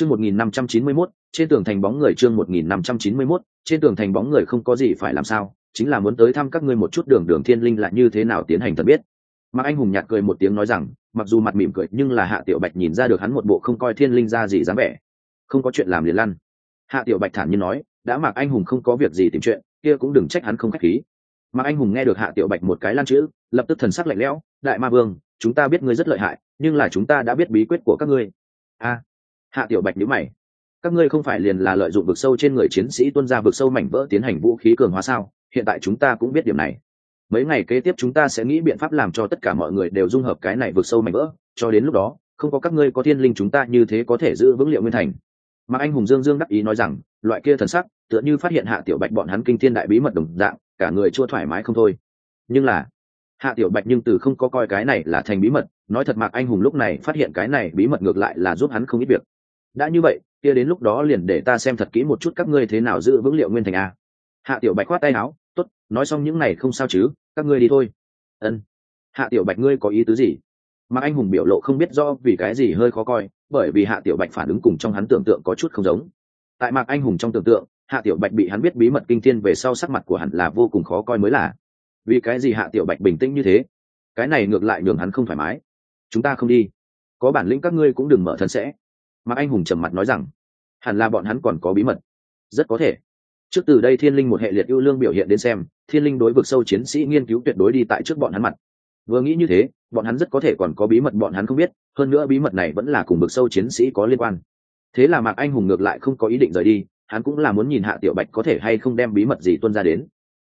chương một nghìn năm trăm chín mươi mốt, trên tường thành bóng người chương một nghìn năm trăm chín mươi mốt, trên tường thành bóng người không có gì phải làm sao, chính là muốn tới thăm các ngươi một chút đường đường thiên linh lại như thế nào tiến hành thật biết. Mà anh hùng nhạt cười một tiếng nói rằng, mặc dù mặt mỉm cười nhưng là hạ tiểu bạch nhìn ra được hắn một bộ không coi thiên linh ra gì dám vẻ. Không có chuyện làm liền lăn. Hạ tiểu bạch thản nhiên nói, đã Mạc anh hùng không có việc gì tìm chuyện, kia cũng đừng trách hắn không khách khí. Mà anh hùng nghe được hạ tiểu bạch một cái lan chữ, lập tức thần sắc lạnh lẽo, đại ma vương, chúng ta biết ngươi rất lợi hại, nhưng là chúng ta đã biết bí quyết của các ngươi. A hạ tiểu bạch nhíu mày. Các ngươi không phải liền là lợi dụng vực sâu trên người chiến sĩ tuân ra vực sâu mảnh vỡ tiến hành vũ khí cường hóa sao? Hiện tại chúng ta cũng biết điểm này. Mấy ngày kế tiếp chúng ta sẽ nghĩ biện pháp làm cho tất cả mọi người đều dung hợp cái này vực sâu mảnh vỡ, cho đến lúc đó, không có các ngươi có thiên linh chúng ta như thế có thể giữ vững liệu nguyên thành. Mà anh hùng dương dương đắc ý nói rằng, loại kia thần sắc, tựa như phát hiện hạ tiểu bạch bọn hắn kinh thiên đại bí mật đồng dạng, cả người chua thoải mái không thôi. Nhưng là, hạ tiểu bạch nhưng từ không có coi cái này là thành bí mật, nói thật mạc anh hùng lúc này phát hiện cái này bí mật ngược lại là giúp hắn không ít việc đã như vậy, kia đến lúc đó liền để ta xem thật kỹ một chút các ngươi thế nào giữ vững liệu nguyên thành a. Hạ tiểu bạch khoát tay áo, tốt, nói xong những này không sao chứ, các ngươi đi thôi. Ân. Hạ tiểu bạch, ngươi có ý tứ gì? Mà anh hùng biểu lộ không biết do vì cái gì hơi khó coi, bởi vì hạ tiểu bạch phản ứng cùng trong hắn tưởng tượng có chút không giống. Tại mạc anh hùng trong tưởng tượng, hạ tiểu bạch bị hắn biết bí mật kinh thiên về sau sắc mặt của hắn là vô cùng khó coi mới là. Vì cái gì hạ tiểu bạch bình tĩnh như thế? Cái này ngược lại nhường hắn không thoải mái. Chúng ta không đi. Có bản lĩnh các ngươi cũng đừng mở thân sẽ mạc anh hùng trầm mặt nói rằng, hẳn là bọn hắn còn có bí mật. Rất có thể. Trước từ đây thiên linh một hệ liệt ưu lương biểu hiện đến xem, thiên linh đối vực sâu chiến sĩ nghiên cứu tuyệt đối đi tại trước bọn hắn mặt. Vừa nghĩ như thế, bọn hắn rất có thể còn có bí mật bọn hắn không biết, hơn nữa bí mật này vẫn là cùng vực sâu chiến sĩ có liên quan. Thế là mạc anh hùng ngược lại không có ý định rời đi, hắn cũng là muốn nhìn hạ tiểu bạch có thể hay không đem bí mật gì tuân ra đến.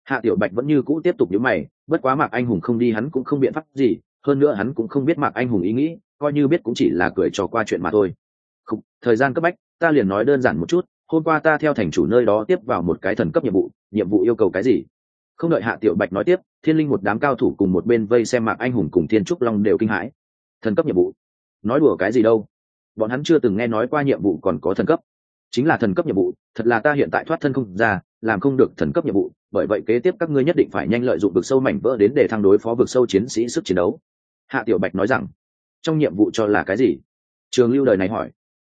Hạ tiểu bạch vẫn như cũ tiếp tục nhớ mày, bất quá mạc anh hùng không đi hắn cũng không biện pháp gì, hơn nữa hắn cũng không biết mạc anh hùng ý nghĩ, coi như biết cũng chỉ là cười trò qua chuyện mà thôi không, thời gian cấp bách ta liền nói đơn giản một chút hôm qua ta theo thành chủ nơi đó tiếp vào một cái thần cấp nhiệm vụ nhiệm vụ yêu cầu cái gì? Không đợi hạ tiểu bạch nói tiếp thiên linh một đám cao thủ cùng một bên vây xem mạc anh hùng cùng thiên trúc long đều kinh hãi. Thần cấp nhiệm vụ? Nói đùa cái gì đâu? Bọn hắn chưa từng nghe nói qua nhiệm vụ còn có thần cấp. Chính là thần cấp nhiệm vụ thật là ta hiện tại thoát thân không ra làm không được thần cấp nhiệm vụ bởi vậy kế tiếp các ngươi nhất định phải nhanh lợi dụng vực sâu mảnh vỡ đến để thăng đối phó vực sâu chiến sĩ sức chiến đấu. Hạ tiểu bạch nói rằng trong nhiệm vụ cho là cái gì? Trường lưu đời này hỏi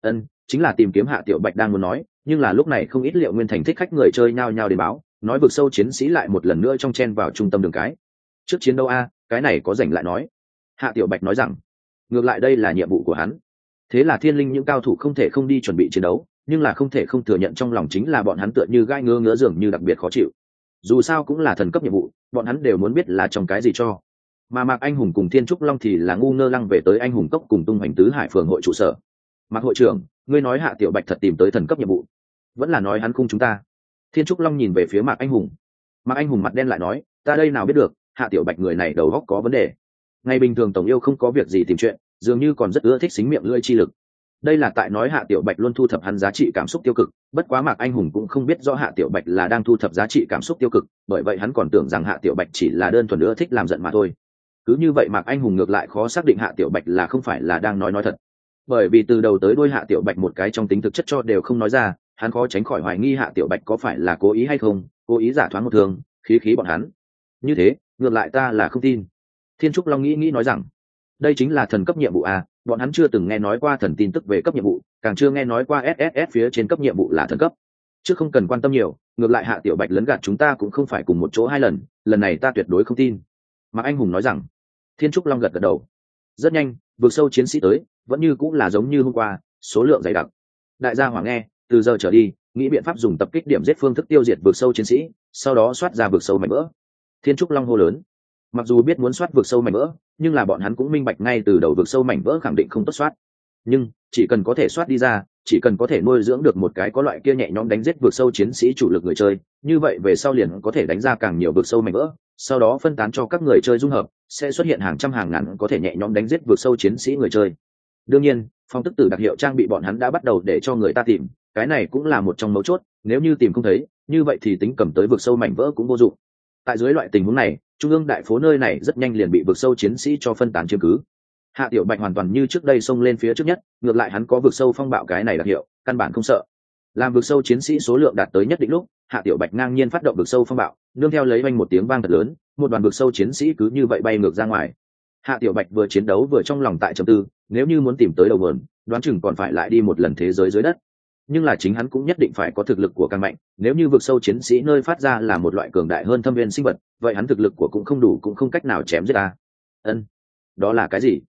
ân, chính là tìm kiếm hạ tiểu bạch đang muốn nói, nhưng là lúc này không ít liệu nguyên thành thích khách người chơi nhao nhao đến báo, nói vực sâu chiến sĩ lại một lần nữa trong chen vào trung tâm đường cái. Trước chiến đấu a, cái này có rảnh lại nói. Hạ tiểu bạch nói rằng, ngược lại đây là nhiệm vụ của hắn. Thế là thiên linh những cao thủ không thể không đi chuẩn bị chiến đấu, nhưng là không thể không thừa nhận trong lòng chính là bọn hắn tựa như gai ngơ ngỡ dường như đặc biệt khó chịu. Dù sao cũng là thần cấp nhiệm vụ, bọn hắn đều muốn biết là trong cái gì cho. Mà mạc anh hùng cùng thiên trúc long thì là ngu ngơ lăng về tới anh hùng cốc cùng tung hoành tứ hải phường hội trụ sở mạc hội trưởng, ngươi nói hạ tiểu bạch thật tìm tới thần cấp nhiệm vụ. Vẫn là nói hắn khung chúng ta. Thiên trúc long nhìn về phía mạc anh hùng. Mạc anh hùng mặt đen lại nói, ta đây nào biết được, hạ tiểu bạch người này đầu góc có vấn đề. Ngày bình thường tổng yêu không có việc gì tìm chuyện, dường như còn rất ưa thích xính miệng lưỡi chi lực. Đây là tại nói hạ tiểu bạch luôn thu thập hắn giá trị cảm xúc tiêu cực, bất quá mạc anh hùng cũng không biết rõ hạ tiểu bạch là đang thu thập giá trị cảm xúc tiêu cực, bởi vậy hắn còn tưởng rằng hạ tiểu bạch chỉ là đơn thuần nữa thích làm giận mà thôi. Cứ như vậy mạc anh hùng ngược lại khó xác định hạ tiểu bạch là không phải là đang nói nói thật bởi vì từ đầu tới đôi hạ tiểu bạch một cái trong tính thực chất cho đều không nói ra, hắn khó tránh khỏi hoài nghi hạ tiểu bạch có phải là cố ý hay không, cố ý giả thoáng một thường khí khí bọn hắn. Như thế, ngược lại ta là không tin. Thiên trúc long nghĩ nghĩ nói rằng, đây chính là thần cấp nhiệm vụ à bọn hắn chưa từng nghe nói qua thần tin tức về cấp nhiệm vụ, càng chưa nghe nói qua sss phía trên cấp nhiệm vụ là thần cấp. Chứ không cần quan tâm nhiều, ngược lại hạ tiểu bạch lấn gạt chúng ta cũng không phải cùng một chỗ hai lần lần này ta tuyệt đối không tin. Mạc anh hùng nói rằng, thiên trúc long gật gật đầu. Rất nhanh vượt sâu chiến sĩ tới vẫn như cũng là giống như hôm qua, số lượng dày đặc. Đại gia hỏa nghe, từ giờ trở đi, nghĩ biện pháp dùng tập kích điểm giết phương thức tiêu diệt vượt sâu chiến sĩ, sau đó soát ra vượt sâu mạnh vỡ. Thiên trúc long hô lớn. Mặc dù biết muốn soát vượt sâu mảnh vỡ, nhưng là bọn hắn cũng minh bạch ngay từ đầu vượt sâu mảnh vỡ khẳng định không tốt soát. Nhưng, chỉ cần có thể soát đi ra, chỉ cần có thể nuôi dưỡng được một cái có loại kia nhẹ nhõm đánh giết vượt sâu chiến sĩ chủ lực người chơi, như vậy về sau liền có thể đánh ra càng nhiều vượt sâu mảnh vỡ, sau đó phân tán cho các người chơi dung hợp, sẽ xuất hiện hàng trăm hàng ngàn có thể nhẹ nhõm đánh giết vượt sâu chiến sĩ người chơi đương nhiên, phong tức tử đặc hiệu trang bị bọn hắn đã bắt đầu để cho người ta tìm, cái này cũng là một trong mấu chốt, nếu như tìm không thấy, như vậy thì tính cầm tới vực sâu mảnh vỡ cũng vô dụng. Tại dưới loại tình huống này, trung ương đại phố nơi này rất nhanh liền bị vực sâu chiến sĩ cho phân tán chiếm cứ. Hạ tiểu bạch hoàn toàn như trước đây xông lên phía trước nhất, ngược lại hắn có vực sâu phong bạo cái này đặc hiệu, căn bản không sợ. Làm vực sâu chiến sĩ số lượng đạt tới nhất định lúc, hạ tiểu bạch ngang nhiên phát động vực sâu phong bạo, nương theo lấy oanh một tiếng vang thật lớn, một đoàn vực sâu chiến sĩ cứ như vậy bay ngược ra ngoài. Hạ tiểu bạch vừa chiến đấu vừa trong lòng tại trầm tư nếu như muốn tìm tới đầu nguồn, đoán chừng còn phải lại đi một lần thế giới dưới đất. Nhưng là chính hắn cũng nhất định phải có thực lực của càng mạnh nếu như vực sâu chiến sĩ nơi phát ra là một loại cường đại hơn thâm viên sinh vật vậy hắn thực lực của cũng không đủ cũng không cách nào chém giết ta. Ân đó là cái gì?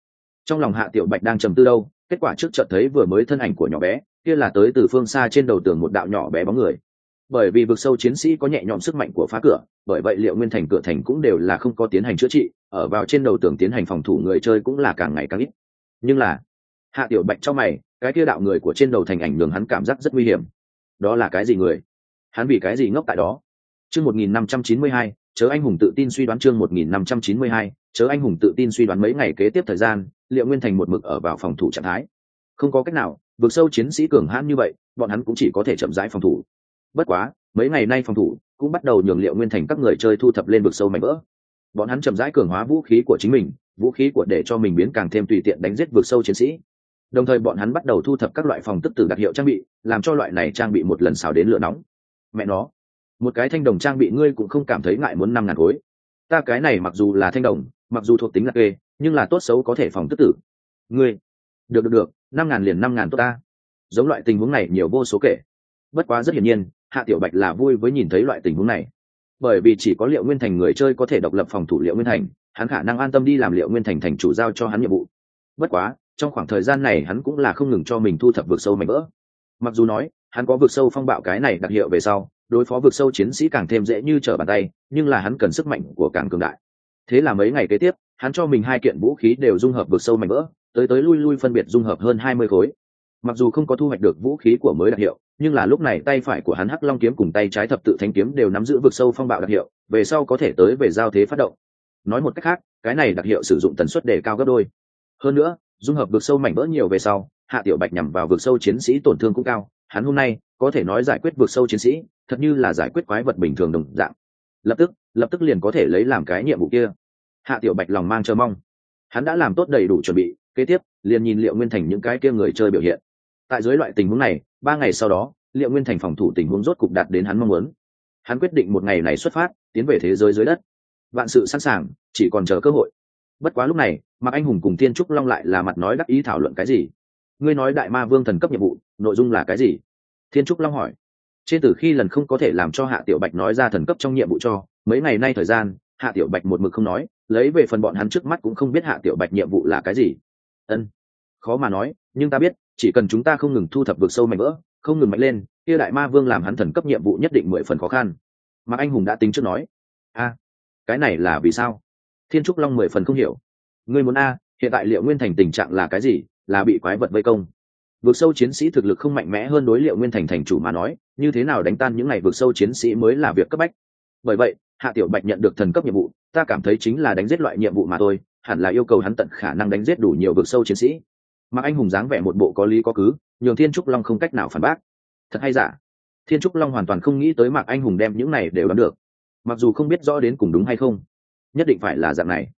Trong lòng hạ tiểu bạch đang trầm tư đâu kết quả trước chợt thấy vừa mới thân ảnh của nhỏ bé kia là tới từ phương xa trên đầu tường một đạo nhỏ bé bóng người. Bởi vì vực sâu chiến sĩ có nhẹ nhõm sức mạnh của phá cửa bởi vậy liệu nguyên thành cửa thành cũng đều là không có tiến hành chữa trị ở vào trên đầu tường tiến hành phòng thủ người chơi cũng là càng ngày càng ít nhưng là, hạ tiểu bạch cho mày, cái kia đạo người của trên đầu thành ảnh đường hắn cảm giác rất nguy hiểm. Đó là cái gì người? Hắn vì cái gì ngốc tại đó? Chương một nghìn năm trăm chín mươi hai, chớ anh hùng tự tin suy đoán chương một nghìn năm trăm chín mươi hai, chớ anh hùng tự tin suy đoán mấy ngày kế tiếp thời gian, liệu nguyên thành một mực ở vào phòng thủ trạng thái. Không có cách nào vượt sâu chiến sĩ cường hãn như vậy, bọn hắn cũng chỉ có thể chậm rãi phòng thủ. Bất quá, mấy ngày nay phòng thủ cũng bắt đầu nhường liệu nguyên thành các người chơi thu thập lên vực sâu mạnh vỡ. Bọn hắn chậm rãi cường hóa vũ khí của chính mình vũ khí của để cho mình biến càng thêm tùy tiện đánh giết vượt sâu chiến sĩ. Đồng thời bọn hắn bắt đầu thu thập các loại phòng tức tử đặc hiệu trang bị, làm cho loại này trang bị một lần xào đến lửa nóng. Mẹ nó, một cái thanh đồng trang bị ngươi cũng không cảm thấy ngại muốn năm ngàn khối. Ta cái này mặc dù là thanh đồng, mặc dù thuộc tính là kê, nhưng là tốt xấu có thể phòng tức tử. Ngươi, được được được, năm ngàn liền năm ngàn tốt ta. Giống loại tình huống này nhiều vô số kể. Bất quá rất hiển nhiên, hạ tiểu bạch là vui với nhìn thấy loại tình huống này. Bởi vì chỉ có liệu nguyên thành người chơi có thể độc lập phòng thủ liệu nguyên thành hắn khả năng an tâm đi làm liệu nguyên thành thành chủ giao cho hắn nhiệm vụ. Bất quá, trong khoảng thời gian này hắn cũng là không ngừng cho mình thu thập vực sâu mạnh vỡ. Mặc dù nói, hắn có vực sâu phong bạo cái này đặc hiệu về sau, đối phó vực sâu chiến sĩ càng thêm dễ như trở bàn tay, nhưng là hắn cần sức mạnh của càng cường đại. Thế là mấy ngày kế tiếp, hắn cho mình hai kiện vũ khí đều dung hợp vực sâu mạnh vỡ, tới tới lui lui phân biệt dung hợp hơn hai mươi khối. Mặc dù không có thu hoạch được vũ khí của mới đặc hiệu, nhưng là lúc này tay phải của hắn hắc long kiếm cùng tay trái thập tự thanh kiếm đều nắm giữ vực sâu phong bạo đặc hiệu, về sau có thể tới về giao thế phát động nói một cách khác, cái này đặc hiệu sử dụng tần suất đề cao gấp đôi. Hơn nữa, dung hợp vực sâu mảnh vỡ nhiều về sau, hạ tiểu bạch nhằm vào vực sâu chiến sĩ tổn thương cũng cao. Hắn hôm nay có thể nói giải quyết vực sâu chiến sĩ, thật như là giải quyết quái vật bình thường đồng dạng. Lập tức lập tức liền có thể lấy làm cái nhiệm vụ kia. Hạ tiểu bạch lòng mang chờ mong. Hắn đã làm tốt đầy đủ chuẩn bị, kế tiếp, liền nhìn liệu nguyên thành những cái kia người chơi biểu hiện. Tại dưới loại tình huống này, ba ngày sau đó, liệu nguyên thành phòng thủ tình huống rốt cục đạt đến hắn mong muốn. Hắn quyết định một ngày này xuất phát, tiến về thế giới dưới đất vạn sự sẵn sàng, chỉ còn chờ cơ hội. Bất quá lúc này, mạc anh hùng cùng tiên trúc long lại là mặt nói đắc ý thảo luận cái gì? Ngươi nói đại ma vương thần cấp nhiệm vụ, nội dung là cái gì? Thiên trúc long hỏi. Trên từ khi lần không có thể làm cho hạ tiểu bạch nói ra thần cấp trong nhiệm vụ cho, mấy ngày nay thời gian, hạ tiểu bạch một mực không nói, lấy về phần bọn hắn trước mắt cũng không biết hạ tiểu bạch nhiệm vụ là cái gì. Ân, khó mà nói, nhưng ta biết, chỉ cần chúng ta không ngừng thu thập vực sâu mạnh vỡ, không ngừng mạnh lên, kia đại ma vương làm hắn thần cấp nhiệm vụ nhất định mười phần khó khăn. Mà anh hùng đã tính trước nói. A cái này là vì sao? Thiên trúc long mười phần không hiểu. Ngươi muốn a, hiện tại liệu nguyên thành tình trạng là cái gì? Là bị quái vật vây công. Vượt sâu chiến sĩ thực lực không mạnh mẽ hơn đối liệu nguyên thành thành chủ mà nói, như thế nào đánh tan những ngày vượt sâu chiến sĩ mới là việc cấp bách? Bởi vậy, hạ tiểu bạch nhận được thần cấp nhiệm vụ, ta cảm thấy chính là đánh giết loại nhiệm vụ mà thôi, hẳn là yêu cầu hắn tận khả năng đánh giết đủ nhiều vượt sâu chiến sĩ. Mà anh hùng dáng vẻ một bộ có lý có cứ, nhường thiên trúc long không cách nào phản bác. Thật hay giả? Thiên trúc long hoàn toàn không nghĩ tới mạc anh hùng đem những này đều đoán được mặc dù không biết rõ đến cùng đúng hay không, nhất định phải là dạng này.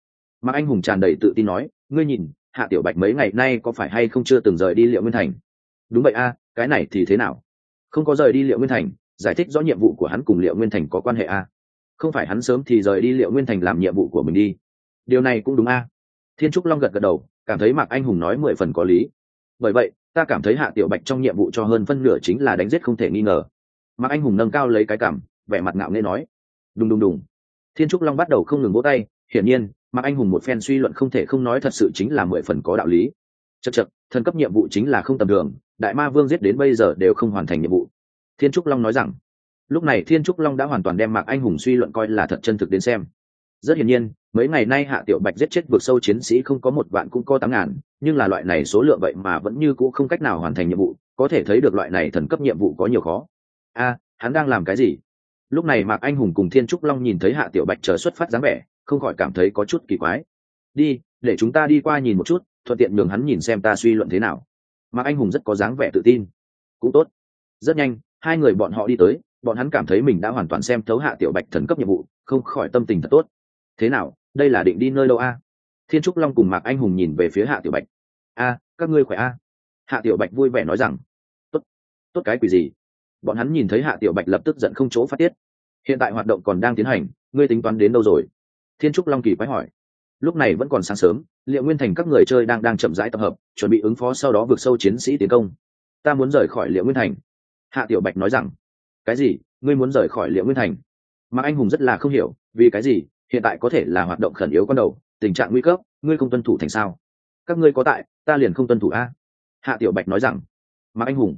Mà anh hùng tràn đầy tự tin nói, ngươi nhìn, hạ tiểu bạch mấy ngày nay có phải hay không chưa từng rời đi liệu nguyên thành? Đúng vậy a, cái này thì thế nào? Không có rời đi liệu nguyên thành, giải thích rõ nhiệm vụ của hắn cùng liệu nguyên thành có quan hệ a. Không phải hắn sớm thì rời đi liệu nguyên thành làm nhiệm vụ của mình đi. Điều này cũng đúng a. Thiên trúc long gật gật đầu, cảm thấy mạc anh hùng nói mười phần có lý. Bởi vậy, ta cảm thấy hạ tiểu bạch trong nhiệm vụ cho hơn phân nửa chính là đánh giết không thể nghi ngờ. Mạc anh hùng nâng cao lấy cái cảm, vẻ mặt ngạo nghễ nói đùng đùng đùng. Thiên trúc long bắt đầu không ngừng vỗ tay, hiển nhiên, mạc anh hùng một phen suy luận không thể không nói thật sự chính là mười phần có đạo lý. Chật chật thần cấp nhiệm vụ chính là không tầm thường, đại ma vương giết đến bây giờ đều không hoàn thành nhiệm vụ. Thiên trúc long nói rằng, lúc này thiên trúc long đã hoàn toàn đem mạc anh hùng suy luận coi là thật chân thực đến xem. Rất hiển nhiên, mấy ngày nay hạ tiểu bạch giết chết vượt sâu chiến sĩ không có một vạn cũng có tám ngàn, nhưng là loại này số lượng vậy mà vẫn như cũ không cách nào hoàn thành nhiệm vụ, có thể thấy được loại này thần cấp nhiệm vụ có nhiều khó. A, hắn đang làm cái gì? Lúc này mạc anh hùng cùng thiên trúc long nhìn thấy hạ tiểu bạch chờ xuất phát dáng vẻ, không khỏi cảm thấy có chút kỳ quái. Đi, để chúng ta đi qua nhìn một chút, thuận tiện đường hắn nhìn xem ta suy luận thế nào. Mạc anh hùng rất có dáng vẻ tự tin. Cũng tốt. Rất nhanh, hai người bọn họ đi tới, bọn hắn cảm thấy mình đã hoàn toàn xem thấu hạ tiểu bạch thần cấp nhiệm vụ, không khỏi tâm tình thật tốt. Thế nào, đây là định đi nơi đâu a? Thiên trúc long cùng mạc anh hùng nhìn về phía hạ tiểu bạch. A, các ngươi khỏe a? Hạ tiểu bạch vui vẻ nói rằng. Tốt tốt cái quỷ gì? Bọn hắn nhìn thấy hạ tiểu bạch lập tức giận không chỗ phát tiết. Hiện tại hoạt động còn đang tiến hành, ngươi tính toán đến đâu rồi? Thiên trúc long kỳ quái hỏi. Lúc này vẫn còn sáng sớm, liệu nguyên thành các người chơi đang đang chậm rãi tập hợp, chuẩn bị ứng phó sau đó vượt sâu chiến sĩ tiến công. Ta muốn rời khỏi liệu nguyên thành. Hạ tiểu bạch nói rằng. Cái gì? Ngươi muốn rời khỏi liệu nguyên thành? Mà anh hùng rất là không hiểu, vì cái gì? Hiện tại có thể là hoạt động khẩn yếu con đầu, tình trạng nguy cấp, ngươi không tuân thủ thành sao? Các ngươi có tại, ta liền không tuân thủ a. Hạ tiểu bạch nói rằng. Mà anh hùng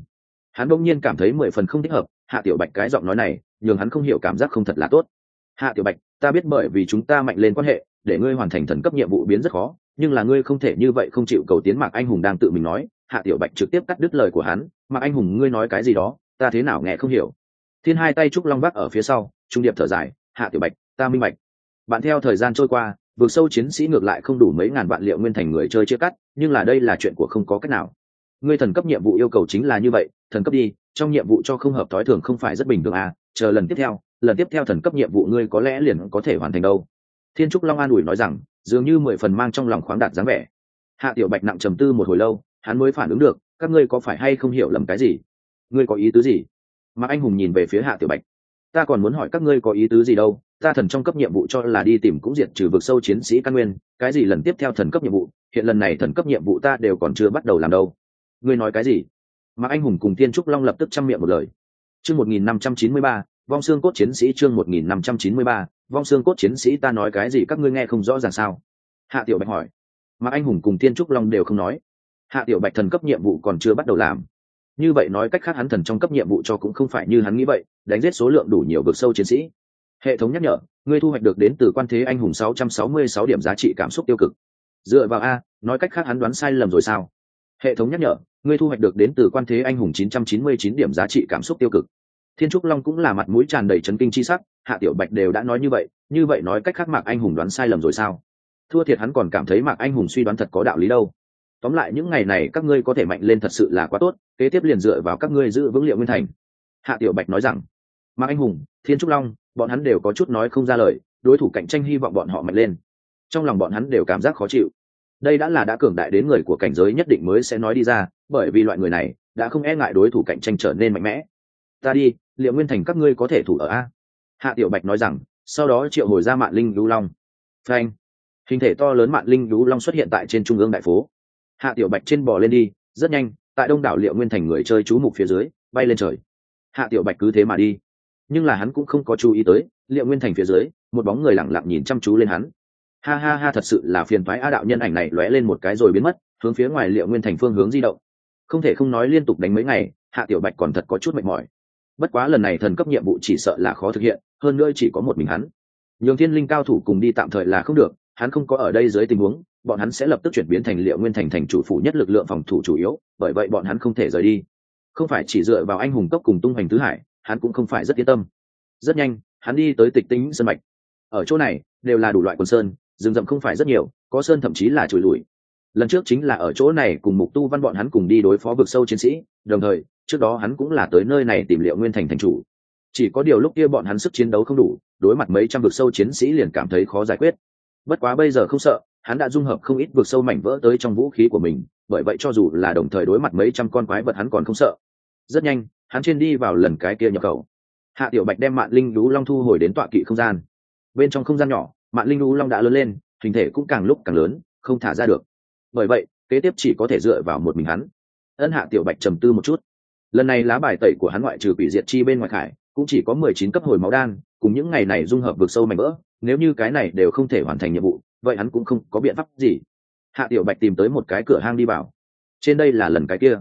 hắn đông nhiên cảm thấy mười phần không thích hợp, hạ tiểu bạch cái giọng nói này, nhường hắn không hiểu cảm giác không thật là tốt. Hạ tiểu bạch, ta biết bởi vì chúng ta mạnh lên quan hệ, để ngươi hoàn thành thần cấp nhiệm vụ biến rất khó, nhưng là ngươi không thể như vậy không chịu cầu tiến mạc anh hùng đang tự mình nói. Hạ tiểu bạch trực tiếp cắt đứt lời của hắn, mạc anh hùng, ngươi nói cái gì đó, ta thế nào nghe không hiểu. Thiên hai tay trúc long bắc ở phía sau, trung điệp thở dài, hạ tiểu bạch, ta minh bạch. Bạn theo thời gian trôi qua, vượt sâu chiến sĩ ngược lại không đủ mấy ngàn vạn liệu nguyên thành người chơi chia cắt, nhưng là đây là chuyện của không có cách nào. Ngươi thần cấp nhiệm vụ yêu cầu chính là như vậy thần cấp đi, trong nhiệm vụ cho không hợp thói thường không phải rất bình thường à chờ lần tiếp theo, lần tiếp theo thần cấp nhiệm vụ ngươi có lẽ liền có thể hoàn thành đâu. Thiên trúc long an ủi nói rằng, dường như mười phần mang trong lòng khoáng đạt dáng vẻ. Hạ tiểu bạch nặng trầm tư một hồi lâu, hắn mới phản ứng được, các ngươi có phải hay không hiểu lầm cái gì? Ngươi có ý tứ gì? Mà anh hùng nhìn về phía hạ tiểu bạch. Ta còn muốn hỏi các ngươi có ý tứ gì đâu, ta thần trong cấp nhiệm vụ cho là đi tìm cũng diệt trừ vực sâu chiến sĩ căn nguyên, cái gì lần tiếp theo thần cấp nhiệm vụ, hiện lần này thần cấp nhiệm vụ ta đều còn chưa bắt đầu làm đâu. Ngươi nói cái gì? Mà anh hùng cùng thiên trúc long lập tức chăm miệng một lời. Chương một nghìn năm trăm chín mươi ba, vong xương cốt chiến sĩ chương một nghìn năm trăm chín mươi ba, vong xương cốt chiến sĩ ta nói cái gì các ngươi nghe không rõ ràng sao? Hạ tiểu bạch hỏi. Mà anh hùng cùng thiên trúc long đều không nói. Hạ tiểu bạch thần cấp nhiệm vụ còn chưa bắt đầu làm. Như vậy nói cách khác hắn thần trong cấp nhiệm vụ cho cũng không phải như hắn nghĩ vậy, đánh giết số lượng đủ nhiều vực sâu chiến sĩ. Hệ thống nhắc nhở, ngươi thu hoạch được đến từ quan thế anh hùng 666 điểm giá trị cảm xúc tiêu cực. Dựa vào a, nói cách khác hắn đoán sai lầm rồi sao? Hệ thống nhắc nhở, ngươi thu hoạch được đến từ quan thế anh hùng 999 điểm giá trị cảm xúc tiêu cực. Thiên trúc long cũng là mặt mũi tràn đầy chấn kinh chi sắc, hạ tiểu bạch đều đã nói như vậy như vậy nói cách khác mạc anh hùng đoán sai lầm rồi sao? Thua thiệt hắn còn cảm thấy mạc anh hùng suy đoán thật có đạo lý đâu. Tóm lại những ngày này các ngươi có thể mạnh lên thật sự là quá tốt, kế tiếp liền dựa vào các ngươi giữ vững liệu nguyên thành. Hạ tiểu bạch nói rằng, mạc anh hùng, thiên trúc long, bọn hắn đều có chút nói không ra lời, đối thủ cạnh tranh hy vọng bọn họ mạnh lên. Trong lòng bọn hắn đều cảm giác khó chịu đây đã là đã cường đại đến người của cảnh giới nhất định mới sẽ nói đi ra, bởi vì loại người này đã không e ngại đối thủ cạnh tranh trở nên mạnh mẽ. Ta đi, liệu nguyên thành các ngươi có thể thủ ở a? Hạ tiểu bạch nói rằng, sau đó triệu hồi ra mạng linh lũ long. Phanh. Hình thể to lớn mạng linh lũ long xuất hiện tại trên trung ương đại phố. Hạ tiểu bạch trên bò lên đi, rất nhanh, tại đông đảo liệu nguyên thành người chơi chú mục phía dưới, bay lên trời. Hạ tiểu bạch cứ thế mà đi. Nhưng là hắn cũng không có chú ý tới, liệu nguyên thành phía dưới, một bóng người lẳng lặng nhìn chăm chú lên hắn ha ha ha, thật sự là phiền thoái a đạo nhân ảnh này lóe lên một cái rồi biến mất, hướng phía ngoài liệu nguyên thành phương hướng di động. Không thể không nói liên tục đánh mấy ngày, hạ tiểu bạch còn thật có chút mệt mỏi. Bất quá lần này thần cấp nhiệm vụ chỉ sợ là khó thực hiện, hơn nữa chỉ có một mình hắn. Nhường thiên linh cao thủ cùng đi tạm thời là không được, hắn không có ở đây dưới tình huống, bọn hắn sẽ lập tức chuyển biến thành liệu nguyên thành thành chủ phủ nhất lực lượng phòng thủ chủ yếu, bởi vậy bọn hắn không thể rời đi. Không phải chỉ dựa vào anh hùng cấp cùng tung hoành tứ hải, hắn cũng không phải rất yên tâm. Rất nhanh, hắn đi tới tịch tính sơn mạch. Ở chỗ này, đều là đủ loại quần sơn rừng rậm không phải rất nhiều, có sơn thậm chí là trùi lùi lần trước chính là ở chỗ này cùng mục tu văn bọn hắn cùng đi đối phó vực sâu chiến sĩ, đồng thời, trước đó hắn cũng là tới nơi này tìm liệu nguyên thành thành chủ. Chỉ có điều lúc kia bọn hắn sức chiến đấu không đủ, đối mặt mấy trăm vực sâu chiến sĩ liền cảm thấy khó giải quyết. Bất quá bây giờ không sợ, hắn đã dung hợp không ít vực sâu mảnh vỡ tới trong vũ khí của mình, bởi vậy cho dù là đồng thời đối mặt mấy trăm con quái vật hắn còn không sợ. Rất nhanh, hắn trên đi vào lần cái kia nhập khẩu. Hạ tiểu bạch đem mạng linh lũ long thu hồi đến tọa kỵ không gian. Bên trong không gian nhỏ mạng linh u long đã lớn lên, hình thể cũng càng lúc càng lớn, không thả ra được. Bởi vậy, kế tiếp chỉ có thể dựa vào một mình hắn. Ân hạ tiểu bạch trầm tư một chút. Lần này lá bài tẩy của hắn ngoại trừ quỷ diệt chi bên ngoài khải, cũng chỉ có mười chín cấp hồi máu đan, cùng những ngày này dung hợp vượt sâu mạnh vỡ, nếu như cái này đều không thể hoàn thành nhiệm vụ, vậy hắn cũng không có biện pháp gì. Hạ tiểu bạch tìm tới một cái cửa hang đi vào. Trên đây là lần cái kia.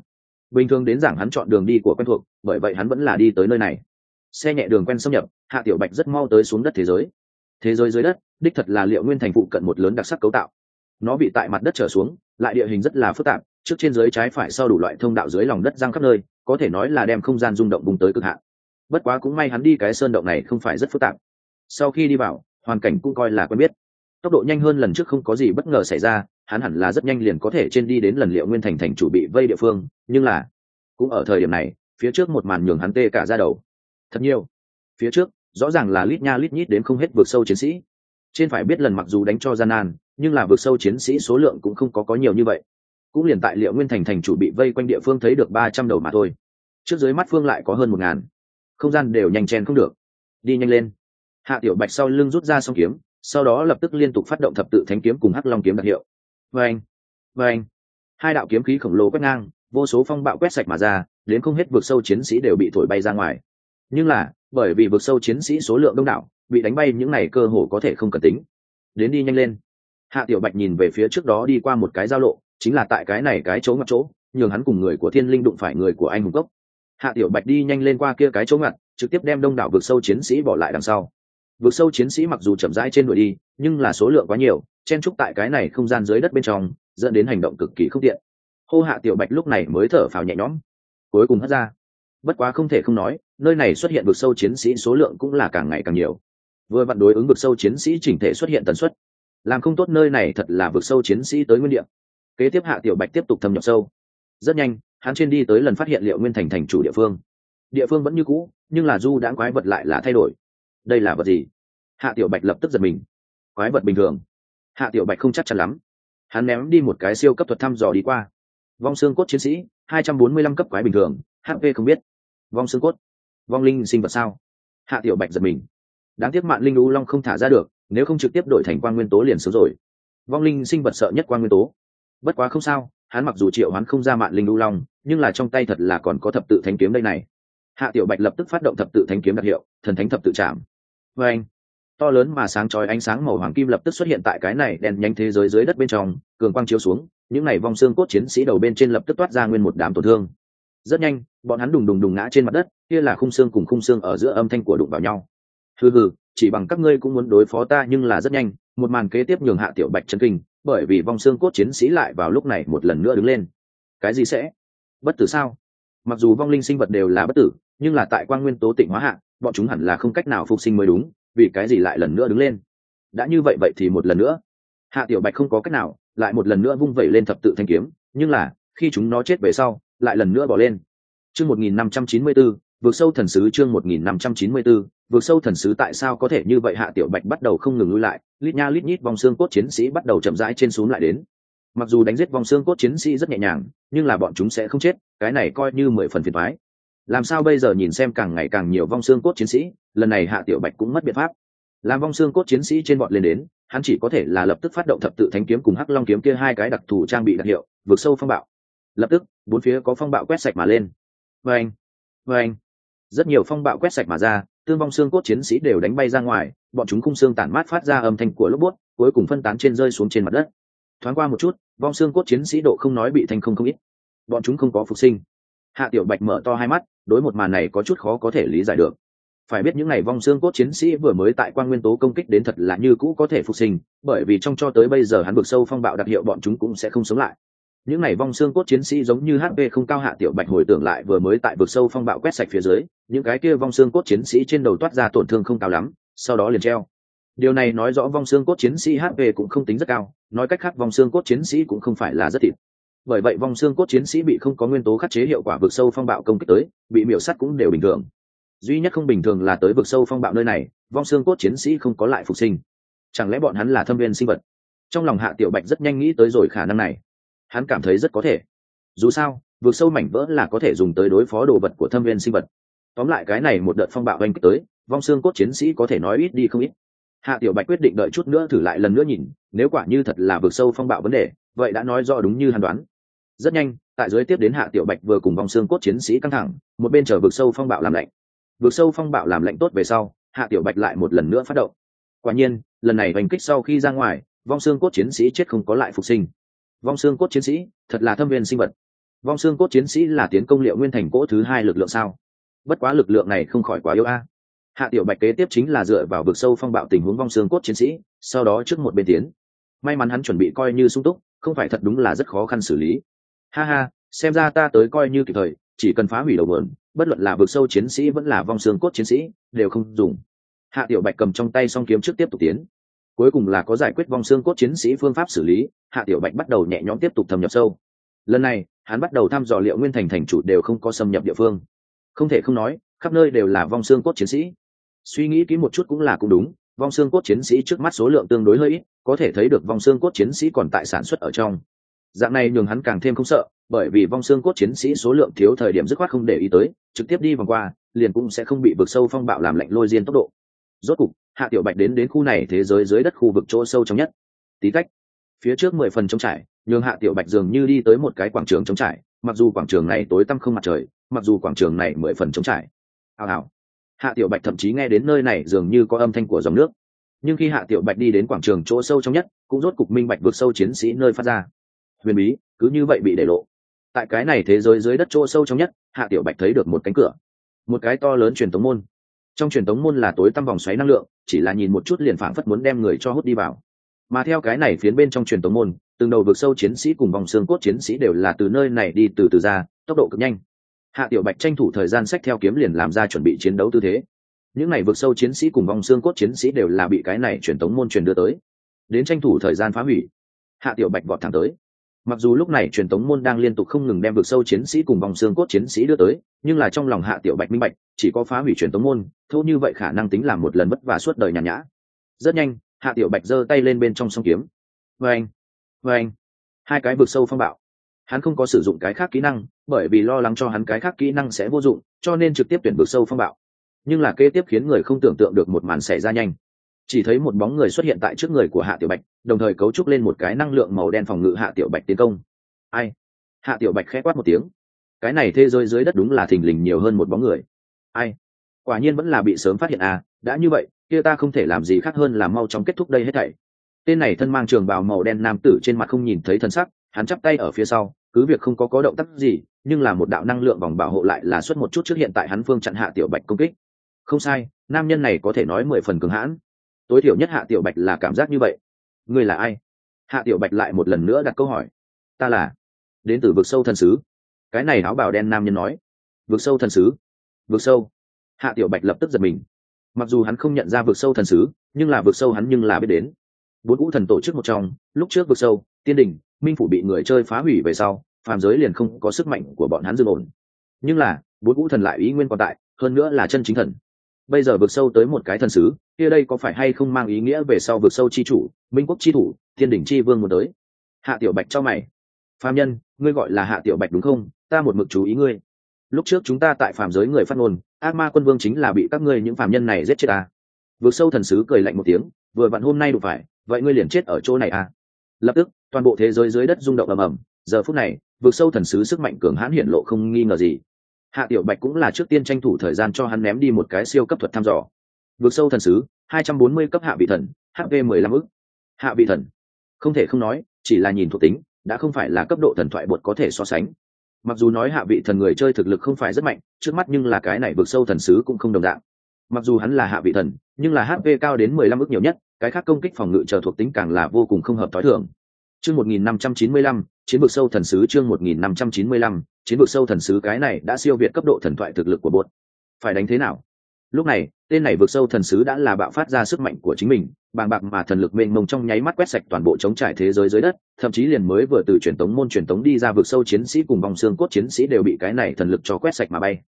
Bình thường đến giảng hắn chọn đường đi của quen thuộc, bởi vậy hắn vẫn là đi tới nơi này. Xe nhẹ đường quen xâm nhập, hạ tiểu bạch rất mau tới xuống đất thế giới. Thế giới dưới đất đích thật là liệu nguyên thành phụ cận một lớn đặc sắc cấu tạo. Nó bị tại mặt đất trở xuống, lại địa hình rất là phức tạp, trước trên dưới trái phải sau đủ loại thông đạo dưới lòng đất giang khắp nơi, có thể nói là đem không gian rung động bùng tới cực hạn. Bất quá cũng may hắn đi cái sơn động này không phải rất phức tạp. Sau khi đi vào, hoàn cảnh cũng coi là quen biết. Tốc độ nhanh hơn lần trước không có gì bất ngờ xảy ra, hắn hẳn là rất nhanh liền có thể trên đi đến lần liệu nguyên thành thành chủ bị vây địa phương, nhưng là, cũng ở thời điểm này, phía trước một màn nhường hắn tê cả ra đầu. Thật nhiều. Phía trước, rõ ràng là lít nha lít nhít đến không hết vượt sâu chiến sĩ trên phải biết lần mặc dù đánh cho gian nan, nhưng là vượt sâu chiến sĩ số lượng cũng không có có nhiều như vậy. Cũng liền tại liệu nguyên thành thành chủ bị vây quanh địa phương thấy được ba trăm đầu mà thôi. Trước dưới mắt phương lại có hơn một ngàn. Không gian đều nhanh chen không được. Đi nhanh lên. Hạ tiểu bạch sau lưng rút ra s kiếm, sau đó lập tức liên tục phát động thập tự thánh kiếm cùng hắc long kiếm đặc hiệu. Và anh anh hai đạo kiếm khí khổng lồ quét ngang, vô số phong bạo quét sạch mà ra, đến không hết vực sâu chiến sĩ đều bị thổi bay ra ngoài. Nhưng là, bởi vì vực sâu chiến sĩ số lượng đông đảo bị đánh bay những này cơ hồ có thể không cần tính. Đến đi nhanh lên. Hạ tiểu bạch nhìn về phía trước đó đi qua một cái giao lộ, chính là tại cái này cái chỗ ngặt chỗ, nhường hắn cùng người của thiên linh đụng phải người của anh hùng cốc. Hạ tiểu bạch đi nhanh lên qua kia cái chỗ ngặt, trực tiếp đem đông đảo vực sâu chiến sĩ bỏ lại đằng sau. Vực sâu chiến sĩ mặc dù chậm rãi trên đuổi đi, nhưng là số lượng quá nhiều, chen trúc tại cái này không gian dưới đất bên trong, dẫn đến hành động cực kỳ không tiện. Hô hạ tiểu bạch lúc này mới thở phào nhẹ nhõm. Cuối cùng hất ra. Bất quá không thể không nói, nơi này xuất hiện vực sâu chiến sĩ số lượng cũng là càng ngày càng nhiều vừa vặn đối ứng vực sâu chiến sĩ chỉnh thể xuất hiện tần suất. Làm không tốt nơi này thật là vực sâu chiến sĩ tới nguyên địa. Kế tiếp hạ tiểu bạch tiếp tục thâm nhập sâu. Rất nhanh, hắn trên đi tới lần phát hiện liệu nguyên thành thành chủ địa phương. Địa phương vẫn như cũ, nhưng là du đãng quái vật lại là thay đổi. Đây là vật gì? Hạ tiểu bạch lập tức giật mình. Quái vật bình thường. Hạ tiểu bạch không chắc chắn lắm. Hắn ném đi một cái siêu cấp thuật thăm dò đi qua. Vong xương cốt chiến sĩ, hai trăm bốn mươi lăm cấp quái bình thường hp không biết. Vong xương cốt. Vong linh sinh vật sao? Hạ tiểu bạch giật mình đáng tiếc mạng linh u long không thả ra được, nếu không trực tiếp đổi thành quan nguyên tố liền sớm rồi. Vong linh sinh vật sợ nhất quan nguyên tố. Bất quá không sao, hắn mặc dù triệu hắn không ra mạng linh u long, nhưng là trong tay thật là còn có thập tự thanh kiếm đây này. Hạ tiểu bạch lập tức phát động thập tự thanh kiếm đặc hiệu, thần thánh thập tự chạm vê anh to lớn mà sáng chói ánh sáng màu hoàng kim lập tức xuất hiện tại cái này đèn nhanh thế giới dưới đất bên trong, cường quang chiếu xuống, những này vong xương cốt chiến sĩ đầu bên trên lập tức toát ra nguyên một đám tổn thương. Rất nhanh, bọn hắn đùng đùng đùng ngã trên mặt đất, kia là khung xương cùng khung xương ở giữa âm thanh của đụng vào nhau hừ hừ, chỉ bằng các ngươi cũng muốn đối phó ta nhưng là rất nhanh, một màn kế tiếp nhường hạ tiểu bạch chân kinh, bởi vì vong xương cốt chiến sĩ lại vào lúc này một lần nữa đứng lên. Cái gì sẽ? Bất tử sao? Mặc dù vong linh sinh vật đều là bất tử, nhưng là tại quan nguyên tố tịnh hóa hạ, bọn chúng hẳn là không cách nào phục sinh mới đúng, vì cái gì lại lần nữa đứng lên? Đã như vậy vậy thì một lần nữa. Hạ tiểu bạch không có cách nào, lại một lần nữa vung vẩy lên thập tự thanh kiếm, nhưng là, khi chúng nó chết về sau, lại lần nữa bỏ lên. Chương một nghìn năm trăm chín mươi bốn vượt sâu thần sứ chương một nghìn năm trăm chín mươi bốn vượt sâu thần sứ tại sao có thể như vậy? Hạ tiểu bạch bắt đầu không ngừng lui lại lít nha lít nhít vòng xương cốt chiến sĩ bắt đầu chậm rãi trên xuống lại đến. Mặc dù đánh giết vòng xương cốt chiến sĩ rất nhẹ nhàng nhưng là bọn chúng sẽ không chết cái này coi như mười phần phiền thoái làm sao bây giờ nhìn xem càng ngày càng nhiều vong xương cốt chiến sĩ lần này hạ tiểu bạch cũng mất biện pháp. Làm vong xương cốt chiến sĩ trên bọn lên đến hắn chỉ có thể là lập tức phát động thập tự thánh kiếm cùng hắc long kiếm kia hai cái đặc thù trang bị đặc hiệu vượt sâu phong bạo. Lập tức bốn phía có phong bạo quét sạch mà lên. Vâng, vâng rất nhiều phong bạo quét sạch mà ra, tương vong xương cốt chiến sĩ đều đánh bay ra ngoài, bọn chúng khung xương tản mát phát ra âm thanh của lốp bút, cuối cùng phân tán trên rơi xuống trên mặt đất. Thoáng qua một chút, vong xương cốt chiến sĩ độ không nói bị thành không không ít. Bọn chúng không có phục sinh. Hạ tiểu bạch mở to hai mắt, đối một màn này có chút khó có thể lý giải được. Phải biết những ngày vong xương cốt chiến sĩ vừa mới tại quan nguyên tố công kích đến thật là như cũ có thể phục sinh, bởi vì trong cho tới bây giờ hắn vực sâu phong bạo đặc hiệu bọn chúng cũng sẽ không sống lại những ngày vong xương cốt chiến sĩ giống như hp không cao hạ tiểu bạch hồi tưởng lại vừa mới tại vực sâu phong bạo quét sạch phía dưới, những cái kia vong xương cốt chiến sĩ trên đầu toát ra tổn thương không cao lắm, sau đó liền treo. Điều này nói rõ vong xương cốt chiến sĩ hp cũng không tính rất cao, nói cách khác vong xương cốt chiến sĩ cũng không phải là rất thịt. Bởi vậy vong xương cốt chiến sĩ bị không có nguyên tố khắc chế hiệu quả vực sâu phong bạo công kích tới, bị miểu sắt cũng đều bình thường. Duy nhất không bình thường là tới vực sâu phong bạo nơi này, vong xương cốt chiến sĩ không có lại phục sinh. Chẳng lẽ bọn hắn là thâm viên sinh vật? Trong lòng hạ tiểu bạch rất nhanh nghĩ tới rồi khả năng này hắn cảm thấy rất có thể. Dù sao vượt sâu mảnh vỡ là có thể dùng tới đối phó đồ vật của thâm viên sinh vật. Tóm lại cái này một đợt phong bạo oanh tới, vong xương cốt chiến sĩ có thể nói ít đi không ít. Hạ tiểu bạch quyết định đợi chút nữa thử lại lần nữa nhìn, nếu quả như thật là vượt sâu phong bạo vấn đề, vậy đã nói rõ đúng như hàn đoán. Rất nhanh, tại dưới tiếp đến hạ tiểu bạch vừa cùng vòng xương cốt chiến sĩ căng thẳng, một bên chờ vượt sâu phong bạo làm lạnh. Vượt sâu phong bạo làm lạnh tốt về sau, hạ tiểu bạch lại một lần nữa phát động. Quả nhiên, lần này hành kích sau khi ra ngoài, vong xương cốt chiến sĩ chết không có lại phục sinh vong xương cốt chiến sĩ, thật là thâm viên sinh vật. Vong xương cốt chiến sĩ là tiến công liệu nguyên thành cỗ thứ hai lực lượng sao? Bất quá lực lượng này không khỏi quá yếu a. Hạ tiểu bạch kế tiếp chính là dựa vào vực sâu phong bạo tình huống vong xương cốt chiến sĩ, sau đó trước một bên tiến. May mắn hắn chuẩn bị coi như sung túc, không phải thật đúng là rất khó khăn xử lý. Ha ha, xem ra ta tới coi như kịp thời, chỉ cần phá hủy đầu mượn bất luận là vực sâu chiến sĩ vẫn là vong xương cốt chiến sĩ, đều không dùng. Hạ tiểu bạch cầm trong tay song kiếm trước tiếp tục tiến cuối cùng là có giải quyết vong xương cốt chiến sĩ phương pháp xử lý, hạ tiểu bạch bắt đầu nhẹ nhõm tiếp tục thâm nhập sâu. Lần này, hắn bắt đầu thăm dò liệu nguyên thành thành chủ đều không có xâm nhập địa phương. Không thể không nói, khắp nơi đều là vong xương cốt chiến sĩ. Suy nghĩ kỹ một chút cũng là cũng đúng, vong xương cốt chiến sĩ trước mắt số lượng tương đối hơi ít, có thể thấy được vong xương cốt chiến sĩ còn tại sản xuất ở trong. Dạng này nhường hắn càng thêm không sợ, bởi vì vong xương cốt chiến sĩ số lượng thiếu thời điểm dứt khoát không để ý tới, trực tiếp đi vòng qua, liền cũng sẽ không bị vực sâu phong bạo làm lạnh lôi diên tốc độ rốt cục, hạ tiểu bạch đến đến khu này thế giới dưới đất khu vực chỗ sâu trong nhất. Tí cách phía trước mười phần trống trải, nhường hạ tiểu bạch dường như đi tới một cái quảng trường trống trải, mặc dù quảng trường này tối tăm không mặt trời, mặc dù quảng trường này mười phần trống trải. Hào hào. Hạ tiểu bạch thậm chí nghe đến nơi này dường như có âm thanh của dòng nước. Nhưng khi hạ tiểu bạch đi đến quảng trường chỗ sâu trong nhất, cũng rốt cục minh bạch vượt sâu chiến sĩ nơi phát ra. Huyền bí, cứ như vậy bị để lộ. Tại cái này thế giới dưới đất chỗ sâu trong nhất, hạ tiểu bạch thấy được một cánh cửa. Một cái to lớn truyền tống môn trong truyền tống môn là tối tăm vòng xoáy năng lượng, chỉ là nhìn một chút liền phảng phất muốn đem người cho hút đi vào. Mà theo cái này phiến bên trong truyền tống môn, từng đầu vực sâu chiến sĩ cùng vòng xương cốt chiến sĩ đều là từ nơi này đi từ từ ra, tốc độ cực nhanh. Hạ tiểu bạch tranh thủ thời gian sách theo kiếm liền làm ra chuẩn bị chiến đấu tư thế. Những này vực sâu chiến sĩ cùng vòng xương cốt chiến sĩ đều là bị cái này truyền tống môn truyền đưa tới. Đến tranh thủ thời gian phá hủy, hạ tiểu bạch vọt thẳng tới. Mặc dù lúc này truyền tống môn đang liên tục không ngừng đem vực sâu chiến sĩ cùng vòng xương cốt chiến sĩ đưa tới, nhưng là trong lòng hạ tiểu bạch minh bạch chỉ có phá hủy truyền tống môn, thô như vậy khả năng tính làm một lần vất vả suốt đời nhàn nhã. Rất nhanh, hạ tiểu bạch giơ tay lên bên trong song kiếm. Vê anh vê anh hai cái vực sâu phong bạo. Hắn không có sử dụng cái khác kỹ năng, bởi vì lo lắng cho hắn cái khác kỹ năng sẽ vô dụng, cho nên trực tiếp tuyển vực sâu phong bạo. Nhưng là kế tiếp khiến người không tưởng tượng được một màn xảy ra nhanh. Chỉ thấy một bóng người xuất hiện tại trước người của hạ tiểu bạch, đồng thời cấu trúc lên một cái năng lượng màu đen phòng ngự hạ tiểu bạch tiến công. Ai? Hạ tiểu bạch khẽ quát một tiếng. Cái này thế giới dưới đất đúng là thình lình nhiều hơn một bóng người ai? Quả nhiên vẫn là bị sớm phát hiện à đã như vậy, kia ta không thể làm gì khác hơn là mau chóng kết thúc đây hết thảy. Tên này thân mang trường bào màu đen nam tử trên mặt không nhìn thấy thân sắc, hắn chắp tay ở phía sau, cứ việc không có có động tác gì, nhưng là một đạo năng lượng vòng bảo hộ lại là xuất một chút trước hiện tại hắn phương chặn hạ tiểu bạch công kích. Không sai, nam nhân này có thể nói mười phần cường hãn. Tối thiểu nhất hạ tiểu bạch là cảm giác như vậy. Ngươi là ai? Hạ tiểu bạch lại một lần nữa đặt câu hỏi. Ta là? Đến từ vực sâu thần sứ. Cái này áo bào đen nam nhân nói. Vực sâu thần sứ? Vực sâu. Hạ tiểu bạch lập tức giật mình. Mặc dù hắn không nhận ra vực sâu thần sứ, nhưng là vực sâu hắn nhưng là biết đến. Bốn cũ thần tổ chức một trong, lúc trước vực sâu, tiên đình, minh phủ bị người chơi phá hủy về sau, phàm giới liền không có sức mạnh của bọn hắn dừng ổn. Nhưng là, bốn cũ thần lại ý nguyên còn tại, hơn nữa là chân chính thần. Bây giờ vượt sâu tới một cái thần sứ, kia đây có phải hay không mang ý nghĩa về sau vượt sâu chi chủ, minh quốc chi thủ thiên đỉnh chi vương muốn tới? Hạ tiểu bạch cho mày. Phạm nhân, ngươi gọi là hạ tiểu bạch đúng không? Ta một mực chú ý ngươi lúc trước chúng ta tại phạm giới người phát ngôn, ác ma quân vương chính là bị các ngươi những phạm nhân này giết chết ta vượt sâu thần sứ cười lạnh một tiếng, vừa vặn hôm nay đủ phải, vậy ngươi liền chết ở chỗ này à? Lập tức, toàn bộ thế giới dưới đất rung động ầm ầm, giờ phút này, vượt sâu thần sứ sức mạnh cường hãn hiện lộ không nghi ngờ gì. Hạ tiểu bạch cũng là trước tiên tranh thủ thời gian cho hắn ném đi một cái siêu cấp thuật thăm dò. Vượt sâu thần sứ 240 cấp hạ vị thần hv mười lăm ức. Hạ vị thần. Không thể không nói, chỉ là nhìn thuộc tính, đã không phải là cấp độ thần thoại bột có thể so sánh mặc dù nói hạ vị thần người chơi thực lực không phải rất mạnh trước mắt nhưng là cái này vượt sâu thần sứ cũng không đồng dạng. Mặc dù hắn là hạ vị thần nhưng là hp cao đến mười lăm ước nhiều nhất cái khác công kích phòng ngự chờ thuộc tính càng là vô cùng không hợp tối thường. Chương 1595, chiến vực sâu thần sứ chương 1595, chiến vực sâu thần sứ cái này đã siêu việt cấp độ thần thoại thực lực của bột. Phải đánh thế nào? Lúc này, tên này vượt sâu thần sứ đã là bạo phát ra sức mạnh của chính mình, bàng bạc mà thần lực mênh mông trong nháy mắt quét sạch toàn bộ chống trải thế giới dưới đất, thậm chí liền mới vừa từ truyền tống môn truyền tống đi ra vượt sâu chiến sĩ cùng vòng xương cốt chiến sĩ đều bị cái này thần lực cho quét sạch mà bay.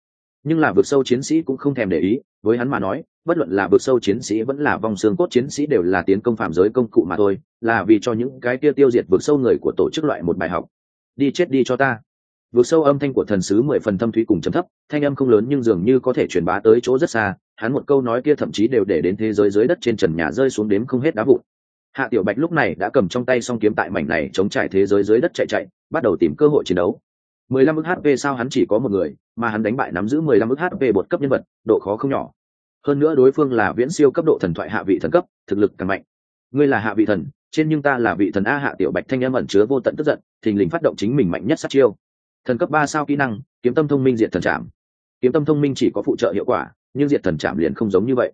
Nhưng là vượt sâu chiến sĩ cũng không thèm để ý, với hắn mà nói, bất luận là vượt sâu chiến sĩ vẫn là vòng xương cốt chiến sĩ đều là tiến công phạm giới công cụ mà thôi, là vì cho những cái kia tiêu diệt vượt sâu người của tổ chức loại một bài học. Đi chết đi cho ta vượt sâu âm thanh của thần sứ mười phần thâm thúy cùng chấm thấp, thanh âm không lớn nhưng dường như có thể truyền bá tới chỗ rất xa, hắn một câu nói kia thậm chí đều để đến thế giới dưới đất trên trần nhà rơi xuống đếm không hết đá vụn. Hạ tiểu bạch lúc này đã cầm trong tay song kiếm tại mảnh này chống trải thế giới dưới đất chạy chạy, bắt đầu tìm cơ hội chiến đấu. Mười lăm ức hp sao hắn chỉ có một người, mà hắn đánh bại nắm giữ mười lăm ức hp bột cấp nhân vật, độ khó không nhỏ. Hơn nữa đối phương là viễn siêu cấp độ thần thoại hạ vị thần cấp, thực lực càng mạnh. Ngươi là hạ vị thần, trên nhưng ta là vị thần a hạ tiểu bạch thanh âm ẩn chứa vô tận tức giận, thình lình phát động chính mình mạnh nhất sát chiêu thần cấp ba sao kỹ năng, kiếm tâm thông minh diệt thần trạm kiếm tâm thông minh chỉ có phụ trợ hiệu quả, nhưng diệt thần trạm liền không giống như vậy.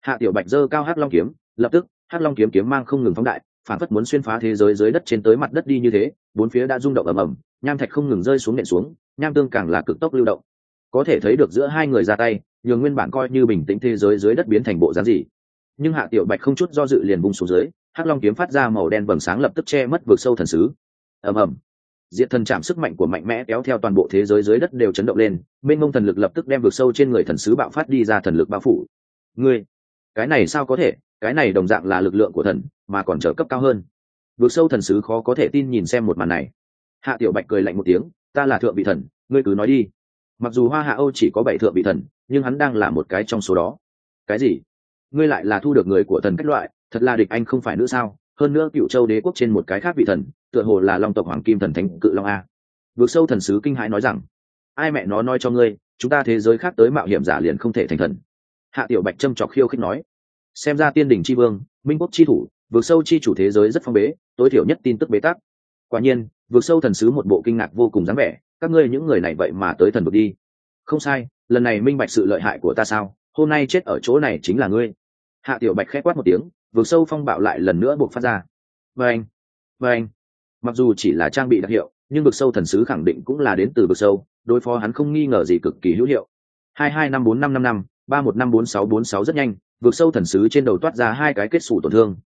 Hạ tiểu bạch dơ cao hắc long kiếm, lập tức, hắc long kiếm kiếm mang không ngừng phóng đại, phản phất muốn xuyên phá thế giới dưới đất trên tới mặt đất đi như thế, bốn phía đã rung động ầm ầm, nham thạch không ngừng rơi xuống nện xuống, nham tương càng là cực tốc lưu động. Có thể thấy được giữa hai người ra tay, nhường nguyên bản coi như bình tĩnh thế giới dưới đất biến thành bộ dáng gì. Nhưng hạ tiểu bạch không chút do dự liền bung xuống dưới, hắc long kiếm phát ra màu đen bầm sáng lập tức che mất vực sâu thần sứ. Ầm ầm diệt thần chạm sức mạnh của mạnh mẽ kéo theo toàn bộ thế giới dưới đất đều chấn động lên, mênh mông thần lực lập tức đem vực sâu trên người thần sứ bạo phát đi ra thần lực bao phủ. Ngươi, cái này sao có thể? Cái này đồng dạng là lực lượng của thần, mà còn trở cấp cao hơn. Vực sâu thần sứ khó có thể tin nhìn xem một màn này. Hạ tiểu bạch cười lạnh một tiếng, ta là thượng vị thần, ngươi cứ nói đi. Mặc dù hoa hạ âu chỉ có bảy thượng vị thần, nhưng hắn đang là một cái trong số đó. Cái gì? Ngươi lại là thu được người của thần cách loại, thật là địch anh không phải nữa sao? Hơn nữa cựu châu đế quốc trên một cái khác vị thần, tựa hồ là long tộc hoàng kim thần thánh cự long a. Vượt sâu thần sứ kinh hãi nói rằng, ai mẹ nó nói cho ngươi, chúng ta thế giới khác tới mạo hiểm giả liền không thể thành thần. Hạ tiểu bạch châm trọc khiêu khích nói, xem ra tiên đình c h i vương, minh quốc c h i thủ, vượt sâu c h i chủ thế giới rất phong bế, tối thiểu nhất tin tức bế tắc. Quả nhiên, vượt sâu thần sứ một bộ kinh ngạc vô cùng dáng vẻ, các ngươi những người này vậy mà tới thần vực đi. Không sai, lần này minh bạch sự lợi hại của ta sao? Hôm nay chết ở chỗ này chính là ngươi. Hạ tiểu bạch khẽ quát một tiếng vượt sâu phong bạo lại lần nữa buộc phát ra. Và anh và anh mặc dù chỉ là trang bị đặc hiệu, nhưng vực sâu thần sứ khẳng định cũng là đến từ vực sâu, đối phó hắn không nghi ngờ gì cực kỳ hữu hiệu. Hai hai năm bốn năm năm năm, ba một năm bốn sáu bốn sáu rất nhanh, vực sâu thần sứ trên đầu toát ra hai cái kết xù tổn thương.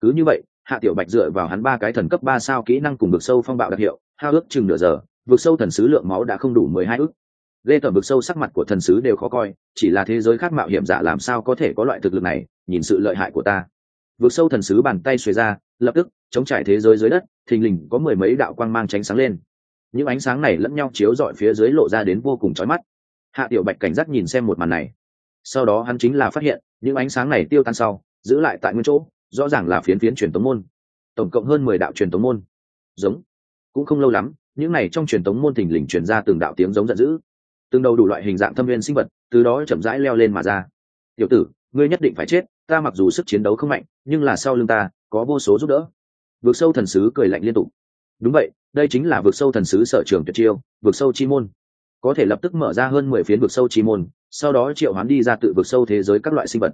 Cứ như vậy, hạ tiểu bạch dựa vào hắn ba cái thần cấp ba sao kỹ năng cùng vực sâu phong bạo đặc hiệu, hao ước chừng nửa giờ, vực sâu thần sứ lượng máu đã không đủ mười hai ước. Lê tởm vực sâu sắc mặt của thần sứ đều khó coi, chỉ là thế giới khác mạo hiểm giả làm sao có thể có loại thực lực này, nhìn sự lợi hại của ta vượt sâu thần sứ bàn tay xuề ra, lập tức, chống trải thế giới dưới đất, thình lình có mười mấy đạo quang mang tránh sáng lên. Những ánh sáng này lẫn nhau chiếu rọi phía dưới lộ ra đến vô cùng chói mắt. Hạ tiểu bạch cảnh giác nhìn xem một màn này. Sau đó hắn chính là phát hiện, những ánh sáng này tiêu tan sau, giữ lại tại nguyên chỗ, rõ ràng là phiến phiến truyền tống môn. Tổng cộng hơn mười đạo truyền tống môn. Giống. Cũng không lâu lắm, những này trong truyền tống môn thình lình truyền ra từng đạo tiếng giống giận dữ. Từng đầu đủ loại hình dạng thâm viên sinh vật, từ đó chậm rãi leo lên mà ra. Tiểu tử, ngươi nhất định phải chết ta mặc dù sức chiến đấu không mạnh, nhưng là sau lưng ta có vô số giúp đỡ. Vượt sâu thần sứ cười lạnh liên tục. Đúng vậy, đây chính là vượt sâu thần sứ sở trường tuyệt chiêu vượt sâu chi môn. Có thể lập tức mở ra hơn mười phiến vượt sâu chi môn, sau đó triệu hoán đi ra tự vượt sâu thế giới các loại sinh vật.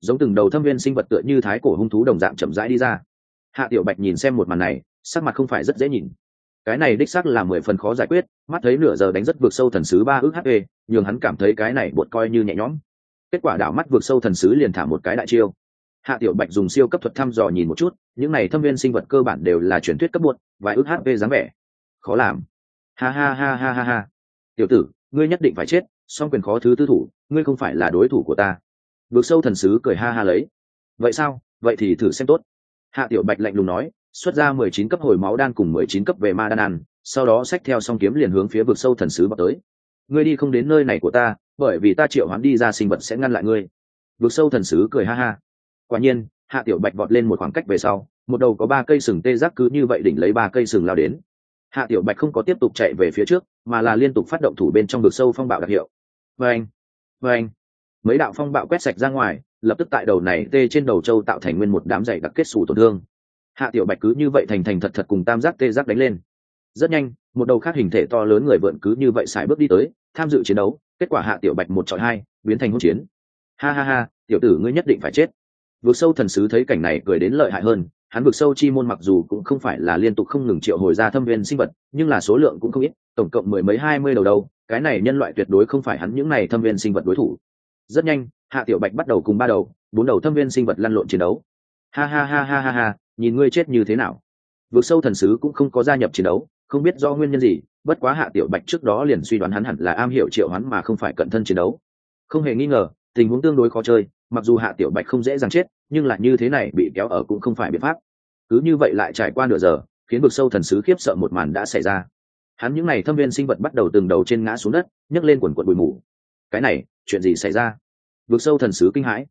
Giống từng đầu thâm viên sinh vật tựa như thái cổ hung thú đồng dạng chậm rãi đi ra. Hạ tiểu bạch nhìn xem một màn này, sắc mặt không phải rất dễ nhìn. Cái này đích xác là mười phần khó giải quyết, mắt thấy nửa giờ đánh rất vượt sâu thần sứ ba ước hp nhường hắn cảm thấy cái này bột coi như nhẹ nhõm kết quả đảo mắt vượt sâu thần sứ liền thả một cái đại chiêu. Hạ tiểu bạch dùng siêu cấp thuật thăm dò nhìn một chút, những này thâm viên sinh vật cơ bản đều là truyền thuyết cấp một vài ước hp dáng vẻ. Khó làm. Ha ha ha ha ha ha. Tiểu tử, ngươi nhất định phải chết, song quyền khó thứ tư thủ, ngươi không phải là đối thủ của ta. Vượt sâu thần sứ cười ha ha lấy. Vậy sao? Vậy thì thử xem tốt. Hạ tiểu bạch lạnh lùng nói, xuất ra mười chín cấp hồi máu đan cùng mười chín cấp về ma đan ăn, sau đó xách theo song kiếm liền hướng phía vực sâu thần sứ bọc tới. Ngươi đi không đến nơi này của ta bởi vì ta triệu hoán đi ra sinh vật sẽ ngăn lại ngươi. Vực sâu thần sứ cười ha ha. Quả nhiên, hạ tiểu bạch vọt lên một khoảng cách về sau, một đầu có ba cây sừng tê giác cứ như vậy đỉnh lấy ba cây sừng lao đến. Hạ tiểu bạch không có tiếp tục chạy về phía trước, mà là liên tục phát động thủ bên trong vực sâu phong bạo đặc hiệu. Vê anh vê anh mấy đạo phong bạo quét sạch ra ngoài, lập tức tại đầu này tê trên đầu châu tạo thành nguyên một đám dày đặc kết xù tổn thương. Hạ tiểu bạch cứ như vậy thành thành thật thật cùng tam giác tê giác đánh lên. Rất nhanh, một đầu khác hình thể to lớn người vượn cứ như vậy xài bước đi tới tham dự chiến đấu, kết quả hạ tiểu bạch một chọi hai, biến thành hỗn chiến. Ha ha ha, tiểu tử ngươi nhất định phải chết. Vượt sâu thần sứ thấy cảnh này cười đến lợi hại hơn, hắn vượt sâu chi môn mặc dù cũng không phải là liên tục không ngừng triệu hồi ra thâm viên sinh vật, nhưng là số lượng cũng không ít, tổng cộng mười mấy hai mươi đầu đâu, cái này nhân loại tuyệt đối không phải hắn những này thâm viên sinh vật đối thủ. Rất nhanh, hạ tiểu bạch bắt đầu cùng ba đầu, bốn đầu thâm viên sinh vật lăn lộn chiến đấu. Ha ha ha ha ha ha, nhìn ngươi chết như thế nào. Vượt sâu thần sứ cũng không có gia nhập chiến đấu, không biết do nguyên nhân gì bất quá hạ tiểu bạch trước đó liền suy đoán hắn hẳn là am hiểu triệu hắn mà không phải cận thân chiến đấu. Không hề nghi ngờ, tình huống tương đối khó chơi, mặc dù hạ tiểu bạch không dễ dàng chết, nhưng là như thế này bị kéo ở cũng không phải biện pháp. Cứ như vậy lại trải qua nửa giờ, khiến vực sâu thần sứ khiếp sợ một màn đã xảy ra. Hắn những n à y thâm viên sinh vật bắt đầu từng đầu trên ngã xuống đất, nhấc lên quần quận bụi mù. Cái này, chuyện gì xảy ra? Vực sâu thần sứ kinh hãi.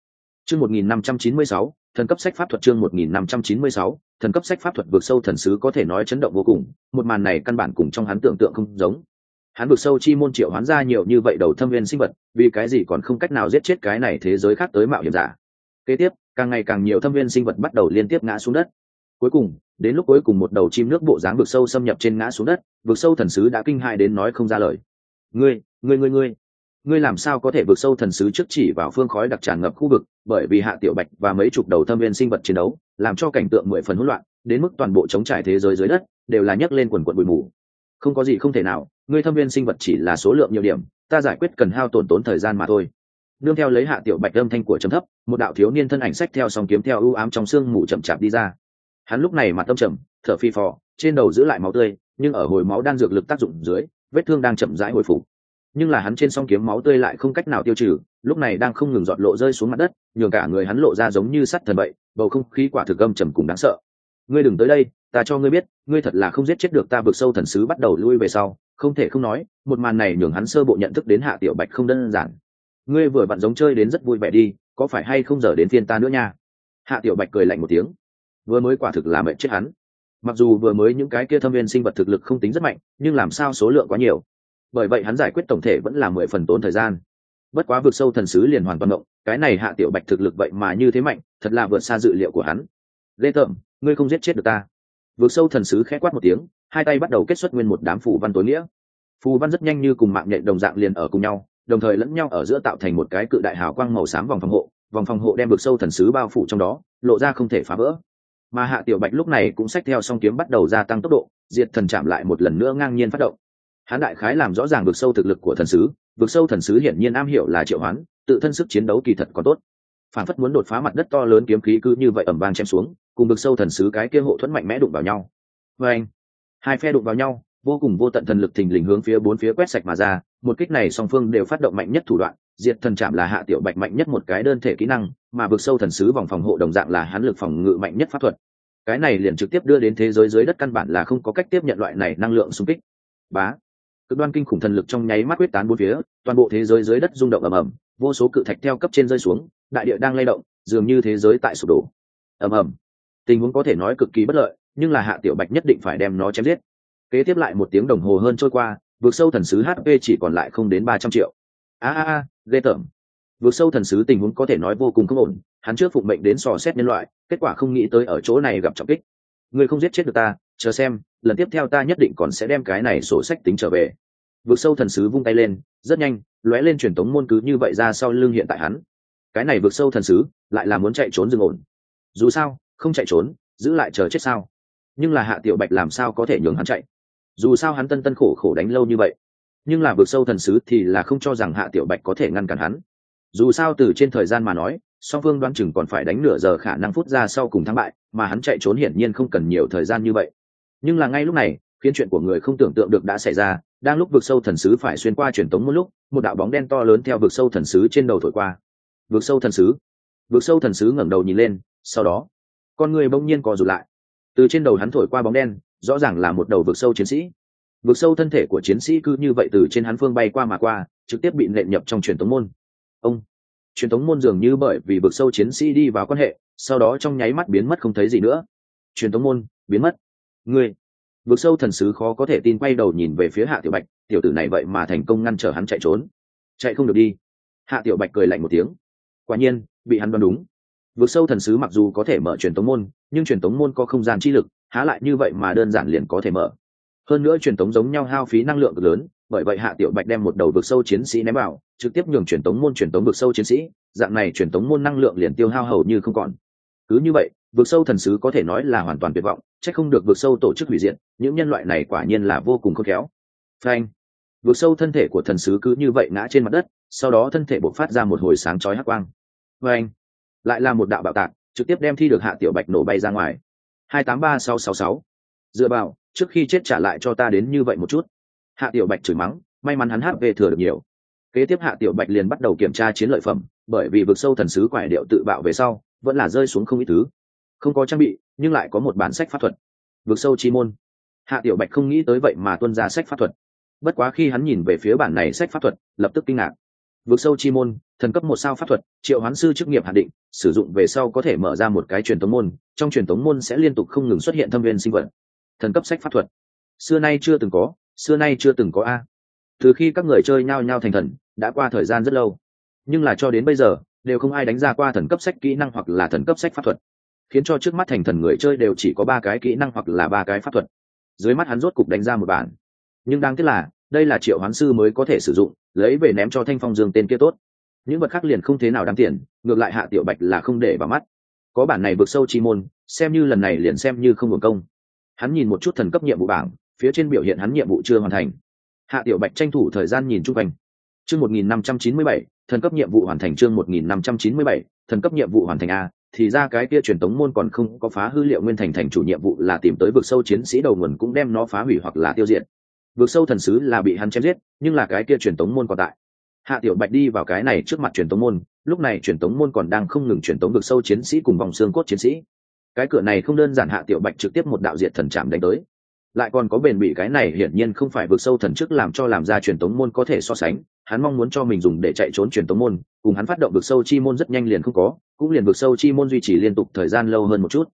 Chương một nghìn năm trăm chín mươi sáu thần cấp sách pháp thuật chương một nghìn năm trăm chín mươi sáu, thần cấp sách pháp thuật vực sâu thần sứ có thể nói chấn động vô cùng, một màn này căn bản cùng trong hắn tưởng tượng không giống. Hắn vực sâu chi môn triệu hoán ra nhiều như vậy đầu thâm viên sinh vật, vì cái gì còn không cách nào giết chết cái này thế giới khác tới mạo hiểm giả. Kế tiếp, càng ngày càng nhiều thâm viên sinh vật bắt đầu liên tiếp ngã xuống đất. Cuối cùng, đến lúc cuối cùng một đầu chim nước bộ dáng vực sâu xâm nhập trên ngã xuống đất vực sâu thần sứ đã kinh hại đến nói không ra lời. Ngươi ngươi ngươi ngươi ngươi làm sao có thể vượt sâu thần sứ trước chỉ vào phương khói đặc tràn ngập khu vực, bởi vì hạ tiểu bạch và mấy chục đầu thâm viên sinh vật chiến đấu, làm cho cảnh tượng mười phần hỗn loạn, đến mức toàn bộ chống trải thế giới dưới đất, đều là nhấc lên quần quận bụi mù. Không có gì không thể nào, ngươi thâm viên sinh vật chỉ là số lượng nhiều điểm, ta giải quyết cần hao tổn tốn thời gian mà thôi. Nương theo lấy hạ tiểu bạch âm thanh của trầm thấp, một đạo thiếu niên thân ảnh sách theo song kiếm theo ưu ám trong xương mù chậm chạp đi ra. Hắn lúc này mặt tâm trầm, thở phi phò, trên đầu giữ lại máu tươi, nhưng ở hồi máu đang dược lực tác dụng dưới, vết thương đang chậm rãi hồi phục nhưng là hắn trên song kiếm máu tươi lại không cách nào tiêu trừ, lúc này đang không ngừng dọn lộ rơi xuống mặt đất, nhường cả người hắn lộ ra giống như sắt thần bậy bầu không khí quả thực gâm trầm cùng đáng sợ. Ngươi đừng tới đây, ta cho ngươi biết, ngươi thật là không giết chết được ta vực sâu thần sứ bắt đầu lui về sau, không thể không nói, một màn này nhường hắn sơ bộ nhận thức đến hạ tiểu bạch không đơn giản. Ngươi vừa vặn giống chơi đến rất vui vẻ đi, có phải hay không giờ đến phiên ta nữa nha? Hạ tiểu bạch cười lạnh một tiếng. Vừa mới quả thực là mệnh chết hắn. Mặc dù vừa mới những cái kia thâm viên sinh vật thực lực không tính rất mạnh, nhưng làm sao số lượng quá nhiều bởi vậy hắn giải quyết tổng thể vẫn là mười phần tốn thời gian. Bất quá vượt sâu thần sứ liền hoàn toàn động, cái này hạ tiểu bạch thực lực vậy mà như thế mạnh, thật là vượt xa dự liệu của hắn. Lê tởm ngươi không giết chết được ta. Vượt sâu thần sứ khẽ quát một tiếng, hai tay bắt đầu kết xuất nguyên một đám phù văn tối nghĩa. Phù văn rất nhanh như cùng mạng nhện đồng dạng liền ở cùng nhau, đồng thời lẫn nhau ở giữa tạo thành một cái cự đại hào quang màu xám vòng phòng hộ, vòng phòng hộ đem vực sâu thần sứ bao phủ trong đó, lộ ra không thể phá vỡ. Mà hạ tiểu bạch lúc này cũng xách theo song kiếm bắt đầu gia tăng tốc độ, diệt thần chạm lại một lần nữa ngang nhiên phát động hán đại khái làm rõ ràng vực sâu thực lực của thần sứ, vực sâu thần sứ hiển nhiên am hiểu là triệu hoán, tự thân sức chiến đấu kỳ thật còn tốt. Phản phất muốn đột phá mặt đất to lớn kiếm khí cứ như vậy ẩm vang chém xuống, cùng vực sâu thần sứ cái kia hộ thuẫn mạnh mẽ đụng vào nhau. Và anh, hai phe đụng vào nhau, vô cùng vô tận thần lực thình lình hướng phía bốn phía quét sạch mà ra, một kích này song phương đều phát động mạnh nhất thủ đoạn, diệt thần chạm là hạ tiểu bạch mạnh nhất một cái đơn thể kỹ năng, mà vực sâu thần sứ vòng phòng hộ đồng dạng là hán lực phòng ngự mạnh nhất pháp thuật. Cái này liền trực tiếp đưa đến thế giới dưới đất căn bản là không có cách tiếp nhận loại này năng lượng xung kích. Bá cực đoan kinh khủng thần lực trong nháy mắt quyết tán bốn phía, toàn bộ thế giới dưới đất rung động ầm ầm, vô số cự thạch theo cấp trên rơi xuống, đại địa đang lay động, dường như thế giới tại sụp đổ. Ầm ầm. Tình huống có thể nói cực kỳ bất lợi, nhưng là hạ tiểu bạch nhất định phải đem nó chém giết. Kế tiếp lại một tiếng đồng hồ hơn trôi qua, vượt sâu thần sứ hp chỉ còn lại không đến ba trăm triệu. A a a, ghê tởm. Vượt sâu thần sứ tình huống có thể nói vô cùng không ổn, hắn trước phụng mệnh đến sò xét nhân loại, kết quả không nghĩ tới ở chỗ này gặp trọng kích. Người không giết chết được ta chờ xem, lần tiếp theo ta nhất định còn sẽ đem cái này sổ sách tính trở về. Vượt sâu thần sứ vung tay lên, rất nhanh, lóe lên truyền tống môn cứ như vậy ra sau lưng hiện tại hắn. Cái này vượt sâu thần sứ, lại là muốn chạy trốn dừng ổn. Dù sao, không chạy trốn, giữ lại chờ chết sao? Nhưng là hạ tiểu bạch làm sao có thể nhường hắn chạy? Dù sao hắn tân tân khổ khổ đánh lâu như vậy. Nhưng là vượt sâu thần sứ thì là không cho rằng hạ tiểu bạch có thể ngăn cản hắn. Dù sao từ trên thời gian mà nói, song phương đoán chừng còn phải đánh nửa giờ khả năng phút ra sau cùng thắng bại, mà hắn chạy trốn hiển nhiên không cần nhiều thời gian như vậy nhưng là ngay lúc này, khiến chuyện của người không tưởng tượng được đã xảy ra, đang lúc vực sâu thần sứ phải xuyên qua truyền tống một lúc, một đạo bóng đen to lớn theo vực sâu thần sứ trên đầu thổi qua. Vực sâu thần sứ. Vực sâu thần sứ ngẩng đầu nhìn lên, sau đó, con người bỗng nhiên co rụt lại. Từ trên đầu hắn thổi qua bóng đen, rõ ràng là một đầu vực sâu chiến sĩ. Vực sâu thân thể của chiến sĩ cứ như vậy từ trên hắn phương bay qua mà qua, trực tiếp bị nện nhập trong truyền tống môn. Ông, truyền tống môn dường như bởi vì vực sâu chiến sĩ đi vào quan hệ, sau đó trong nháy mắt biến mất không thấy gì nữa. Truyền tống môn biến mất ngươi, vực sâu thần sứ khó có thể tin quay đầu nhìn về phía hạ tiểu bạch, tiểu tử này vậy mà thành công ngăn trở hắn chạy trốn. Chạy không được đi. Hạ tiểu bạch cười lạnh một tiếng. Quả nhiên, bị hắn đoán đúng. Vực sâu thần sứ mặc dù có thể mở truyền tống môn, nhưng truyền tống môn có không gian chi lực, há lại như vậy mà đơn giản liền có thể mở. Hơn nữa truyền tống giống nhau hao phí năng lượng lớn, bởi vậy hạ tiểu bạch đem một đầu vực sâu chiến sĩ ném vào, trực tiếp nhường truyền tống môn truyền tống vực sâu chiến sĩ, dạng này truyền tống môn năng lượng liền tiêu hao hầu như không còn. Cứ như vậy Vượt sâu thần sứ có thể nói là hoàn toàn tuyệt vọng, chắc không được vượt sâu tổ chức hủy diệt, những nhân loại này quả nhiên là vô cùng khôn khéo. Frank vượt sâu thân thể của thần sứ cứ như vậy ngã trên mặt đất, sau đó thân thể bộc phát ra một hồi sáng chói hắc quang. Frank lại là một đạo bạo tạc, trực tiếp đem thi được hạ tiểu bạch nổ bay ra ngoài. hai tám ba sáu sáu sáu. Dựa vào, trước khi chết trả lại cho ta đến như vậy một chút. Hạ tiểu bạch chửi mắng, may mắn hắn hát về thừa được nhiều. Kế tiếp hạ tiểu bạch liền bắt đầu kiểm tra chiến lợi phẩm, bởi vì vực sâu thần sứ quải điệu tự bạo về sau, vẫn là rơi xuống không ít thứ không có trang bị, nhưng lại có một bản sách pháp thuật. Vượt sâu chi môn. Hạ tiểu bạch không nghĩ tới vậy mà tuân ra sách pháp thuật. Bất quá khi hắn nhìn về phía bản này sách pháp thuật, lập tức kinh ngạc. Vượt sâu chi môn, thần cấp một sao pháp thuật, triệu hoán sư chức nghiệp hạn định, sử dụng về sau có thể mở ra một cái truyền tống môn, trong truyền tống môn sẽ liên tục không ngừng xuất hiện thâm viên sinh vật. Thần cấp sách pháp thuật. Xưa nay chưa từng có, xưa nay chưa từng có a. Từ khi các người chơi nhao nhao thành thần, đã qua thời gian rất lâu. Nhưng là cho đến bây giờ, đều không ai đánh ra qua thần cấp sách kỹ năng hoặc là thần cấp sách pháp thuật khiến cho trước mắt thành thần người chơi đều chỉ có ba cái kỹ năng hoặc là ba cái pháp thuật. Dưới mắt hắn rốt cục đánh ra một bản. Nhưng đáng tiếc là, đây là triệu hoán sư mới có thể sử dụng, lấy về ném cho thanh phong dương tên kia tốt. Những vật khác liền không thế nào đáng tiền, ngược lại hạ tiểu bạch là không để vào mắt. Có bản này vượt sâu chi môn, xem như lần này liền xem như không hưởng công. Hắn nhìn một chút thần cấp nhiệm vụ bảng, phía trên biểu hiện hắn nhiệm vụ chưa hoàn thành. Hạ tiểu bạch tranh thủ thời gian nhìn chung quanh. Chương một nghìn năm trăm chín mươi bảy, thần cấp nhiệm vụ hoàn thành chương một nghìn năm trăm chín mươi bảy, thần cấp nhiệm vụ hoàn thành a thì ra cái kia truyền tống môn còn không có phá hư liệu nguyên thành thành chủ nhiệm vụ là tìm tới vực sâu chiến sĩ đầu nguồn cũng đem nó phá hủy hoặc là tiêu diệt. Vực sâu thần sứ là bị hắn chém giết, nhưng là cái kia truyền tống môn còn tại. Hạ tiểu bạch đi vào cái này trước mặt truyền tống môn, lúc này truyền tống môn còn đang không ngừng truyền tống vực sâu chiến sĩ cùng vòng xương cốt chiến sĩ. Cái cửa này không đơn giản hạ tiểu bạch trực tiếp một đạo diệt thần chạm đánh tới. Lại còn có bền bỉ cái này hiển nhiên không phải vực sâu thần chức làm cho làm ra truyền tống môn có thể so sánh hắn mong muốn cho mình dùng để chạy trốn truyền tống môn, cùng hắn phát động vực sâu chi môn rất nhanh liền không có, cũng liền vực sâu chi môn duy trì liên tục thời gian lâu hơn một chút.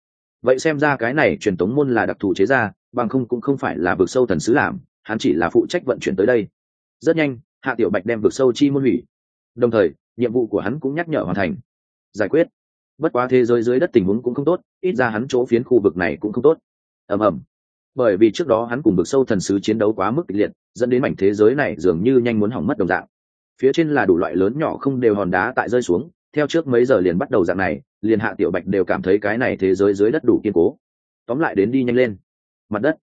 Vậy xem ra cái này truyền tống môn là đặc thù chế ra, bằng không cũng không phải là vực sâu thần sứ làm, hắn chỉ là phụ trách vận chuyển tới đây. Rất nhanh, hạ tiểu bạch đem vực sâu chi môn hủy. Đồng thời, nhiệm vụ của hắn cũng nhắc nhở hoàn thành. Giải quyết. Bất quá thế giới dưới đất tình huống cũng không tốt, ít ra hắn chỗ phiến khu vực này cũng không tốt. Ầm ầm bởi vì trước đó hắn cùng bực sâu thần sứ chiến đấu quá mức kịch liệt, dẫn đến mảnh thế giới này dường như nhanh muốn hỏng mất đồng dạng. Phía trên là đủ loại lớn nhỏ không đều hòn đá tại rơi xuống, theo trước mấy giờ liền bắt đầu dạng này, liền hạ tiểu bạch đều cảm thấy cái này thế giới dưới đất đủ kiên cố. Tóm lại đến đi nhanh lên. Mặt đất.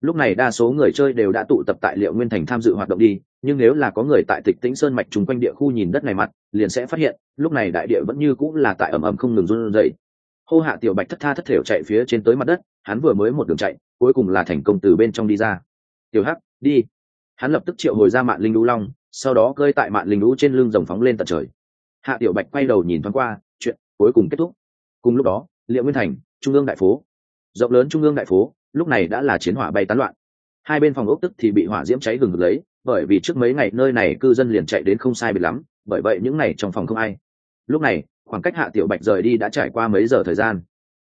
Lúc này đa số người chơi đều đã tụ tập tại liệu nguyên thành tham dự hoạt động đi, nhưng nếu là có người tại tịch tĩnh sơn mạch chung quanh địa khu nhìn đất này mặt, liền sẽ phát hiện, lúc này đại địa vẫn như cũng là tại ẩm ẩm không ngừng run rẩy. Hô hạ tiểu bạch thất tha thất thểu chạy phía trên tới mặt đất hắn vừa mới một đường chạy, cuối cùng là thành công từ bên trong đi ra. Tiểu hắc, đi. Hắn lập tức triệu hồi ra mạng linh lũ long, sau đó cơi tại mạng linh lũ trên lưng rồng phóng lên tận trời. Hạ tiểu bạch quay đầu nhìn thoáng qua, chuyện cuối cùng kết thúc. Cùng lúc đó liệu nguyên thành, trung ương đại phố. Rộng lớn trung ương đại phố, lúc này đã là chiến hỏa bay tán loạn. Hai bên phòng ốc tức thì bị hỏa diễm cháy gừng lấy, bởi vì trước mấy ngày nơi này cư dân liền chạy đến không sai biệt lắm, bởi vậy những ngày trong phòng không ai. Lúc này, khoảng cách hạ tiểu bạch rời đi đã trải qua mấy giờ thời gian?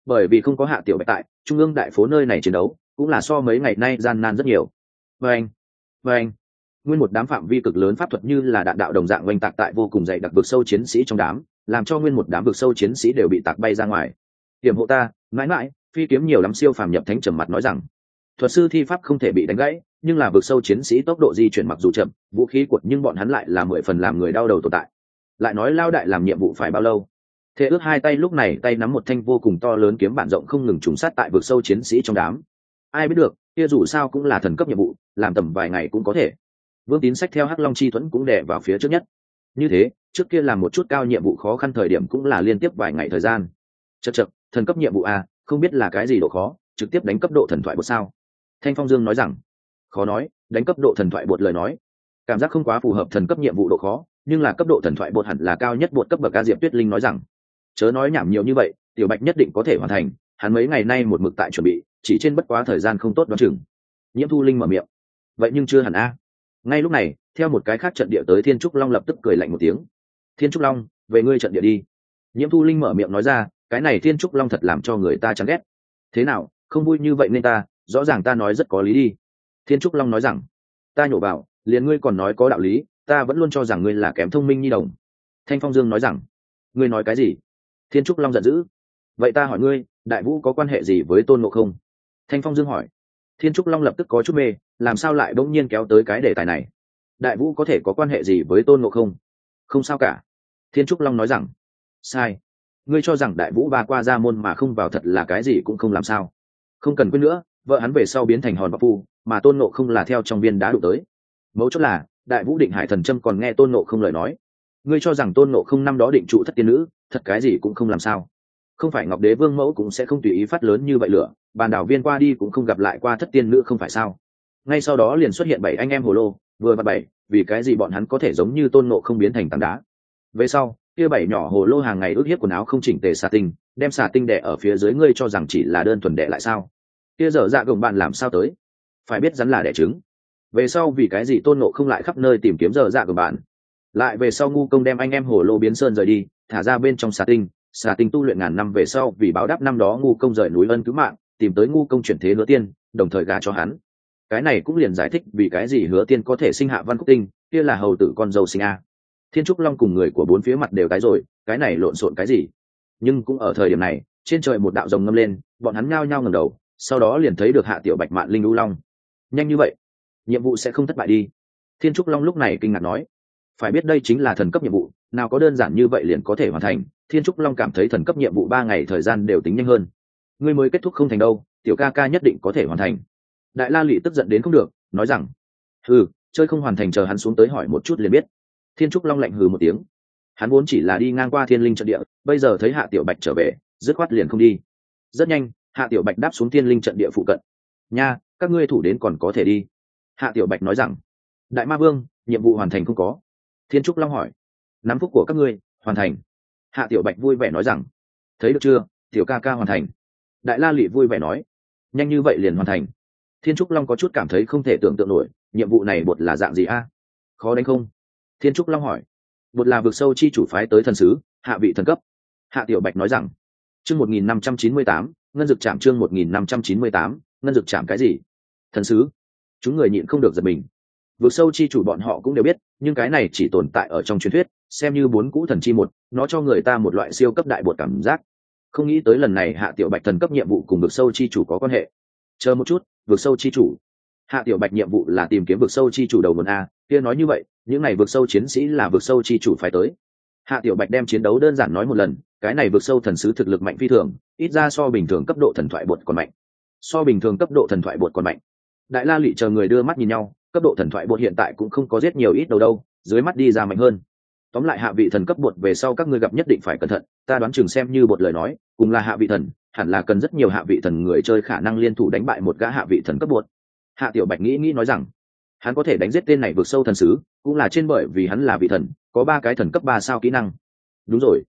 Bởi vì không có hạ tiểu bạch tại trung ương đại phố nơi này chiến đấu cũng là so mấy ngày nay gian nan rất nhiều. Và anh và anh, nguyên một đám phạm vi cực lớn pháp thuật như là đạn đạo đồng dạng oanh tạc tại vô cùng dày đặc vực sâu chiến sĩ trong đám, làm cho nguyên một đám vực sâu chiến sĩ đều bị tạc bay ra ngoài. Hiểm hộ ta, mãi mãi, phi kiếm nhiều lắm siêu phàm nhập thánh trầm mặt nói rằng, thuật sư thi pháp không thể bị đánh gãy, nhưng là vực sâu chiến sĩ tốc độ di chuyển mặc dù chậm, vũ khí quật nhưng bọn hắn lại là mười phần làm người đau đầu tồn tại. Lại nói lao đại làm nhiệm vụ phải bao lâu? Thế ước hai tay lúc này tay nắm một thanh vô cùng to lớn kiếm bản rộng không ngừng trùng sát tại vực sâu chiến sĩ trong đám. Ai biết được, kia dù sao cũng là thần cấp nhiệm vụ, làm tầm vài ngày cũng có thể. Vương tín sách theo hắc long chi thuẫn cũng đè vào phía trước nhất. Như thế, trước kia làm một chút cao nhiệm vụ khó khăn thời điểm cũng là liên tiếp vài ngày thời gian. Chật chật thần cấp nhiệm vụ a, không biết là cái gì độ khó, trực tiếp đánh cấp độ thần thoại bột sao? Thanh phong dương nói rằng, khó nói, đánh cấp độ thần thoại bột lời nói. Cảm giác không quá phù hợp thần cấp nhiệm vụ độ khó, nhưng là cấp độ thần thoại bột hẳn là cao nhất bột cấp bậc ca diệp tuyết linh nói rằng chớ nói nhảm nhiều như vậy, tiểu bạch nhất định có thể hoàn thành, hắn mấy ngày nay một mực tại chuẩn bị, chỉ trên bất quá thời gian không tốt đoán chừng. Nhiễm thu linh mở miệng. Vậy nhưng chưa hẳn a. Ngay lúc này, theo một cái khác trận địa tới thiên trúc long lập tức cười lạnh một tiếng. Thiên trúc long, về ngươi trận địa đi. Nhiễm thu linh mở miệng nói ra, cái này thiên trúc long thật làm cho người ta chán ghét. Thế nào, không vui như vậy nên ta, rõ ràng ta nói rất có lý đi. Thiên trúc long nói rằng, ta nhổ vào, liền ngươi còn nói có đạo lý, ta vẫn luôn cho rằng ngươi là kém thông minh nhi đồng. Thanh phong dương nói rằng, ngươi nói cái gì? Thiên trúc long giận dữ. Vậy ta hỏi ngươi, đại vũ có quan hệ gì với tôn ngộ không? Thanh phong dương hỏi. Thiên trúc long lập tức có chút mê, làm sao lại bỗng nhiên kéo tới cái đề tài này? Đại vũ có thể có quan hệ gì với tôn ngộ không? Không sao cả. Thiên trúc long nói rằng, sai. Ngươi cho rằng đại vũ ba qua ra môn mà không vào thật là cái gì cũng không làm sao. Không cần quên nữa, vợ hắn về sau biến thành hòn bạc phu, mà tôn ngộ không là theo trong viên đá đụng tới. Mấu chốt là, đại vũ định hải thần trâm còn nghe tôn ngộ không lời nói. Ngươi cho rằng tôn ngộ không năm đó định trụ thất tiên nữ thật cái gì cũng không làm sao. Không phải ngọc đế vương mẫu cũng sẽ không tùy ý phát lớn như vậy lửa, bàn đảo viên qua đi cũng không gặp lại qua thất tiên nữ không phải sao? Ngay sau đó liền xuất hiện bảy anh em hồ lô, vừa bắt bảy, vì cái gì bọn hắn có thể giống như tôn nộ không biến thành tảng đá? Về sau, kia bảy nhỏ hồ lô hàng ngày ước hiếp quần áo không chỉnh tề xà tinh, đem xà tinh đẻ ở phía dưới ngươi cho rằng chỉ là đơn thuần đẻ lại sao? Kia dở dạ gồng bạn làm sao tới? Phải biết rắn là đẻ trứng. Về sau vì cái gì tôn nộ không lại khắp nơi tìm kiếm dở dạ gồng bạn? Lại về sau ngu công đem anh em hồ lô biến sơn rời đi thả ra bên trong xà tinh xà tinh tu luyện ngàn năm về sau vì báo đáp năm đó ngu công rời núi ân cứu mạng, tìm tới ngu công chuyển thế hứa tiên, đồng thời gả cho hắn. Cái này cũng liền giải thích vì cái gì hứa tiên có thể sinh hạ văn quốc tinh, kia là hầu tử con dâu sinh a. Thiên trúc long cùng người của bốn phía mặt đều tái rồi, cái này lộn xộn cái gì? Nhưng cũng ở thời điểm này, trên trời một đạo rồng ngâm lên, bọn hắn ngao nhao ngầm đầu, sau đó liền thấy được hạ tiểu bạch mạn linh u long. Nhanh như vậy, nhiệm vụ sẽ không thất bại đi. Thiên trúc long lúc này kinh ngạc nói, phải biết đây chính là thần cấp nhiệm vụ nào có đơn giản như vậy liền có thể hoàn thành, thiên trúc long cảm thấy thần cấp nhiệm vụ ba ngày thời gian đều tính nhanh hơn. Ngươi mới kết thúc không thành đâu, tiểu ca ca nhất định có thể hoàn thành. Đại la lụy tức giận đến không được, nói rằng ừ chơi không hoàn thành chờ hắn xuống tới hỏi một chút liền biết. Thiên trúc long lạnh hừ một tiếng. Hắn vốn chỉ là đi ngang qua thiên linh trận địa, bây giờ thấy hạ tiểu bạch trở về, dứt khoát liền không đi. Rất nhanh, hạ tiểu bạch đáp xuống thiên linh trận địa phụ cận. Nha, các ngươi thủ đến còn có thể đi. Hạ tiểu bạch nói rằng, đại ma vương, nhiệm vụ hoàn thành không có. Thiên trúc long hỏi nắm phúc của các ngươi, hoàn thành. Hạ tiểu bạch vui vẻ nói rằng, thấy được chưa, tiểu ca ca hoàn thành. Đại la lụy vui vẻ nói, nhanh như vậy liền hoàn thành. Thiên trúc long có chút cảm thấy không thể tưởng tượng nổi, nhiệm vụ này bột là dạng gì a? Khó đánh không? Thiên trúc long hỏi. Bột là vực sâu chi chủ phái tới thần sứ, hạ vị thần cấp. Hạ tiểu bạch nói rằng, chương một nghìn năm trăm chín mươi tám, ngân dực chạm chương một nghìn năm trăm chín mươi tám, ngân dực chạm cái gì? Thần sứ. Chúng người nhịn không được giật mình. Vực sâu chi chủ bọn họ cũng đều biết, nhưng cái này chỉ tồn tại ở trong truyền thuyết xem như bốn cũ thần chi một, nó cho người ta một loại siêu cấp đại bột cảm giác. Không nghĩ tới lần này hạ tiểu bạch thần cấp nhiệm vụ cùng vực sâu chi chủ có quan hệ. Chờ một chút, vực sâu chi chủ. Hạ tiểu bạch nhiệm vụ là tìm kiếm vực sâu chi chủ đầu nguồn a, kia nói như vậy, những này vực sâu chiến sĩ là vực sâu chi chủ phải tới. Hạ tiểu bạch đem chiến đấu đơn giản nói một lần, cái này vực sâu thần sứ thực lực mạnh phi thường, ít ra so bình thường cấp độ thần thoại bột còn mạnh. So bình thường cấp độ thần thoại bột còn mạnh. Đại la lụy chờ người đưa mắt nhìn nhau, cấp độ thần thoại bột hiện tại cũng không có giết nhiều ít đâu đâu, dưới mắt đi ra mạnh hơn tóm lại hạ vị thần cấp bột về sau các ngươi gặp nhất định phải cẩn thận, ta đoán chừng xem như bột lời nói, cùng là hạ vị thần, hẳn là cần rất nhiều hạ vị thần người chơi khả năng liên thủ đánh bại một gã hạ vị thần cấp bột. Hạ tiểu bạch nghĩ nghĩ nói rằng, hắn có thể đánh giết tên này vượt sâu thần sứ, cũng là trên bởi vì hắn là vị thần, có ba cái thần cấp ba sao kỹ năng. Đúng rồi.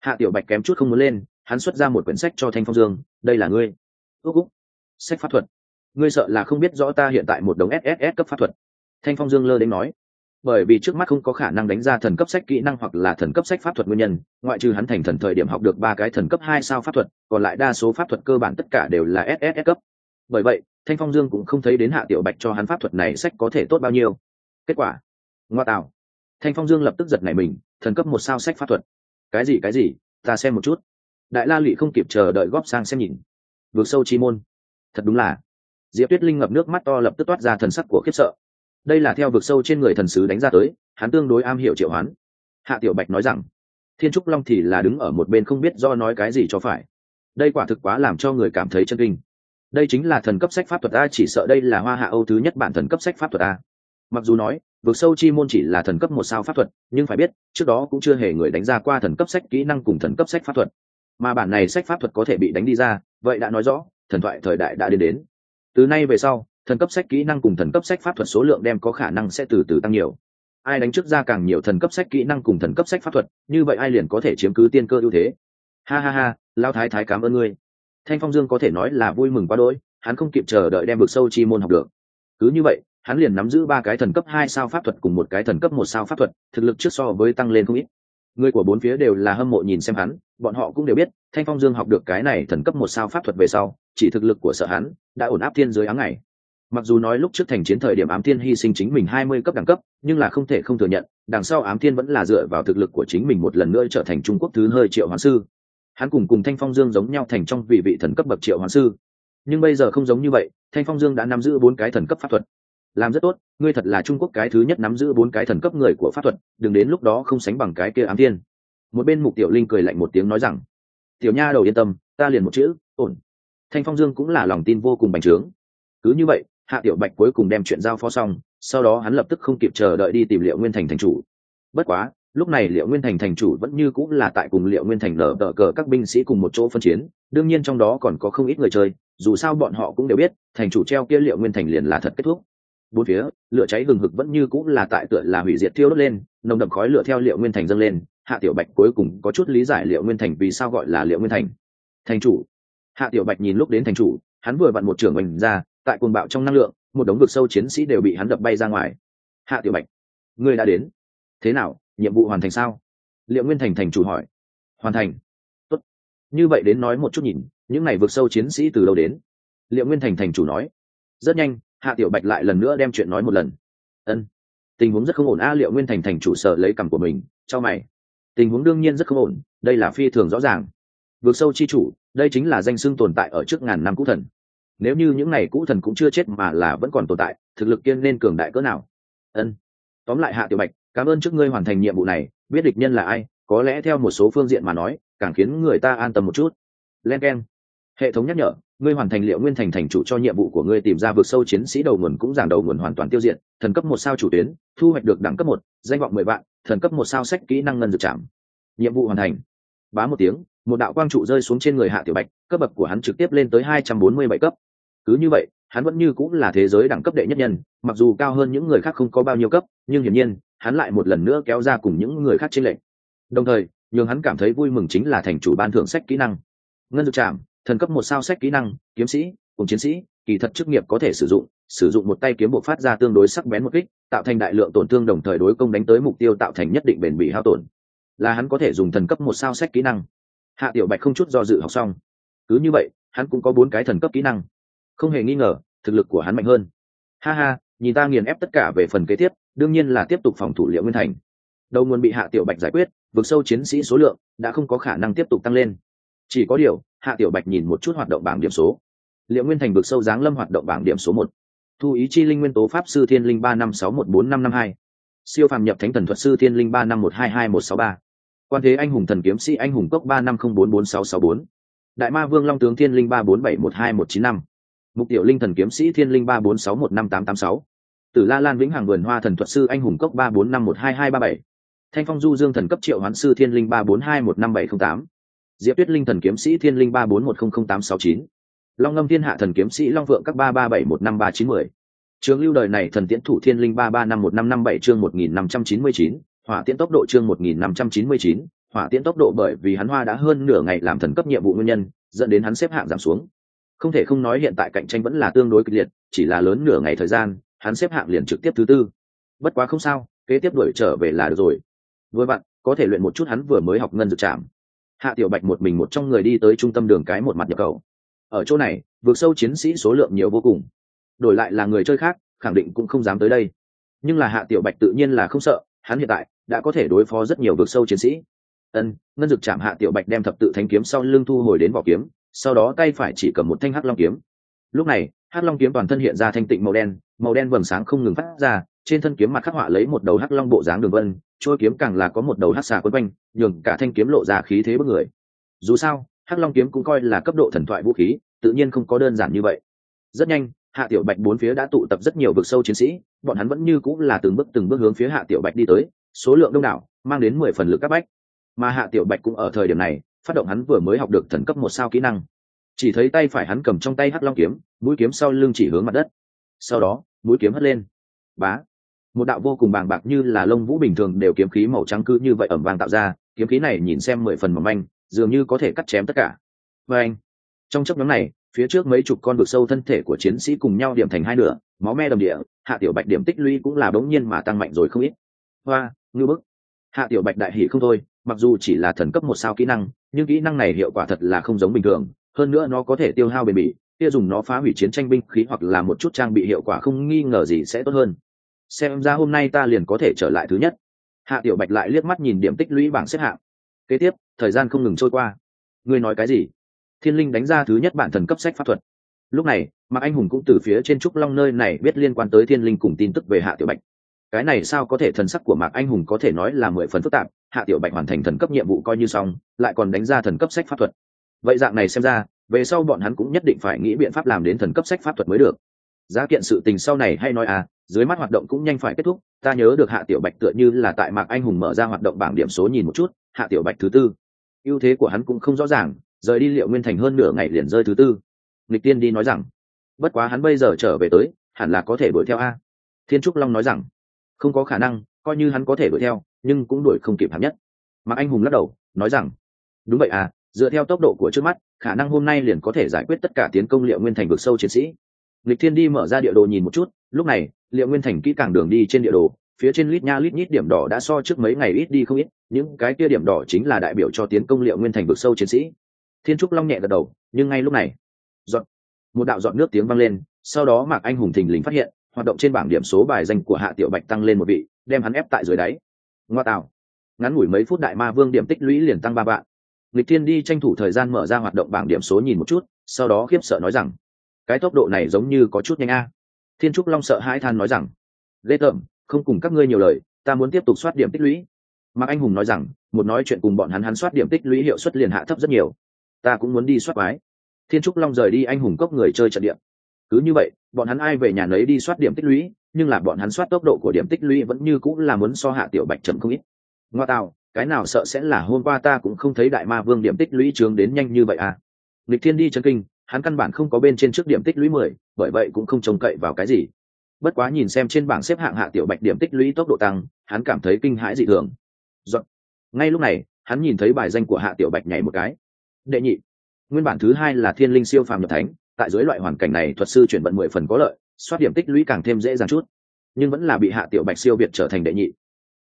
Hạ tiểu bạch kém chút không muốn lên, hắn xuất ra một quyển sách cho thanh phong dương, đây là ngươi. Ước úc. Sách pháp thuật. Ngươi sợ là không biết rõ ta hiện tại một đống sss cấp pháp thuật. Thanh phong dương lơ đến nói bởi vì trước mắt không có khả năng đánh ra thần cấp sách kỹ năng hoặc là thần cấp sách pháp thuật nguyên nhân, ngoại trừ hắn thành thần thời điểm học được ba cái thần cấp hai sao pháp thuật, còn lại đa số pháp thuật cơ bản tất cả đều là ss cấp. Bởi vậy, thanh phong dương cũng không thấy đến hạ tiểu bạch cho hắn pháp thuật này sách có thể tốt bao nhiêu. Kết quả, ngoa tạo. Thanh phong dương lập tức giật này mình, thần cấp một sao sách pháp thuật. Cái gì cái gì? Ta xem một chút. Đại la lụy không kịp chờ đợi góp sang xem nhìn. Vượt sâu chi môn. Thật đúng là. Diệp tuyết linh ngập nước mắt to lập tức toát ra thần sắc của khiếp sợ đây là theo vực sâu trên người thần sứ đánh ra tới, hắn tương đối am hiểu triệu hoán. Hạ tiểu bạch nói rằng, thiên trúc long thì là đứng ở một bên không biết do nói cái gì cho phải. Đây quả thực quá làm cho người cảm thấy chân kinh. Đây chính là thần cấp sách pháp thuật a, chỉ sợ đây là hoa hạ âu thứ nhất bản thần cấp sách pháp thuật a. Mặc dù nói, vực sâu chi môn chỉ là thần cấp một sao pháp thuật, nhưng phải biết, trước đó cũng chưa hề người đánh ra qua thần cấp sách kỹ năng cùng thần cấp sách pháp thuật. Mà bản này sách pháp thuật có thể bị đánh đi ra, vậy đã nói rõ, thần thoại thời đại đã đến đến. Từ nay về sau thần cấp sách kỹ năng cùng thần cấp sách pháp thuật số lượng đem có khả năng sẽ từ từ tăng nhiều. Ai đánh trước ra càng nhiều thần cấp sách kỹ năng cùng thần cấp sách pháp thuật, như vậy ai liền có thể chiếm cứ tiên cơ ưu thế. Ha ha ha lao thái thái cảm ơn ngươi. Thanh phong dương có thể nói là vui mừng quá đỗi, hắn không kịp chờ đợi đem vực sâu chi môn học được. Cứ như vậy, hắn liền nắm giữ ba cái thần cấp hai sao pháp thuật cùng một cái thần cấp một sao pháp thuật, thực lực trước so với tăng lên không ít. Người của bốn phía đều là hâm mộ nhìn xem hắn, bọn họ cũng đều biết, thanh phong dương học được cái này thần cấp một sao pháp thuật về sau, chỉ thực lực của sợ hắn, đã ổn áp thiên giới áng ngày mặc dù nói lúc trước thành chiến thời điểm ám thiên hy sinh chính mình hai mươi cấp đẳng cấp, nhưng là không thể không thừa nhận, đằng sau ám thiên vẫn là dựa vào thực lực của chính mình một lần nữa trở thành trung quốc thứ hơi triệu hoàng sư. Hắn cùng cùng thanh phong dương giống nhau thành trong vị vị thần cấp bậc triệu hoàng sư. Nhưng bây giờ không giống như vậy, thanh phong dương đã nắm giữ bốn cái thần cấp pháp thuật. Làm rất tốt, ngươi thật là trung quốc cái thứ nhất nắm giữ bốn cái thần cấp người của pháp thuật, đừng đến lúc đó không sánh bằng cái kia ám thiên. Một bên mục tiểu linh cười lạnh một tiếng nói rằng, tiểu nha đầu yên tâm, ta liền một chữ, ổn. Thanh phong dương cũng là lòng tin vô cùng bành trướng. Cứ như vậy hạ tiểu bạch cuối cùng đem chuyện giao phó xong, sau đó hắn lập tức không kịp chờ đợi đi tìm liệu nguyên thành thành chủ. Bất quá, lúc này liệu nguyên thành thành chủ vẫn như cũng là tại cùng liệu nguyên thành nở tờ cờ các binh sĩ cùng một chỗ phân chiến, đương nhiên trong đó còn có không ít người chơi, dù sao bọn họ cũng đều biết, thành chủ treo kia liệu nguyên thành liền là thật kết thúc. Bốn phía, lửa cháy gừng hực vẫn như cũng là tại tựa là hủy diệt thiêu đốt lên, nồng đậm khói lửa theo liệu nguyên thành dâng lên, hạ tiểu bạch cuối cùng có chút lý giải liệu nguyên thành vì sao gọi là liệu nguyên thành. Thành chủ. Hạ tiểu bạch nhìn lúc đến thành chủ, hắn vừa vặn một trưởng mình ra tại cuồng bạo trong năng lượng, một đống vực sâu chiến sĩ đều bị hắn đập bay ra ngoài. Hạ tiểu bạch, ngươi đã đến. Thế nào, nhiệm vụ hoàn thành sao? Liệu nguyên thành thành chủ hỏi. Hoàn thành. Tốt. Như vậy đến nói một chút nhìn, những này vượt sâu chiến sĩ từ đâu đến? Liệu nguyên thành thành chủ nói. Rất nhanh, hạ tiểu bạch lại lần nữa đem chuyện nói một lần. Ân. Tình huống rất không ổn a liệu nguyên thành thành chủ sợ lấy cằm của mình, cho mày. Tình huống đương nhiên rất không ổn, đây là phi thường rõ ràng. Vượt sâu chi chủ, đây chính là danh xưng tồn tại ở trước ngàn năm cũ thần nếu như những này cũ thần cũng chưa chết mà là vẫn còn tồn tại, thực lực kiên nên cường đại cỡ nào? Ân. Tóm lại hạ tiểu bạch, cảm ơn trước ngươi hoàn thành nhiệm vụ này, biết địch nhân là ai, có lẽ theo một số phương diện mà nói, càng khiến người ta an tâm một chút. Len k e n hệ thống nhắc nhở, ngươi hoàn thành liệu nguyên thành thành chủ cho nhiệm vụ của ngươi tìm ra vượt sâu chiến sĩ đầu nguồn cũng giảng đầu nguồn hoàn toàn tiêu diệt, thần cấp một sao chủ tuyến, thu hoạch được đẳng cấp một, danh vọng mười vạn, thần cấp một sao sách kỹ năng ngân dược chạm nhiệm vụ hoàn thành. Bá một tiếng một đạo quang trụ rơi xuống trên người hạ tiểu bạch, cấp bậc của hắn trực tiếp lên tới hai trăm bốn mươi bảy cấp. Cứ như vậy, hắn vẫn như cũng là thế giới đẳng cấp đệ nhất nhân, mặc dù cao hơn những người khác không có bao nhiêu cấp, nhưng hiển nhiên, hắn lại một lần nữa kéo ra cùng những người khác trên lệnh đồng thời, nhường hắn cảm thấy vui mừng chính là thành chủ ban thưởng sách kỹ năng. Ngân dược trạm thần cấp một sao sách kỹ năng, kiếm sĩ, cùng chiến sĩ, kỳ thật chức nghiệp có thể sử dụng sử dụng một tay kiếm bộ phát ra tương đối sắc bén một kích, tạo thành đại lượng tổn thương đồng thời đối công đánh tới mục tiêu tạo thành nhất định bền bỉ hao tổn. Là hắn có thể dùng thần cấp một sao sách kỹ năng hạ tiểu bạch không chút do dự học xong. Cứ như vậy, hắn cũng có bốn cái thần cấp kỹ năng. Không hề nghi ngờ, thực lực của hắn mạnh hơn. Ha ha, nhìn ta nghiền ép tất cả về phần kế tiếp, đương nhiên là tiếp tục phòng thủ liệu nguyên thành. Đầu nguồn bị hạ tiểu bạch giải quyết, vượt sâu chiến sĩ số lượng đã không có khả năng tiếp tục tăng lên. Chỉ có điều, hạ tiểu bạch nhìn một chút hoạt động bảng điểm số. Liệu nguyên thành vượt sâu giáng lâm hoạt động bảng điểm số một. Thu ý chi linh nguyên tố pháp sư thiên linh ba năm sáu một bốn năm năm hai. Siêu phàm nhập thánh thần thuật sư thiên linh ba năm một hai hai một sáu ba quan thế anh hùng thần kiếm sĩ anh hùng cốc ba năm không bốn bốn sáu sáu bốn. Đại ma vương long tướng thiên linh ba bốn bảy một hai một chín năm. Mục tiểu linh thần kiếm sĩ thiên linh ba bốn sáu một năm tám tám sáu. Tử la lan vĩnh hằng vườn hoa thần thuật sư anh hùng cốc ba bốn năm một hai hai ba bảy. Thanh phong du dương thần cấp triệu hoán sư thiên linh ba bốn hai một năm bảy không tám. Diệp tuyết linh thần kiếm sĩ thiên linh ba bốn một không không tám sáu chín. Long ngâm thiên hạ thần kiếm sĩ long vượng các ba ba bảy một năm ba chín mười. Trường lưu đời này thần tiễn thủ thiên linh ba ba năm một năm năm bảy chương một nghìn năm trăm chín mươi chín hỏa tiễn tốc độ chương một nghìn năm trăm chín mươi chín, hỏa tiễn tốc độ bởi vì hắn hoa đã hơn nửa ngày làm thần cấp nhiệm vụ nguyên nhân, dẫn đến hắn xếp hạng giảm xuống. Không thể không nói hiện tại cạnh tranh vẫn là tương đối kịch liệt, chỉ là lớn nửa ngày thời gian, hắn xếp hạng liền trực tiếp thứ tư. Bất quá không sao, kế tiếp đuổi trở về là được rồi. Với bạn, có thể luyện một chút hắn vừa mới học ngân dược chạm hạ tiểu bạch một mình một trong người đi tới trung tâm đường cái một mặt nhập cầu ở chỗ này, vượt sâu chiến sĩ số lượng nhiều vô cùng. Đổi lại là người chơi khác, khẳng định cũng không dám tới đây. Nhưng là hạ tiểu bạch tự nhiên là không sợ hắn hiện tại đã có thể đối phó rất nhiều vực sâu chiến sĩ. Ân, ngân dực chạm hạ tiểu bạch đem thập tự thanh kiếm sau lưng thu hồi đến vỏ kiếm, sau đó tay phải chỉ cầm một thanh hắc long kiếm. Lúc này, hắc long kiếm toàn thân hiện ra thanh tịnh màu đen màu đen vầng sáng không ngừng phát ra, trên thân kiếm mặt khắc họa lấy một đầu hắc long bộ dáng đường vân trôi kiếm càng là có một đầu hắc xà quấn quanh, nhường cả thanh kiếm lộ ra khí thế bất người. Dù sao, hắc long kiếm cũng coi là cấp độ thần thoại vũ khí, tự nhiên không có đơn giản như vậy. Rất nhanh hạ tiểu bạch bốn phía đã tụ tập rất nhiều vực sâu chiến sĩ, bọn hắn vẫn như cũng là từng bước từng bước hướng phía hạ tiểu bạch đi tới, số lượng đông đảo, mang đến mười phần lực các bách. Mà hạ tiểu bạch cũng ở thời điểm này, phát động hắn vừa mới học được thần cấp một sao kỹ năng. Chỉ thấy tay phải hắn cầm trong tay hắc long kiếm, mũi kiếm sau lưng chỉ hướng mặt đất. Sau đó, mũi kiếm hất lên. Bá! Một đạo vô cùng bàng bạc như là lông vũ bình thường đều kiếm khí màu trắng cứ như vậy ẩm vàng tạo ra, kiếm khí này nhìn xem mười phần mỏng manh, dường như có thể cắt chém tất cả. Và anh, trong chấp nhóm này phía trước mấy chục con vực sâu thân thể của chiến sĩ cùng nhau điểm thành hai nửa, máu me đầm địa, hạ tiểu bạch điểm tích lũy cũng là bỗng nhiên mà tăng mạnh rồi không ít. Hoa, ngư bức. Hạ tiểu bạch đại hỷ không thôi, mặc dù chỉ là thần cấp một sao kỹ năng, nhưng kỹ năng này hiệu quả thật là không giống bình thường, hơn nữa nó có thể tiêu hao bền bỉ, kia dùng nó phá hủy chiến tranh binh khí hoặc là một chút trang bị hiệu quả không nghi ngờ gì sẽ tốt hơn. Xem ra hôm nay ta liền có thể trở lại thứ nhất. Hạ tiểu bạch lại liếc mắt nhìn điểm tích lũy bảng xếp hạng. Kế tiếp, thời gian không ngừng trôi qua. Ngươi nói cái gì? Thiên linh đánh ra thứ nhất bản thần cấp sách pháp thuật. Lúc này, mạc anh hùng cũng từ phía trên trúc long nơi này biết liên quan tới thiên linh cùng tin tức về hạ tiểu bạch. Cái này sao có thể thần sắc của mạc anh hùng có thể nói là mười phần phức tạp, hạ tiểu bạch hoàn thành thần cấp nhiệm vụ coi như xong, lại còn đánh ra thần cấp sách pháp thuật. Vậy dạng này xem ra, về sau bọn hắn cũng nhất định phải nghĩ biện pháp làm đến thần cấp sách pháp thuật mới được. Giá kiện sự tình sau này hay nói à dưới mắt hoạt động cũng nhanh phải kết thúc, ta nhớ được hạ tiểu bạch tựa như là tại mạc anh hùng mở ra hoạt động bảng điểm số nhìn một chút, hạ tiểu bạch thứ tư. Ưu thế của hắn cũng không rõ ràng rời đi liệu nguyên thành hơn nửa ngày liền rơi thứ tư. Lịch tiên đi nói rằng, bất quá hắn bây giờ trở về tới, hẳn là có thể đuổi theo a. Thiên trúc long nói rằng, không có khả năng, coi như hắn có thể đuổi theo, nhưng cũng đuổi không kịp hạng nhất. Mà anh hùng lắc đầu, nói rằng, đúng vậy à dựa theo tốc độ của trước mắt, khả năng hôm nay liền có thể giải quyết tất cả tiến công liệu nguyên thành vực sâu chiến sĩ. Lịch thiên đi mở ra địa đồ nhìn một chút, lúc này, liệu nguyên thành kỹ càng đường đi trên địa đồ, phía trên lít nha lít nhít điểm đỏ đã so trước mấy ngày ít đi không ít, những cái kia điểm đỏ chính là đại biểu cho tiến công liệu nguyên thành vực sâu chiến sĩ thiên trúc long nhẹ gật đầu, nhưng ngay lúc này, giọt, một đạo dọn nước tiếng vang lên, sau đó mạc anh hùng thình lình phát hiện, hoạt động trên bảng điểm số bài danh của hạ tiểu bạch tăng lên một vị, đem hắn ép tại dưới đáy. Ngoa tạo, ngắn ngủi mấy phút đại ma vương điểm tích lũy liền tăng ba vạn. Lịch thiên đi tranh thủ thời gian mở ra hoạt động bảng điểm số nhìn một chút, sau đó khiếp sợ nói rằng, cái tốc độ này giống như có chút nhanh a. Thiên trúc long sợ hãi than nói rằng ghê tởm không cùng các ngươi nhiều lời, ta muốn tiếp tục soát điểm tích lũy. Mạc anh hùng nói rằng, một nói chuyện cùng bọn hắn hắn soát điểm tích lũy hiệu suất liền hạ thấp rất nhiều ta cũng muốn đi soát quái. Thiên trúc long rời đi anh hùng cốc người chơi trận địa. cứ như vậy, bọn hắn ai về nhà nấy đi soát điểm tích lũy, nhưng là bọn hắn soát tốc độ của điểm tích lũy vẫn như cũng là muốn so hạ tiểu bạch chậm không ít. Ngoa tạo cái nào sợ sẽ là hôm qua ta cũng không thấy đại ma vương điểm tích lũy trướng đến nhanh như vậy à? Lịch thiên đi chân kinh, hắn căn bản không có bên trên trước điểm tích lũy mười, bởi vậy cũng không trông cậy vào cái gì. Bất quá nhìn xem trên bảng xếp hạng hạ tiểu bạch điểm tích lũy tốc độ tăng, hắn cảm thấy kinh hãi dị thường. Dọn. ngay lúc này, hắn nhìn thấy bài danh của hạ tiểu bạch nhảy một cái đệ nhị, nguyên bản thứ hai là thiên linh siêu phàm nhập thánh, tại dưới loại hoàn cảnh này thuật sư chuyển vận mười phần có lợi soát điểm tích lũy càng thêm dễ dàng chút. Nhưng vẫn là bị hạ tiểu bạch siêu việt trở thành đệ nhị.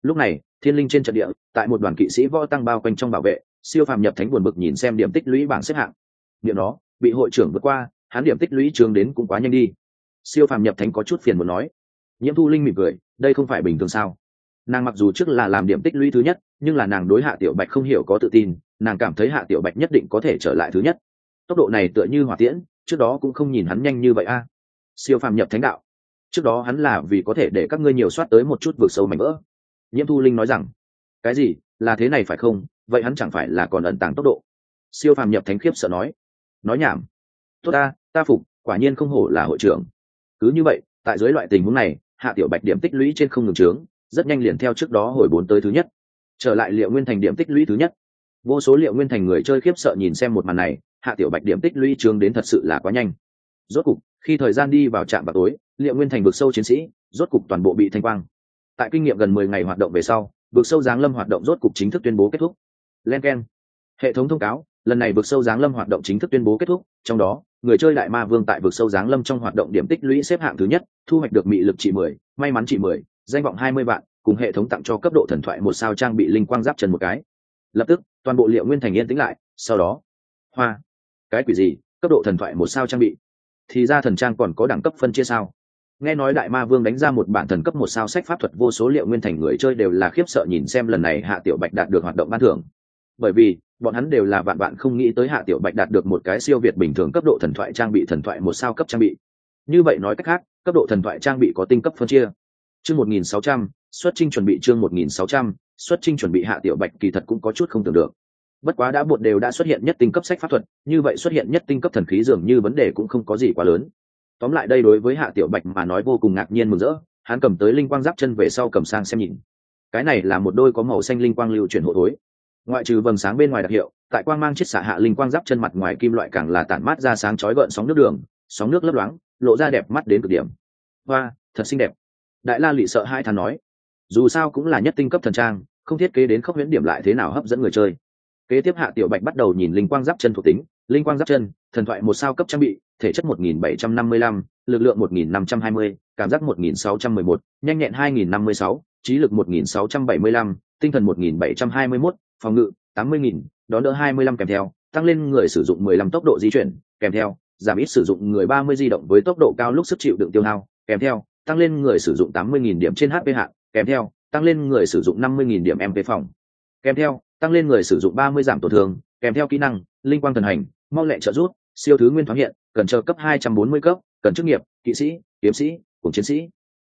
Lúc này, thiên linh trên trận địa, tại một đoàn kỵ sĩ võ tăng bao quanh trong bảo vệ, siêu phàm nhập thánh buồn bực nhìn xem điểm tích lũy bảng xếp hạng. Điểm đó, bị hội trưởng vượt qua, hắn điểm tích lũy trường đến cũng quá nhanh đi. Siêu phàm nhập thánh có chút phiền muốn nói. Nhiễm thu linh mỉm cười, đây không phải bình thường sao? Nàng mặc dù trước là làm điểm tích lũy thứ nhất nhưng là nàng đối hạ tiểu bạch không hiểu có tự tin, nàng cảm thấy hạ tiểu bạch nhất định có thể trở lại thứ nhất. Tốc độ này tựa như hỏa tiễn, trước đó cũng không nhìn hắn nhanh như vậy a. Siêu phàm nhập thánh đạo. Trước đó hắn là vì có thể để các ngươi nhiều soát tới một chút vượt sâu mảnh vỡ. Nhiễm thu linh nói rằng, cái gì? Là thế này phải không? Vậy hắn chẳng phải là còn ẩn tàng tốc độ? Siêu phàm nhập thánh khiếp sợ nói nói nhảm. Tốt ta ta phục, quả nhiên không hổ là hội trưởng. Cứ như vậy, tại dưới loại tình huống này, hạ tiểu bạch điểm tích lũy trên không ngừng trướng, rất nhanh liền theo trước đó hồi bốn tới thứ nhất trở lại liệu nguyên thành điểm tích lũy thứ nhất. Vô số liệu nguyên thành người chơi khiếp sợ nhìn xem một màn này, hạ tiểu bạch điểm tích lũy trường đến thật sự là quá nhanh. Rốt cục, khi thời gian đi vào trạm vào tối, liệu nguyên thành vực sâu chiến sĩ, rốt cục toàn bộ bị thanh quang. Tại kinh nghiệm gần mười ngày hoạt động về sau, vực sâu giáng lâm hoạt động rốt cục chính thức tuyên bố kết thúc. Len k e n hệ thống thông cáo, lần này vực sâu giáng lâm hoạt động chính thức tuyên bố kết thúc, trong đó, người chơi đại ma vương tại vực sâu giáng lâm trong hoạt động điểm tích lũy xếp hạng thứ nhất, thu hoạch được mị lực trị mười, may mắn trị mười, danh vọng hai mươi vạn cùng hệ thống tặng cho cấp độ thần thoại một sao trang bị linh quang giáp chân một cái. Lập tức, toàn bộ liệu nguyên thành yên tĩnh lại, sau đó, hoa, cái quỷ gì, cấp độ thần thoại một sao trang bị. Thì ra thần trang còn có đẳng cấp phân chia sao? Nghe nói đại ma vương đánh ra một bản thần cấp một sao sách pháp thuật vô số liệu nguyên thành người chơi đều là khiếp sợ nhìn xem lần này hạ tiểu bạch đạt được hoạt động ban thưởng. Bởi vì, bọn hắn đều là bạn bạn không nghĩ tới hạ tiểu bạch đạt được một cái siêu việt bình thường cấp độ thần thoại trang bị thần thoại một sao cấp trang bị. Như vậy nói cách khác, cấp độ thần thoại trang bị có tinh cấp phân chia chương một nghìn sáu trăm, xuất trinh chuẩn bị chương một nghìn sáu trăm, xuất trinh chuẩn bị hạ tiểu bạch kỳ thật cũng có chút không tưởng được. Bất quá đã bột đều đã xuất hiện nhất tinh cấp sách pháp thuật, như vậy xuất hiện nhất tinh cấp thần khí dường như vấn đề cũng không có gì quá lớn. Tóm lại đây đối với hạ tiểu bạch mà nói vô cùng ngạc nhiên mừng rỡ, hắn cầm tới linh quang giáp chân về sau cầm sang xem nhìn. Cái này là một đôi có màu xanh linh quang lưu chuyển hộ thối. Ngoại trừ vầng sáng bên ngoài đặc hiệu, tại quang mang chiết xạ hạ linh quang giáp chân mặt ngoài kim loại càng là tản mát ra sáng chói gợn sóng nước đường, sóng nước lấp loáng, lộ ra đẹp mắt đến cực điểm. Hoa, thật xinh đẹp đại la lụy sợ hai thằng nói dù sao cũng là nhất tinh cấp thần trang không thiết kế đến khốc huyễn điểm lại thế nào hấp dẫn người chơi. Kế tiếp hạ tiểu bạch bắt đầu nhìn linh quang giáp chân thuộc tính. Linh quang giáp chân thần thoại một sao cấp trang bị thể chất 1755, lực lượng 1520, cảm giác 1611, nhanh nhẹn 2056, trí lực 1675, tinh thần 1721, phòng ngự 80.000, đón đỡ 25 kèm theo, tăng lên người sử dụng 15 tốc độ di chuyển, kèm theo, giảm ít sử dụng người 30 di động với tốc độ cao lúc sức chịu đựng tiêu hao, kèm theo, tăng lên người sử dụng 80.000 điểm trên HP hạn, kèm theo, tăng lên người sử dụng 50.000 điểm MP phòng. Kèm theo, tăng lên người sử dụng 30 giảm tổn thương, kèm theo kỹ năng, linh quang thần hành, mau lẹ trợ rút, siêu thứ nguyên thoáng hiện, cần chờ cấp 240 cấp, cần chức nghiệp, kỵ sĩ, kiếm sĩ, cùng chiến sĩ.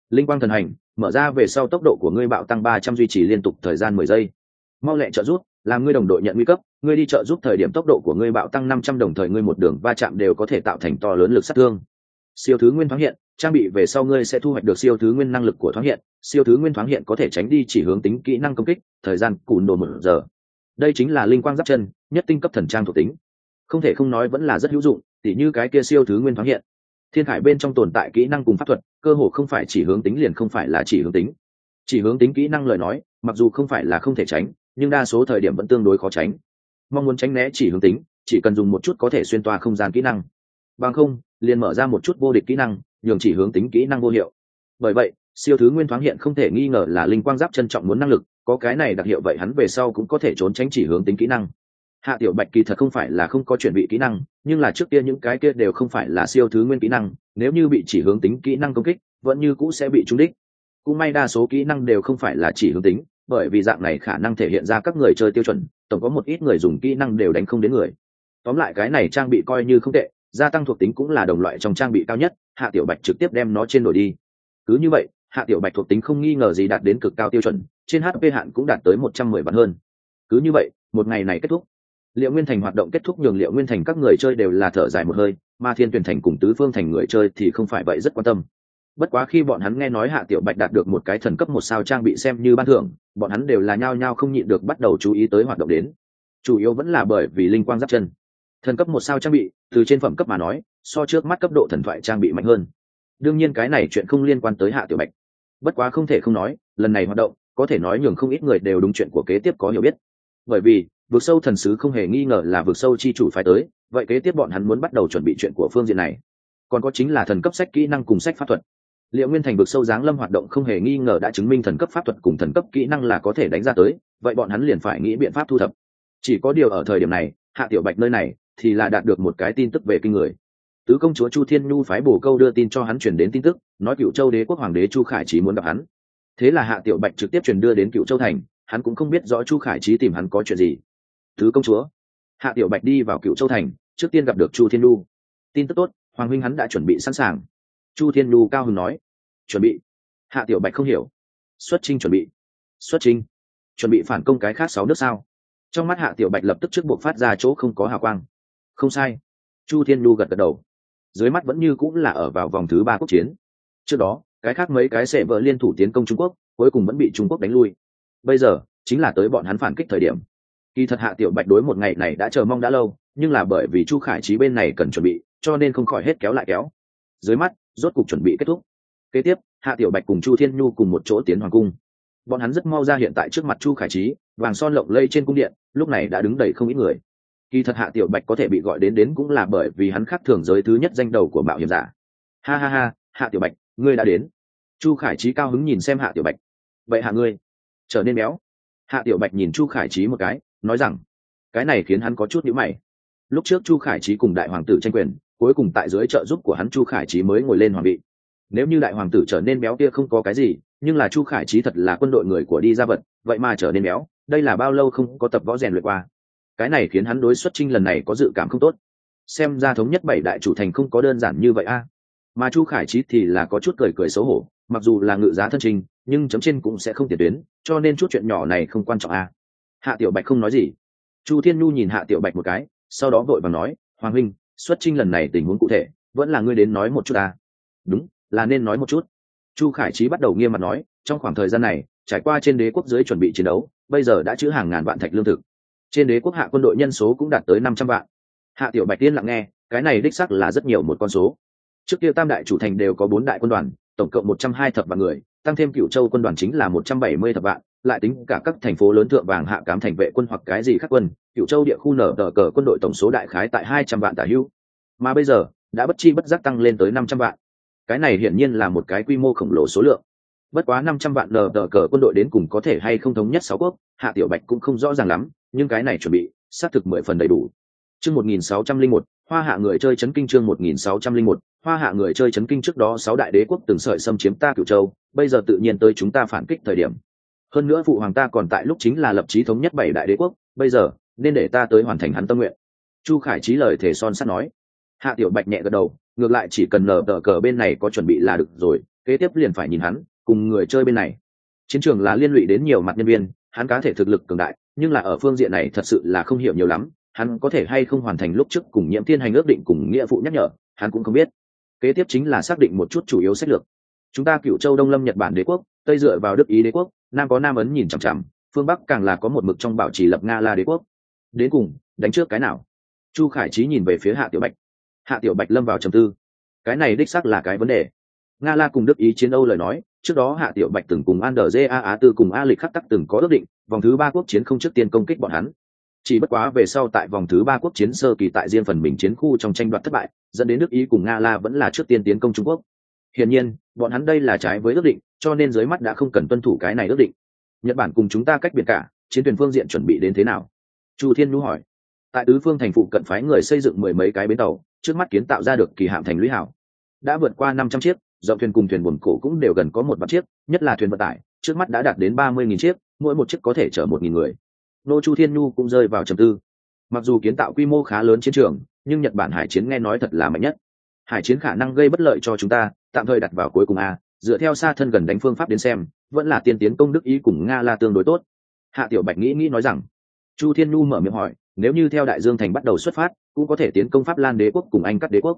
Linh quang thần hành, mở ra về sau tốc độ của ngươi bạo tăng 300 duy trì liên tục thời gian 10 giây. Mau lẹ trợ rút, làm ngươi đồng đội nhận nguy cấp, ngươi đi trợ giúp thời điểm tốc độ của ngươi bạo tăng 500 đồng thời ngươi một đường va chạm đều có thể tạo thành to lớn lực sát thương. Siêu thứ nguyên thoáng hiện, trang bị về sau ngươi sẽ thu hoạch được siêu thứ nguyên năng lực của thoáng hiện, siêu thứ nguyên thoáng hiện có thể tránh đi chỉ hướng tính kỹ năng công kích, thời gian cùn đồ một giờ. Đây chính là linh quang giáp chân, nhất tinh cấp thần trang thuộc tính. Không thể không nói vẫn là rất hữu dụng, tỉ như cái kia siêu thứ nguyên thoáng hiện. Thiên hải bên trong tồn tại kỹ năng cùng pháp thuật, cơ hồ không phải chỉ hướng tính liền không phải là chỉ hướng tính. Chỉ hướng tính kỹ năng lời nói, mặc dù không phải là không thể tránh, nhưng đa số thời điểm vẫn tương đối khó tránh mong muốn tránh né chỉ hướng tính chỉ cần dùng một chút có thể xuyên toa không gian kỹ năng bằng không liền mở ra một chút vô địch kỹ năng, nhường chỉ hướng tính kỹ năng vô hiệu. Bởi vậy, siêu thứ nguyên thoáng hiện không thể nghi ngờ là linh quang giáp trân trọng muốn năng lực, có cái này đặc hiệu vậy hắn về sau cũng có thể trốn tránh chỉ hướng tính kỹ năng. Hạ tiểu bạch kỳ thật không phải là không có chuẩn bị kỹ năng, nhưng là trước kia những cái kia đều không phải là siêu thứ nguyên kỹ năng, nếu như bị chỉ hướng tính kỹ năng công kích, vẫn như cũ sẽ bị trúng đích. Cũng may đa số kỹ năng đều không phải là chỉ hướng tính, bởi vì dạng này khả năng thể hiện ra các người chơi tiêu chuẩn, tổng có một ít người dùng kỹ năng đều đánh không đến người. Tóm lại cái này trang bị coi như không tệ gia tăng thuộc tính cũng là đồng loại trong trang bị cao nhất, hạ tiểu bạch trực tiếp đem nó trên đổi đi. Cứ như vậy, hạ tiểu bạch thuộc tính không nghi ngờ gì đạt đến cực cao tiêu chuẩn, trên hp hạn cũng đạt tới một trăm mười vạn hơn. Cứ như vậy, một ngày này kết thúc. Liệu nguyên thành hoạt động kết thúc nhường liệu nguyên thành các người chơi đều là thở dài một hơi, mà thiên tuyển thành cùng tứ phương thành người chơi thì không phải vậy rất quan tâm. Bất quá khi bọn hắn nghe nói hạ tiểu bạch đạt được một cái thần cấp một sao trang bị xem như ban thưởng, bọn hắn đều là nhao nhao không nhịn được bắt đầu chú ý tới hoạt động đến. Chủ yếu vẫn là bởi vì linh quang giáp chân thần cấp một sao trang bị, từ trên phẩm cấp mà nói, so trước mắt cấp độ thần thoại trang bị mạnh hơn. Đương nhiên cái này chuyện không liên quan tới hạ tiểu bạch. Bất quá không thể không nói, lần này hoạt động, có thể nói nhường không ít người đều đúng chuyện của kế tiếp có hiểu biết. Bởi vì, vực sâu thần sứ không hề nghi ngờ là vực sâu chi chủ phải tới, vậy kế tiếp bọn hắn muốn bắt đầu chuẩn bị chuyện của phương diện này. Còn có chính là thần cấp sách kỹ năng cùng sách pháp thuật. Liệu nguyên thành vực sâu giáng lâm hoạt động không hề nghi ngờ đã chứng minh thần cấp pháp thuật cùng thần cấp kỹ năng là có thể đánh ra tới, vậy bọn hắn liền phải nghĩ biện pháp thu thập. Chỉ có điều ở thời điểm này, hạ tiểu bạch nơi này thì là đạt được một cái tin tức về kinh người. Tứ công chúa chu thiên nhu phái bổ câu đưa tin cho hắn chuyển đến tin tức, nói cựu châu đế quốc hoàng đế chu khải trí muốn gặp hắn. Thế là hạ tiểu bạch trực tiếp chuyển đưa đến cựu châu thành, hắn cũng không biết rõ chu khải trí tìm hắn có chuyện gì. Tứ công chúa. Hạ tiểu bạch đi vào cựu châu thành, trước tiên gặp được chu thiên nhu. Tin tức tốt, hoàng huynh hắn đã chuẩn bị sẵn sàng. Chu thiên nhu cao hứng nói. Chuẩn bị. Hạ tiểu bạch không hiểu. Xuất trinh chuẩn bị. Xuất trinh chuẩn bị phản công cái khác sáu nước sao? Trong mắt hạ tiểu bạch lập tức trước buộc phát ra chỗ không có hào quang không sai. Chu thiên nhu gật gật đầu. Dưới mắt vẫn như cũng là ở vào vòng thứ ba quốc chiến. Trước đó, cái khác mấy cái sẽ vợ liên thủ tiến công trung quốc, cuối cùng vẫn bị trung quốc đánh lui. Bây giờ, chính là tới bọn hắn phản kích thời điểm. Kỳ thật hạ tiểu bạch đối một ngày này đã chờ mong đã lâu, nhưng là bởi vì chu khải trí bên này cần chuẩn bị, cho nên không khỏi hết kéo lại kéo. Dưới mắt, rốt cục chuẩn bị kết thúc. Kế tiếp, hạ tiểu bạch cùng chu thiên nhu cùng một chỗ tiến hoàng cung. Bọn hắn rất mau ra hiện tại trước mặt chu khải trí vàng son lộng lây trên cung điện, lúc này đã đứng đầy không ít người kỳ thật hạ tiểu bạch có thể bị gọi đến đến cũng là bởi vì hắn khác thường giới thứ nhất danh đầu của mạo hiểm giả. Ha ha ha, hạ tiểu bạch, ngươi đã đến. Chu khải trí cao hứng nhìn xem hạ tiểu bạch. Vậy hạ ngươi, trở nên béo. Hạ tiểu bạch nhìn chu khải trí một cái, nói rằng, cái này khiến hắn có chút nhữ mày. Lúc trước chu khải trí cùng đại hoàng tử tranh quyền, cuối cùng tại dưới trợ giúp của hắn chu khải trí mới ngồi lên hoàng vị. Nếu như đại hoàng tử trở nên béo kia không có cái gì, nhưng là chu khải trí thật là quân đội người của đi ra vật, vậy mà trở nên béo, đây là bao lâu không có tập võ rèn luyện qua cái này khiến hắn đối xuất trinh lần này có dự cảm không tốt. Xem ra thống nhất bảy đại chủ thành không có đơn giản như vậy a. Mà chu khải trí thì là có chút cười cười xấu hổ, mặc dù là ngự giá thân trình nhưng chấm trên cũng sẽ không tiền tuyến, cho nên chút chuyện nhỏ này không quan trọng a. Hạ tiểu bạch không nói gì. Chu thiên nhu nhìn hạ tiểu bạch một cái, sau đó vội và nói, hoàng huynh, xuất trinh lần này tình huống cụ thể, vẫn là ngươi đến nói một chút ta. Đúng, là nên nói một chút. Chu khải trí bắt đầu nghiêm mặt nói, trong khoảng thời gian này, trải qua trên đế quốc dưới chuẩn bị chiến đấu, bây giờ đã chữ hàng ngàn vạn thạch lương thực trên đế quốc hạ quân đội nhân số cũng đạt tới năm trăm vạn. Hạ tiểu bạch tiên lặng nghe, cái này đích sắc là rất nhiều một con số. Trước kia tam đại chủ thành đều có bốn đại quân đoàn, tổng cộng một trăm hai thập vạn người tăng thêm cựu châu quân đoàn chính là một trăm bảy mươi thập vạn, lại tính cả các thành phố lớn thượng vàng hạ cám thành vệ quân hoặc cái gì khác quân cựu châu địa khu nở tờ cờ quân đội tổng số đại khái tại hai trăm vạn tả hữu. Mà bây giờ, đã bất chi bất giác tăng lên tới năm trăm vạn. Cái này hiển nhiên là một cái quy mô khổng lồ số lượng. Bất quá năm trăm vạn nở tờ cờ quân đội đến cùng có thể hay không thống nhất sáu quốc, hạ tiểu bạch cũng không rõ ràng lắm nhưng cái này chuẩn bị, xác thực mười phần đầy đủ. Chương một nghìn sáu trăm linh một, hoa hạ người chơi chấn kinh chương một nghìn sáu trăm linh một, hoa hạ người chơi chấn kinh trước đó sáu đại đế quốc từng sợi xâm chiếm ta cửu châu, bây giờ tự nhiên tới chúng ta phản kích thời điểm. Hơn nữa phụ hoàng ta còn tại lúc chính là lập chí thống nhất bảy đại đế quốc, bây giờ, nên để ta tới hoàn thành hắn tâm nguyện. Chu khải trí lời thể son sắt nói. Hạ tiểu bạch nhẹ gật đầu, ngược lại chỉ cần nở tờ cờ bên này có chuẩn bị là được rồi, kế tiếp liền phải nhìn hắn, cùng người chơi bên này. Chiến trường là liên lụy đến nhiều mặt nhân viên, hắn cá thể thực lực cường đại nhưng là ở phương diện này thật sự là không hiểu nhiều lắm, hắn có thể hay không hoàn thành lúc trước cùng nhiễm thiên hành ước định cùng nghĩa vụ nhắc nhở, hắn cũng không biết. Kế tiếp chính là xác định một chút chủ yếu sách lược. Chúng ta cựu châu đông lâm nhật bản đế quốc, tây dựa vào đức ý đế quốc, nam có nam ấn nhìn chằm chằm, phương bắc càng là có một mực trong bảo trì lập nga la đế quốc. Đến cùng, đánh trước cái nào? Chu khải trí nhìn về phía hạ tiểu bạch. Hạ tiểu bạch lâm vào trầm tư. Cái này đích xác là cái vấn đề nga la cùng đức ý chiến âu lời nói, trước đó hạ tiểu bạch từng cùng an đờ a á tư cùng a lịch khắc tắc từng có ước định, vòng thứ ba quốc chiến không trước tiên công kích bọn hắn. Chỉ bất quá về sau tại vòng thứ ba quốc chiến sơ kỳ tại riêng phần mình chiến khu trong tranh đoạt thất bại, dẫn đến nước ý cùng nga la vẫn là trước tiên tiến công trung quốc. Hiển nhiên, bọn hắn đây là trái với ước định, cho nên dưới mắt đã không cần tuân thủ cái này ước định. Nhật bản cùng chúng ta cách biệt cả, chiến thuyền phương diện chuẩn bị đến thế nào? Chu thiên nhu hỏi. Tại tứ phương thành phụ cận phái người xây dựng mười mấy cái bến tàu, trước mắt kiến tạo ra được kỳ hạm thành lũy hảo. Đã vượt qua năm trăm chiếc dòng thuyền cùng thuyền buồn cổ cũng đều gần có một vạn chiếc, nhất là thuyền vận tải, trước mắt đã đạt đến ba mươi nghìn chiếc, mỗi một chiếc có thể chở một nghìn người. Nô chu thiên nhu cũng rơi vào trầm tư. Mặc dù kiến tạo quy mô khá lớn chiến trường, nhưng nhật bản hải chiến nghe nói thật là mạnh nhất. Hải chiến khả năng gây bất lợi cho chúng ta, tạm thời đặt vào cuối cùng a, dựa theo xa thân gần đánh phương pháp đến xem, vẫn là tiên tiến công đức ý cùng nga là tương đối tốt. Hạ tiểu bạch nghĩ nghĩ nói rằng, chu thiên nhu mở miệng hỏi, nếu như theo đại dương thành bắt đầu xuất phát, cũng có thể tiến công pháp lan đế quốc cùng anh cắt đế quốc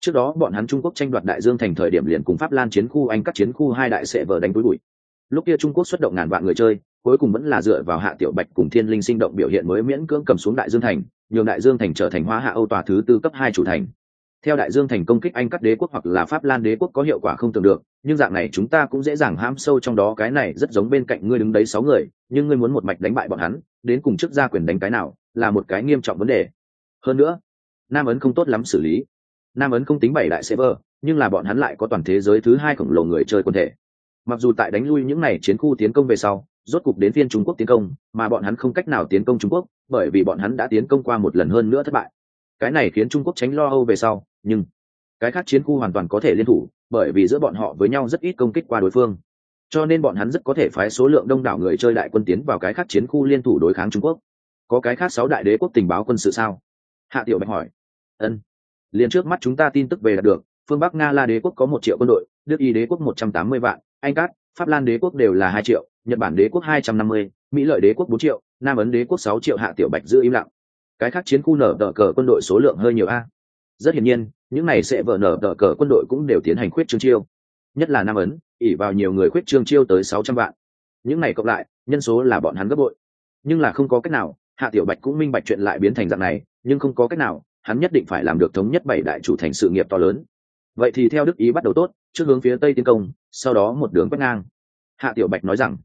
trước đó, bọn hắn trung quốc tranh đoạt đại dương thành thời điểm liền cùng pháp lan chiến khu, anh cắt chiến khu hai đại sệ vờ đánh túi bụi. Lúc kia trung quốc xuất động ngàn vạn người chơi, cuối cùng vẫn là dựa vào hạ tiểu bạch cùng thiên linh sinh động biểu hiện mới miễn cưỡng cầm xuống đại dương thành, nhường đại dương thành trở thành hóa hạ âu tòa thứ tư cấp hai chủ thành. Theo đại dương thành công kích anh cắt đế quốc hoặc là pháp lan đế quốc có hiệu quả không tưởng được, nhưng dạng này chúng ta cũng dễ dàng hãm sâu trong đó, cái này rất giống bên cạnh ngươi đứng đấy sáu người, nhưng ngươi muốn một mạch đánh bại bọn hắn, đến cùng chức gia quyền đánh cái nào, là một cái nghiêm trọng vấn đề. Hơn nữa, nam ấn không tốt lắm xử lý nam ấn không tính bảy đại server, nhưng là bọn hắn lại có toàn thế giới thứ hai khổng lồ người chơi quân thể. Mặc dù tại đánh lui những n à y chiến khu tiến công về sau, rốt cục đến phiên trung quốc tiến công, mà bọn hắn không cách nào tiến công trung quốc, bởi vì bọn hắn đã tiến công qua một lần hơn nữa thất bại. Cái này khiến trung quốc tránh lo âu về sau, nhưng cái khác chiến khu hoàn toàn có thể liên thủ, bởi vì giữa bọn họ với nhau rất ít công kích qua đối phương. Cho nên bọn hắn rất có thể phái số lượng đông đảo người chơi đại quân tiến vào cái khác chiến khu liên thủ đối kháng trung quốc. Có cái khác sáu đại đế quốc tình báo quân sự sao? Hạ tiểu bạch hỏi. Ân liền trước mắt chúng ta tin tức về là được, phương bắc nga la đế quốc có một triệu quân đội, đức y đế quốc một trăm tám mươi vạn, anh cát, pháp lan đế quốc đều là hai triệu, nhật bản đế quốc hai trăm năm mươi, mỹ lợi đế quốc bốn triệu, nam ấn đế quốc sáu triệu hạ tiểu bạch giữ im lặng. Cái khác chiến khu nở tờ cờ quân đội số lượng hơi nhiều a. Rất hiển nhiên, những này sẽ vợ nở tờ cờ quân đội cũng đều tiến hành khuyết trương chiêu. Nhất là nam ấn, ỉ vào nhiều người khuyết trương chiêu tới sáu trăm vạn. Những này cộng lại, nhân số là bọn hắn gấp bội. Nhưng là không có cách nào, hạ tiểu bạch cũng minh bạch chuyện lại biến thành dạng này, nhưng không có cách nào hắn nhất định phải làm được thống nhất bảy đại chủ thành sự nghiệp to lớn. Vậy thì theo đức ý bắt đầu tốt, trước hướng phía tây tiến công, sau đó một đường quét ngang. Hạ tiểu bạch nói rằng,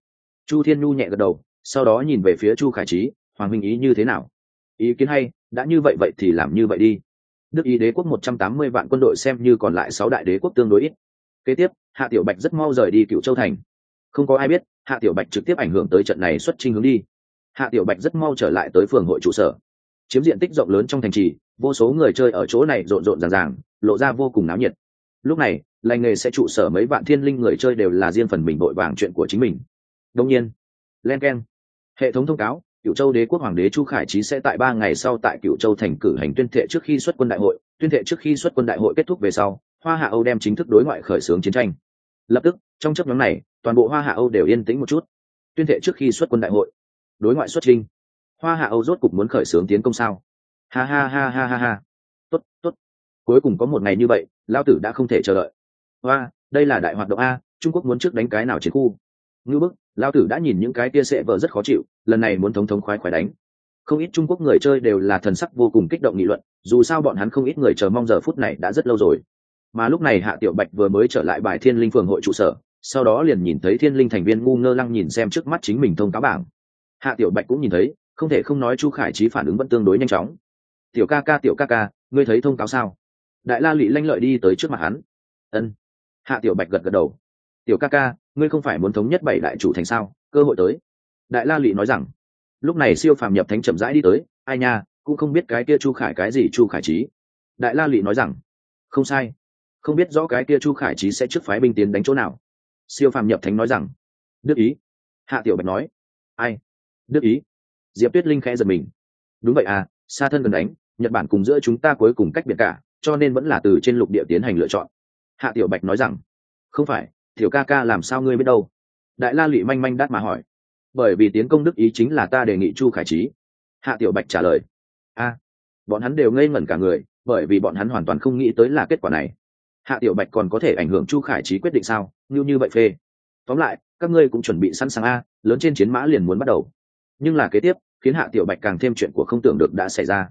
chu thiên nhu nhẹ gật đầu, sau đó nhìn về phía chu khải trí, hoàng minh ý như thế nào? Ý kiến hay, đã như vậy vậy thì làm như vậy đi. Đức ý đế quốc một trăm tám mươi vạn quân đội xem như còn lại sáu đại đế quốc tương đối ít. Kế tiếp, hạ tiểu bạch rất mau rời đi cựu châu thành. Không có ai biết, hạ tiểu bạch trực tiếp ảnh hưởng tới trận này xuất trình hướng đi. Hạ tiểu bạch rất mau trở lại tới phường hội trụ sở. Chiếm diện tích rộng lớn trong thành trì vô số người chơi ở chỗ này rộn rộn ràng ràng, lộ ra vô cùng náo nhiệt. Lúc này, lành nghề sẽ trụ sở mấy vạn thiên linh người chơi đều là riêng phần mình vội vàng chuyện của chính mình. Đông nhiên, len k e n hệ thống thông cáo cựu châu đế quốc hoàng đế chu khải trí sẽ tại ba ngày sau tại cựu châu thành cử hành tuyên thệ trước khi xuất quân đại hội. Tuyên thệ trước khi xuất quân đại hội kết thúc về sau, hoa hạ âu đem chính thức đối ngoại khởi xướng chiến tranh. Lập tức, trong chấp nhóm này, toàn bộ hoa hạ âu đều yên tĩnh một chút. Tuyên thệ trước khi xuất quân đại hội. Đối ngoại xuất trinh hoa hạ âu rốt cục muốn khởi xướng tiến công sao? Ha ha ha ha ha ha. Tốt tốt. Cuối cùng có một ngày như vậy lao tử đã không thể chờ đợi. Hoa đây là đại hoạt động a, trung quốc muốn trước đánh cái nào chiến khu? Ngư bức lao tử đã nhìn những cái tia sệ vợ rất khó chịu, lần này muốn thống thống khoái khoái đánh. Không ít trung quốc người chơi đều là thần sắc vô cùng kích động nghị luận, dù sao bọn hắn không ít người chờ mong giờ phút này đã rất lâu rồi. Mà lúc này hạ tiểu bạch vừa mới trở lại bài thiên linh phường hội trụ sở, sau đó liền nhìn thấy thiên linh thành viên ngu ngơ lăng nhìn xem trước mắt chính mình thông cáo bảng. Hạ tiểu bạch cũng nhìn thấy, không thể không nói chu khải trí phản ứng vẫn tương đối nhanh chóng tiểu ca ca, tiểu ca ca, ngươi thấy thông cáo sao? Đại la lụy lanh lợi đi tới trước mặt hắn. Ân. Hạ tiểu bạch gật gật đầu. Tiểu ca ca, ngươi không phải muốn thống nhất bảy đại chủ thành sao? Cơ hội tới. Đại la lụy nói rằng. Lúc này siêu phàm nhập thánh chậm rãi đi tới. Ai nha, cũng không biết cái kia chu khải cái gì chu khải trí. Đại la lụy nói rằng. Không sai. Không biết rõ cái kia chu khải trí sẽ trước phái binh tiến đánh chỗ nào. Siêu phàm nhập thánh nói rằng. Đức ý. Hạ tiểu bạch nói. Ai? Đức ý. Diệp tuyết linh khẽ giật mình. Đúng vậy à xa thân gần đánh, nhật bản cùng giữa chúng ta cuối cùng cách biệt cả, cho nên vẫn là từ trên lục địa tiến hành lựa chọn. Hạ tiểu bạch nói rằng, không phải, tiểu ca ca làm sao ngươi biết đâu? Đại la lụy manh manh đắt mà hỏi. Bởi vì tiến công đức ý chính là ta đề nghị chu khải trí. Hạ tiểu bạch trả lời. A, bọn hắn đều ngây ngẩn cả người, bởi vì bọn hắn hoàn toàn không nghĩ tới là kết quả này. Hạ tiểu bạch còn có thể ảnh hưởng chu khải trí quyết định sao? Như như vậy phê. Tóm lại, các ngươi cũng chuẩn bị sẵn sàng a, lớn trên chiến mã liền muốn bắt đầu. Nhưng là kế tiếp khiến hạ tiểu bạch càng thêm chuyện của không tưởng được đã xảy ra.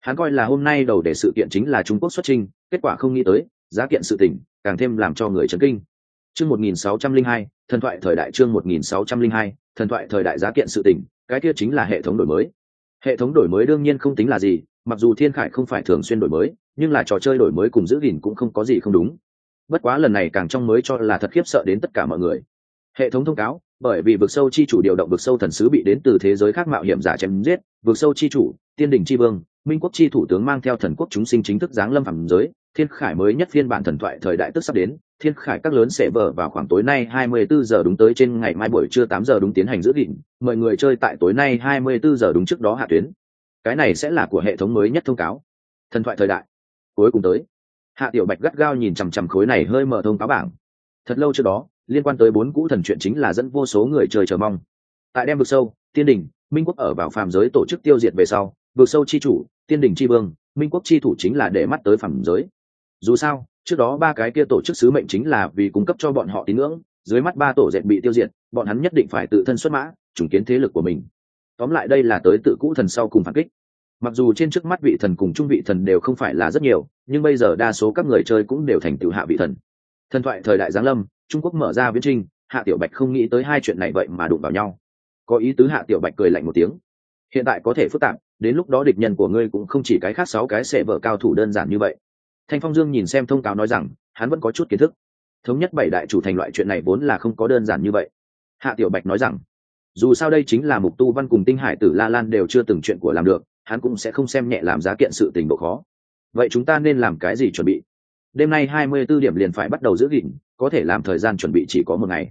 Hắn coi là hôm nay đầu để sự kiện chính là trung quốc xuất trình kết quả không nghĩ tới giá kiện sự tỉnh càng thêm làm cho người chấn kinh. Chương 1602, thần thoại thời đại chương 1602, thần thoại thời đại giá kiện sự tỉnh cái kia chính là hệ thống đổi mới. Hệ thống đổi mới đương nhiên không tính là gì mặc dù thiên khải không phải thường xuyên đổi mới nhưng là trò chơi đổi mới cùng giữ gìn cũng không có gì không đúng. Bất quá lần này càng trong mới cho là thật khiếp sợ đến tất cả mọi người. Hệ thống thông cáo bởi vì vực sâu chi chủ điều động vực sâu thần sứ bị đến từ thế giới khác mạo hiểm giả chém giết, vực sâu chi chủ, tiên đình chi vương, minh quốc chi thủ tướng mang theo thần quốc chúng sinh chính thức giáng lâm phẳng giới, thiên khải mới nhất phiên bản thần thoại thời đại tức sắp đến, thiên khải các lớn sẽ vở vào khoảng tối nay 24 giờ đúng tới trên ngày mai buổi trưa 8 giờ đúng tiến hành giữ gìn, mời người chơi tại tối nay 24 giờ đúng trước đó hạ tuyến. Cái này sẽ là của hệ thống mới nhất thông cáo. Thần thoại thời đại. Cuối cùng tới. Hạ tiểu bạch gắt gao nhìn chằm chằm khối này hơi mở thông cáo bảng. Thật lâu trước đó liên quan tới bốn cũ thần chuyện chính là dẫn vô số người chơi chờ mong. Tại đem vực sâu, tiên đình minh quốc ở vào phàm giới tổ chức tiêu diệt về sau, vực sâu chi chủ, tiên đình chi vương, minh quốc chi thủ chính là để mắt tới phàm giới. Dù sao, trước đó ba cái kia tổ chức sứ mệnh chính là vì cung cấp cho bọn họ tín ngưỡng, dưới mắt ba tổ dệt bị tiêu diệt, bọn hắn nhất định phải tự thân xuất mã, trùng kiến thế lực của mình. Tóm lại đây là tới tự cũ thần sau cùng phản kích. Mặc dù trên trước mắt vị thần cùng trung vị thần đều không phải là rất nhiều, nhưng bây giờ đa số các người chơi cũng đều thành tựu hạ vị thần. Thần thoại thời đại giáng lâm trung quốc mở ra viễn trinh hạ tiểu bạch không nghĩ tới hai chuyện này vậy mà đụng vào nhau. Có ý tứ hạ tiểu bạch cười lạnh một tiếng. Hiện tại có thể phức tạp, đến lúc đó địch nhân của ngươi cũng không chỉ cái khác sáu cái sẽ vợ cao thủ đơn giản như vậy. Thanh phong dương nhìn xem thông cáo nói rằng, hắn vẫn có chút kiến thức. Thống nhất bảy đại chủ thành loại chuyện này vốn là không có đơn giản như vậy. Hạ tiểu bạch nói rằng, dù sao đây chính là mục tu văn cùng tinh hải tử la lan đều chưa từng chuyện của làm được, hắn cũng sẽ không xem nhẹ làm giá kiện sự tình độ khó. Vậy chúng ta nên làm cái gì chuẩn bị? Đêm nay hai mươi 24 điểm liền phải bắt đầu giữ gìn có thể làm thời gian chuẩn bị chỉ có một ngày.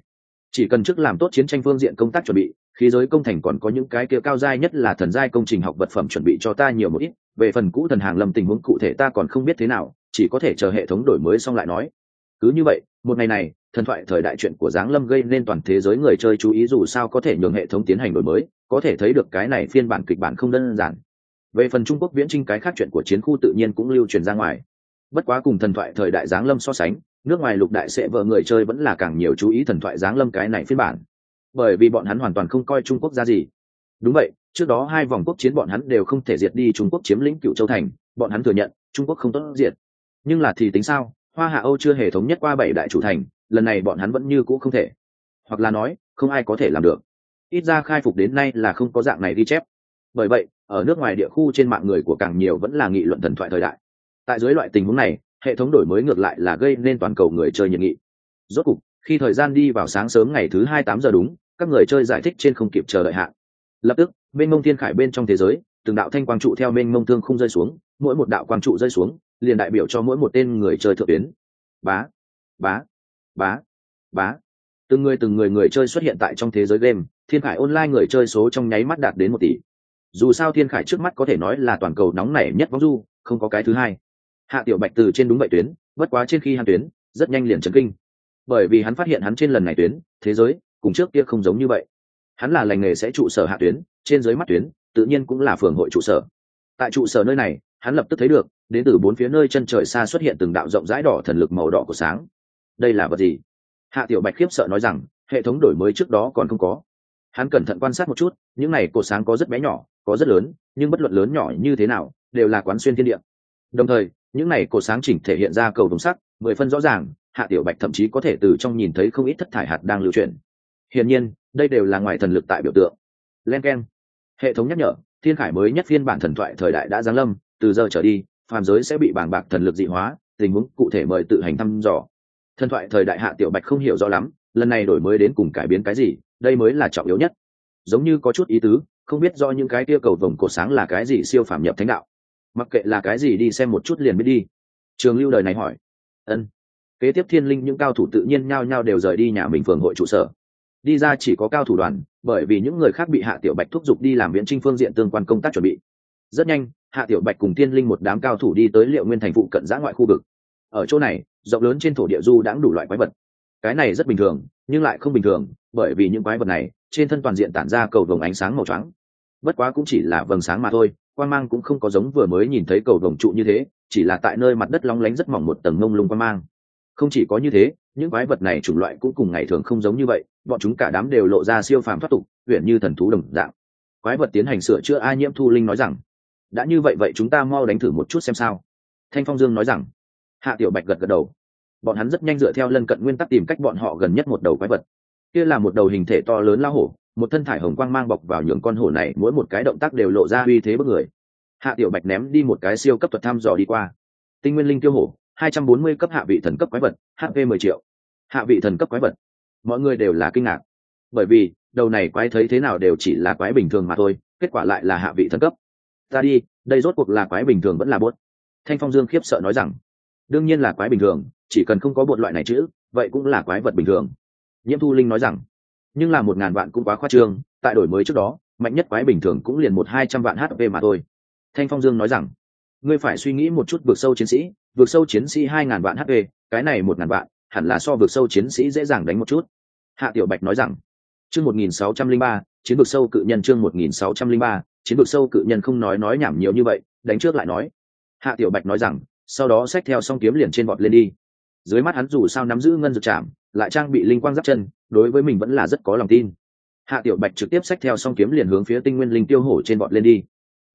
Chỉ cần trước làm tốt chiến tranh phương diện công tác chuẩn bị, khí giới công thành còn có những cái kia cao giai nhất là thần giai công trình học vật phẩm chuẩn bị cho ta nhiều một ít, về phần cũ thần hàng lâm tình huống cụ thể ta còn không biết thế nào, chỉ có thể chờ hệ thống đổi mới xong lại nói. Cứ như vậy, một ngày này, thần thoại thời đại chuyện của giáng lâm gây nên toàn thế giới người chơi chú ý dù sao có thể nhường hệ thống tiến hành đổi mới, có thể thấy được cái này phiên bản kịch bản không đơn giản. Về phần trung quốc viễn trinh cái khác chuyện của chiến khu tự nhiên cũng lưu truyền ra ngoài. Bất quá cùng thần thoại thời đại giáng lâm so sánh nước ngoài lục đại sẽ vợ người chơi vẫn là càng nhiều chú ý thần thoại giáng lâm cái này phiên bản. Bởi vì bọn hắn hoàn toàn không coi trung quốc ra gì. Đúng vậy, trước đó hai vòng quốc chiến bọn hắn đều không thể diệt đi trung quốc chiếm lĩnh cựu châu thành, bọn hắn thừa nhận, trung quốc không tốt diệt. Nhưng là thì tính sao, hoa hạ âu chưa hề thống nhất qua bảy đại chủ thành, lần này bọn hắn vẫn như cũ không thể. Hoặc là nói, không ai có thể làm được. Ít ra khai phục đến nay là không có dạng này ghi chép. Bởi vậy, ở nước ngoài địa khu trên mạng người của càng nhiều vẫn là nghị luận thần thoại thời đại. Tại dưới loại tình huống này hệ thống đổi mới ngược lại là gây nên toàn cầu người chơi nhiệt nghị. Rốt cục, khi thời gian đi vào sáng sớm ngày thứ hai tám giờ đúng, các người chơi giải thích trên không kịp chờ đợi hạn. Lập tức bên mông thiên khải bên trong thế giới, từng đạo thanh quang trụ theo bên mông thương không rơi xuống, mỗi một đạo quang trụ rơi xuống, liền đại biểu cho mỗi một tên người chơi thượng tuyến. Bá bá bá bá. Từng người từng người người chơi xuất hiện tại trong thế giới game, thiên khải online người chơi số trong nháy mắt đạt đến một tỷ. Dù sao thiên khải trước mắt có thể nói là toàn cầu nóng nảy nhất vong du, không có cái thứ hai hạ tiểu bạch từ trên đúng vậy tuyến, bất quá trên khi hắn tuyến, rất nhanh liền chấn kinh. Bởi vì hắn phát hiện hắn trên lần này tuyến, thế giới, cùng trước kia không giống như vậy. Hắn là lành nghề sẽ trụ sở hạ tuyến, trên dưới mắt tuyến, tự nhiên cũng là phường hội trụ sở. Tại trụ sở nơi này, hắn lập tức thấy được, đến từ bốn phía nơi chân trời xa xuất hiện từng đạo rộng rãi đỏ thần lực màu đỏ của sáng. Đây là vật gì? Hạ tiểu bạch khiếp sợ nói rằng, hệ thống đổi mới trước đó còn không có. Hắn cẩn thận quan sát một chút, những này cột sáng có rất bé nhỏ, có rất lớn, nhưng bất luận lớn nhỏ như thế nào, đều là quán xuyên thiên địa đồng thời, những này cổ sáng chỉnh thể hiện ra cầu đồng sắc, mười phân rõ ràng, hạ tiểu bạch thậm chí có thể từ trong nhìn thấy không ít thất thải hạt đang lưu chuyển. Hiển nhiên, đây đều là ngoài thần lực tại biểu tượng. Len k e n hệ thống nhắc nhở, thiên khải mới nhất phiên bản thần thoại thời đại đã giáng lâm, từ giờ trở đi, phàm giới sẽ bị bàng bạc thần lực dị hóa, tình huống cụ thể mời tự hành thăm dò. Thần thoại thời đại hạ tiểu bạch không hiểu rõ lắm, lần này đổi mới đến cùng cải biến cái gì, đây mới là trọng yếu nhất. Giống như có chút ý tứ, không biết do những cái tia cầu vồng cổ sáng là cái gì siêu phàm nhập thánh đạo mặc kệ là cái gì đi, xem một chút liền biết đi. Trường lưu đời này hỏi. Ân. Kế tiếp thiên linh những cao thủ tự nhiên nhao nhao đều rời đi nhà mình phường hội trụ sở. Đi ra chỉ có cao thủ đoàn, bởi vì những người khác bị hạ tiểu bạch thúc giục đi làm viễn trinh phương diện tương quan công tác chuẩn bị. Rất nhanh, hạ tiểu bạch cùng thiên linh một đám cao thủ đi tới liệu nguyên thành phụ cận giã ngoại khu vực. Ở chỗ này, rộng lớn trên thổ địa du đã đủ loại quái vật. Cái này rất bình thường, nhưng lại không bình thường, bởi vì những quái vật này, trên thân toàn diện tản ra cầu vồng ánh sáng màu trắng. Bất quá cũng chỉ là vầng sáng mà thôi quan mang cũng không có giống vừa mới nhìn thấy cầu vồng trụ như thế, chỉ là tại nơi mặt đất long lánh rất mỏng một tầng ngông lung quan mang. Không chỉ có như thế, những quái vật này chủng loại cũng cùng ngày thường không giống như vậy, bọn chúng cả đám đều lộ ra siêu phàm thoát tục huyện như thần thú đồng dạng. Quái vật tiến hành sửa chữa a nhiễm thu linh nói rằng, đã như vậy vậy chúng ta mau đánh thử một chút xem sao. Thanh phong dương nói rằng, hạ tiểu bạch gật gật đầu. Bọn hắn rất nhanh dựa theo lân cận nguyên tắc tìm cách bọn họ gần nhất một đầu quái vật. Kia là một đầu hình thể to lớn lao hổ một thân thải hồng quang mang bọc vào những con hổ này mỗi một cái động tác đều lộ ra uy thế bất người. Hạ tiểu bạch ném đi một cái siêu cấp thuật thăm dò đi qua. Tinh nguyên linh tiêu hổ, hai trăm bốn mươi cấp hạ vị thần cấp quái vật hp mười triệu. Hạ vị thần cấp quái vật. Mọi người đều là kinh ngạc. Bởi vì, đầu này quái thấy thế nào đều chỉ là quái bình thường mà thôi, kết quả lại là hạ vị thần cấp. Ta đi, đây rốt cuộc là quái bình thường vẫn là bốt thanh phong dương khiếp sợ nói rằng, đương nhiên là quái bình thường, chỉ cần không có bột loại này chữ, vậy cũng là quái vật bình thường. Nhiễm thu linh nói rằng nhưng là một ngàn vạn cũng quá khoa trương, tại đổi mới trước đó, mạnh nhất quái bình thường cũng liền một hai trăm vạn hp mà thôi. Thanh phong dương nói rằng, ngươi phải suy nghĩ một chút vượt sâu chiến sĩ, vượt sâu chiến sĩ hai ngàn vạn hp cái này một ngàn vạn, hẳn là so vượt sâu chiến sĩ dễ dàng đánh một chút. Hạ tiểu bạch nói rằng, chương một nghìn sáu trăm linh ba, chiến vực sâu cự nhân chương một nghìn sáu trăm linh ba, chiến vực sâu cự nhân không nói nói nhảm nhiều như vậy, đánh trước lại nói. Hạ tiểu bạch nói rằng, sau đó xách theo song kiếm liền trên vọt lên đi. Dưới mắt hắn dù sao nắm giữ ngân dược chạm lại trang bị linh quang giáp chân, đối với mình vẫn là rất có lòng tin. Hạ tiểu bạch trực tiếp xách theo song kiếm liền hướng phía tinh nguyên linh tiêu hổ trên bọn lên đi.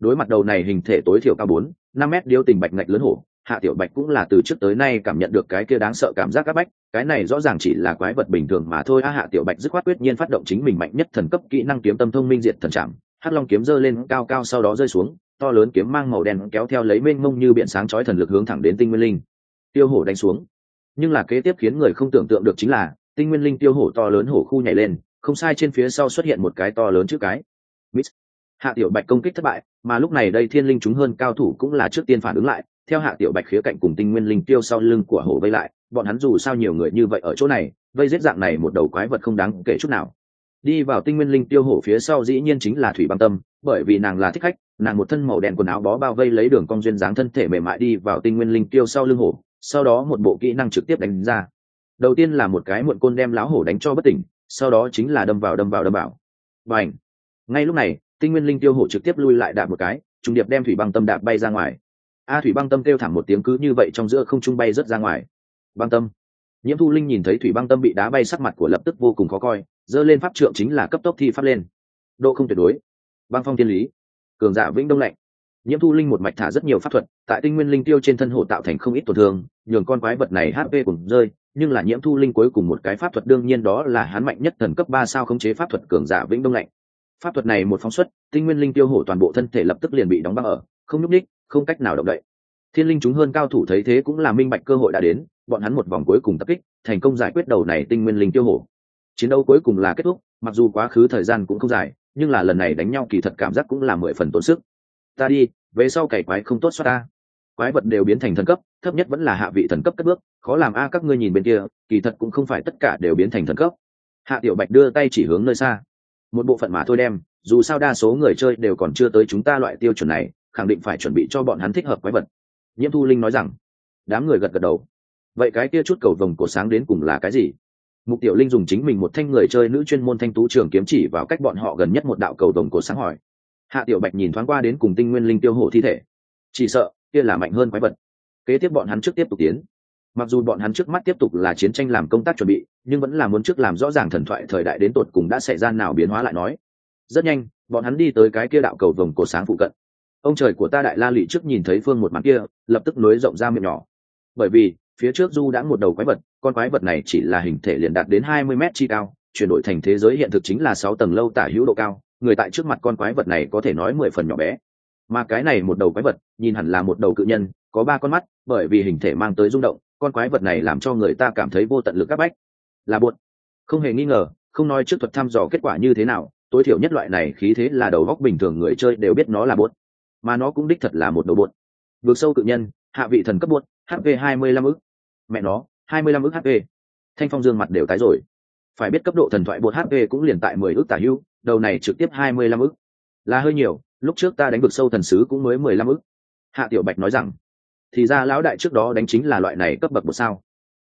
Đối mặt đầu này hình thể tối thiểu cao bốn, năm mét điêu tình bạch ngạch lớn hổ, hạ tiểu bạch cũng là từ trước tới nay cảm nhận được cái kia đáng sợ cảm giác các bách, cái này rõ ràng chỉ là quái vật bình thường mà thôi. A hạ tiểu bạch dứt khoát quyết nhiên phát động chính mình mạnh nhất thần cấp kỹ năng kiếm tâm thông minh diệt thần trảm, hắc long kiếm giơ lên cao cao sau đó rơi xuống, to lớn kiếm mang màu đen kéo theo lấy mênh mông như biển sáng chói thần lực hướng thẳng đến tinh nguyên linh tiêu hổ đánh xuống nhưng là kế tiếp khiến người không tưởng tượng được chính là, tinh nguyên linh tiêu hổ to lớn hổ khu nhảy lên, không sai trên phía sau xuất hiện một cái to lớn chữ cái Miss. hạ tiểu bạch công kích thất bại, mà lúc này đây thiên linh chúng hơn cao thủ cũng là trước tiên phản ứng lại, theo hạ tiểu bạch khía cạnh cùng tinh nguyên linh tiêu sau lưng của hổ vây lại, bọn hắn dù sao nhiều người như vậy ở chỗ này, vây giết dạng này một đầu quái vật không đáng kể chút nào đi vào tinh nguyên linh tiêu hổ phía sau dĩ nhiên chính là thủy băng tâm, bởi vì nàng là thích khách, nàng một thân màu đen quần áo bó bao vây lấy đường cong duyên dáng thân thể mềm mại đi vào tinh nguyên linh tiêu sau lưng hổ sau đó một bộ kỹ năng trực tiếp đánh ra. Đầu tiên là một cái muộn côn đem láo hổ đánh cho bất tỉnh, sau đó chính là đâm vào đâm vào đâm vào. Và ảnh ngay lúc này, tinh nguyên linh tiêu hổ trực tiếp lui lại đạp một cái, trùng điệp đem thủy băng tâm đạp bay ra ngoài. A thủy băng tâm kêu thảm một tiếng cứ như vậy trong giữa không trung bay rớt ra ngoài. Băng tâm! Nhiễm thu linh nhìn thấy thủy băng tâm bị đá bay sắc mặt của lập tức vô cùng khó coi dơ lên pháp trượng chính là cấp tốc thi pháp lên. Độ không tuyệt đối. Băng phong tiên lý. Cường giả vĩnh đông lạnh nhiễm thu linh một mạch thả rất nhiều pháp thuật, tại tinh nguyên linh tiêu trên thân hổ tạo thành không ít tổn thương, nhường con quái vật này hp cùng rơi, nhưng là nhiễm thu linh cuối cùng một cái pháp thuật đương nhiên đó là hắn mạnh nhất thần cấp ba sao khống chế pháp thuật cường giả vĩnh đông lạnh. Pháp thuật này một phóng xuất, tinh nguyên linh tiêu hổ toàn bộ thân thể lập tức liền bị đóng băng ở, không nhúc ních không cách nào động đậy. Thiên linh chúng hơn cao thủ thấy thế cũng là minh bạch cơ hội đã đến, bọn hắn một vòng cuối cùng tập kích, thành công giải quyết đầu này tinh nguyên linh tiêu hổ. Chiến đấu cuối cùng là kết thúc, mặc dù quá khứ thời gian cũng không dài, nhưng là lần này đánh nhau kỳ thật cảm giác cũng là mười phần tốn sức ta đi, về sau cày quái không tốt xoát ta. Quái vật đều biến thành thần cấp, thấp nhất vẫn là hạ vị thần cấp cất bước, khó làm a, các ngươi nhìn bên kia, kỳ thật cũng không phải tất cả đều biến thành thần cấp. Hạ tiểu bạch đưa tay chỉ hướng nơi xa. Một bộ phận mà thôi đem, dù sao đa số người chơi đều còn chưa tới chúng ta loại tiêu chuẩn này, khẳng định phải chuẩn bị cho bọn hắn thích hợp quái vật. Nhiễm thu linh nói rằng. Đám người gật gật đầu. Vậy cái kia chút cầu vồng cổ sáng đến cùng là cái gì? Mục tiểu linh dùng chính mình một thanh người chơi nữ chuyên môn thanh tú trường kiếm chỉ vào cách bọn họ gần nhất một đạo cầu vồng cổ sáng hỏi hạ tiểu bạch nhìn thoáng qua đến cùng tinh nguyên linh tiêu hổ thi thể. Chỉ sợ, kia là mạnh hơn quái vật. Kế tiếp bọn hắn trước tiếp tục tiến. Mặc dù bọn hắn trước mắt tiếp tục là chiến tranh làm công tác chuẩn bị, nhưng vẫn là muốn trước làm rõ ràng thần thoại thời đại đến tột cùng đã xảy ra nào biến hóa lại nói. Rất nhanh, bọn hắn đi tới cái kia đạo cầu vồng cổ sáng phụ cận. Ông trời của ta đại la lụy trước nhìn thấy phương một mặt kia, lập tức nối rộng ra miệng nhỏ. Bởi vì, phía trước du đã một đầu quái vật, con quái vật này chỉ là hình thể liền đạt đến hai mươi mét chi cao, chuyển đổi thành thế giới hiện thực chính là sáu tầng lâu tả hữu độ cao người tại trước mặt con quái vật này có thể nói mười phần nhỏ bé. Mà cái này một đầu quái vật, nhìn hẳn là một đầu cự nhân, có ba con mắt, bởi vì hình thể mang tới rung động, con quái vật này làm cho người ta cảm thấy vô tận lực các bách. Là buồn. Không hề nghi ngờ, không nói trước thuật thăm dò kết quả như thế nào, tối thiểu nhất loại này khí thế là đầu góc bình thường người chơi đều biết nó là buồn. Mà nó cũng đích thật là một đầu buồn. Vượt sâu cự nhân, hạ vị thần cấp buồn hv hai mươi lăm ức. Mẹ nó, hai mươi lăm ức hv thanh phong dương mặt đều tái rồi phải biết cấp độ thần thoại bột hp cũng liền tại mười ước tả hưu, đầu này trực tiếp hai mươi lăm ước. Là hơi nhiều, lúc trước ta đánh vực sâu thần sứ cũng mới mười lăm ước. Hạ tiểu bạch nói rằng, thì ra lão đại trước đó đánh chính là loại này cấp bậc một sao?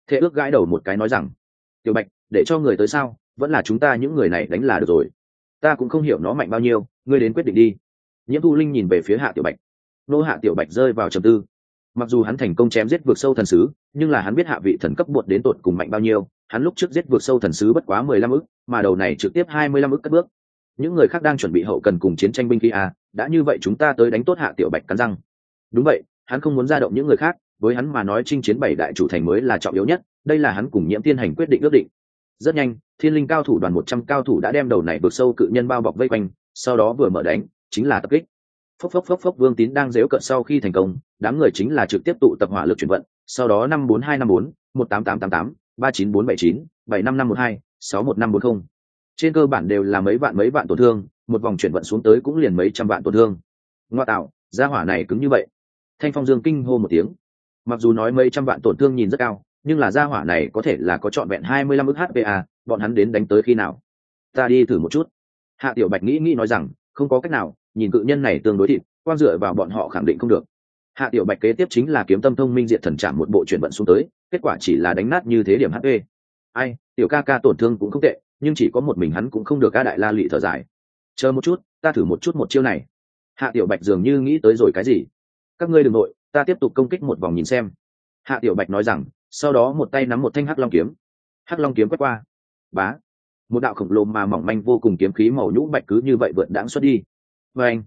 Thế ước gãi đầu một cái nói rằng, tiểu bạch, để cho người tới sao? Vẫn là chúng ta những người này đánh là được rồi. Ta cũng không hiểu nó mạnh bao nhiêu, ngươi đến quyết định đi. Nhiễm thu linh nhìn về phía hạ tiểu bạch. Nô hạ tiểu bạch rơi vào trầm tư. Mặc dù hắn thành công chém giết vượt sâu thần sứ, nhưng là hắn biết hạ vị thần cấp bột đến tột cùng mạnh bao nhiêu hắn lúc trước giết vượt sâu thần sứ bất quá mười lăm ức mà đầu này trực tiếp hai mươi lăm ức cất bước. Những người khác đang chuẩn bị hậu cần cùng chiến tranh binh khí à, đã như vậy chúng ta tới đánh tốt hạ tiểu bạch cắn răng. Đúng vậy hắn không muốn ra động những người khác với hắn mà nói chinh chiến bảy đại chủ thành mới là trọng yếu nhất đây là hắn cùng nhiễm tiên hành quyết định ước định. Rất nhanh thiên linh cao thủ đoàn một trăm cao thủ đã đem đầu này vượt sâu cự nhân bao bọc vây quanh sau đó vừa mở đánh chính là tập kích. Phốc phốc phốc phốc vương tín đang dếu cận sau khi thành công đám người chính là trực tiếp tụ tập hỏa lực chuyển vận sau đó năm bốn hai năm bốn một tám tám tám tám ba chín bốn bảy chín, bảy năm năm một hai, sáu một năm bốn không. Trên cơ bản đều là mấy vạn mấy vạn tổn thương, một vòng chuyển vận xuống tới cũng liền mấy trăm vạn tổn thương. Ngoa tạo, gia hỏa này cứng như vậy. Thanh phong dương kinh hô một tiếng. Mặc dù nói mấy trăm vạn tổn thương nhìn rất cao, nhưng là gia hỏa này có thể là có trọn vẹn hai mươi lăm ức hpa bọn hắn đến đánh tới khi nào? Ta đi thử một chút. Hạ tiểu bạch nghĩ nghĩ nói rằng, không có cách nào, nhìn cự nhân này tương đối thịt quan dựa vào bọn họ khẳng định không được hạ tiểu bạch kế tiếp chính là kiếm tâm thông minh diệt thần trảm một bộ chuyển vận xuống tới, kết quả chỉ là đánh nát như thế điểm hp ai, tiểu ca ca tổn thương cũng không tệ, nhưng chỉ có một mình hắn cũng không được ca đại la lụy thở dài. Chờ một chút, ta thử một chút một chiêu này. Hạ tiểu bạch dường như nghĩ tới rồi cái gì. Các ngươi đ ừ n g nội, ta tiếp tục công kích một vòng nhìn xem. Hạ tiểu bạch nói rằng, sau đó một tay nắm một thanh hắc long kiếm. Hắc long kiếm quét qua. Bá. Một đạo khổng lồ mà mỏng manh vô cùng kiếm khí màu nhũ bạch cứ như vậy vượt đãng xuất đi. Và anh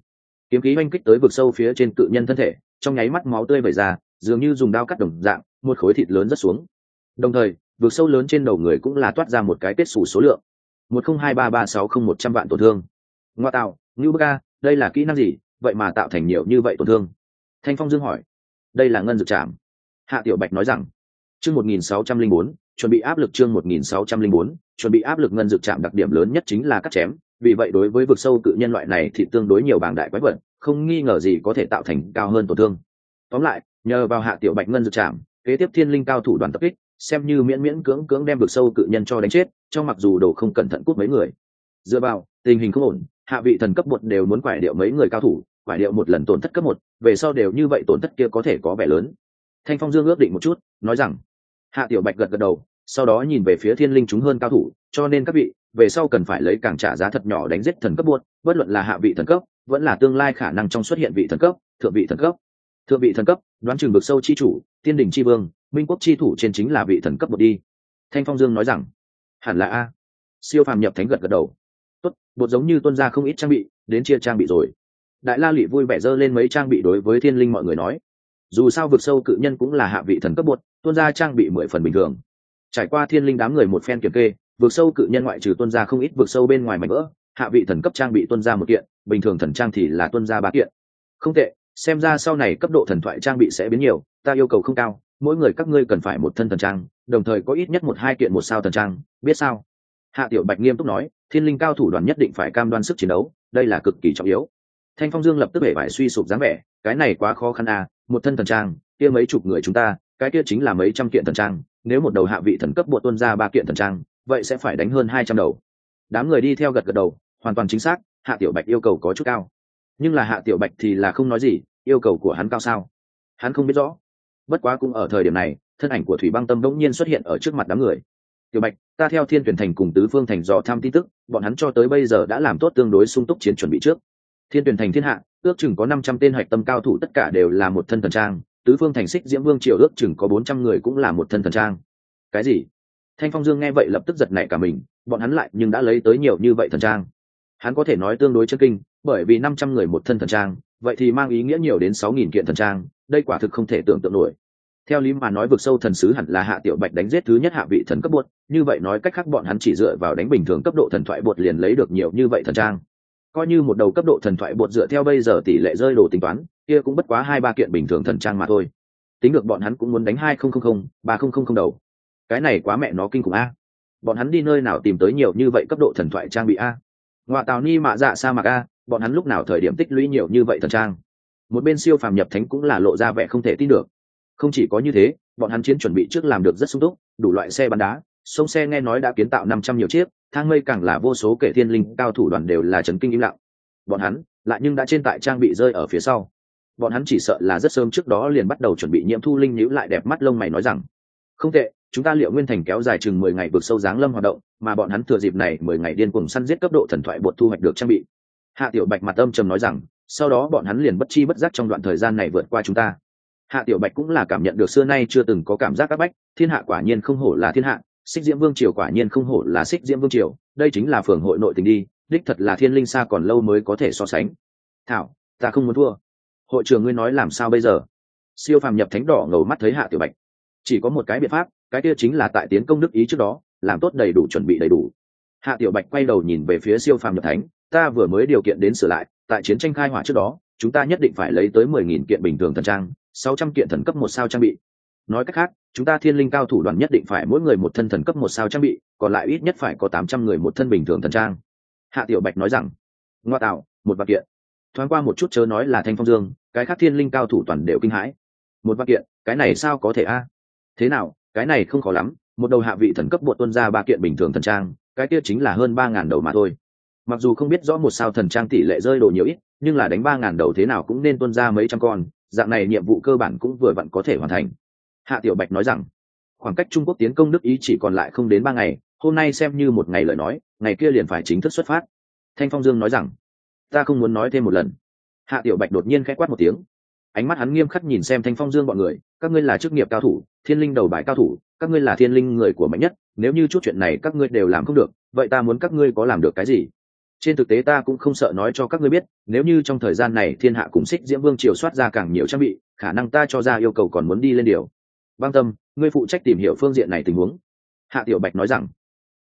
kiếm khí oanh kích tới vực sâu phía trên cự nhân thân thể, trong nháy mắt máu tươi vẩy ra, dường như dùng đao cắt đồng dạng, một khối thịt lớn rất xuống. Đồng thời, vực sâu lớn trên đầu người cũng là toát ra một cái kết xù số lượng. Một không hai ba ba sáu không một trăm vạn tổn thương. Ngoa tạo, ngưu bơ ca đây là kỹ năng gì? Vậy mà tạo thành nhiều như vậy tổn thương. Thanh phong dương hỏi. Đây là ngân dược trảm. Hạ tiểu bạch nói rằng, chương một nghìn sáu trăm linh bốn, chuẩn bị áp lực chương một nghìn sáu trăm linh bốn, chuẩn bị áp lực ngân dược trạm đặc điểm lớn nhất chính là cắt chém vì vậy đối với vực sâu cự nhân loại này thì tương đối nhiều bảng đại quái vật, không nghi ngờ gì có thể tạo thành cao hơn tổn thương. Tóm lại, nhờ vào hạ tiểu bạch ngân dược chạm kế tiếp thiên linh cao thủ đoàn tập kích, xem như miễn miễn cưỡng cưỡng đem vực sâu cự nhân cho đánh chết, trong mặc dù đồ không cẩn thận cút mấy người. Dựa vào, tình hình không ổn, hạ vị thần cấp một đều muốn quải điệu mấy người cao thủ, quải điệu một lần tổn thất cấp một, về sau đều như vậy tổn thất kia có thể có vẻ lớn. Thanh phong dương ước định một chút, nói rằng, hạ tiểu bạch gật gật đầu sau đó nhìn về phía thiên linh chúng hơn cao thủ, cho nên các vị, về sau cần phải lấy càng trả giá thật nhỏ đánh giết thần cấp buốt bất luận là hạ vị thần cấp, vẫn là tương lai khả năng trong xuất hiện vị thần cấp, thượng vị thần cấp. Thượng vị thần cấp, đoán chừng vực sâu chi chủ, tiên đình chi vương, minh quốc chi thủ trên chính là vị thần cấp một đi. Thanh phong dương nói rằng, hẳn là a. Siêu phàm nhập thánh gật gật đầu. Tốt, bột giống như tuân ra không ít trang bị, đến chia trang bị rồi. Đại la lụy vui vẻ dơ lên mấy trang bị đối với thiên linh mọi người nói. Dù sao vực sâu cự nhân cũng là hạ vị thần cấp bột, tuân ra trang bị mười phần bình thường trải qua thiên linh đám người một phen kiểm kê vượt sâu cự nhân ngoại trừ tuân ra không ít vượt sâu bên ngoài mảnh vỡ, hạ vị thần cấp trang bị tuân ra một kiện, bình thường thần trang thì là tuân ra ba kiện. Không tệ, xem ra sau này cấp độ thần thoại trang bị sẽ biến nhiều, ta yêu cầu không cao, mỗi người các ngươi cần phải một thân thần trang, đồng thời có ít nhất một hai kiện một sao thần trang, biết sao? Hạ tiểu bạch nghiêm túc nói, thiên linh cao thủ đoàn nhất định phải cam đoan sức chiến đấu, đây là cực kỳ trọng yếu. Thanh phong dương lập tức hể phải suy sụp dáng vẻ, cái này quá khó khăn à một thân thần trang, kia mấy chục người chúng ta, cái kia chính là mấy trăm kiện thần trang nếu một đầu hạ vị thần cấp bộ tuân ra ba kiện thần trang, vậy sẽ phải đánh hơn hai trăm đầu. Đám người đi theo gật gật đầu, hoàn toàn chính xác, hạ tiểu bạch yêu cầu có chút cao. Nhưng là hạ tiểu bạch thì là không nói gì, yêu cầu của hắn cao sao? Hắn không biết rõ. Bất quá cũng ở thời điểm này, thân ảnh của thủy băng tâm đống nhiên xuất hiện ở trước mặt đám người. Tiểu bạch, ta theo thiên tuyển thành cùng tứ phương thành dò tham tin tức, bọn hắn cho tới bây giờ đã làm tốt tương đối sung túc chiến chuẩn bị trước. Thiên tuyển thành thiên hạ, ước chừng có năm trăm tên hạch tâm cao thủ tất cả đều là một thân thần trang tứ phương thành xích diễm vương triều ước chừng có bốn trăm người cũng là một thân thần trang. Cái gì? Thanh phong dương nghe vậy lập tức giật nảy cả mình, bọn hắn lại nhưng đã lấy tới nhiều như vậy thần trang. Hắn có thể nói tương đối chân kinh, bởi vì năm trăm người một thân thần trang, vậy thì mang ý nghĩa nhiều đến sáu nghìn kiện thần trang, đây quả thực không thể tưởng tượng nổi. Theo lý mà nói vực sâu thần sứ hẳn là hạ tiểu bạch đánh giết thứ nhất hạ vị thần cấp bột, như vậy nói cách khác bọn hắn chỉ dựa vào đánh bình thường cấp độ thần thoại bột liền lấy được nhiều như vậy thần trang coi như một đầu cấp độ thần thoại bột dựa theo bây giờ tỷ lệ rơi đồ tính toán, kia cũng bất quá hai ba kiện bình thường thần trang mà thôi. Tính được bọn hắn cũng muốn đánh hai không không không, ba không không không đầu. Cái này quá mẹ nó kinh khủng a. Bọn hắn đi nơi nào tìm tới nhiều như vậy cấp độ thần thoại trang bị a? Ngoại tào ni mạ dạ sa mạc a, bọn hắn lúc nào thời điểm tích lũy nhiều như vậy thần trang? Một bên siêu phàm nhập thánh cũng là lộ ra vẻ không thể tin được. Không chỉ có như thế, bọn hắn chiến chuẩn bị trước làm được rất sung túc, đủ loại xe bắn đá, sông xe nghe nói đã kiến tạo năm trăm nhiều chiếc thang mây càng là vô số kể thiên linh cao thủ đoàn đều là trấn kinh im lặng. Bọn hắn lại nhưng đã trên tại trang bị rơi ở phía sau. Bọn hắn chỉ sợ là rất sớm trước đó liền bắt đầu chuẩn bị nhiễm thu linh nhíu lại đẹp mắt lông mày nói rằng, không tệ, chúng ta liệu nguyên thành kéo dài chừng mười ngày vượt sâu dáng lâm hoạt động, mà bọn hắn thừa dịp này mười ngày điên cùng săn giết cấp độ thần thoại bột thu hoạch được trang bị. Hạ tiểu bạch mặt âm trầm nói rằng, sau đó bọn hắn liền bất chi bất giác trong đoạn thời gian này vượt qua chúng ta. Hạ tiểu bạch cũng là cảm nhận được xưa nay chưa từng có cảm giác áp bách, thiên hạ quả nhiên không hổ là thiên hạ xích diễm vương triều quả nhiên không hổ là xích diễm vương triều, đây chính là phường hội nội tình đi, đích thật là thiên linh xa còn lâu mới có thể so sánh. Thảo, ta không muốn thua. Hội trưởng ngươi nói làm sao bây giờ? Siêu phàm nhập thánh đỏ ngầu mắt thấy hạ tiểu bạch. Chỉ có một cái biện pháp, cái kia chính là tại tiến công đức ý trước đó, làm tốt đầy đủ chuẩn bị đầy đủ. Hạ tiểu bạch quay đầu nhìn về phía siêu phàm nhập thánh, ta vừa mới điều kiện đến sửa lại, tại chiến tranh khai hỏa trước đó, chúng ta nhất định phải lấy tới mười nghìn kiện bình thường thần trang, sáu trăm kiện thần cấp một sao trang bị nói cách khác, chúng ta thiên linh cao thủ đoàn nhất định phải mỗi người một thân thần cấp một sao trang bị, còn lại ít nhất phải có tám trăm người một thân bình thường thần trang. Hạ tiểu bạch nói rằng, ngoa tạo, một vạn kiện. Thoáng qua một chút chớ nói là thanh phong dương, cái khác thiên linh cao thủ toàn đều kinh hãi. Một vạn kiện, cái này sao có thể a? Thế nào, cái này không khó lắm, một đầu hạ vị thần cấp bột tuân ra ba kiện bình thường thần trang, cái kia chính là hơn ba ngàn đầu mà thôi. Mặc dù không biết rõ một sao thần trang tỷ lệ rơi đồ nhiều ít, nhưng là đánh ba ngàn đầu thế nào cũng nên tuân ra mấy trăm con, dạng này nhiệm vụ cơ bản cũng vừa vặn có thể hoàn thành hạ tiểu bạch nói rằng, khoảng cách trung quốc tiến công đức ý chỉ còn lại không đến ba ngày, hôm nay xem như một ngày lời nói, ngày kia liền phải chính thức xuất phát. Thanh phong dương nói rằng, ta không muốn nói thêm một lần. Hạ tiểu bạch đột nhiên k h ẽ quát một tiếng. Ánh mắt hắn nghiêm khắc nhìn xem thanh phong dương bọn người, các ngươi là chức nghiệp cao thủ, thiên linh đầu bài cao thủ, các ngươi là thiên linh người của mạnh nhất, nếu như chút chuyện này các ngươi đều làm không được, vậy ta muốn các ngươi có làm được cái gì? Trên thực tế ta cũng không sợ nói cho các ngươi biết, nếu như trong thời gian này thiên hạ cùng xích diễm vương triều soát ra càng nhiều trang bị, khả năng ta cho ra yêu cầu còn muốn đi lên điều băng tâm, ngươi phụ trách tìm hiểu phương diện này tình huống. Hạ tiểu bạch nói rằng.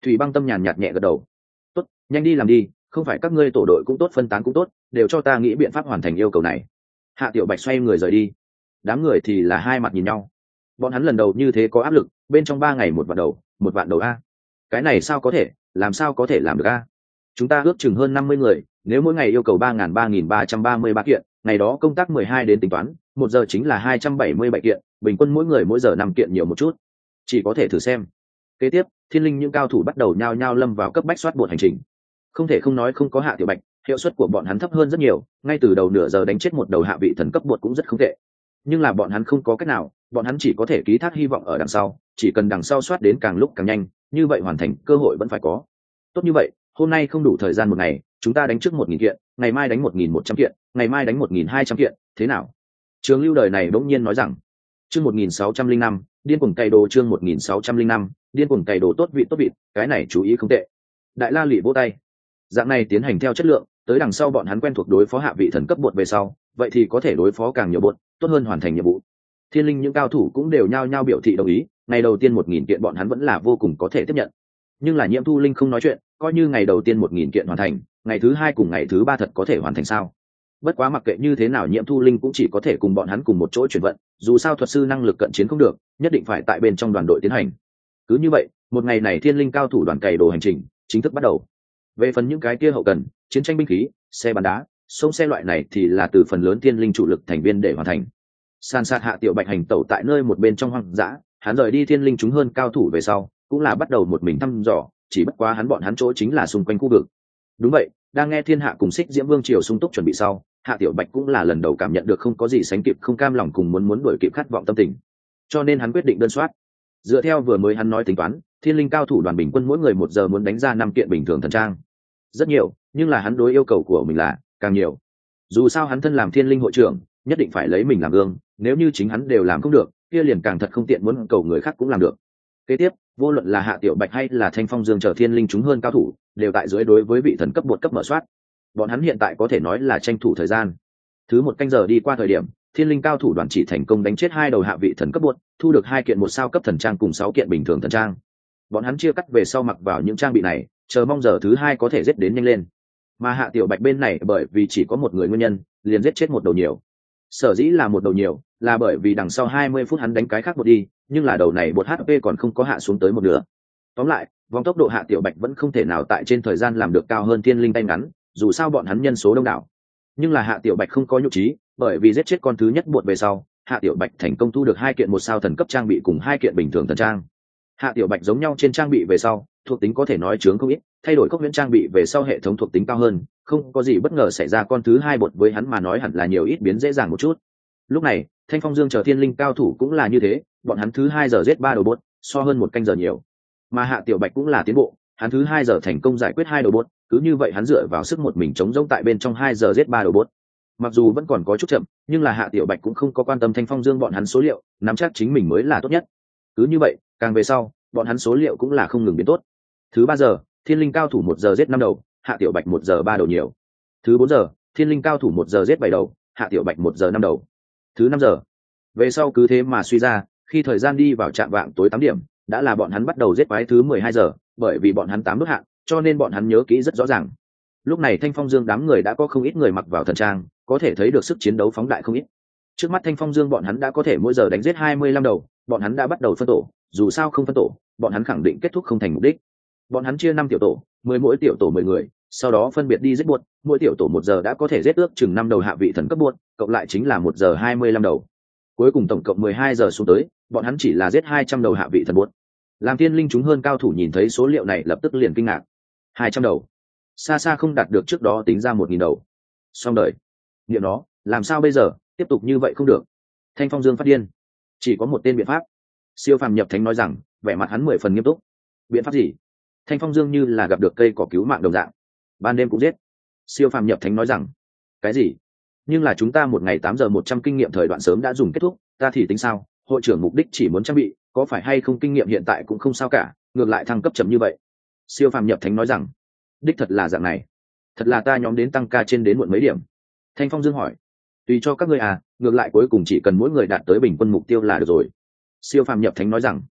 Thủy băng tâm nhàn nhạt nhẹ gật đầu. Tốt, nhanh đi làm đi, không phải các ngươi tổ đội cũng tốt, phân tán cũng tốt, đều cho ta nghĩ biện pháp hoàn thành yêu cầu này. Hạ tiểu bạch xoay người rời đi. Đám người thì là hai mặt nhìn nhau. Bọn hắn lần đầu như thế có áp lực, bên trong ba ngày một vạn đầu, một vạn đầu a. Cái này sao có thể, làm sao có thể làm được a? Chúng ta ước chừng hơn năm mươi người, nếu mỗi ngày yêu cầu ba n ba nghìn ba trăm ba mươi ba kiện, ngày đó công tác mười hai đến tính toán, một giờ chính là hai trăm bảy mươi bảy kiện bình quân mỗi người mỗi giờ năm kiện nhiều một chút. Chỉ có thể thử xem. Kế tiếp, thiên linh những cao thủ bắt đầu nhao nhao lâm vào cấp bách soát bột hành trình. Không thể không nói không có hạ tiểu bạch, hiệu suất của bọn hắn thấp hơn rất nhiều, ngay từ đầu nửa giờ đánh chết một đầu hạ vị thần cấp bột cũng rất không tệ. Nhưng là bọn hắn không có cách nào, bọn hắn chỉ có thể ký thác hy vọng ở đằng sau, chỉ cần đằng sau soát đến càng lúc càng nhanh, như vậy hoàn thành, cơ hội vẫn phải có. Tốt như vậy, hôm nay không đủ thời gian một ngày, chúng ta đánh trước một nghìn kiện, ngày mai đánh một nghìn một trăm kiện, ngày mai đánh một nghìn hai trăm kiện, thế nào? Trường lưu đời này bỗng nhiên nói rằng chương một nghìn sáu trăm linh năm, điên cuồng cày đồ chương một nghìn sáu trăm linh năm, điên cuồng cày đồ tốt vị tốt vị, cái này chú ý không tệ. Đại la lụy vô tay. Dạng này tiến hành theo chất lượng, tới đằng sau bọn hắn quen thuộc đối phó hạ vị thần cấp bột về sau, vậy thì có thể đối phó càng nhiều bột, tốt hơn hoàn thành nhiệm vụ. Thiên linh những cao thủ cũng đều nhao nhao biểu thị đồng ý, ngày đầu tiên một nghìn kiện bọn hắn vẫn là vô cùng có thể tiếp nhận. Nhưng là nhiễm thu linh không nói chuyện, coi như ngày đầu tiên một nghìn kiện hoàn thành, ngày thứ hai cùng ngày thứ ba thật có thể hoàn thành sao? Bất quá mặc kệ như thế nào nhiễm thu linh cũng chỉ có thể cùng bọn hắn cùng một chỗ chuyển vận, dù sao thuật sư năng lực cận chiến không được, nhất định phải tại bên trong đoàn đội tiến hành. Cứ như vậy, một ngày này thiên linh cao thủ đoàn cày đồ hành trình chính thức bắt đầu. Về phần những cái kia hậu cần, chiến tranh binh khí, xe bắn đá, sông xe loại này thì là từ phần lớn thiên linh chủ lực thành viên để hoàn thành. San sát hạ tiểu bạch hành tẩu tại nơi một bên trong hoang dã, hắn rời đi thiên linh chúng hơn cao thủ về sau, cũng là bắt đầu một mình thăm dò, chỉ bất quá hắn bọn hắn chỗ chính là xung quanh khu vực. Đúng vậy, đang nghe thiên hạ cùng xích diễm vương triều sung túc chuẩn bị sau hạ tiểu bạch cũng là lần đầu cảm nhận được không có gì sánh kịp không cam lòng cùng muốn muốn đuổi kịp khát vọng tâm tình. Cho nên hắn quyết định đơn soát. Dựa theo vừa mới hắn nói tính toán, thiên linh cao thủ đoàn bình quân mỗi người một giờ muốn đánh ra năm kiện bình thường thần trang. Rất nhiều, nhưng là hắn đối yêu cầu của mình là càng nhiều. Dù sao hắn thân làm thiên linh hội trưởng, nhất định phải lấy mình làm gương, nếu như chính hắn đều làm không được, kia liền càng thật không tiện muốn cầu người khác cũng làm được. Kế tiếp, vô luận là hạ tiểu bạch hay là thanh phong dương chờ thiên linh chúng hơn cao thủ, đều tại dưới đối với vị thần cấp bột cấp mở soát bọn hắn hiện tại có thể nói là tranh thủ thời gian. Thứ một canh giờ đi qua thời điểm, thiên linh cao thủ đoàn chỉ thành công đánh chết hai đầu hạ vị thần cấp bột thu được hai kiện một sao cấp thần trang cùng sáu kiện bình thường thần trang. Bọn hắn chia cắt về sau mặc vào những trang bị này, chờ mong giờ thứ hai có thể giết đến nhanh lên. Mà hạ tiểu bạch bên này bởi vì chỉ có một người nguyên nhân, liền giết chết một đầu nhiều. Sở dĩ là một đầu nhiều, là bởi vì đằng sau hai mươi phút hắn đánh cái khác một đi, nhưng là đầu này bột hp còn không có hạ xuống tới một nửa. Tóm lại, vòng tốc độ hạ tiểu bạch vẫn không thể nào tại trên thời gian làm được cao hơn thiên linh tay ngắn dù sao bọn hắn nhân số đông đảo. Nhưng là hạ tiểu bạch không có nhục trí, bởi vì giết chết con thứ nhất buộc về sau, hạ tiểu bạch thành công thu được hai kiện một sao thần cấp trang bị cùng hai kiện bình thường thần trang. Hạ tiểu bạch giống nhau trên trang bị về sau, thuộc tính có thể nói chướng không ít, thay đổi cốc miễn trang bị về sau hệ thống thuộc tính cao hơn, không có gì bất ngờ xảy ra con thứ hai bột với hắn mà nói hẳn là nhiều ít biến dễ dàng một chút. Lúc này, thanh phong dương chờ thiên linh cao thủ cũng là như thế, bọn hắn thứ hai giờ giết ba đầu bột so hơn một canh giờ nhiều. Mà hạ tiểu bạch cũng là tiến bộ, hắn thứ hai giờ thành công giải quyết hai đầu bột cứ như vậy hắn dựa vào sức một mình chống rỗng tại bên trong hai giờ giết ba đầu bốt. Mặc dù vẫn còn có chút chậm, nhưng là hạ tiểu bạch cũng không có quan tâm thanh phong dương bọn hắn số liệu, nắm chắc chính mình mới là tốt nhất. Cứ như vậy, càng về sau, bọn hắn số liệu cũng là không ngừng biến tốt. Thứ ba giờ, thiên linh cao thủ một giờ giết năm đầu, hạ tiểu bạch một giờ ba đầu nhiều. Thứ bốn giờ, thiên linh cao thủ một giờ giết bảy đầu, hạ tiểu bạch một giờ năm đầu. Thứ năm giờ, về sau cứ thế mà suy ra, khi thời gian đi vào trạm vạng tối tám điểm, đã là bọn hắn bắt đầu giết quái thứ mười hai giờ, bởi vì bọn hắn tám bước hạn cho nên bọn hắn nhớ kỹ rất rõ ràng. Lúc này thanh phong dương đám người đã có không ít người mặc vào thần trang, có thể thấy được sức chiến đấu phóng đại không ít. Trước mắt thanh phong dương bọn hắn đã có thể mỗi giờ đánh giết hai mươi lăm đầu, bọn hắn đã bắt đầu phân tổ, dù sao không phân tổ, bọn hắn khẳng định kết thúc không thành mục đích. Bọn hắn chia năm tiểu tổ, mười mỗi tiểu tổ mười người, sau đó phân biệt đi giết buốt mỗi tiểu tổ một giờ đã có thể giết ước chừng năm đầu hạ vị thần cấp buốt cộng lại chính là một giờ hai mươi lăm đầu. Cuối cùng tổng cộng mười hai giờ xuống tới, bọn hắn chỉ là giết hai trăm đầu hạ vị thần buốt làm tiên linh chúng hơn cao thủ nhìn thấy số liệu này lập tức liền kinh ngạc. Hai trăm đầu. Xa xa không đạt được trước đó tính ra một nghìn đầu. Xong đời. Nghiệm nó, làm sao bây giờ? Tiếp tục như vậy không được. Thanh phong dương phát điên. Chỉ có một tên biện pháp. Siêu phàm nhập thánh nói rằng, vẻ mặt hắn mười phần nghiêm túc. Biện pháp gì? Thanh phong dương như là gặp được cây cỏ cứu mạng đồng dạng. Ban đêm cũng giết. Siêu phàm nhập thánh nói rằng, cái gì? Nhưng là chúng ta một ngày tám giờ một trăm kinh nghiệm thời đoạn sớm đã dùng kết thúc, ta thì tính sao? Hội trưởng mục đích chỉ muốn trang bị có phải hay không kinh nghiệm hiện tại cũng không sao cả, ngược lại thăng cấp chậm như vậy? Siêu phàm nhập thánh nói rằng, đích thật là dạng này. Thật là ta nhóm đến tăng ca trên đến muộn mấy điểm. Thanh phong dương hỏi, tùy cho các ngươi à ngược lại cuối cùng chỉ cần mỗi người đạt tới bình quân mục tiêu là được rồi. Siêu phàm nhập thánh nói rằng,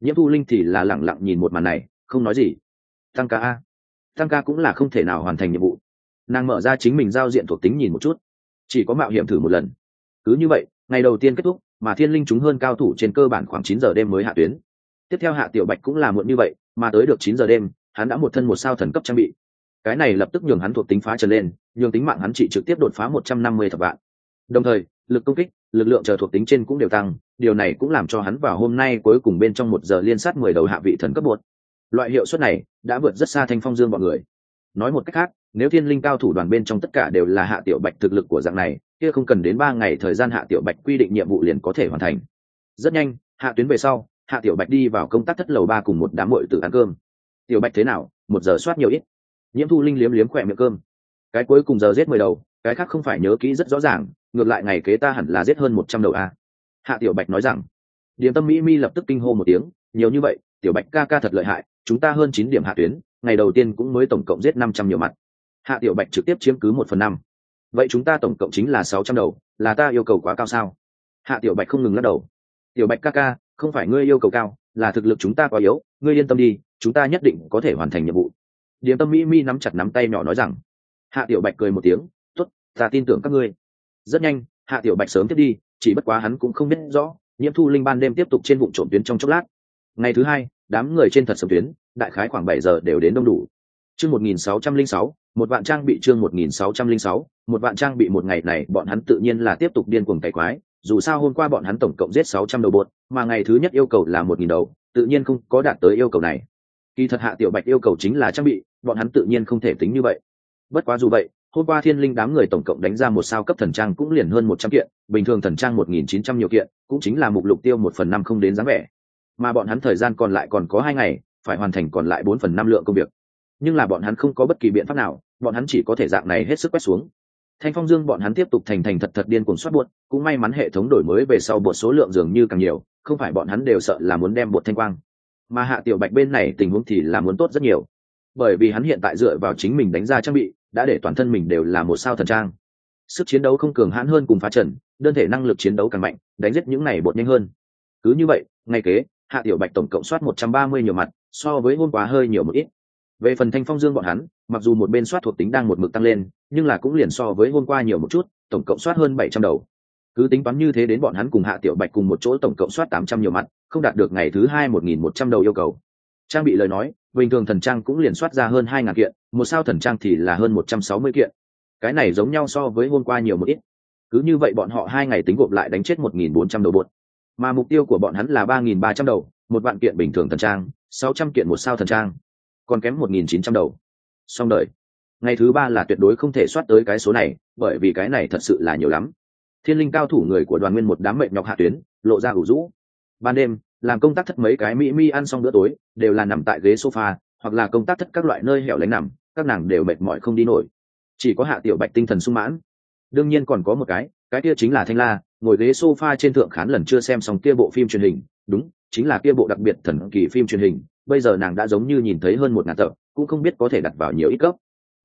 nhiễm thu linh thì là lẳng lặng nhìn một màn này, không nói gì. Tăng ca a. Tăng ca cũng là không thể nào hoàn thành nhiệm vụ. Nàng mở ra chính mình giao diện thuộc tính nhìn một chút. Chỉ có mạo hiểm thử một lần. Cứ như vậy, ngày đầu tiên kết thúc mà thiên linh chúng hơn cao thủ trên cơ bản khoảng chín giờ đêm mới hạ tuyến. Tiếp theo hạ tiểu bạch cũng là muộn như vậy, mà tới được chín giờ đêm, hắn đã một thân một sao thần cấp trang bị. Cái này lập tức nhường hắn thuộc tính phá trở lên, nhường tính mạng hắn chỉ trực tiếp đột phá một trăm năm mươi thập vạn. Đồng thời, lực công kích, lực lượng chờ thuộc tính trên cũng đều tăng, điều này cũng làm cho hắn vào hôm nay cuối cùng bên trong một giờ liên sát mười đầu hạ vị thần cấp một. Loại hiệu suất này đã vượt rất xa thanh phong dương bọn người. Nói một cách khác, nếu thiên linh cao thủ đoàn bên trong tất cả đều là hạ tiểu bạch thực lực của dạng này kia không cần đến ba ngày thời gian hạ tiểu bạch quy định nhiệm vụ liền có thể hoàn thành. Rất nhanh, hạ tuyến về sau, hạ tiểu bạch đi vào công tác thất lầu ba cùng một đám mội tử ăn cơm. Tiểu bạch thế nào? Một giờ soát nhiều ít. Nhiễm thu linh liếm liếm khỏe miệng cơm. Cái cuối cùng giờ giết mười đầu, cái khác không phải nhớ kỹ rất rõ ràng, ngược lại ngày kế ta hẳn là giết hơn một trăm đầu a. Hạ tiểu bạch nói rằng. Điểm tâm mỹ mi lập tức kinh hô một tiếng, nhiều như vậy, tiểu bạch ca ca thật lợi hại, chúng ta hơn chín điểm hạ tuyến, ngày đầu tiên cũng mới tổng cộng giết năm trăm nhiều mặt. Hạ tiểu bạch trực tiếp chiếm cứ một phần năm vậy chúng ta tổng cộng chính là sáu trăm đầu, là ta yêu cầu quá cao sao? Hạ tiểu bạch không ngừng lắc đầu. Tiểu bạch ca ca, không phải ngươi yêu cầu cao, là thực lực chúng ta quá yếu, ngươi yên tâm đi, chúng ta nhất định có thể hoàn thành nhiệm vụ. Điểm tâm mỹ mi nắm chặt nắm tay nhỏ nói rằng. Hạ tiểu bạch cười một tiếng t ố t ta tin tưởng các ngươi. Rất nhanh, hạ tiểu bạch sớm tiếp đi, chỉ bất quá hắn cũng không biết rõ, nhiễm thu linh ban đêm tiếp tục trên vụ trộm tuyến trong chốc lát. Ngày thứ hai, đám người trên thật sớm tuyến, đại khái khoảng bảy giờ đều đến đông đủ. Chương một nghìn sáu trăm linh sáu, một vạn trang bị chương một nghìn sáu trăm linh sáu một vạn trang bị một ngày này, bọn hắn tự nhiên là tiếp tục điên cuồng cày quái. Dù sao hôm qua bọn hắn tổng cộng giết sáu trăm đầu bột, mà ngày thứ nhất yêu cầu là một nghìn đầu, tự nhiên không có đạt tới yêu cầu này. Kỳ thật hạ tiểu bạch yêu cầu chính là trang bị, bọn hắn tự nhiên không thể tính như vậy. Bất quá dù vậy, hôm qua thiên linh đám người tổng cộng đánh ra một sao cấp thần trang cũng liền hơn một trăm kiện, bình thường thần trang một nghìn chín trăm nhiều kiện, cũng chính là mục lục tiêu một phần năm không đến dáng vẻ. Mà bọn hắn thời gian còn lại còn có hai ngày, phải hoàn thành còn lại bốn phần năm lượng công việc. Nhưng là bọn hắn không có bất kỳ biện pháp nào, bọn hắn chỉ có thể dạng này hết sức quét xuống thanh phong dương bọn hắn tiếp tục thành thành thật thật điên cuồng soát buột. cũng may mắn hệ thống đổi mới về sau bột số lượng dường như càng nhiều, không phải bọn hắn đều sợ là muốn đem bột thanh quang. Mà hạ tiểu bạch bên này tình huống thì là muốn tốt rất nhiều. Bởi vì hắn hiện tại dựa vào chính mình đánh ra trang bị, đã để toàn thân mình đều là một sao thần trang. Sức chiến đấu không cường hãn hơn cùng phá trần, đơn thể năng lực chiến đấu càng mạnh, đánh giết những này bột nhanh hơn. Cứ như vậy, ngay kế, hạ tiểu bạch tổng cộng soát một trăm ba mươi nhiều mặt, so với hôm quá hơi nhiều một ít về phần thanh phong dương bọn hắn, mặc dù một bên soát thuộc tính đang một mực tăng lên, nhưng là cũng liền so với hôm qua nhiều một chút, tổng cộng soát hơn bảy trăm đầu. Cứ tính toán như thế đến bọn hắn cùng hạ tiểu bạch cùng một chỗ tổng cộng soát tám trăm nhiều mặt, không đạt được ngày thứ hai một nghìn một trăm đầu yêu cầu. Trang bị lời nói, bình thường thần trang cũng liền soát ra hơn hai ngàn kiện, một sao thần trang thì là hơn một trăm sáu mươi kiện. Cái này giống nhau so với hôm qua nhiều một ít. Cứ như vậy bọn họ hai ngày tính gộp lại đánh chết một nghìn bốn trăm đầu bột. Mà mục tiêu của bọn hắn là ba nghìn ba trăm đầu, một vạn kiện bình thường thần trang, sáu trăm kiện một sao thần trang còn kém một nghìn chín trăm đầu. Xong đời. Ngày thứ ba là tuyệt đối không thể soát tới cái số này, bởi vì cái này thật sự là nhiều lắm. Thiên linh cao thủ người của đoàn nguyên một đám mệnh nhọc hạ tuyến, lộ ra ủ rũ. Ban đêm, làm công tác thất mấy cái mỹ mi ăn xong bữa tối, đều là nằm tại ghế sofa, hoặc là công tác thất các loại nơi hẻo lánh nằm, các nàng đều mệt mỏi không đi nổi. Chỉ có hạ tiểu bạch tinh thần sung mãn. Đương nhiên còn có một cái cái kia chính là thanh la, ngồi ghế sofa trên thượng khán lần chưa xem xong kia bộ phim truyền hình. Đúng, chính là kia bộ đặc biệt thần kỳ phim truyền hình bây giờ nàng đã giống như nhìn thấy hơn một ngàn tập, cũng không biết có thể đặt vào nhiều ít cấp.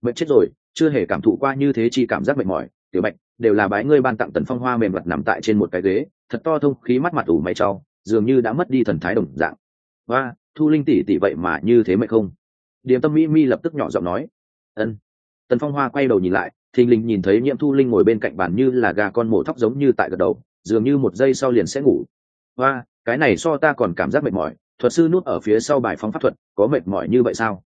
Mệt chết rồi, chưa hề cảm thụ qua như thế chi cảm giác mệt mỏi. Tiểu bạch, đều là bái ngươi ban tặng tần phong hoa mềm mặt nằm tại trên một cái ghế, thật to thông khí mắt mặt ủ mày trau dường như đã mất đi thần thái đồng dạng. Và thu linh tỷ tỷ vậy mà như thế mệt không? Điềm tâm mỹ mi lập tức nhỏ giọng nói. Ân. Tần phong hoa quay đầu nhìn lại, thình lình nhìn thấy nhiễm thu linh ngồi bên cạnh bàn như là gà con mổ thóc giống như tại gật đầu, dường như một giây sau liền sẽ ngủ. Và cái này so ta còn cảm giác mệt mỏi thuật sư nút ở phía sau bài phóng pháp thuật, có mệt mỏi như vậy sao?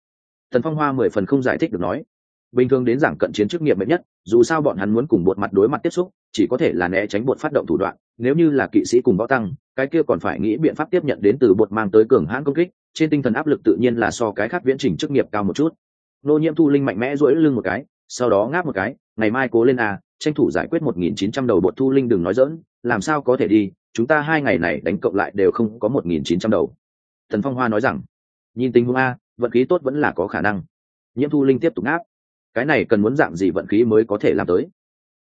Tần phong hoa mười phần không giải thích được nói. Bình thường đến giảng cận chiến chức nghiệp mệt nhất, dù sao bọn hắn muốn cùng bột mặt đối mặt tiếp xúc, chỉ có thể là né tránh bột phát động thủ đoạn. Nếu như là kỵ sĩ cùng võ tăng, cái kia còn phải nghĩ biện pháp tiếp nhận đến từ bột mang tới cường hãn công kích, trên tinh thần áp lực tự nhiên là so cái khác viễn trình chức nghiệp cao một chút. Nô nhiễm thu linh mạnh mẽ duỗi lưng một cái, sau đó ngáp một cái, ngày mai cố lên à tranh thủ giải quyết một nghìn chín trăm đầu bột thu linh đừng nói dỡn làm sao có thể đi, chúng ta hai ngày này đánh cộng lại đều không có một nghìn chín trăm đầu thần phong hoa nói rằng, nhìn tình huống a, vận khí tốt vẫn là có khả năng. Nhiễm thu linh tiếp tục ngáp, cái này cần muốn dạng gì vận khí mới có thể làm tới?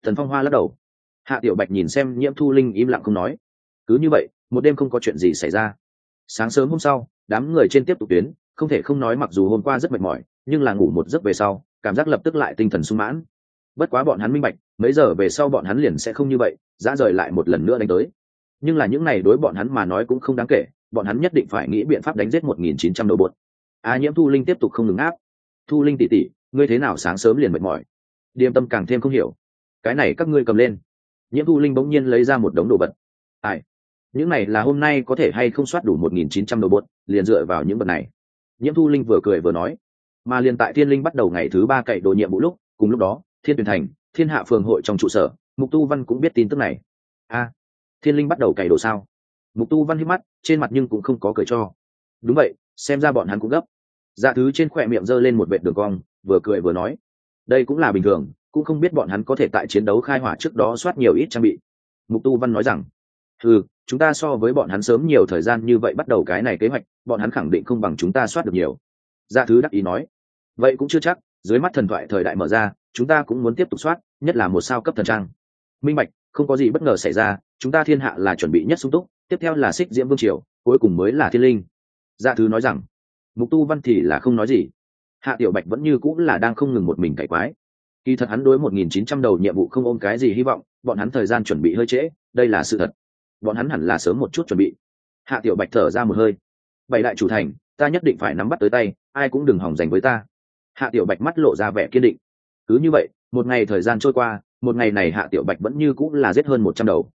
Thần phong hoa lắc đầu, hạ tiểu bạch nhìn xem nhiễm thu linh im lặng không nói, cứ như vậy, một đêm không có chuyện gì xảy ra. Sáng sớm hôm sau, đám người trên tiếp tục tuyến, không thể không nói mặc dù hôm qua rất mệt mỏi, nhưng là ngủ một giấc về sau, cảm giác lập tức lại tinh thần sung mãn. Bất quá bọn hắn minh bạch, mấy giờ về sau bọn hắn liền sẽ không như vậy, dã rời lại một lần nữa đánh tới. Nhưng là những này đối bọn hắn mà nói cũng không đáng kể bọn hắn nhất định phải nghĩ biện pháp đánh giết một nghìn chín trăm đầu bột. A nhiễm thu linh tiếp tục không ngừng áp thu linh tỉ tỉ, ngươi thế nào sáng sớm liền mệt mỏi? Điềm tâm càng thêm không hiểu. Cái này các ngươi cầm lên. Nhiễm thu linh bỗng nhiên lấy ra một đống đồ vật. Ai? Những này là hôm nay có thể hay không soát đủ một nghìn chín trăm đồ bột, liền dựa vào những vật này. Nhiễm thu linh vừa cười vừa nói. Mà liền tại thiên linh bắt đầu ngày thứ ba cậy đồ nhiệm vụ lúc, cùng lúc đó, thiên tuyển thành, thiên hạ phường hội trong trụ sở, mục tu văn cũng biết tin tức này. A, thiên linh bắt đầu cày đồ sao? Mục tu văn hít mắt, trên mặt nhưng cũng không có cười cho. Đúng vậy, xem ra bọn hắn cũng gấp. Dạ thứ trên khỏe miệng giơ lên một vệ đường cong, vừa cười vừa nói. Đây cũng là bình thường, cũng không biết bọn hắn có thể tại chiến đấu khai hỏa trước đó soát nhiều ít trang bị. Mục tu văn nói rằng ừ chúng ta so với bọn hắn sớm nhiều thời gian như vậy bắt đầu cái này kế hoạch, bọn hắn khẳng định không bằng chúng ta soát được nhiều. Dạ thứ đắc ý nói. Vậy cũng chưa chắc, dưới mắt thần thoại thời đại mở ra, chúng ta cũng muốn tiếp tục soát, nhất là một sao cấp thần trang. Minh bạch không có gì bất ngờ xảy ra, chúng ta thiên hạ là chuẩn bị nhất sung túc, tiếp theo là xích diễm vương triều, cuối cùng mới là thiên linh. Dạ thứ nói rằng, mục tu văn thì là không nói gì. Hạ tiểu bạch vẫn như cũng là đang không ngừng một mình cải quái. Kỳ thật hắn đối một nghìn chín trăm đầu nhiệm vụ không ôm cái gì hy vọng, bọn hắn thời gian chuẩn bị hơi trễ, đây là sự thật. Bọn hắn hẳn là sớm một chút chuẩn bị. Hạ tiểu bạch thở ra một hơi. Bảy đại chủ thành, ta nhất định phải nắm bắt tới tay, ai cũng đừng hỏng dành với ta. Hạ tiểu bạch mắt lộ ra vẻ kiên định. Cứ như vậy, một ngày thời gian trôi qua một ngày này hạ tiểu bạch vẫn như cũng là giết hơn một trăm đầu.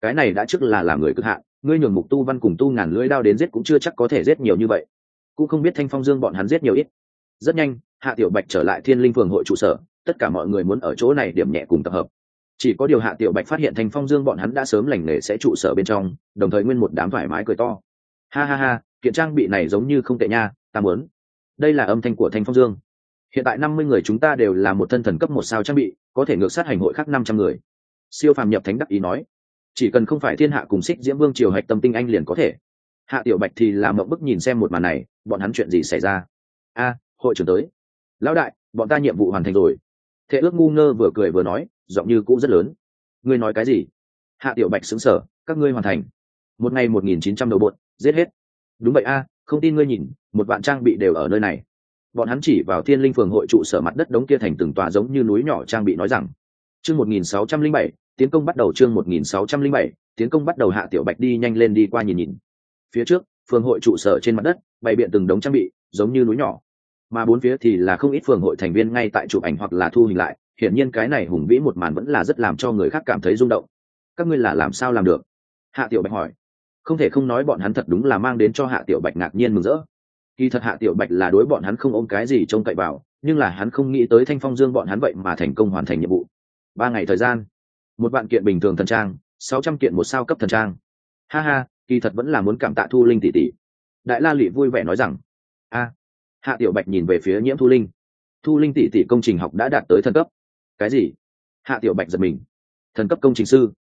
Cái này đã trước là làm người cực hạ ngươi nhường mục tu văn cùng tu ngàn lưỡi đao đến giết cũng chưa chắc có thể giết nhiều như vậy. Cũng không biết thanh phong dương bọn hắn giết nhiều ít. Rất nhanh, hạ tiểu bạch trở lại thiên linh phường hội trụ sở, tất cả mọi người muốn ở chỗ này điểm nhẹ cùng tập hợp. Chỉ có điều hạ tiểu bạch phát hiện thanh phong dương bọn hắn đã sớm lành nghề sẽ trụ sở bên trong, đồng thời nguyên một đám thoải mái cười to. Ha ha ha, kiện trang bị này giống như không tệ nha, ta muốn. Đây là âm thanh của thanh phong dương hiện tại năm mươi người chúng ta đều là một thân thần cấp một sao trang bị, có thể ngược sát hành hội khác năm trăm người. Siêu phàm nhập thánh đắc ý nói, chỉ cần không phải thiên hạ cùng xích diễm vương triều hạch tâm tinh anh liền có thể. Hạ tiểu bạch thì làm mộng bức nhìn xem một màn này, bọn hắn chuyện gì xảy ra? A, hội trưởng tới. Lão đại, bọn ta nhiệm vụ hoàn thành rồi. Thế ước ngu ngơ vừa cười vừa nói, giọng như cũ rất lớn. Ngươi nói cái gì? Hạ tiểu bạch xứng sở các ngươi hoàn thành. Một ngày một nghìn chín trăm đầu bột, giết hết. Đúng vậy a, không tin ngươi nhìn, một vạn trang bị đều ở nơi này bọn hắn chỉ vào thiên linh phường hội trụ sở mặt đất đống kia thành từng tòa giống như núi nhỏ trang bị nói rằng, chương một nghìn sáu trăm linh bảy, tiến công bắt đầu chương một nghìn sáu trăm linh bảy, tiến công bắt đầu hạ tiểu bạch đi nhanh lên đi qua nhìn nhìn. Phía trước, phường hội trụ sở trên mặt đất, bày biện từng đống trang bị, giống như núi nhỏ. Mà bốn phía thì là không ít phường hội thành viên ngay tại chụp ảnh hoặc là thu hình lại, hiển nhiên cái này hùng vĩ một màn vẫn là rất làm cho người khác cảm thấy rung động. Các ngươi là làm sao làm được? Hạ tiểu bạch hỏi. Không thể không nói bọn hắn thật đúng là mang đến cho hạ tiểu bạch ngạc nhiên mừng rỡ kỳ thật hạ tiểu bạch là đối bọn hắn không ôm cái gì trông cậy vào, nhưng là hắn không nghĩ tới thanh phong dương bọn hắn vậy mà thành công hoàn thành nhiệm vụ. Ba ngày thời gian, một vạn kiện bình thường thần trang, sáu trăm kiện một sao cấp thần trang. Ha ha, kỳ thật vẫn là muốn cảm tạ thu linh tỷ tỷ. Đại la lụy vui vẻ nói rằng, a. Hạ tiểu bạch nhìn về phía nhiễm thu linh. Thu linh tỷ tỷ công trình học đã đạt tới thần cấp. Cái gì? Hạ tiểu bạch giật mình. Thần cấp công trình sư.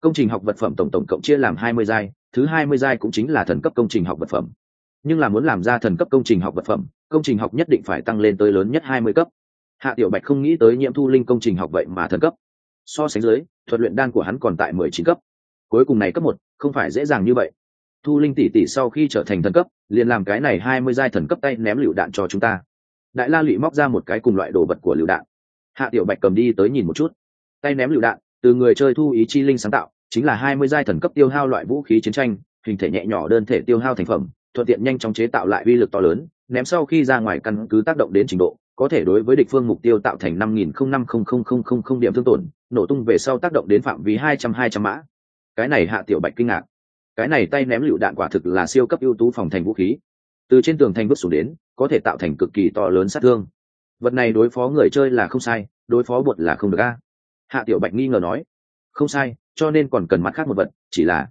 Công trình học vật phẩm tổng tổng cộng chia làm hai mươi giai, thứ hai mươi giai cũng chính là thần cấp công trình học vật phẩm nhưng là muốn làm ra thần cấp công trình học vật phẩm, công trình học nhất định phải tăng lên tới lớn nhất hai mươi cấp. Hạ tiểu bạch không nghĩ tới nhiễm thu linh công trình học vậy mà thần cấp. So sánh dưới, thuật luyện đan của hắn còn tại mười chín cấp. Cuối cùng này cấp một, không phải dễ dàng như vậy. Thu linh tỷ tỷ sau khi trở thành thần cấp, liền làm cái này hai mươi giai thần cấp tay ném lựu đạn cho chúng ta. Đại la lụy móc ra một cái cùng loại đồ vật của lựu đạn. Hạ tiểu bạch cầm đi tới nhìn một chút. Tay ném lựu đạn, từ người chơi thu ý chi linh sáng tạo, chính là hai mươi giai thần cấp tiêu hao loại vũ khí chiến tranh, hình thể nhẹ nhỏ đơn thể tiêu hao thành phẩm thuận tiện nhanh chóng chế tạo lại uy lực to lớn, ném sau khi ra ngoài căn cứ tác động đến trình độ, có thể đối với địch phương mục tiêu tạo thành năm nghìn không năm không không không không không điểm thương tổn, nổ tung về sau tác động đến phạm vi hai trăm hai trăm mã. Cái này hạ tiểu bạch kinh ngạc. Cái này tay ném lựu đạn quả thực là siêu cấp ưu tú phòng thành vũ khí. Từ trên tường thành vứt xuống đến, có thể tạo thành cực kỳ to lớn sát thương. Vật này đối phó người chơi là không sai, đối phó bột là không được a. Hạ tiểu bạch nghi ngờ nói. Không sai, cho nên còn cần mặt khác một vật, chỉ là,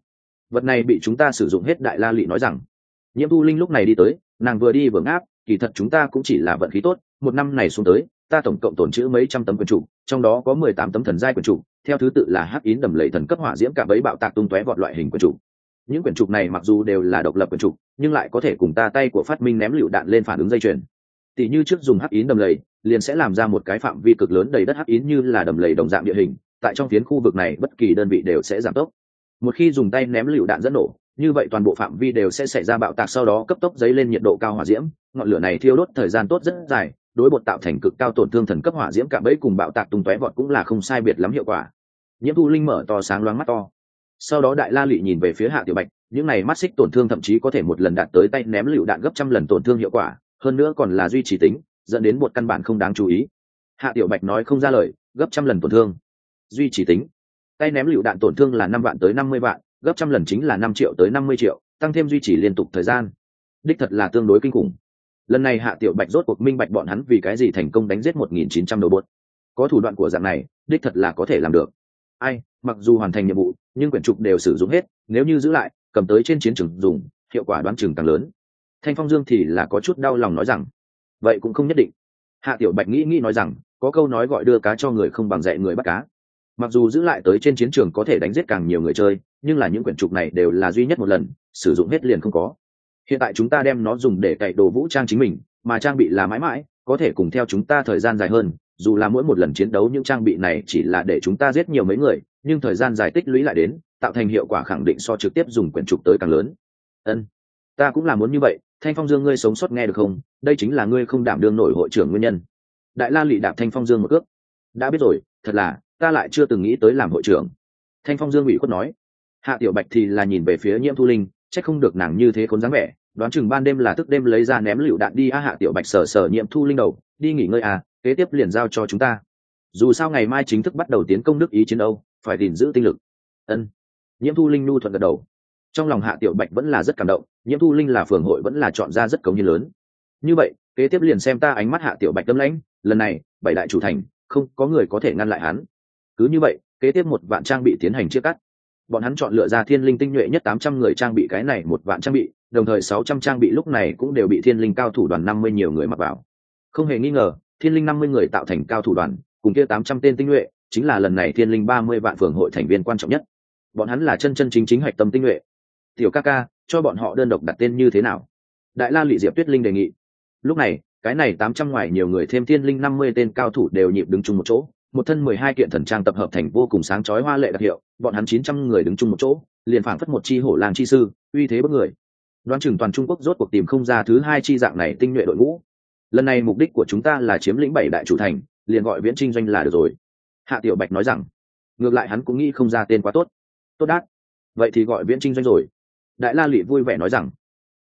vật này bị chúng ta sử dụng hết đại la lị nói rằng nhiễm thu linh lúc này đi tới, nàng vừa đi vừa ngáp, kỳ thật chúng ta cũng chỉ là vận khí tốt, một năm này xuống tới, ta tổng cộng tồn chữ mấy trăm tấm quyền chủ, trong đó có mười tám tấm thần giai quyền chủ, theo thứ tự là hắc yến đầm lầy thần cấp hỏa diễm cả bấy bạo tạc tung tóe vọt loại hình quyền chủ. Những quyển trục này mặc dù đều là độc lập quyển trục nhưng lại có thể cùng ta tay của phát minh ném lựu đạn lên phản ứng dây chuyền. Tỷ như trước dùng hắc yến đầm lầy, liền sẽ làm ra một cái phạm vi cực lớn đầy đất hắc yến như là đầm lầy đồng dạng địa hình, tại trong phiến khu vực này bất kỳ đơn vị đều sẽ giảm tốc. Một khi dùng tay ném lựu đạn dẫn nổ như vậy toàn bộ phạm vi đều sẽ xảy ra bạo tạc sau đó cấp tốc dấy lên nhiệt độ cao hỏa diễm, ngọn lửa này thiêu đốt thời gian tốt rất dài, đối bột tạo thành cực cao tổn thương thần cấp hỏa diễm cả bẫy cùng bạo tạc tung tóe vọt cũng là không sai biệt lắm hiệu quả. Nhiễm thu linh mở to sáng loáng mắt to. Sau đó đại la lụy nhìn về phía hạ tiểu bạch, những này mắt xích tổn thương thậm chí có thể một lần đạt tới tay ném lựu đạn gấp trăm lần tổn thương hiệu quả, hơn nữa còn là duy trì tính, dẫn đến một căn bản không đáng chú ý. Hạ tiểu bạch nói không ra lời, gấp trăm lần tổn thương. Duy trì tính. Tay ném lựu đạn tổn thương là năm vạn tới năm mươi vạn gấp trăm lần chính là năm triệu tới năm mươi triệu, tăng thêm duy trì liên tục thời gian. Đích thật là tương đối kinh khủng. Lần này hạ tiểu bạch rốt cuộc minh bạch bọn hắn vì cái gì thành công đánh giết một nghìn chín trăm đầu bột. Có thủ đoạn của dạng này, đích thật là có thể làm được. Ai, mặc dù hoàn thành nhiệm vụ, nhưng quyển trục đều sử dụng hết, nếu như giữ lại, cầm tới trên chiến trường dùng, hiệu quả đoán chừng càng lớn. Thanh phong dương thì là có chút đau lòng nói rằng, vậy cũng không nhất định. Hạ tiểu bạch nghĩ nghĩ nói rằng, có câu nói gọi đưa cá cho người không bằng dạy người bắt cá mặc dù giữ lại tới trên chiến trường có thể đánh giết càng nhiều người chơi, nhưng là những quyển trục này đều là duy nhất một lần, sử dụng hết liền không có. Hiện tại chúng ta đem nó dùng để cậy đồ vũ trang chính mình, mà trang bị là mãi mãi, có thể cùng theo chúng ta thời gian dài hơn, dù là mỗi một lần chiến đấu những trang bị này chỉ là để chúng ta giết nhiều mấy người, nhưng thời gian dài tích lũy lại đến, tạo thành hiệu quả khẳng định so trực tiếp dùng quyển trục tới càng lớn. Ân, ta cũng là muốn như vậy, thanh phong dương ngươi sống sót nghe được không? Đây chính là ngươi không đảm đương nổi hội trưởng nguyên nhân. Đại la lị đạp thanh phong dương một cước. Đã biết rồi, thật là ta lại chưa từng nghĩ tới làm hội trưởng. Thanh phong dương ủy khuất nói. Hạ tiểu bạch thì là nhìn về phía nhiễm thu linh c h ắ c không được nàng như thế khốn dáng vẻ, đoán chừng ban đêm là thức đêm lấy ra ném lựu đạn đi a hạ tiểu bạch sờ sờ nhiễm thu linh đầu, đi nghỉ ngơi à kế tiếp liền giao cho chúng ta. Dù sao ngày mai chính thức bắt đầu tiến công đức ý chiến đấu phải gìn giữ tinh lực. Ân. Nhiễm thu linh nu thuận gật đầu. Trong lòng hạ tiểu bạch vẫn là rất cảm động, nhiễm thu linh là phường hội vẫn là chọn ra rất cống như lớn. Như vậy, kế tiếp liền xem ta ánh mắt hạ tiểu bạch tâm lãnh, lần này, bảy đại chủ thành, không có người có thể ngăn lại hắn cứ như vậy, kế tiếp một vạn trang bị tiến hành chia cắt. Bọn hắn chọn lựa ra thiên linh tinh nhuệ nhất tám trăm người trang bị cái này một vạn trang bị, đồng thời sáu trăm trang bị lúc này cũng đều bị thiên linh cao thủ đoàn năm mươi nhiều người mặc vào. Không hề nghi ngờ, thiên linh năm mươi người tạo thành cao thủ đoàn, cùng kia tám trăm tên tinh nhuệ, chính là lần này thiên linh ba mươi vạn phường hội thành viên quan trọng nhất. Bọn hắn là chân chân chính chính hạch tâm tinh nhuệ. Tiểu ca ca, cho bọn họ đơn độc đặt tên như thế nào? Đại la lụy diệp tuyết linh đề nghị. Lúc này, cái này tám trăm ngoài nhiều người thêm thiên linh năm mươi tên cao thủ đều nhịp đứng chung một chỗ một thân mười hai kiện thần trang tập hợp thành vô cùng sáng chói hoa lệ đặc hiệu, bọn hắn chín trăm người đứng chung một chỗ, liền phảng phất một chi hổ làng chi sư, uy thế bất người. Đoán chừng toàn trung quốc rốt cuộc tìm không ra thứ hai chi dạng này tinh nhuệ đội ngũ. Lần này mục đích của chúng ta là chiếm lĩnh bảy đại chủ thành, liền gọi viễn trinh doanh là được rồi. Hạ tiểu bạch nói rằng, ngược lại hắn cũng nghĩ không ra tên quá tốt. Tốt đát. Vậy thì gọi viễn trinh doanh rồi. Đại la lụy vui vẻ nói rằng,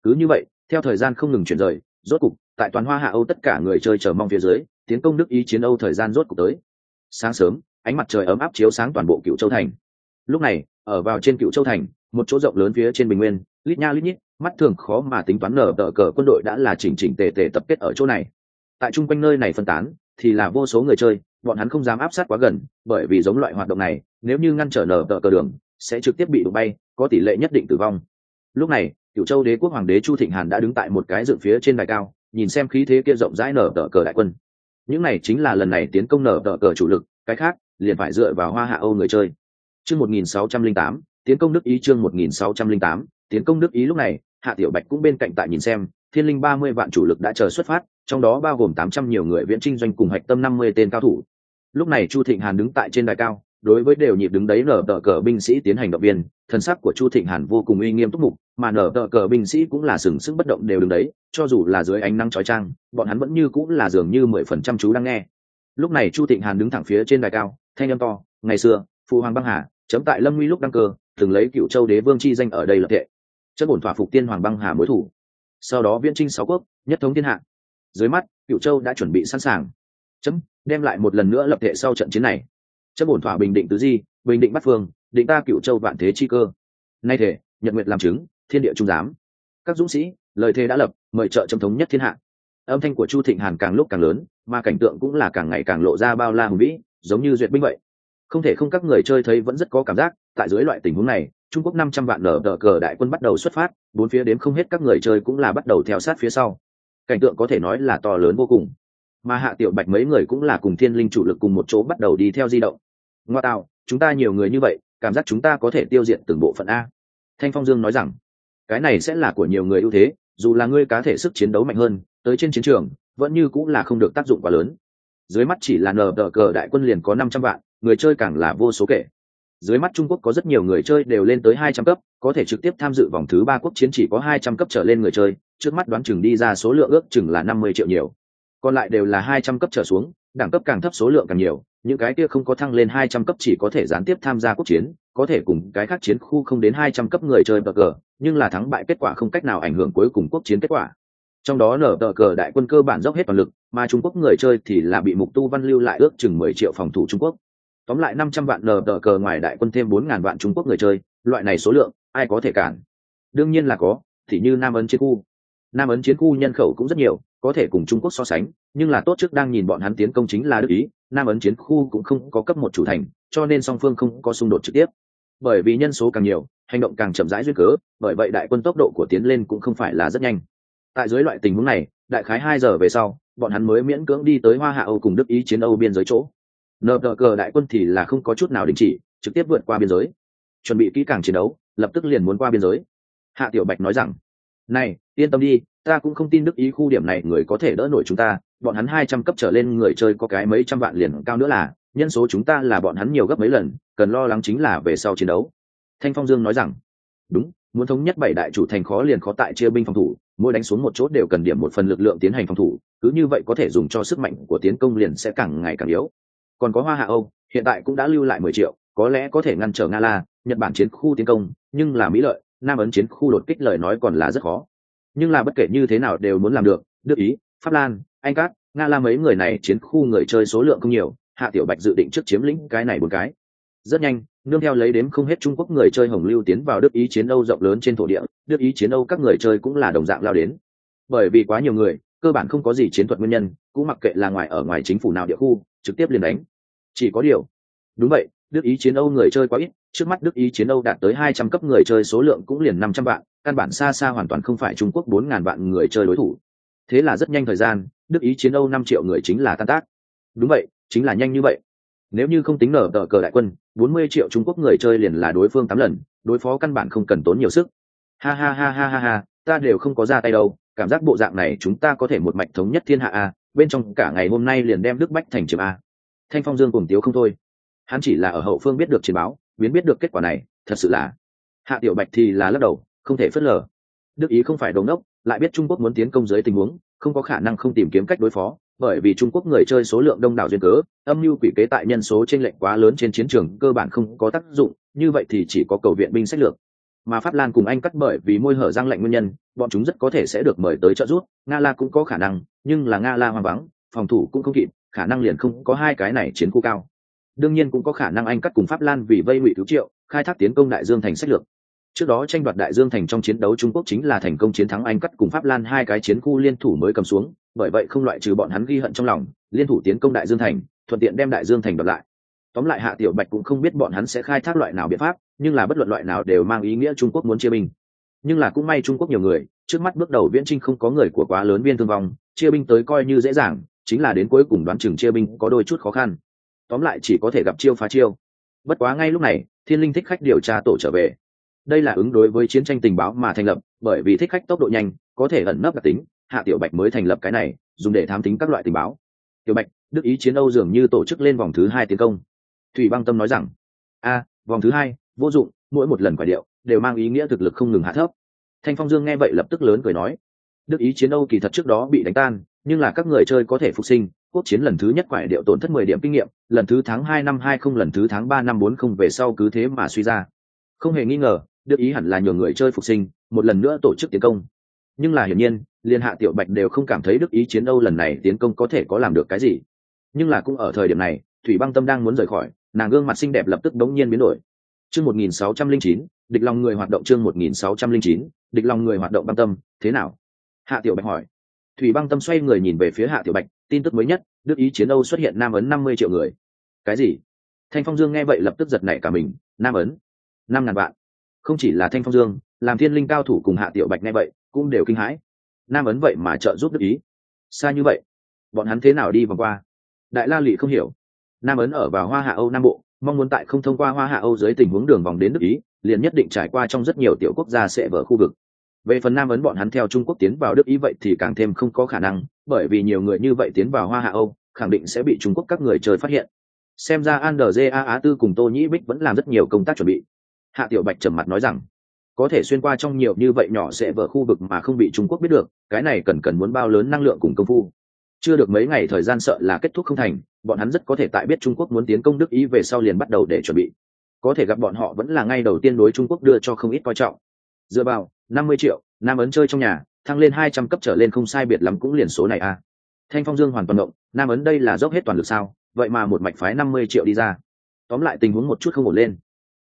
cứ như vậy, theo thời gian không ngừng chuyển rời, rốt cục, tại toàn hoa hạ âu tất cả người chơi chờ mong phía dưới, tiến công đức ý chiến âu thời gian rốt cục tới sáng sớm, ánh mặt trời ấm áp chiếu sáng toàn bộ cựu châu thành. Lúc này, ở vào trên cựu châu thành, một chỗ rộng lớn phía trên bình nguyên, lít nha lít nhít, mắt thường khó mà tính toán nở tờ cờ quân đội đã là chỉnh chỉnh tề tề tập kết ở chỗ này. Tại chung quanh nơi này phân tán, thì là vô số người chơi, bọn hắn không dám áp sát quá gần, bởi vì giống loại hoạt động này, nếu như ngăn trở nở tờ cờ đường, sẽ trực tiếp bị đụng bay, có tỷ lệ nhất định tử vong. Lúc này, cựu châu đế quốc hoàng đế chu thịnh hàn đã đứng tại một cái dựng phía trên đài cao, nhìn xem khí thế kia rộng rãi nở tờ cờ đại quân những này chính là lần này tiến công nở tờ cờ chủ lực, cái khác, liền phải dựa vào hoa hạ âu người chơi. Chương một nghìn sáu trăm linh tám, tiến công đức ý chương một nghìn sáu trăm linh tám, tiến công đức ý lúc này, hạ tiểu bạch cũng bên cạnh tại nhìn xem, thiên linh ba mươi vạn chủ lực đã chờ xuất phát, trong đó bao gồm tám trăm nhiều người viễn trinh doanh cùng hạch tâm năm mươi tên cao thủ. Lúc này chu thịnh hàn đứng tại trên đài cao đối với đều nhịp đứng đấy nở tờ cờ binh sĩ tiến hành động viên thần sắc của chu thịnh hàn vô cùng uy nghiêm túc mục, mà nở tờ cờ binh sĩ cũng là sừng sững bất động đều đứng đấy, cho dù là dưới ánh nắng trói trang bọn hắn vẫn như cũng là dường như mười phần trăm chú đang nghe. Lúc này chu thịnh hàn đứng thẳng phía trên đài cao, thanh âm to, ngày xưa phụ hoàng băng hà, chấm tại lâm nguy lúc đăng cơ, từng lấy cựu châu đế vương chi danh ở đây lập thệ. Chất bổn thỏa phục tiên hoàng băng hà mối thủ. Sau đó viễn trinh sáu quốc, nhất thống thiên hạ. Dưới mắt, cựu châu đã chuẩn bị sẵn sàng. Chấm, đem lại một lần nữa lập thệ sau trận chiến này chấp ổn thỏa bình định tứ di, bình định bắt phương, định ta cựu châu vạn thế chi cơ. Nay thể, nhật nguyệt làm chứng, thiên địa trung giám. Các dũng sĩ, lời thề đã lập, mời trợ chấm thống nhất thiên hạ. Âm thanh của chu thịnh hàn càng lúc càng lớn, mà cảnh tượng cũng là càng ngày càng lộ ra bao la hùng vĩ, giống như duyệt binh vậy. Không thể không các người chơi thấy vẫn rất có cảm giác, tại dưới loại tình huống này, trung quốc năm trăm vạn nở đỡ cờ đại quân bắt đầu xuất phát, bốn phía đến không hết các người chơi cũng là bắt đầu theo sát phía sau. Cảnh tượng có thể nói là to lớn vô cùng. Mà hạ tiểu bạch mấy người cũng là cùng thiên linh chủ lực cùng một chỗ bắt đầu đi theo di động ngoa tạo chúng ta nhiều người như vậy, cảm giác chúng ta có thể tiêu diệt từng bộ phận a. Thanh phong dương nói rằng, cái này sẽ là của nhiều người ưu thế, dù là ngươi cá thể sức chiến đấu mạnh hơn, tới trên chiến trường, vẫn như cũng là không được tác dụng quá lớn. Dưới mắt chỉ là nờ đờ cờ đại quân liền có năm trăm vạn, người chơi càng là vô số kể. Dưới mắt trung quốc có rất nhiều người chơi đều lên tới hai trăm cấp, có thể trực tiếp tham dự vòng thứ ba quốc chiến chỉ có hai trăm cấp trở lên người chơi, trước mắt đoán chừng đi ra số lượng ước chừng là năm mươi triệu nhiều. Còn lại đều là hai trăm cấp trở xuống đẳng cấp càng thấp số lượng càng nhiều, những cái kia không có thăng lên hai trăm cấp chỉ có thể gián tiếp tham gia quốc chiến, có thể cùng cái khác chiến khu không đến hai trăm cấp người chơi bờ cờ, nhưng là thắng bại kết quả không cách nào ảnh hưởng cuối cùng quốc chiến kết quả. Trong đó nở tờ cờ đại quân cơ bản dốc hết toàn lực, mà trung quốc người chơi thì là bị mục tu văn lưu lại ước chừng mười triệu phòng thủ trung quốc. Tóm lại năm trăm vạn nở tờ cờ ngoài đại quân thêm bốn ngàn vạn trung quốc người chơi, loại này số lượng, ai có thể cản? Đương nhiên là có, thì như nam ấn chiến khu. Nam ấn chiến khu nhân khẩu cũng rất nhiều có thể cùng trung quốc so sánh, nhưng là tốt trước đang nhìn bọn hắn tiến công chính là đức ý, nam ấn chiến khu cũng không có cấp một chủ thành, cho nên song phương không có xung đột trực tiếp. Bởi vì nhân số càng nhiều, hành động càng chậm rãi duyên cớ, bởi vậy đại quân tốc độ của tiến lên cũng không phải là rất nhanh. Tại dưới loại tình huống này, đại khái hai giờ về sau, bọn hắn mới miễn cưỡng đi tới hoa hạ âu cùng đức ý chiến âu biên giới chỗ. Nợ tờ cờ đại quân thì là không có chút nào đình chỉ, trực tiếp vượt qua biên giới. Chuẩn bị kỹ càng chiến đấu, lập tức liền muốn qua biên giới. Hạ tiểu bạch nói rằng này, yên tâm đi, ta cũng không tin đức ý khu điểm này người có thể đỡ nổi chúng ta. Bọn hắn hai trăm cấp trở lên người chơi có cái mấy trăm vạn liền cao nữa là, nhân số chúng ta là bọn hắn nhiều gấp mấy lần, cần lo lắng chính là về sau chiến đấu. Thanh phong dương nói rằng, đúng, muốn thống nhất bảy đại chủ thành khó liền khó tại chia binh phòng thủ, mỗi đánh xuống một chốt đều cần điểm một phần lực lượng tiến hành phòng thủ, cứ như vậy có thể dùng cho sức mạnh của tiến công liền sẽ càng ngày càng yếu. Còn có hoa hạ âu, hiện tại cũng đã lưu lại mười triệu, có lẽ có thể ngăn trở nga la, nhật bản chiến khu tiến công, nhưng là mỹ lợi nam ấn chiến khu đột kích lời nói còn là rất khó. Nhưng là bất kể như thế nào đều muốn làm được, đức ý, pháp lan, anh cát, nga la mấy người này chiến khu người chơi số lượng không nhiều, hạ tiểu bạch dự định trước chiếm lĩnh cái này một cái. Rất nhanh, nương theo lấy đếm không hết trung quốc người chơi hồng lưu tiến vào đức ý chiến âu rộng lớn trên thổ địa, đức ý chiến âu các người chơi cũng là đồng dạng lao đến. Bởi vì quá nhiều người, cơ bản không có gì chiến thuật nguyên nhân, cũng mặc kệ là ngoài ở ngoài chính phủ nào địa khu, trực tiếp liền đánh. Chỉ có điều, đúng vậy đức ý chiến âu người chơi quá ít, trước mắt đức ý chiến âu đạt tới hai trăm cấp người chơi số lượng cũng liền năm trăm vạn, căn bản xa xa hoàn toàn không phải trung quốc bốn ngàn vạn người chơi đối thủ. Thế là rất nhanh thời gian, đức ý chiến âu năm triệu người chính là tan tác. Đúng vậy, chính là nhanh như vậy. Nếu như không tính nở tờ cờ đại quân, bốn mươi triệu trung quốc người chơi liền là đối phương tám lần, đối phó căn bản không cần tốn nhiều sức. Ha ha ha ha ha ha, ta đều không có ra tay đâu, cảm giác bộ dạng này chúng ta có thể một mạch thống nhất thiên hạ a, bên trong cả ngày hôm nay liền đem đức bách thành chiếm a. Thanh phong dương cùng tiếu không thôi hắn chỉ là ở hậu phương biết được chiến báo, biến biết được kết quả này, thật sự là. Hạ tiểu bạch thì là lắc đầu, không thể phớt lờ. Đức ý không phải đồn đốc lại biết trung quốc muốn tiến công dưới tình huống, không có khả năng không tìm kiếm cách đối phó, bởi vì trung quốc người chơi số lượng đông đảo duyên cớ, âm mưu quỷ kế tại nhân số t r ê n lệch quá lớn trên chiến trường cơ bản không có tác dụng, như vậy thì chỉ có cầu viện binh sách lược. Mà pháp lan cùng anh cắt bởi vì môi hở răng lệnh nguyên nhân, bọn chúng rất có thể sẽ được mời tới trợ giúp, nga la cũng có khả năng, nhưng là nga la hoang vắng, phòng thủ cũng không kịp, khả năng liền không có hai cái này chiến khu cao đương nhiên cũng có khả năng anh cắt cùng pháp lan vì vây ngụy cứu triệu, khai thác tiến công đại dương thành sách lược. Trước đó tranh đoạt đại dương thành trong chiến đấu trung quốc chính là thành công chiến thắng anh cắt cùng pháp lan hai cái chiến khu liên thủ mới cầm xuống, bởi vậy không loại trừ bọn hắn ghi hận trong lòng, liên thủ tiến công đại dương thành, thuận tiện đem đại dương thành đoạt lại. Tóm lại hạ tiểu bạch cũng không biết bọn hắn sẽ khai thác loại nào biện pháp, nhưng là bất luận loại nào đều mang ý nghĩa trung quốc muốn chia binh. Nhưng là cũng may trung quốc nhiều người, trước mắt bước đầu viễn trinh không có người của quá lớn viên thương vong, chia binh tới coi như dễ dàng, chính là đến cuối cùng đoán chừng chia binh có đôi chút khó khăn tóm lại chỉ có thể gặp chiêu phá chiêu. Bất quá ngay lúc này, thiên linh thích khách điều tra tổ trở về. Đây là ứng đối với chiến tranh tình báo mà thành lập, bởi vì thích khách tốc độ nhanh, có thể ẩn nấp đặc tính, hạ tiểu bạch mới thành lập cái này, dùng để thám tính các loại tình báo. Tiểu bạch, đức ý chiến âu dường như tổ chức lên vòng thứ hai tiến công. Thủy băng tâm nói rằng, a, vòng thứ hai, vô dụng, mỗi một lần quả điệu đều mang ý nghĩa thực lực không ngừng hạ thấp. Thanh phong dương nghe vậy lập tức lớn cười nói, đức ý chiến âu kỳ thật trước đó bị đánh tan, nhưng là các người chơi có thể phục sinh quốc chiến lần thứ nhất quải điệu tổn thất mười điểm kinh nghiệm, lần thứ tháng hai năm hai không, lần thứ tháng ba năm bốn không về sau cứ thế mà suy ra. Không hề nghi ngờ, đức ý hẳn là nhiều người chơi phục sinh, một lần nữa tổ chức tiến công. Nhưng là hiển nhiên, liên hạ tiểu bạch đều không cảm thấy đức ý chiến âu lần này tiến công có thể có làm được cái gì. Nhưng là cũng ở thời điểm này, thủy băng tâm đang muốn rời khỏi, nàng gương mặt xinh đẹp lập tức đống nhiên biến đổi. Chương một nghìn sáu trăm linh chín, địch lòng người hoạt động chương một nghìn sáu trăm linh chín, địch lòng người hoạt động băng tâm, thế nào? Hạ tiểu bạch hỏi. Thủy băng tâm xoay người nhìn về phía hạ tiểu bạch tin tức mới nhất, đức ý chiến âu xuất hiện nam ấn năm mươi triệu người. Cái gì? Thanh phong dương nghe vậy lập tức giật nảy cả mình, nam ấn, năm ngàn vạn. Không chỉ là thanh phong dương, làm thiên linh cao thủ cùng hạ tiểu bạch nghe vậy cũng đều kinh hãi. Nam ấn vậy mà trợ giúp đức ý. Xa như vậy, bọn hắn thế nào đi vòng qua? Đại la lụy không hiểu. Nam ấn ở vào hoa hạ âu nam bộ, mong muốn tại không thông qua hoa hạ âu dưới tình huống đường vòng đến đức ý, liền nhất định trải qua trong rất nhiều tiểu quốc gia sẽ vỡ khu vực về phần nam ấn bọn hắn theo trung quốc tiến vào đức ý vậy thì càng thêm không có khả năng, bởi vì nhiều người như vậy tiến vào hoa hạ âu, khẳng định sẽ bị trung quốc các người chơi phát hiện. Xem ra an đờ a á tư cùng tô nhĩ bích vẫn làm rất nhiều công tác chuẩn bị. Hạ tiểu bạch trầm mặt nói rằng, có thể xuyên qua trong nhiều như vậy nhỏ sẽ vỡ khu vực mà không bị trung quốc biết được, cái này cần cần muốn bao lớn năng lượng cùng công phu. Chưa được mấy ngày thời gian sợ là kết thúc không thành, bọn hắn rất có thể tại biết trung quốc muốn tiến công đức ý về sau liền bắt đầu để chuẩn bị. Có thể gặp bọn họ vẫn là ngay đầu tiên đối trung quốc đưa cho không ít coi trọng dựa vào năm mươi triệu, nam ấn chơi trong nhà, thăng lên hai trăm cấp trở lên không sai biệt lắm cũng liền số này a. Thanh phong dương hoàn toàn động, nam ấn đây là dốc hết toàn lực sao, vậy mà một mạch phái năm mươi triệu đi ra. Tóm lại tình huống một chút không ổn lên.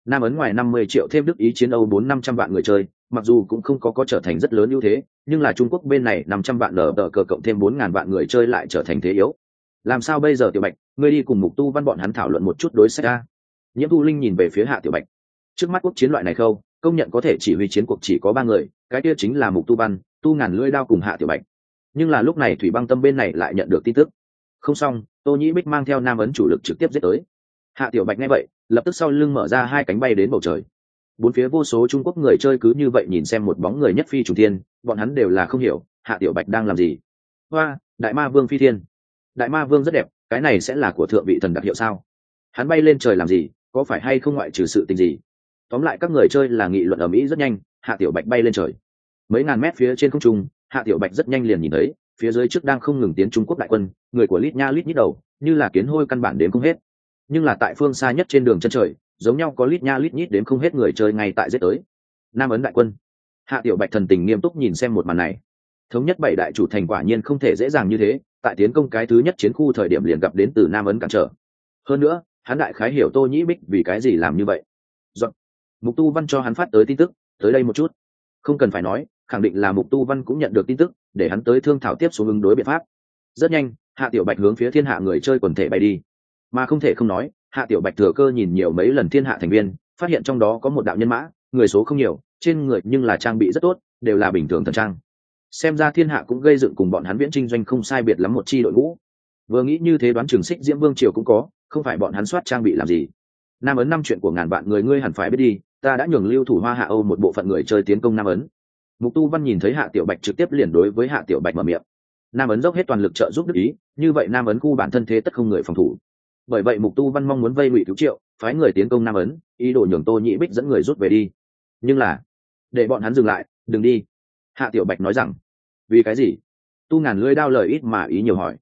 Nam ấn ngoài năm mươi triệu thêm đức ý chiến âu bốn năm trăm vạn người chơi, mặc dù cũng không có có trở thành rất lớn ưu thế, nhưng là trung quốc bên này năm trăm vạn lở đờ cờ cộng thêm bốn ngàn vạn người chơi lại trở thành thế yếu. Làm sao bây giờ, tiểu bạch? Ngươi đi cùng mục tu văn bọn hắn thảo luận một chút đối sách ra nhiễm thu linh nhìn về phía hạ tiểu bạch. Trước mắt quốc chiến loại này khâu công nhận có thể chỉ huy chiến cuộc chỉ có ba người, cái kia chính là mục tu văn, tu ngàn lưỡi đao cùng hạ tiểu bạch. Nhưng là lúc này thủy băng tâm bên này lại nhận được tin tức. Không xong, tô nhĩ bích mang theo nam ấn chủ lực trực tiếp giết tới. Hạ tiểu bạch nghe vậy, lập tức sau lưng mở ra hai cánh bay đến bầu trời. Bốn phía vô số trung quốc người chơi cứ như vậy nhìn xem một bóng người nhất phi trùng thiên, bọn hắn đều là không hiểu, hạ tiểu bạch đang làm gì? Hoa, đại ma vương phi thiên. Đại ma vương rất đẹp, cái này sẽ là của thượng vị thần đặc hiệu sao? Hắn bay lên trời làm gì, có phải hay không ngoại trừ sự tình gì? Tóm lại các người chơi là nghị luận ở mỹ rất nhanh, hạ tiểu bạch bay lên trời. Mấy ngàn mét phía trên không trung, hạ tiểu bạch rất nhanh liền nhìn thấy, phía dưới trước đang không ngừng tiến trung quốc đại quân, người của lít nha lít nhít đầu, như là kiến hôi căn bản đến không hết. Nhưng là tại phương xa nhất trên đường chân trời, giống nhau có lít nha lít nhít đến không hết người chơi ngay tại giết tới. Nam ấn đại quân. Hạ tiểu bạch thần tình nghiêm túc nhìn xem một màn này. Thống nhất bảy đại chủ thành quả nhiên không thể dễ dàng như thế, tại tiến công cái thứ nhất chiến khu thời điểm liền gặp đến từ nam ấn cản trở. Hơn nữa, hắn đại khái hiểu tô nhĩ bích vì cái gì làm như vậy. Dọn mục tu văn cho hắn phát tới tin tức, tới đây một chút. Không cần phải nói, khẳng định là mục tu văn cũng nhận được tin tức, để hắn tới thương thảo tiếp xuống ứng đối biện pháp. Rất nhanh, hạ tiểu bạch hướng phía thiên hạ người chơi quần thể bay đi. Mà không thể không nói, hạ tiểu bạch thừa cơ nhìn nhiều mấy lần thiên hạ thành viên, phát hiện trong đó có một đạo nhân mã, người số không nhiều, trên người nhưng là trang bị rất tốt, đều là bình thường thần trang. Xem ra thiên hạ cũng gây dựng cùng bọn hắn viễn trinh doanh không sai biệt lắm một chi đội ngũ. Vừa nghĩ như thế đoán trường xích diễm vương triều cũng có, không phải bọn hắn soát trang bị làm gì nam ấn năm chuyện của ngàn vạn người ngươi hẳn phải biết đi, ta đã nhường lưu thủ hoa hạ âu một bộ phận người chơi tiến công nam ấn. Mục tu văn nhìn thấy hạ tiểu bạch trực tiếp liền đối với hạ tiểu bạch mở miệng. Nam ấn dốc hết toàn lực trợ giúp đức ý, như vậy nam ấn khu bản thân thế tất không người phòng thủ. Bởi vậy mục tu văn mong muốn vây ngụy cứu triệu, phái người tiến công nam ấn, ý đồ nhường tô nhĩ bích dẫn người rút về đi. Nhưng là, để bọn hắn dừng lại, đừng đi. Hạ tiểu bạch nói rằng, vì cái gì? Tu ngàn lưỡi đao lời ít mà ý nhiều hỏi.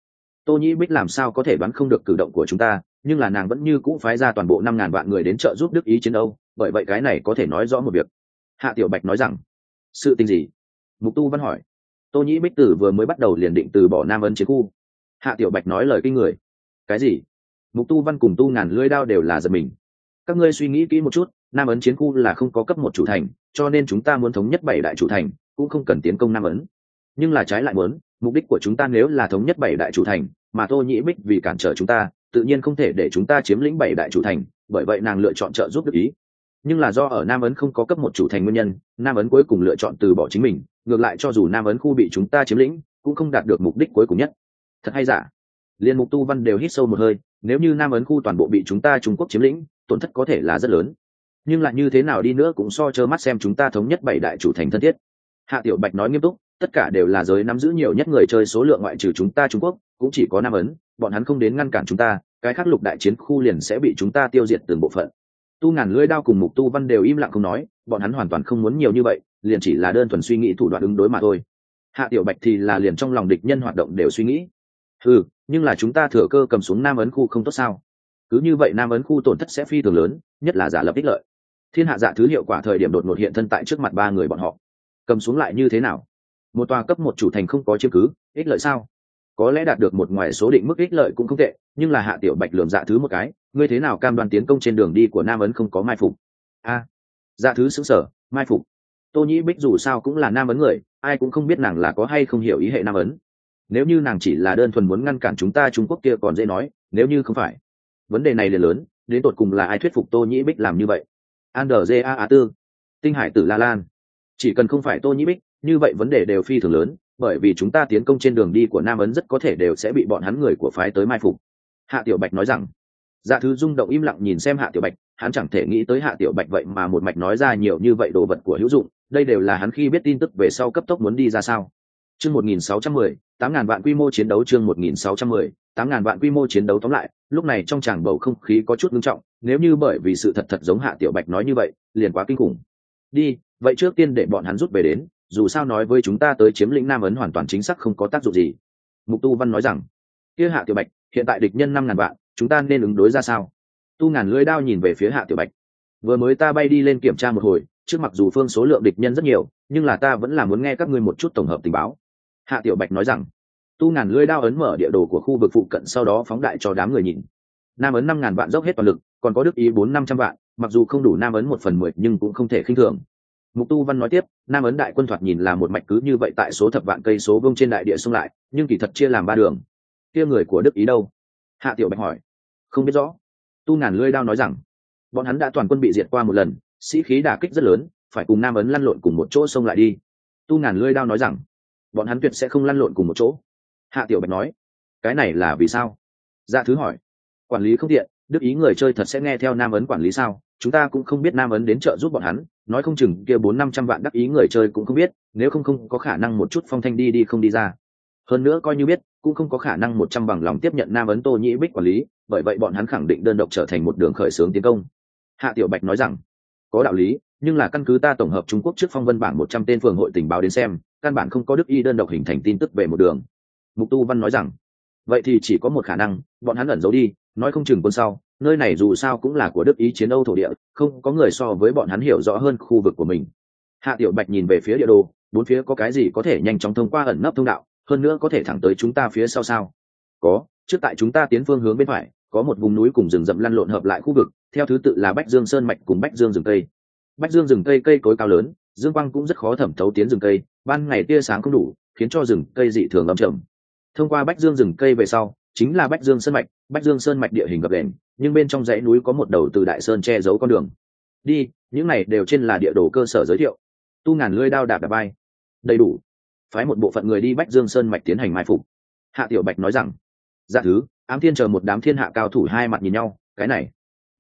Tô nhĩ bích làm sao có thể đoán không được cử động của chúng ta nhưng là nàng vẫn như cũ phái ra toàn bộ năm ngàn vạn người đến trợ giúp đức ý chiến đấu bởi vậy cái này có thể nói rõ một việc. Hạ tiểu bạch nói rằng, sự tình gì? Mục tu văn hỏi. Tô nhĩ bích tử vừa mới bắt đầu liền định từ bỏ nam ấn chiến khu. Hạ tiểu bạch nói lời kinh người. Cái gì? Mục tu văn cùng tu ngàn lưỡi đao đều là giật mình. Các ngươi suy nghĩ kỹ một chút, nam ấn chiến khu là không có cấp một chủ thành, cho nên chúng ta muốn thống nhất bảy đại chủ thành, cũng không cần tiến công nam ấn nhưng là trái lại muốn, mục đích của chúng ta nếu là thống nhất bảy đại chủ thành, mà tô nhĩ bích vì cản trở chúng ta tự nhiên không thể để chúng ta chiếm lĩnh bảy đại chủ thành, bởi vậy nàng lựa chọn trợ giúp được ý. Nhưng là do ở nam ấn không có cấp một chủ thành nguyên nhân, nam ấn cuối cùng lựa chọn từ bỏ chính mình, ngược lại cho dù nam ấn khu bị chúng ta chiếm lĩnh, cũng không đạt được mục đích cuối cùng nhất. Thật hay giả? Liên mục tu văn đều hít sâu một hơi, nếu như nam ấn khu toàn bộ bị chúng ta trung quốc chiếm lĩnh, tổn thất có thể là rất lớn. Nhưng lại như thế nào đi nữa cũng so trơ mắt xem chúng ta thống nhất bảy đại chủ thành thân thiết. Hạ tiểu bạch nói nghiêm túc, tất cả đều là giới nắm giữ nhiều nhất người chơi số lượng ngoại trừ chúng ta trung quốc, cũng chỉ có nam ấn bọn hắn không đến ngăn cản chúng ta, cái khắc lục đại chiến khu liền sẽ bị chúng ta tiêu diệt từng bộ phận. Tu ngàn lưỡi đao cùng mục tu văn đều im lặng không nói, bọn hắn hoàn toàn không muốn nhiều như vậy, liền chỉ là đơn thuần suy nghĩ thủ đoạn ứng đối mà thôi. Hạ tiểu bạch thì là liền trong lòng địch nhân hoạt động đều suy nghĩ. Ừ nhưng là chúng ta thừa cơ cầm xuống nam ấn khu không tốt sao? Cứ như vậy nam ấn khu tổn thất sẽ phi thường lớn, nhất là giả lập ích lợi. Thiên hạ giả thứ hiệu quả thời điểm đột ngột hiện thân tại trước mặt ba người bọn họ. Cầm xuống lại như thế nào? Một tòa cấp một chủ thành không có chiếm cứ, ích lợi sao? Có lẽ đạt được một ngoài số định mức ích lợi cũng không tệ, nhưng là hạ tiểu bạch lường dạ thứ một cái, ngươi thế nào cam đoan tiến công trên đường đi của nam ấn không có mai phục? A dạ thứ xứng sở, mai phục. Tô nhĩ bích dù sao cũng là nam ấn người, ai cũng không biết nàng là có hay không hiểu ý hệ nam ấn. Nếu như nàng chỉ là đơn thuần muốn ngăn cản chúng ta trung quốc kia còn dễ nói, nếu như không phải. Vấn đề này liền lớn, đến tột cùng là ai thuyết phục tô nhĩ bích làm như vậy? Ander a a tư. Tinh hải tử la lan. Chỉ cần không phải tô nhĩ bích, như vậy vấn đề đều phi thường lớn bởi vì chúng ta tiến công trên đường đi của nam ấn rất có thể đều sẽ bị bọn hắn người của phái tới mai phục. Hạ tiểu bạch nói rằng dạ thứ rung động im lặng nhìn xem hạ tiểu bạch, hắn chẳng thể nghĩ tới hạ tiểu bạch vậy mà một mạch nói ra nhiều như vậy đồ vật của hữu dụng, đây đều là hắn khi biết tin tức về sau cấp tốc muốn đi ra sao. Chương một nghìn sáu trăm mười, tám ngàn vạn quy mô chiến đấu chương một nghìn sáu trăm mười, tám ngàn vạn quy mô chiến đấu tóm lại, lúc này trong tràng bầu không khí có chút ngưng trọng, nếu như bởi vì sự thật thật giống hạ tiểu bạch nói như vậy, liền quá kinh khủng. Đi, vậy trước tiên để bọn hắn rút về đến dù sao nói với chúng ta tới chiếm lĩnh nam ấn hoàn toàn chính xác không có tác dụng gì. Mục tu văn nói rằng, kia hạ tiểu bạch, hiện tại địch nhân năm ngàn vạn, chúng ta nên ứng đối ra sao? Tu ngàn lưỡi đao nhìn về phía hạ tiểu bạch. Vừa mới ta bay đi lên kiểm tra một hồi, trước mặc dù phương số lượng địch nhân rất nhiều, nhưng là ta vẫn là muốn nghe các ngươi một chút tổng hợp tình báo. Hạ tiểu bạch nói rằng, tu ngàn lưỡi đao ấn mở địa đồ của khu vực phụ cận sau đó phóng đại cho đám người nhìn. Nam ấn năm ngàn vạn dốc hết toàn lực, còn có đức ý bốn năm trăm vạn, mặc dù không đủ nam ấn một phần mười, nhưng cũng không thể khinh thường mục tu văn nói tiếp, nam ấn đại quân thoạt nhìn là một mạch cứ như vậy tại số thập vạn cây số vông trên đại địa xung lại, nhưng kỳ thật chia làm ba đường. Kia người của đức ý đâu? Hạ tiểu bạch hỏi. Không biết rõ. Tu ngàn lưỡi đao nói rằng, bọn hắn đã toàn quân bị diệt qua một lần, sĩ khí đà kích rất lớn, phải cùng nam ấn lăn lộn cùng một chỗ xông lại đi. Tu ngàn lưỡi đao nói rằng, bọn hắn tuyệt sẽ không lăn lộn cùng một chỗ. Hạ tiểu bạch nói, cái này là vì sao? Dạ thứ hỏi, quản lý không tiện, đức ý người chơi thật sẽ nghe theo nam ấn quản lý sao? Chúng ta cũng không biết nam ấn đến trợ giúp bọn hắn, nói không chừng kia bốn năm trăm vạn đắc ý người chơi cũng không biết, nếu không không có khả năng một chút phong thanh đi đi không đi ra. Hơn nữa coi như biết, cũng không có khả năng một trăm bằng lòng tiếp nhận nam ấn tô nhĩ bích quản lý, bởi vậy bọn hắn khẳng định đơn độc trở thành một đường khởi xướng tiến công. Hạ tiểu bạch nói rằng, có đạo lý, nhưng là căn cứ ta tổng hợp trung quốc trước phong vân bảng một trăm tên phường hội tình báo đến xem, căn bản không có đức y đơn độc hình thành tin tức về một đường. Mục tu văn nói rằng, vậy thì chỉ có một khả năng, bọn hắn ẩn giấu đi, nói không chừng quân sau nơi này dù sao cũng là của đức ý chiến âu thổ địa, không có người so với bọn hắn hiểu rõ hơn khu vực của mình. Hạ tiểu bạch nhìn về phía địa đồ, bốn phía có cái gì có thể nhanh chóng thông qua ẩn nấp thông đạo, hơn nữa có thể thẳng tới chúng ta phía sau sao? Có, trước tại chúng ta tiến phương hướng bên phải, có một vùng núi cùng rừng rậm lăn lộn hợp lại khu vực, theo thứ tự là bách dương sơn mạch cùng bách dương rừng cây. Bách dương rừng cây cây cối cao lớn, dương quang cũng rất khó thẩm thấu tiến rừng cây, ban ngày tia sáng không đủ, khiến cho rừng cây dị thường âm trầm. Thông qua bách dương rừng cây về sau, chính là bách dương sơn mạch bách dương sơn mạch địa hình gập đền nhưng bên trong dãy núi có một đầu từ đại sơn che giấu con đường. Đi, những này đều trên là địa đồ cơ sở giới thiệu. Tu ngàn lưỡi đao đạp đạp bay. Đầy đủ. Phái một bộ phận người đi bách dương sơn mạch tiến hành mai phục. Hạ tiểu bạch nói rằng dạ thứ, ám thiên chờ một đám thiên hạ cao thủ hai mặt nhìn nhau, cái này.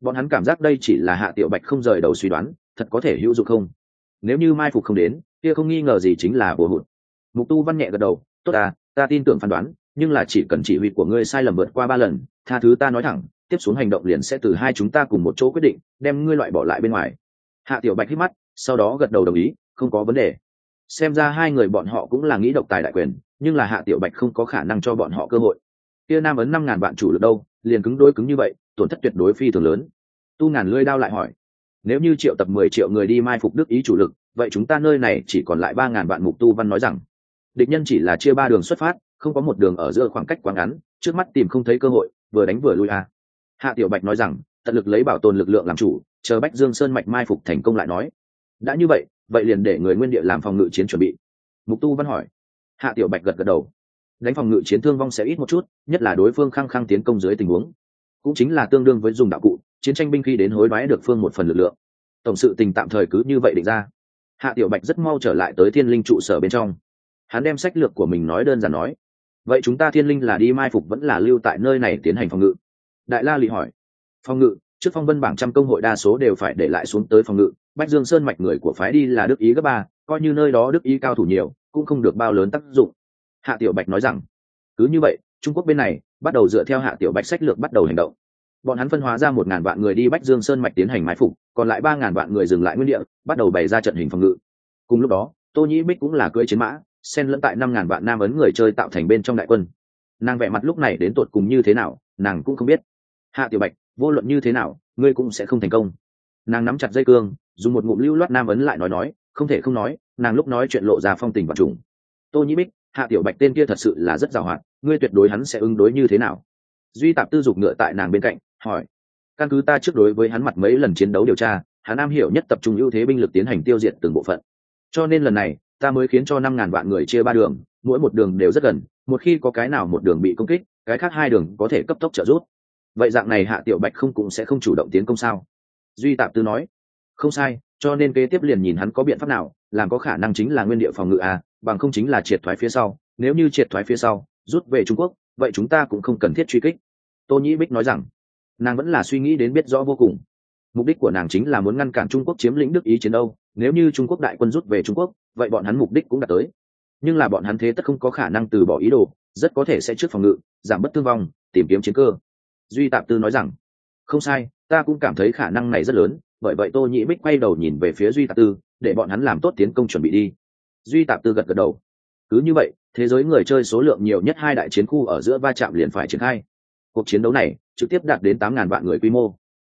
Bọn hắn cảm giác đây chỉ là hạ tiểu bạch không rời đầu suy đoán, thật có thể hữu dụng không? Nếu như mai phục không đến, kia không nghi ngờ gì chính là bồ hụt. Mục tu văn nhẹ gật đầu, tốt à ta tin tưởng phán đoán nhưng là chỉ cần chỉ huy của ngươi sai lầm vượt qua ba lần, tha thứ ta nói thẳng, tiếp xuống hành động liền sẽ từ hai chúng ta cùng một chỗ quyết định, đem ngươi loại bỏ lại bên ngoài. Hạ tiểu bạch hít mắt, sau đó gật đầu đồng ý, không có vấn đề. Xem ra hai người bọn họ cũng là nghĩ độc tài đại quyền, nhưng là hạ tiểu bạch không có khả năng cho bọn họ cơ hội. Kia nam ấn năm ngàn vạn chủ lực đâu, liền cứng đối cứng như vậy, tổn thất tuyệt đối phi thường lớn. Tu ngàn lưỡi đao lại hỏi, nếu như triệu tập mười triệu người đi mai phục đức ý chủ lực, vậy chúng ta nơi này chỉ còn lại ba ngàn vạn mục tu văn nói rằng. Địch nhân chỉ là chia ba đường xuất phát không có một đường ở giữa khoảng cách quá ngắn, trước mắt tìm không thấy cơ hội, vừa đánh vừa lui à. hạ tiểu bạch nói rằng, tận lực lấy bảo tồn lực lượng làm chủ, chờ bách dương sơn mạch mai phục thành công lại nói. Đã như vậy vậy liền để người nguyên địa làm phòng ngự chiến chuẩn bị. Mục tu văn hỏi. Hạ tiểu bạch gật gật đầu. Đánh phòng ngự chiến thương vong sẽ ít một chút, nhất là đối phương khăng khăng tiến công dưới tình huống. Cũng chính là tương đương với dùng đạo cụ, chiến tranh binh khi đến hối đoái được phương một phần lực lượng. Tổng sự tình tạm thời cứ như vậy định ra. Hạ tiểu bạch rất mau trở lại tới thiên linh trụ sở bên trong. Hắn đem sách lược của mình nói đơn giản nói vậy chúng ta thiên linh là đi mai phục vẫn là lưu tại nơi này tiến hành phòng ngự? Đại la lị hỏi. Phòng ngự? Trước phong vân bảng trăm công hội đa số đều phải để lại xuống tới phòng ngự. Bách dương sơn mạch người của phái đi là đức ý gấp ba, coi như nơi đó đức ý cao thủ nhiều, cũng không được bao lớn tác dụng. Hạ tiểu bạch nói rằng, cứ như vậy, trung quốc bên này bắt đầu dựa theo hạ tiểu bạch sách lược bắt đầu hành động. Bọn hắn phân hóa ra một ngàn vạn người đi bách dương sơn mạch tiến hành mai phục, còn lại ba ngàn vạn người dừng lại nguyên địa, bắt đầu bày ra trận hình phòng ngự. Cùng lúc đó, tô nhĩ bích cũng là cưỡi chiến mã xen lẫn tại năm ngàn vạn nam ấn người chơi tạo thành bên trong đại quân. Nàng vẽ mặt lúc này đến tột cùng như thế nào, nàng cũng không biết. Hạ tiểu bạch, vô luận như thế nào, ngươi cũng sẽ không thành công. Nàng nắm chặt dây cương, dùng một ngụm lưu loát nam ấn lại nói nói, không thể không nói, nàng lúc nói chuyện lộ ra phong tình và trùng. Tô nhĩ bích, hạ tiểu bạch tên kia thật sự là rất giàu hoạt ngươi tuyệt đối hắn sẽ ứng đối như thế nào? Duy tạp tư dục ngựa tại nàng bên cạnh, hỏi. Căn cứ ta trước đối với hắn mặt mấy lần chiến đấu điều tra, hắn am hiểu nhất tập trung ưu thế binh lực tiến hành tiêu diệt từng bộ phận. Cho nên lần này ta mới khiến cho năm ngàn vạn người chia ba đường, mỗi một đường đều rất gần, một khi có cái nào một đường bị công kích, cái khác hai đường có thể cấp tốc trợ rút. vậy dạng này hạ tiểu bạch không cũng sẽ không chủ động tiến công sao? Duy tạp tư nói, không sai, cho nên kế tiếp liền nhìn hắn có biện pháp nào, làm có khả năng chính là nguyên địa phòng ngự à bằng không chính là triệt thoái phía sau. Nếu như triệt thoái phía sau, rút về trung quốc, vậy chúng ta cũng không cần thiết truy kích. Tô nhĩ bích nói rằng, nàng vẫn là suy nghĩ đến biết rõ vô cùng mục đích của nàng chính là muốn ngăn cản trung quốc chiếm lĩnh đức ý chiến Âu. nếu như trung quốc đại quân rút về trung quốc, vậy bọn hắn mục đích cũng đã tới. Nhưng là bọn hắn thế tất không có khả năng từ bỏ ý đồ, rất có thể sẽ trước phòng ngự, giảm bất thương vong, tìm kiếm chiến cơ. Duy tạp tư nói rằng, không sai, ta cũng cảm thấy khả năng này rất lớn, bởi vậy tô nhĩ bích quay đầu nhìn về phía duy tạp tư, để bọn hắn làm tốt tiến công chuẩn bị đi. Duy tạp tư gật gật đầu. Cứ như vậy, thế giới người chơi số lượng nhiều nhất hai đại chiến khu ở giữa va chạm liền phải triển khai. Cuộc chiến đấu này trực tiếp đạt đến tám ngàn vạn người quy mô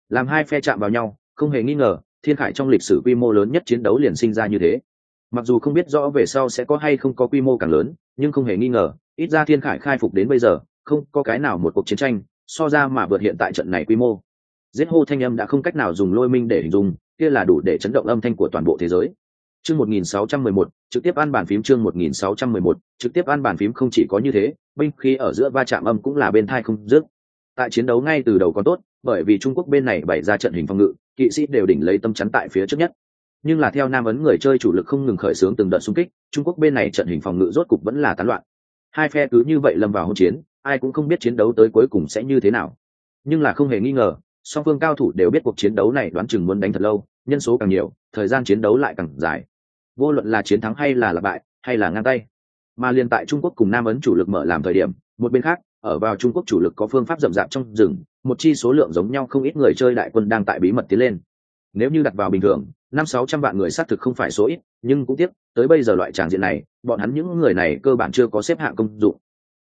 làm hai phe chạm vào nhau không hề nghi ngờ thiên khải trong lịch sử quy mô lớn nhất chiến đấu liền sinh ra như thế. Mặc dù không biết rõ về sau sẽ có hay không có quy mô càng lớn nhưng không hề nghi ngờ ít ra thiên khải khai phục đến bây giờ không có cái nào một cuộc chiến tranh so ra mà vượt hiện tại trận này quy mô. Giết hô thanh âm đã không cách nào dùng lôi minh để hình dung kia là đủ để chấn động âm thanh của toàn bộ thế giới. Chương 1611, trực tiếp ăn bàn phím chương 1611, trực tiếp ăn bàn phím không chỉ có như thế binh khí ở giữa va chạm âm cũng là bên thai không dứt. Tại chiến đấu ngay từ đầu còn tốt bởi vì trung quốc bên này bày ra trận hình phòng ngự, kỵ sĩ đều đỉnh lấy tâm chắn tại phía trước nhất. Nhưng là theo nam ấn người chơi chủ lực không ngừng khởi xướng từng đợt xung kích, trung quốc bên này trận hình phòng ngự rốt cục vẫn là tán loạn. Hai phe cứ như vậy lâm vào hỗn chiến, ai cũng không biết chiến đấu tới cuối cùng sẽ như thế nào. Nhưng là không hề nghi ngờ, song phương cao thủ đều biết cuộc chiến đấu này đoán chừng muốn đánh thật lâu, nhân số càng nhiều, thời gian chiến đấu lại càng dài. Vô luận là chiến thắng hay là lặp bại, hay là ngang tay. Mà liên tại trung quốc cùng nam ấn chủ lực mở làm thời điểm, một bên khác ở vào trung quốc chủ lực có phương pháp rậm rạp trong rừng, một chi số lượng giống nhau không ít người chơi đại quân đang tại bí mật tiến lên. Nếu như đặt vào bình thường, năm sáu trăm vạn người xác thực không phải số ít, nhưng cũng tiếc, tới bây giờ loại tràng diện này, bọn hắn những người này cơ bản chưa có xếp hạng công dụng.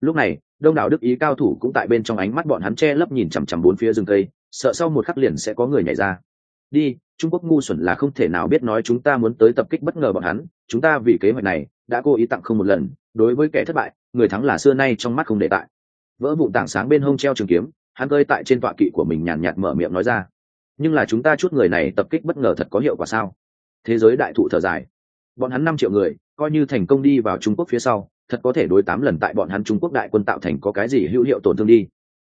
Lúc này, đông đảo đức ý cao thủ cũng tại bên trong ánh mắt bọn hắn che lấp nhìn chằm chằm bốn phía rừng cây, sợ sau một khắc liền sẽ có người nhảy ra. Đi, trung quốc ngu xuẩn là không thể nào biết nói chúng ta muốn tới tập kích bất ngờ bọn hắn, chúng ta vì kế hoạch này đã cố ý tặng không một lần, đối với kẻ thất bại, người thắng là xưa nay trong mắt không để tại vỡ vụn tảng sáng bên hông treo trường kiếm, hắn cơi tại trên tọa kỵ của mình nhàn nhạt mở miệng nói ra. Nhưng là chúng ta chút người này tập kích bất ngờ thật có hiệu quả sao? Thế giới đại thụ thở dài. Bọn hắn năm triệu người, coi như thành công đi vào trung quốc phía sau, thật có thể đối tám lần tại bọn hắn trung quốc đại quân tạo thành có cái gì hữu hiệu tổn thương đi.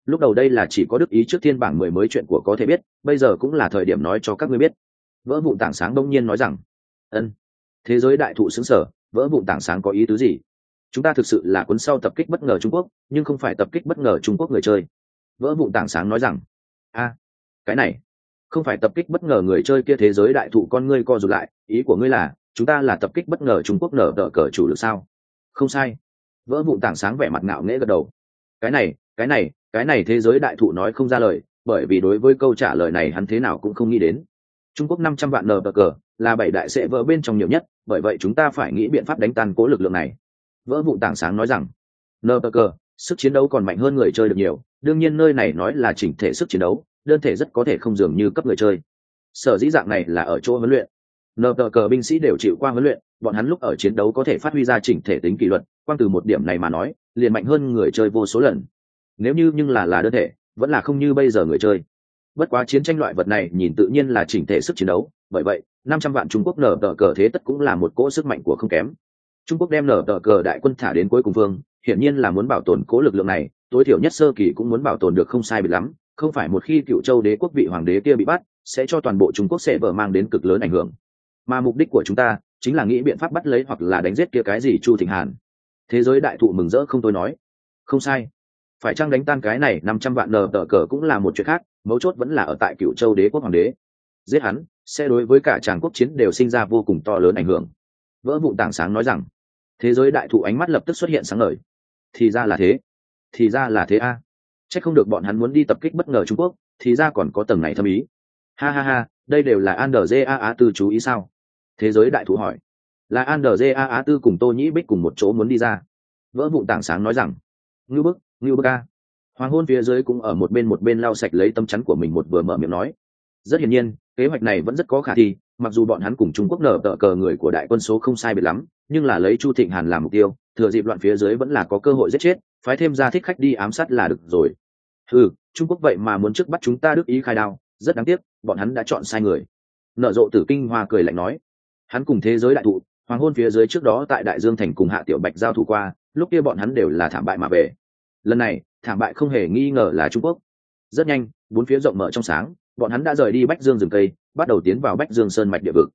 Lúc đầu đây là chỉ có đức ý trước thiên bảng mười mới chuyện của có thể biết, bây giờ cũng là thời điểm nói cho các ngươi biết. Vỡ vụn tảng sáng đông nhiên nói rằng, ân, thế giới đại thụ xứng sở, vỡ vụn tảng sáng có ý tứ gì? Chúng ta thực sự là cuốn sau tập kích bất ngờ trung quốc, nhưng không phải tập kích bất ngờ trung quốc người chơi. Vỡ vụn tảng sáng nói rằng, a, cái này, không phải tập kích bất ngờ người chơi kia thế giới đại thụ con ngươi co rụt lại, ý của ngươi là, chúng ta là tập kích bất ngờ trung quốc nở đỡ cờ chủ lực sao? Không sai. Vỡ vụn tảng sáng vẻ mặt ngạo nghễ gật đầu. Cái này cái này cái này thế giới đại thụ nói không ra lời, bởi vì đối với câu trả lời này hắn thế nào cũng không nghĩ đến. Trung quốc năm trăm vạn nở cờ là bảy đại sẽ vỡ bên trong nhiều nhất, bởi vậy chúng ta phải nghĩ biện pháp đánh tan cố lực lượng này vỡ vụ tảng sáng nói rằng nở cờ, sức chiến đấu còn mạnh hơn người chơi được nhiều, đương nhiên nơi này nói là chỉnh thể sức chiến đấu, đơn thể rất có thể không dường như cấp người chơi. Sở dĩ dạng này là ở chỗ huấn luyện. Nờ tờ cờ binh sĩ đều chịu qua huấn luyện, bọn hắn lúc ở chiến đấu có thể phát huy ra chỉnh thể tính kỷ luật quan từ một điểm này mà nói, liền mạnh hơn người chơi vô số lần. Nếu như nhưng là là đơn thể, vẫn là không như bây giờ người chơi. Bất quá chiến tranh loại vật này nhìn tự nhiên là chỉnh thể sức chiến đấu, bởi vậy, năm trăm vạn trung quốc nở tờ cờ thế tất cũng là một cỗ sức mạnh của không kém trung quốc đem nở tờ cờ đại quân thả đến cuối cùng phương hiển nhiên là muốn bảo tồn cố lực lượng này, tối thiểu nhất sơ kỳ cũng muốn bảo tồn được không sai biệt lắm, không phải một khi cựu châu đế quốc vị hoàng đế kia bị bắt, sẽ cho toàn bộ trung quốc sẽ vở mang đến cực lớn ảnh hưởng. Mà mục đích của chúng ta, chính là nghĩ biện pháp bắt lấy hoặc là đánh giết kia cái gì chu thịnh hàn. Thế giới đại thụ mừng rỡ không tôi nói. Không sai. Phải chăng đánh tan cái này năm trăm vạn nờ tờ cờ cũng là một chuyện khác, mấu chốt vẫn là ở tại cựu châu đế quốc hoàng đế. Giết hắn, sẽ đối với cả tràng quốc chiến đều sinh ra vô cùng to lớn ảnh hưởng. Vỡ vụ tảng sáng nói rằng thế giới đại thụ ánh mắt lập tức xuất hiện sáng ngời. Thì ra là thế. Thì ra là thế a. À. c h ắ c không được bọn hắn muốn đi tập kích bất ngờ trung quốc, thì ra còn có tầng này thâm ý. Ha ha ha, đây đều là an đờ a a tư chú ý sao? Thế giới đại thụ hỏi. Là an đờ a a tư cùng tô nhĩ bích cùng một chỗ muốn đi ra. Vỡ vụ tảng sáng nói rằng, ngưu bức ngưu bức a. Hoàng hôn phía dưới cũng ở một bên một bên lau sạch lấy tâm chắn của mình một vừa mở miệng nói. Rất hiển nhiên, kế hoạch này vẫn rất có khả thi, mặc dù bọn hắn cùng trung quốc nở tờ cờ người của đại quân số không sai biệt lắm nhưng là lấy chu thịnh hàn làm mục tiêu, thừa dịp loạn phía dưới vẫn là có cơ hội giết chết, phái thêm ra thích khách đi ám sát là được rồi. Ừ trung quốc vậy mà muốn trước bắt chúng ta đức ý khai đao, rất đáng tiếc, bọn hắn đã chọn sai người. Nợ rộ tử kinh hoa cười lạnh nói. Hắn cùng thế giới đại thụ, hoàng hôn phía dưới trước đó tại đại dương thành cùng hạ tiểu bạch giao thủ qua, lúc kia bọn hắn đều là thảm bại mà về. Lần này, thảm bại không hề nghi ngờ là trung quốc. Rất nhanh, bốn phía rộng mở trong sáng, bọn hắn đã rời đi bách dương rừng cây, bắt đầu tiến vào bách dương sơn mạch địa vực.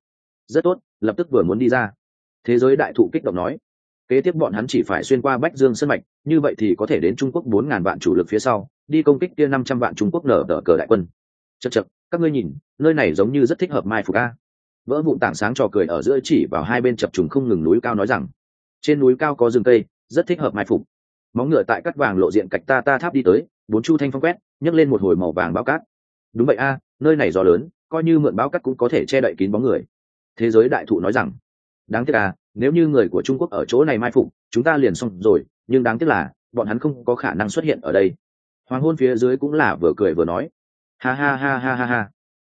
Rất tốt, lập tức vừa muốn đi ra thế giới đại thụ kích động nói, kế tiếp bọn hắn chỉ phải xuyên qua bách dương sơn mạch, như vậy thì có thể đến trung quốc bốn ngàn vạn chủ lực phía sau, đi công kích kia năm trăm vạn trung quốc nở tờ cờ đại quân. Chật chật các ngươi nhìn, nơi này giống như rất thích hợp mai phục a. Vỡ vụn tảng sáng trò cười ở giữa chỉ vào hai bên chập trùng không ngừng núi cao nói rằng, trên núi cao có rừng cây, rất thích hợp mai phục. Móng ngựa tại cắt vàng lộ diện cạch ta ta tháp đi tới, bốn chu thanh phong quét, nhấc lên một hồi màu vàng bao cát. Đúng vậy a, nơi này gió lớn, coi như mượn bao cát cũng có thể che đậy kín bóng người. Thế giới đại thụ nói rằng đáng tiếc à nếu như người của trung quốc ở chỗ này mai phục, chúng ta liền xong rồi, nhưng đáng tiếc là, bọn hắn không có khả năng xuất hiện ở đây. Hoàng hôn phía dưới cũng là vừa cười vừa nói. Ha ha ha ha ha ha.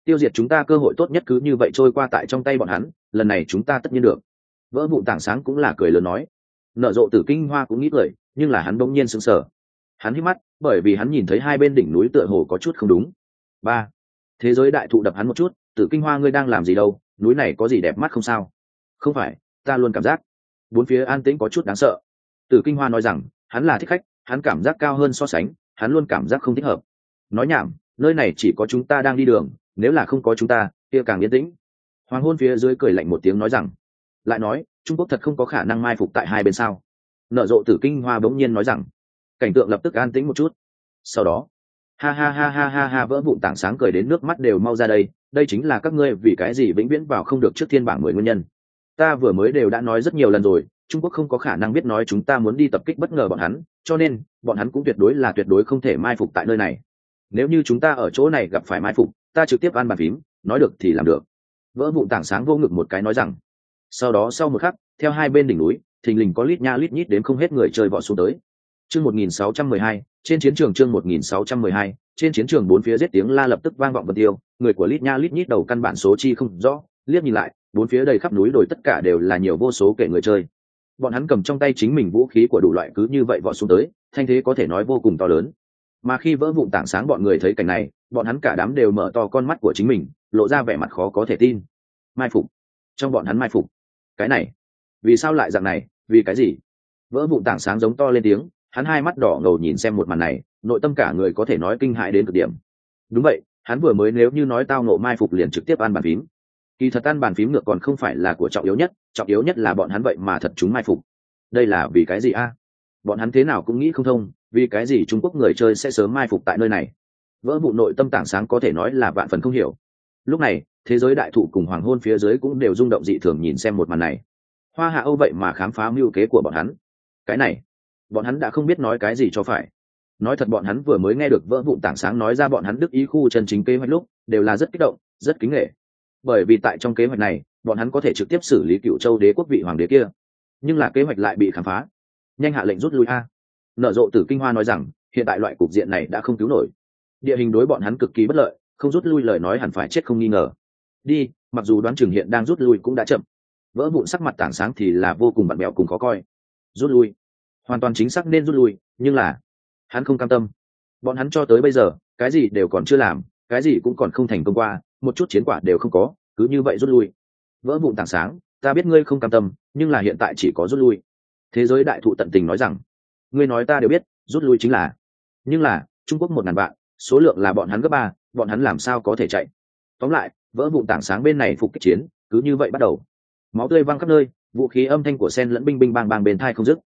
Tiêu diệt chúng ta cơ hội tốt nhất cứ như vậy trôi qua tại trong tay bọn hắn, lần này chúng ta tất nhiên được. Vỡ vụ tảng sáng cũng là cười lớn nói. Nở rộ tử kinh hoa cũng nghĩ cười, nhưng là hắn bỗng nhiên sững sờ. Hắn hít mắt, bởi vì hắn nhìn thấy hai bên đỉnh núi tựa hồ có chút không đúng. Ba. Thế giới đại thụ đập hắn một chút, tử kinh hoa ngươi đang làm gì đâu, núi này có gì đẹp mắt không sao? Không phải, ta luôn cảm giác bốn phía an tĩnh có chút đáng sợ. Tử kinh hoa nói rằng, hắn là thích khách, hắn cảm giác cao hơn so sánh, hắn luôn cảm giác không thích hợp. Nói nhảm, nơi này chỉ có chúng ta đang đi đường, nếu là không có chúng ta, kia càng yên tĩnh. Hoàng hôn phía dưới cười lạnh một tiếng nói rằng, lại nói, trung quốc thật không có khả năng mai phục tại hai bên sao? Nở rộ tử kinh hoa bỗng nhiên nói rằng, cảnh tượng lập tức an tĩnh một chút. Sau đó, ha ha ha ha ha ha vỡ vụn tảng sáng cười đến nước mắt đều mau ra đây đây chính là các ngươi vì cái gì vĩnh viễn vào không được trước thiên bảng mười nguyên nhân ta vừa mới đều đã nói rất nhiều lần rồi, trung quốc không có khả năng biết nói chúng ta muốn đi tập kích bất ngờ bọn hắn, cho nên, bọn hắn cũng tuyệt đối là tuyệt đối không thể mai phục tại nơi này. Nếu như chúng ta ở chỗ này gặp phải mai phục, ta trực tiếp ăn bàn phím, nói được thì làm được. Vỡ vụ tảng sáng vô ngực một cái nói rằng. Sau đó sau một khắc, theo hai bên đỉnh núi, thình lình có lít nha lít nhít đến không hết người chơi vọ xuống tới. Chương một nghìn sáu trăm mười hai, trên chiến trường chương một nghìn sáu trăm mười hai, trên chiến trường bốn phía giết tiếng la lập tức vang vọng vân tiêu, người của lít nha lít nhít đầu căn bản số chi không rõ, liếc nhìn lại bốn phía đầy khắp núi đồi tất cả đều là nhiều vô số kể người chơi. Bọn hắn cầm trong tay chính mình vũ khí của đủ loại cứ như vậy vọt xuống tới, thanh thế có thể nói vô cùng to lớn. Mà khi vỡ vụn tảng sáng bọn người thấy cảnh này, bọn hắn cả đám đều mở to con mắt của chính mình, lộ ra vẻ mặt khó có thể tin. Mai phục. Trong bọn hắn mai phục. Cái này. Vì sao lại dạng này? Vì cái gì? Vỡ vụn tảng sáng giống to lên tiếng, hắn hai mắt đỏ ngầu nhìn xem một màn này, nội tâm cả người có thể nói kinh hại đến cực điểm. Đúng vậy, hắn vừa mới nếu như nói tao nộ mai phục liền trực tiếp ăn bàn phím kỳ thật ăn bàn phím ngược còn không phải là của trọng yếu nhất, trọng yếu nhất là bọn hắn vậy mà thật chúng mai phục. Đây là vì cái gì a? Bọn hắn thế nào cũng nghĩ không thông, vì cái gì trung quốc người chơi sẽ sớm mai phục tại nơi này? Vỡ vụ nội tâm tảng sáng có thể nói là vạn phần không hiểu. Lúc này, thế giới đại thụ cùng hoàng hôn phía dưới cũng đều rung động dị thường nhìn xem một màn này. Hoa hạ âu vậy mà khám phá mưu kế của bọn hắn. Cái này, bọn hắn đã không biết nói cái gì cho phải. Nói thật bọn hắn vừa mới nghe được vỡ vụn tảng sáng nói ra bọn hắn đức ý khu chân chính kế hoạch lúc, đều là rất kích động, rất kính nghệ bởi vì tại trong kế hoạch này, bọn hắn có thể trực tiếp xử lý cựu châu đế quốc vị hoàng đế kia. Nhưng là kế hoạch lại bị khám phá. Nhanh hạ lệnh rút lui a. Nở rộ tử kinh hoa nói rằng, hiện tại loại cục diện này đã không cứu nổi. Địa hình đối bọn hắn cực kỳ bất lợi, không rút lui lời nói hẳn phải chết không nghi ngờ. Đi, mặc dù đoán chừng hiện đang rút lui cũng đã chậm. Vỡ vụn sắc mặt tảng sáng thì là vô cùng bạn bèo cùng khó coi. Rút lui. Hoàn toàn chính xác nên rút lui, nhưng là, hắn không cam tâm. Bọn hắn cho tới bây giờ, cái gì đều còn chưa làm, cái gì cũng còn không thành công qua một chút chiến quả đều không có, cứ như vậy rút lui. Vỡ vụn tảng sáng, ta biết ngươi không cam tâm, nhưng là hiện tại chỉ có rút lui. Thế giới đại thụ tận tình nói rằng, ngươi nói ta đều biết, rút lui chính là. Nhưng là, trung quốc một ngàn vạn, số lượng là bọn hắn gấp ba, bọn hắn làm sao có thể chạy? Tóm lại, vỡ vụn tảng sáng bên này phục kích chiến, cứ như vậy bắt đầu. Máu tươi văng khắp nơi, vũ khí âm thanh của sen lẫn binh binh bang bang bên thai không dứt.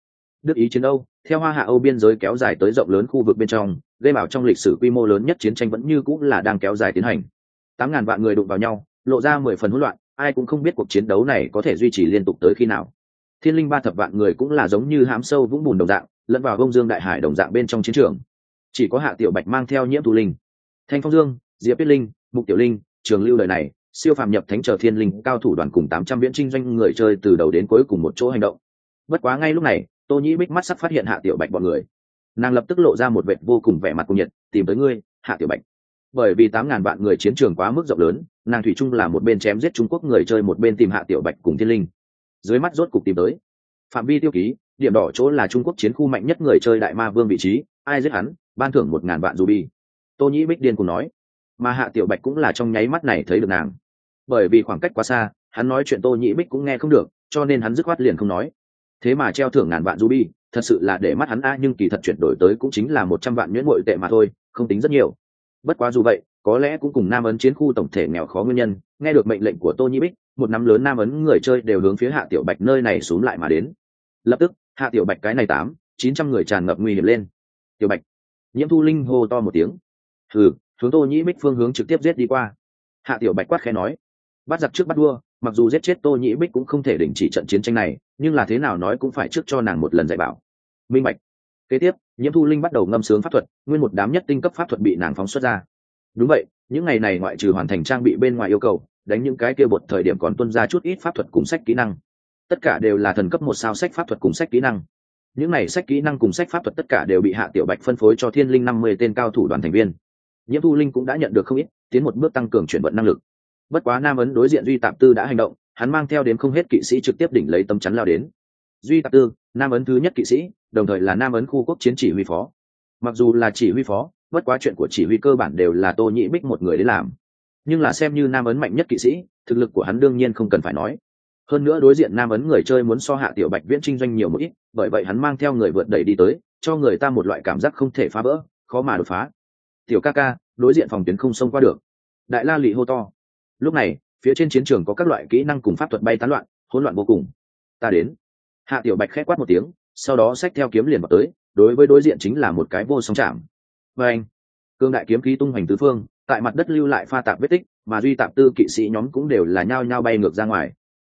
Đức ý chiến âu, theo hoa hạ âu biên giới kéo dài tới rộng lớn khu vực bên trong, gây bảo trong lịch sử quy mô lớn nhất chiến tranh vẫn như cũng là đang kéo dài tiến hành tám ngàn vạn người đụng vào nhau, lộ ra mười phần hỗn loạn, ai cũng không biết cuộc chiến đấu này có thể duy trì liên tục tới khi nào. Thiên linh ba thập vạn người cũng là giống như hám sâu vũng bùn đồng dạng, lẫn vào bông dương đại hải đồng dạng bên trong chiến trường. Chỉ có hạ tiểu bạch mang theo nhiễm tu linh, thanh phong dương, diệp biết linh, mục tiểu linh, trường lưu đời này, siêu phàm nhập thánh trở thiên linh cao thủ đoàn cùng tám trăm viễn trinh doanh người chơi từ đầu đến cuối cùng một chỗ hành động. Bất quá ngay lúc này, tô nhĩ bích mắt sắc phát hiện hạ tiểu bạch bọn người. Nàng lập tức lộ ra một vệ vô cùng vẻ mặt cung nhiệt, tìm tới ngươi, hạ tiểu bạch bởi vì tám ngàn vạn người chiến trường quá mức rộng lớn, nàng thủy trung là một bên chém giết trung quốc người chơi, một bên tìm hạ tiểu bạch cùng thiên linh. Dưới mắt rốt cục tìm tới. Phạm vi tiêu ký, điểm đỏ chỗ là trung quốc chiến khu mạnh nhất người chơi đại ma vương vị trí, ai giết hắn, ban thưởng một ngàn vạn ruby. Tô nhĩ bích điên cùng nói. Mà hạ tiểu bạch cũng là trong nháy mắt này thấy được nàng. Bởi vì khoảng cách quá xa, hắn nói chuyện tô nhĩ bích cũng nghe không được, cho nên hắn dứt khoát liền không nói. Thế mà treo thưởng ngàn vạn ruby, thật sự là để mắt hắn a, nhưng kỳ thật chuyển đổi tới cũng chính là một trăm vạn nhuyễn bội tệ mà thôi, không tính rất nhiều bất quá dù vậy, có lẽ cũng cùng nam ấn chiến khu tổng thể nghèo khó nguyên nhân, nghe được mệnh lệnh của tô Nhi bích, một năm lớn nam ấn người chơi đều hướng phía hạ tiểu bạch nơi này xuống lại mà đến. Lập tức, hạ tiểu bạch cái này tám, chín trăm người tràn ngập nguy hiểm lên. Tiểu bạch. Nhiễm thu linh hô to một tiếng. Thử hướng tô nhĩ bích phương hướng trực tiếp giết đi qua. Hạ tiểu bạch quát khẽ nói. Bắt giặc trước bắt đua mặc dù giết chết tô nhĩ bích cũng không thể đình chỉ trận chiến tranh này, nhưng là thế nào nói cũng phải trước cho nàng một lần dạy bảo. Minh bạch. Kế tiếp nhiễm thu linh bắt đầu ngâm sướng pháp thuật, nguyên một đám nhất tinh cấp pháp thuật bị nàng phóng xuất ra. Đúng vậy, những ngày này ngoại trừ hoàn thành trang bị bên ngoài yêu cầu, đánh những cái kia bột thời điểm còn tuân ra chút ít pháp thuật cùng sách kỹ năng. Tất cả đều là thần cấp một sao sách pháp thuật cùng sách kỹ năng. Những này sách kỹ năng cùng sách pháp thuật tất cả đều bị hạ tiểu bạch phân phối cho thiên linh năm mươi tên cao thủ đoàn thành viên. Nhiễm thu linh cũng đã nhận được không ít, tiến một bước tăng cường chuyển vận năng lực. Bất quá nam ấn đối diện duy tạp tư đã hành động, hắn mang theo đến không hết kỵ sĩ trực tiếp đỉnh lấy tấm chắn lao đến. Duy tạp tư, nam ấn thứ nhất kỵ sĩ đồng thời là nam ấn khu quốc chiến chỉ huy phó. Mặc dù là chỉ huy phó, bất quá chuyện của chỉ huy cơ bản đều là tô nhĩ bích một người đến làm. Nhưng là xem như nam ấn mạnh nhất kỵ sĩ, thực lực của hắn đương nhiên không cần phải nói. Hơn nữa đối diện nam ấn người chơi muốn so hạ tiểu bạch viễn trinh doanh nhiều một ít, bởi vậy hắn mang theo người vượt đẩy đi tới, cho người ta một loại cảm giác không thể phá vỡ, khó mà đột phá. Tiểu ca ca, đối diện phòng tuyến không xông qua được. Đại la lị hô to. Lúc này, phía trên chiến trường có các loại kỹ năng cùng pháp thuật bay tán loạn, hỗn loạn vô cùng. Ta đến. Hạ tiểu bạch khẽ quát một tiếng sau đó xách theo kiếm liền vào tới, đối với đối diện chính là một cái vô song chạm. Và anh, cương đại kiếm khí tung hoành tứ phương, tại mặt đất lưu lại pha tạp vết tích, mà duy tạp tư kỵ sĩ nhóm cũng đều là nhao nhao bay ngược ra ngoài.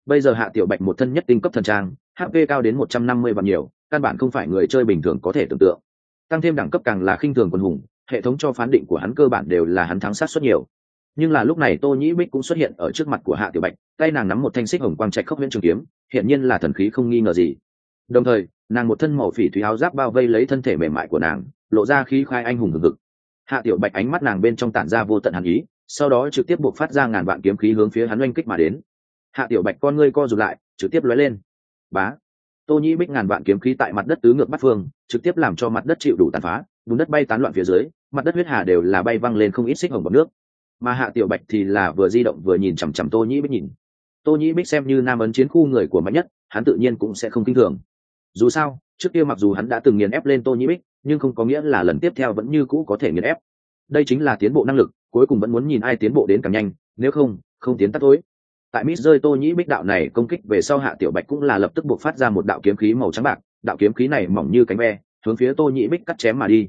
Bây giờ hạ tiểu bạch một thân nhất tinh cấp thần trang hp cao đến một trăm năm mươi và nhiều, căn bản không phải người chơi bình thường có thể tưởng tượng. Tăng thêm đẳng cấp càng là khinh thường quân hùng, hệ thống cho phán định của hắn cơ bản đều là hắn thắng sát xuất nhiều. Nhưng là lúc này tô nhĩ bích cũng xuất hiện ở trước mặt của hạ tiểu bạch, tay nàng nắm một thanh xích hồng quang trạch khốc huyễn trường kiếm hiện nhiên là thần khí không nghi ngờ gì. Đồng thời nàng một thân màu phỉ thúy áo giáp bao vây lấy thân thể mềm mại của nàng, lộ ra khí khai anh hùng hừng hực. Hạ tiểu bạch ánh mắt nàng bên trong tản ra vô tận hàn ý, sau đó trực tiếp buộc phát ra ngàn vạn kiếm khí hướng phía hắn oanh kích mà đến. Hạ tiểu bạch con ngươi co rụt lại, trực tiếp lóe lên. Bá! Tô nhĩ bích ngàn vạn kiếm khí tại mặt đất tứ ngược bắt phương, trực tiếp làm cho mặt đất chịu đủ tàn phá, bùn đất bay tán loạn phía dưới, mặt đất huyết hà đều là bay văng lên không ít xích hồng bọc nước. Mà hạ tiểu bạch thì là vừa di động vừa nhìn chằm chằm tô nhĩ bích nhìn. Tô nhĩ bích xem như nam ấn chiến khu người của mạnh nhất, hắn tự nhiên cũng sẽ không kinh thường dù sao, trước kia mặc dù hắn đã từng nghiền ép lên tô nhĩ bích nhưng không có nghĩa là lần tiếp theo vẫn như cũ có thể nghiền ép. Đây chính là tiến bộ năng lực, cuối cùng vẫn muốn nhìn ai tiến bộ đến càng nhanh, nếu không không tiến tắt tối. Tại mít rơi tô nhĩ bích đạo này công kích về sau hạ tiểu bạch cũng là lập tức buộc phát ra một đạo kiếm khí màu trắng bạc, đạo kiếm khí này mỏng như cánh ve, hướng phía tô nhĩ bích cắt chém mà đi.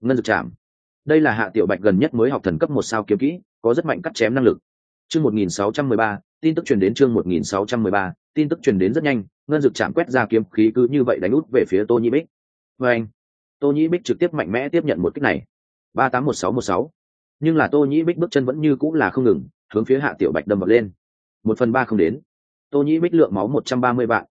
Ngân dực chạm. Đây là hạ tiểu bạch gần nhất mới học thần cấp một sao kiếm kỹ, có rất mạnh cắt chém năng lực. Chương một nghìn sáu trăm mười ba tin tức truyền đến chương một nghìn sáu trăm mười ba, tin tức truyền đến rất nhanh, ngân dực chạm quét ra kiếm khí cứ như vậy đánh út về phía tô nhĩ bích. Và anh, tô nhĩ bích trực tiếp mạnh mẽ tiếp nhận một kích này. ba tám một sáu một sáu. Nhưng là tô nhĩ bích bước chân vẫn như cũng là không ngừng, hướng phía hạ tiểu bạch đâm vào lên. Một phần ba không đến. Tô nhĩ bích lượng máu một trăm ba mươi vạn.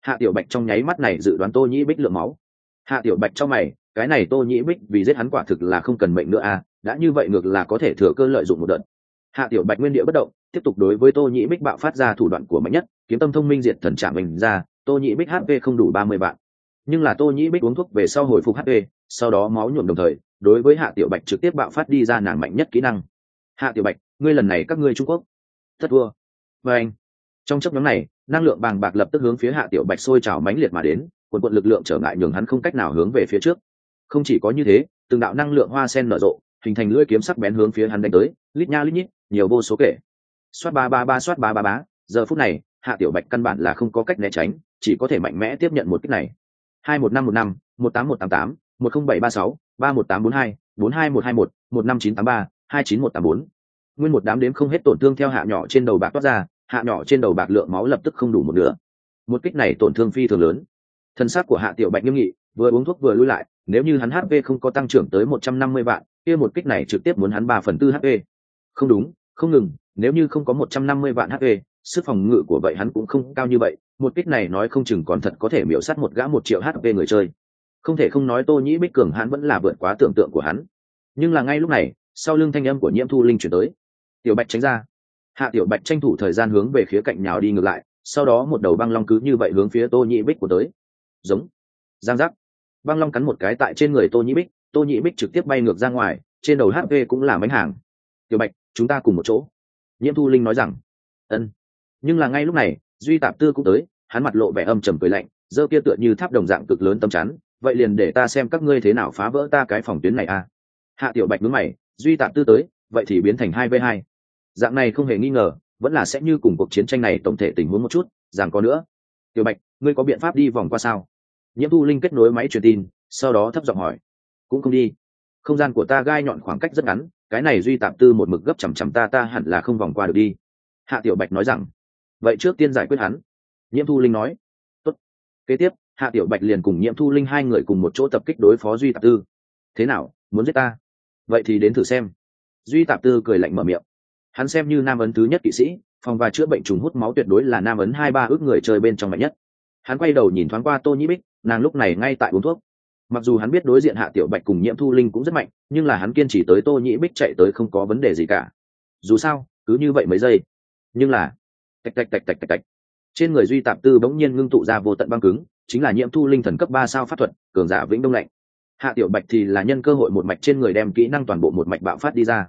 Hạ tiểu bạch trong nháy mắt này dự đoán tô nhĩ bích lượng máu. Hạ tiểu bạch cho mày, cái này tô nhĩ bích vì giết hắn quả thực là không cần mệnh nữa à đã như vậy ngược là có thể thừa cơ lợi dụng một đợt hạ tiểu bạch nguyên địa bất động, tiếp tục đối với tô nhĩ bích bạo phát ra thủ đoạn của mạnh nhất, kiếm tâm thông minh diệt thần trả mình ra, tô nhĩ bích hp không đủ ba mươi vạn. Nhưng là tô nhĩ bích uống thuốc về sau hồi phục hp sau đó máu nhuộm đồng thời, đối với hạ tiểu bạch trực tiếp bạo phát đi ra nàng mạnh nhất kỹ năng. Hạ tiểu bạch, ngươi lần này các ngươi trung quốc. Thất thua. Và anh. Trong chấp nhóm này, năng lượng bàng bạc lập tức hướng phía hạ tiểu bạch sôi trào mãnh liệt mà đến, quần quận lực lượng trở ngại nhường hắn không cách nào hướng về phía trước. Không chỉ có như thế, từng đạo năng lượng hoa sen nở rộ, hình thành lưỡi kiếm sắc bén hướng phía hắn đánh tới, lít nha lít nhít nhiều vô số kể. Xoát ba ba ba, xoát ba ba bá giờ phút này, hạ tiểu bạch căn bản là không có cách né tránh, chỉ có thể mạnh mẽ tiếp nhận một kích này. Hai một năm một năm, một tám một tám tám, một không bảy ba sáu, ba một tám bốn hai bốn hai một hai một một năm chín tám ba, hai chín một tám bốn. Nguyên một đám đếm không hết tổn thương theo hạ nhỏ trên đầu bạc toát ra, hạ nhỏ trên đầu bạc lượng máu lập tức không đủ một nửa. Một kích này tổn thương phi thường lớn. Thân xác của hạ tiểu bạch nghiêm nghị, vừa uống thuốc vừa lui lại, nếu như hắn hp không có tăng trưởng tới một trăm năm mươi vạn, kia một kích này trực tiếp muốn hắn ba phần tư hp không đúng không ngừng, nếu như không có một trăm năm mươi vạn hp sức phòng ngự của vậy hắn cũng không cao như vậy. Một kích này nói không chừng còn thật có thể miễu sát một gã một triệu hp người chơi. Không thể không nói tô nhĩ bích cường hắn vẫn là vượt quá tưởng tượng của hắn. Nhưng là ngay lúc này, sau lưng thanh âm của nhiễm thu linh chuyển tới. Tiểu bạch tránh ra. Hạ tiểu bạch tranh thủ thời gian hướng về phía cạnh nhào đi ngược lại, sau đó một đầu băng long cứ như vậy hướng phía tô nhĩ bích của tới. Giống. Giang giác. Băng long cắn một cái tại trên người tô nhĩ bích, tô nhĩ bích trực tiếp bay ngược ra ngoài, trên đầu hp cũng là mánh hàng. Tiểu bạch chúng ta cùng một chỗ. Nhiễm thu linh nói rằng, ân. Nhưng là ngay lúc này, duy tạp tư cũng tới, hắn mặt lộ vẻ âm trầm cười lạnh, dơ kia tựa như tháp đồng dạng cực lớn tâm chắn, vậy liền để ta xem các ngươi thế nào phá vỡ ta cái phòng tuyến này a. À. hạ tiểu bạch mướn mày, duy tạp tư tới, vậy thì biến thành hai v hai. Dạng này không hề nghi ngờ, vẫn là sẽ như cùng cuộc chiến tranh này tổng thể tình huống một chút, rằng có nữa. Tiểu bạch, ngươi có biện pháp đi vòng qua sao? Nhiễm thu linh kết nối máy truyền tin, sau đó thấp giọng hỏi, cũng không đi. Không gian của ta gai nhọn khoảng cách rất ngắn cái này duy tạp tư một mực gấp chằm chằm ta ta hẳn là không vòng qua được đi. Hạ tiểu bạch nói rằng, vậy trước tiên giải quyết hắn. Nhiễm thu linh nói, Tốt. kế tiếp, hạ tiểu bạch liền cùng nhiễm thu linh hai người cùng một chỗ tập kích đối phó duy tạp tư. Thế nào, muốn giết ta? Vậy thì đến thử xem. Duy tạp tư cười lạnh mở miệng. Hắn xem như nam ấn thứ nhất kỵ sĩ, phòng và chữa bệnh trùng hút máu tuyệt đối là nam ấn hai ba ước người chơi bên trong mạnh nhất. Hắn quay đầu nhìn thoáng qua tô nhĩ bích, nàng lúc này ngay tại uống thuốc mặc dù hắn biết đối diện hạ tiểu bạch cùng nhiễm thu linh cũng rất mạnh, nhưng là hắn kiên trì tới tô nhĩ bích chạy tới không có vấn đề gì cả. Dù sao, cứ như vậy mấy giây. Nhưng là, tạch tạch tạch tạch tạch tạch. Trên người duy tạp tư bỗng nhiên ngưng tụ ra vô tận băng cứng, chính là nhiễm thu linh thần cấp ba sao pháp thuật, cường giả vĩnh đông lạnh. Hạ tiểu bạch thì là nhân cơ hội một mạch trên người đem kỹ năng toàn bộ một mạch bạo phát đi ra.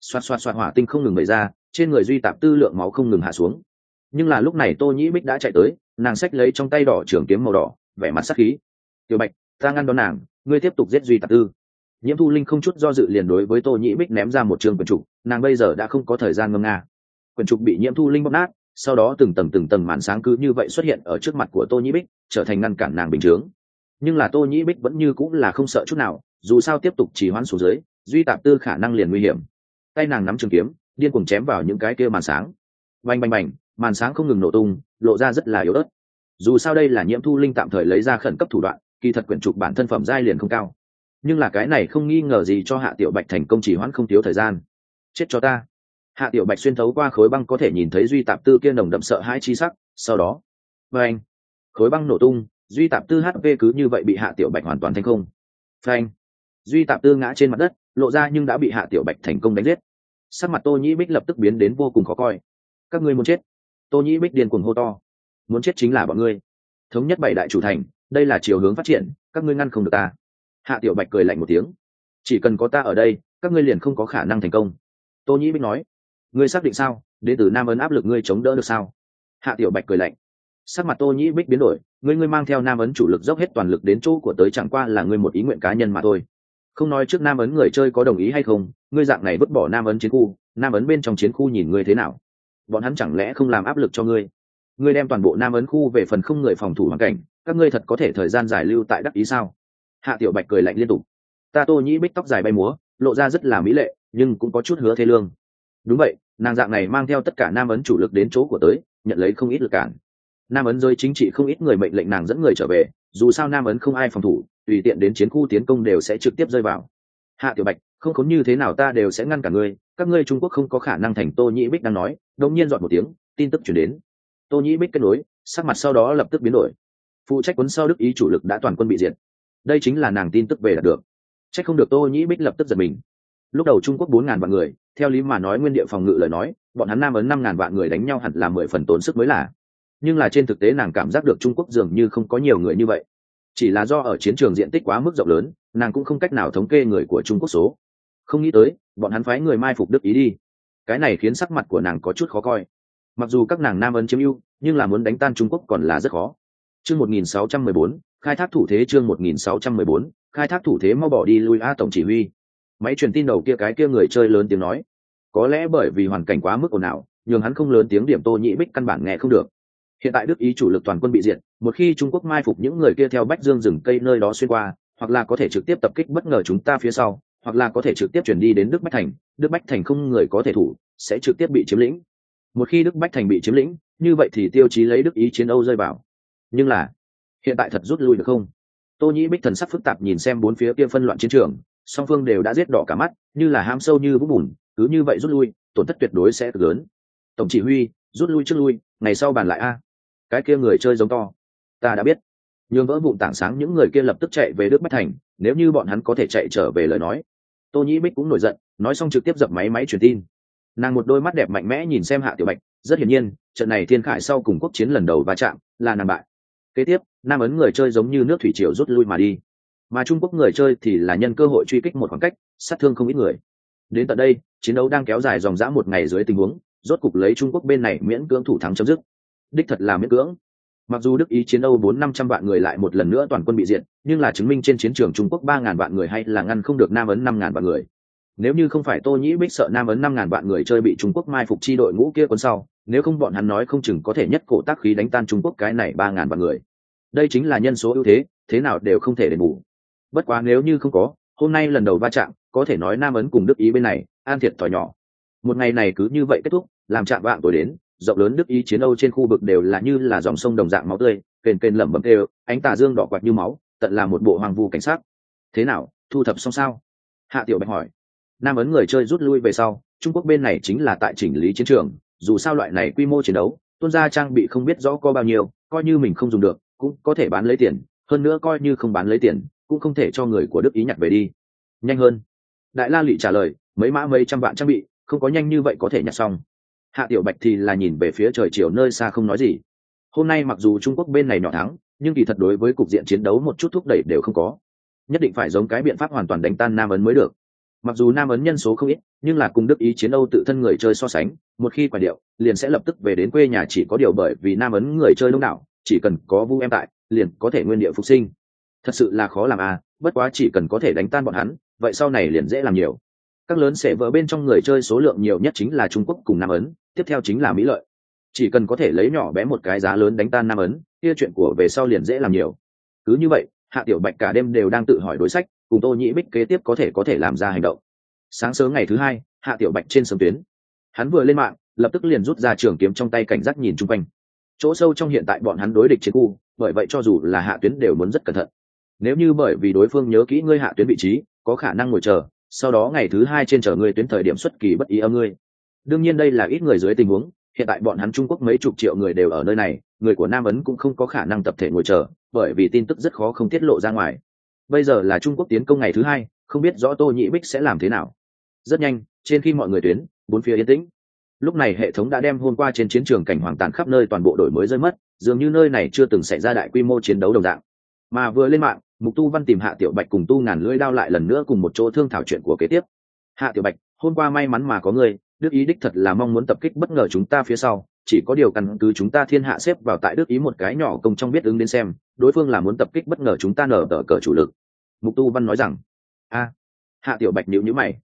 Xoạt xoạt xoạt hỏa tinh không ngừng bày ra, trên người duy tạp tư lượng máu không ngừng hạ xuống. Nhưng là lúc này tô nhĩ bích đã chạy tới, nàng xách lấy trong tay đỏ trường kiếm màu đỏ, vẻ mặt sắc khí. Tiểu bạch ta ngăn đón nàng, ngươi tiếp tục giết duy tạp tư. Nhiễm thu linh không chút do dự liền đối với tô nhĩ bích ném ra một trường quyền trục, nàng bây giờ đã không có thời gian ngâm nga. Quyền trục bị nhiễm thu linh bóp nát, sau đó từng tầng từng tầng màn sáng cứ như vậy xuất hiện ở trước mặt của tô nhĩ bích, trở thành ngăn cản nàng bình chướng. Nhưng là tô nhĩ bích vẫn như cũng là không sợ chút nào, dù sao tiếp tục chỉ hoãn xuống dưới, duy tạp tư khả năng liền nguy hiểm. Tay nàng nắm trường kiếm, điên cuồng chém vào những cái kia màn sáng. Bành bành bành, màn sáng không ngừng nổ tung, lộ ra rất là yếu ớt. Dù sao đây là nhiễm thu linh tạm thời lấy ra khẩn cấp thủ đoạn kỳ thật quyển trục bản thân phẩm giai liền không cao. Nhưng là cái này không nghi ngờ gì cho hạ tiểu bạch thành công chỉ hoãn không thiếu thời gian. Chết cho ta. Hạ tiểu bạch xuyên thấu qua khối băng có thể nhìn thấy duy tạp tư kia nồng đậm sợ hai chi sắc, sau đó, phanh, khối băng nổ tung, duy tạp tư hp cứ như vậy bị hạ tiểu bạch hoàn toàn thành không phanh, duy tạp tư ngã trên mặt đất, lộ ra nhưng đã bị hạ tiểu bạch thành công đánh giết. Sắc mặt tô nhĩ bích lập tức biến đến vô cùng khó coi. Các ngươi muốn chết. Tô nhĩ bích điên cuồng hô to. Muốn chết chính là bọn ngươi. Thống nhất bảy đại chủ thành đây là chiều hướng phát triển, các ngươi ngăn không được ta. Hạ tiểu bạch cười lạnh một tiếng. Chỉ cần có ta ở đây, các ngươi liền không có khả năng thành công. Tô nhĩ bích nói. Ngươi xác định sao? Đến từ nam ấn áp lực ngươi chống đỡ được sao? Hạ tiểu bạch cười lạnh. Sắc mặt tô nhĩ bích biến đổi, ngươi ngươi mang theo nam ấn chủ lực dốc hết toàn lực đến chỗ của tới chẳng qua là ngươi một ý nguyện cá nhân mà thôi. Không nói trước nam ấn người chơi có đồng ý hay không, ngươi dạng này vứt bỏ nam ấn chiến khu, nam ấn bên trong chiến khu nhìn ngươi thế nào? Bọn hắn chẳng lẽ không làm áp lực cho ngươi? Ngươi đem toàn bộ nam ấn khu về phần không người phòng thủ hoàn cảnh các ngươi thật có thể thời gian giải lưu tại đắc ý sao? Hạ tiểu bạch cười lạnh liên tục. Ta tô nhĩ bích tóc dài bay múa, lộ ra rất là mỹ lệ, nhưng cũng có chút hứa thế lương. Đúng vậy, nàng dạng này mang theo tất cả nam ấn chủ lực đến chỗ của tới, nhận lấy không ít lực cản. Nam ấn giới chính trị không ít người mệnh lệnh nàng dẫn người trở về, dù sao nam ấn không ai phòng thủ, tùy tiện đến chiến khu tiến công đều sẽ trực tiếp rơi vào. Hạ tiểu bạch, không khốn như thế nào ta đều sẽ ngăn cả ngươi, các ngươi trung quốc không có khả năng thành tô nhĩ bích đang nói đông nhiên dọn một tiếng, tin tức chuyển đến. Tô nhĩ bích kết nối, sắc mặt sau đó lập tức biến đổi phụ trách quân sau đức ý chủ lực đã toàn quân bị diệt. Đây chính là nàng tin tức về đạt được. C h ắ c không được tô nhĩ bích lập tức giật mình. Lúc đầu trung quốc bốn ngàn vạn người, theo lý mà nói nguyên địa phòng ngự lời nói, bọn hắn nam ấn năm ngàn vạn người đánh nhau hẳn là mười phần tốn sức mới là. Nhưng là trên thực tế nàng cảm giác được trung quốc dường như không có nhiều người như vậy. Chỉ là do ở chiến trường diện tích quá mức rộng lớn, nàng cũng không cách nào thống kê người của trung quốc số. Không nghĩ tới, bọn hắn phái người mai phục đức ý đi. Cái này khiến sắc mặt của nàng có chút khó coi. Mặc dù các nàng nam ấn chiếm ưu, nhưng là muốn đánh tan trung quốc còn là rất khó chương 1614, khai thác thủ thế chương 1614, khai thác thủ thế mau bỏ đi lui a tổng chỉ huy. Máy truyền tin đầu kia cái kia người chơi lớn tiếng nói. Có lẽ bởi vì hoàn cảnh quá mức ồn ào nhường hắn không lớn tiếng điểm tô nhĩ bích căn bản nghe không được. Hiện tại đức ý chủ lực toàn quân bị diệt một khi trung quốc mai phục những người kia theo bách dương rừng cây nơi đó xuyên qua hoặc là có thể trực tiếp tập kích bất ngờ chúng ta phía sau hoặc là có thể trực tiếp chuyển đi đến đức bách thành đức bách thành không người có thể thủ sẽ trực tiếp bị chiếm lĩnh. Một khi đức bách thành bị chiếm lĩnh như vậy thì tiêu chí lấy đức ý chiến âu rơi vào nhưng là, hiện tại thật rút lui được không? Tô nhĩ bích thần sắc phức tạp nhìn xem bốn phía kia phân loạn chiến trường, song phương đều đã giết đỏ cả mắt, như là ham sâu như vũng bùn, cứ như vậy rút lui, tổn thất tuyệt đối sẽ cực lớn. Tổng chỉ huy, rút lui trước lui, ngày sau bàn lại a. Cái kia người chơi giống to. Ta đã biết. Nhường vỡ vụn tảng sáng những người kia lập tức chạy về đức bách thành, nếu như bọn hắn có thể chạy trở về lời nói. Tô nhĩ bích cũng nổi giận, nói xong trực tiếp dập máy máy truyền tin. Nàng một đôi mắt đẹp mạnh mẽ nhìn xem hạ tiểu bạch, rất hiển nhiên, trận này thiên khải sau cùng quốc chiến lần đầu va chạm là nàng bại kế tiếp, nam ấn người chơi giống như nước thủy triều rút lui mà đi. Mà trung quốc người chơi thì là nhân cơ hội truy kích một khoảng cách, sát thương không ít người. Đến tận đây, chiến đấu đang kéo dài dòng dã một ngày dưới tình huống, rốt cục lấy trung quốc bên này miễn cưỡng thủ thắng chấm dứt. Đích thật là miễn cưỡng. Mặc dù đức ý chiến âu bốn năm trăm vạn người lại một lần nữa toàn quân bị diện nhưng là chứng minh trên chiến trường trung quốc ba ngàn vạn người hay là ngăn không được nam ấn năm ngàn vạn người. Nếu như không phải tô nhĩ bích sợ nam ấn năm ngàn vạn người chơi bị trung quốc mai phục chi đội ngũ kia quân sau nếu không bọn hắn nói không chừng có thể nhất cổ tác khí đánh tan trung quốc cái này ba ngàn vạn người. Đây chính là nhân số ưu thế thế nào đều không thể đền bù. Bất quá nếu như không có, hôm nay lần đầu va chạm, có thể nói nam ấn cùng đức ý bên này, an thiệt thòi nhỏ. Một ngày này cứ như vậy kết thúc, làm chạm vạn tuổi đến, rộng lớn đức ý chiến âu trên khu vực đều là như là dòng sông đồng dạng máu tươi, kền kền lẩm bẩm đều, ánh tà dương đỏ quạt như máu, tận là một bộ hoàng vu cảnh sát thế nào, thu thập xong sao? Hạ tiểu bạch hỏi. Nam ấn người chơi rút lui về sau, trung quốc bên này chính là tại chỉnh lý chiến trường dù sao loại này quy mô chiến đấu tuân gia trang bị không biết rõ có bao nhiêu, coi như mình không dùng được, cũng có thể bán lấy tiền, hơn nữa coi như không bán lấy tiền, cũng không thể cho người của đức ý nhặt về đi. Nhanh hơn. Đại la lụy trả lời, mấy mã mấy trăm vạn trang bị, không có nhanh như vậy có thể nhặt xong. Hạ tiểu bạch thì là nhìn về phía trời chiều nơi xa không nói gì. Hôm nay mặc dù trung quốc bên này nhỏ thắng, nhưng kỳ thật đối với cục diện chiến đấu một chút thúc đẩy đều không có. Nhất định phải giống cái biện pháp hoàn toàn đánh tan nam ấn mới được mặc dù nam ấn nhân số không ít, nhưng là cùng đức ý chiến âu tự thân người chơi so sánh, một khi quả điệu, liền sẽ lập tức về đến quê nhà chỉ có điều bởi vì nam ấn người chơi đông đảo, chỉ cần có vu em tại, liền có thể nguyên địa phục sinh. Thật sự là khó làm à bất quá chỉ cần có thể đánh tan bọn hắn, vậy sau này liền dễ làm nhiều. Các lớn sẽ vỡ bên trong người chơi số lượng nhiều nhất chính là trung quốc cùng nam ấn, tiếp theo chính là mỹ lợi. Chỉ cần có thể lấy nhỏ bé một cái giá lớn đánh tan nam ấn, kia chuyện của về sau liền dễ làm nhiều. Cứ như vậy, hạ tiểu bạch cả đêm đều đang tự hỏi đối sách cùng tô nhĩ bích kế tiếp có thể có thể làm ra hành động. Sáng sớm ngày thứ hai, hạ tiểu bạch trên sầm tuyến. Hắn vừa lên mạng, lập tức liền rút ra trường kiếm trong tay cảnh giác nhìn chung quanh. Chỗ sâu trong hiện tại bọn hắn đối địch chiến khu, bởi vậy cho dù là hạ tuyến đều muốn rất cẩn thận. Nếu như bởi vì đối phương nhớ kỹ ngươi hạ tuyến vị trí, có khả năng ngồi chờ, sau đó ngày thứ hai trên chờ ngươi tuyến thời điểm xuất kỳ bất ý âm ngươi. Đương nhiên đây là ít người dưới tình huống, hiện tại bọn hắn trung quốc mấy chục triệu người đều ở nơi này, người của nam ấn cũng không có khả năng tập thể ngồi chờ, bởi vì tin tức rất khó không tiết lộ ra ngoài bây giờ là trung quốc tiến công ngày thứ hai, không biết rõ tô nhị bích sẽ làm thế nào. Rất nhanh, trên khi mọi người tuyến, bốn phía yên tĩnh. Lúc này hệ thống đã đem hôm qua trên chiến trường cảnh hoàng tàn khắp nơi toàn bộ đổi mới rơi mất, dường như nơi này chưa từng xảy ra đại quy mô chiến đấu đồng dạng. Mà vừa lên mạng, mục tu văn tìm hạ tiểu bạch cùng tu ngàn lưỡi đao lại lần nữa cùng một chỗ thương thảo chuyện của kế tiếp. Hạ tiểu bạch, hôm qua may mắn mà có người đức ý đích thật là mong muốn tập kích bất ngờ chúng ta phía sau, chỉ có điều căn cứ chúng ta thiên hạ xếp vào tại đức ý một cái nhỏ công trong biết ứng đến xem, đối phương là muốn tập kích bất ngờ chúng ta nở tờ cờ chủ lực mục tu văn nói rằng a hạ tiểu bạch nhịu nhữ mày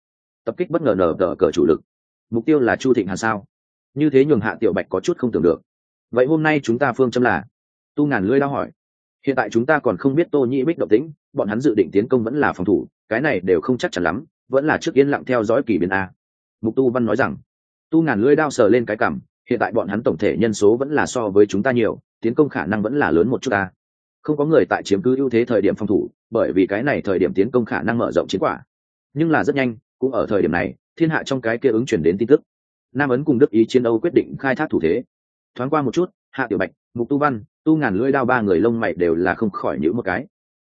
tập kích bất ngờ nở tờ cờ chủ lực. Mục tiêu là chu thịnh hà sao? Như thế nhường hạ tiểu bạch có chút không tưởng được. Vậy hôm nay chúng ta phương châm là? Tu ngàn lưỡi đau hỏi. Hiện tại chúng ta còn không biết tô nhĩ bích động tĩnh bọn hắn dự định tiến công vẫn là phòng thủ cái này đều không chắc chắn lắm vẫn là trước yên lặng theo dõi kỳ biến a. Mục tu văn nói rằng. Tu ngàn lưỡi đao sờ lên cái cằm, hiện tại bọn hắn tổng thể nhân số vẫn là so với chúng ta nhiều tiến công khả năng vẫn là lớn một chút ta không có người tại chiếm cứ ưu thế thời điểm phòng thủ, bởi vì cái này thời điểm tiến công khả năng mở rộng chiến quả. Nhưng là rất nhanh, cũng ở thời điểm này, thiên hạ trong cái kia ứng chuyển đến tin tức. Nam ấn cùng đức ý chiến âu quyết định khai thác thủ thế. Thoáng qua một chút, hạ tiểu bạch, mục tu văn, tu ngàn lưỡi đao ba người lông mày đều là không khỏi nhữ một cái.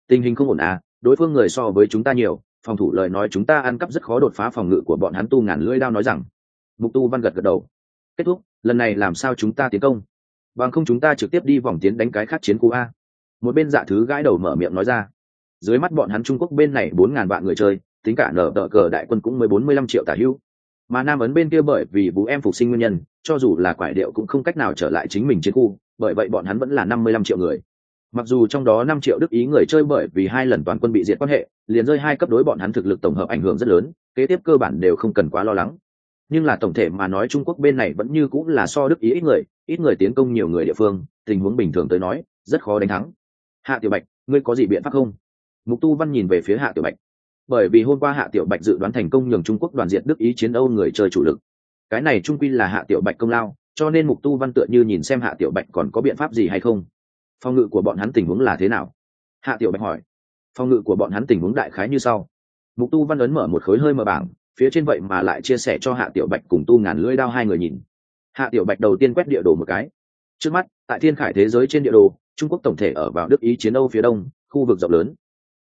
Tình hình không ổn à đối phương người so với chúng ta nhiều, phòng thủ lời nói chúng ta ăn cắp rất khó đột phá phòng ngự của bọn hắn tu ngàn lưỡi đao nói rằng. Mục tu văn gật gật đầu. Kết thúc, lần này làm sao chúng ta tiến công? Bằng không chúng ta trực tiếp đi vòng tiến đánh cái khác chiến cú a một bên dạ thứ gãi đầu mở miệng nói ra. Dưới mắt bọn hắn trung quốc bên này bốn ngàn vạn người chơi, tính cả nở tờ cờ đại quân cũng mới bốn mươi lăm triệu tả hữu. Mà nam ấn bên kia bởi vì vũ em phục sinh nguyên nhân, cho dù là quải điệu cũng không cách nào trở lại chính mình chiến khu, bởi vậy bọn hắn vẫn là năm mươi lăm triệu người. Mặc dù trong đó năm triệu đức ý người chơi bởi vì hai lần toàn quân bị diệt quan hệ, liền rơi hai cấp đối bọn hắn thực lực tổng hợp ảnh hưởng rất lớn, kế tiếp cơ bản đều không cần quá lo lắng. Nhưng là tổng thể mà nói trung quốc bên này vẫn như cũng là so đức ý ít người ít người tiến công nhiều người địa phương, tình huống bình thường tới nói, rất khó đánh thắng hạ tiểu bạch, ngươi có gì biện pháp không? Mục tu văn nhìn về phía hạ tiểu bạch. Bởi vì hôm qua hạ tiểu bạch dự đoán thành công nhường trung quốc đoàn diện đức ý chiến âu người chơi chủ lực. Cái này trung quy là hạ tiểu bạch công lao, cho nên mục tu văn tựa như nhìn xem hạ tiểu bạch còn có biện pháp gì hay không? Phòng ngự của bọn hắn tình huống là thế nào? Hạ tiểu bạch hỏi. Phòng ngự của bọn hắn tình huống đại khái như sau. Mục tu văn ấn mở một khối hơi mở bảng, phía trên vậy mà lại chia sẻ cho hạ tiểu bạch cùng tu ngàn lưỡi đao hai người nhìn. Hạ tiểu bạch đầu tiên quét địa đồ một cái. Trước mắt, tại thiên khải thế giới trên địa đồ trung quốc tổng thể ở vào đức ý chiến âu phía đông khu vực rộng lớn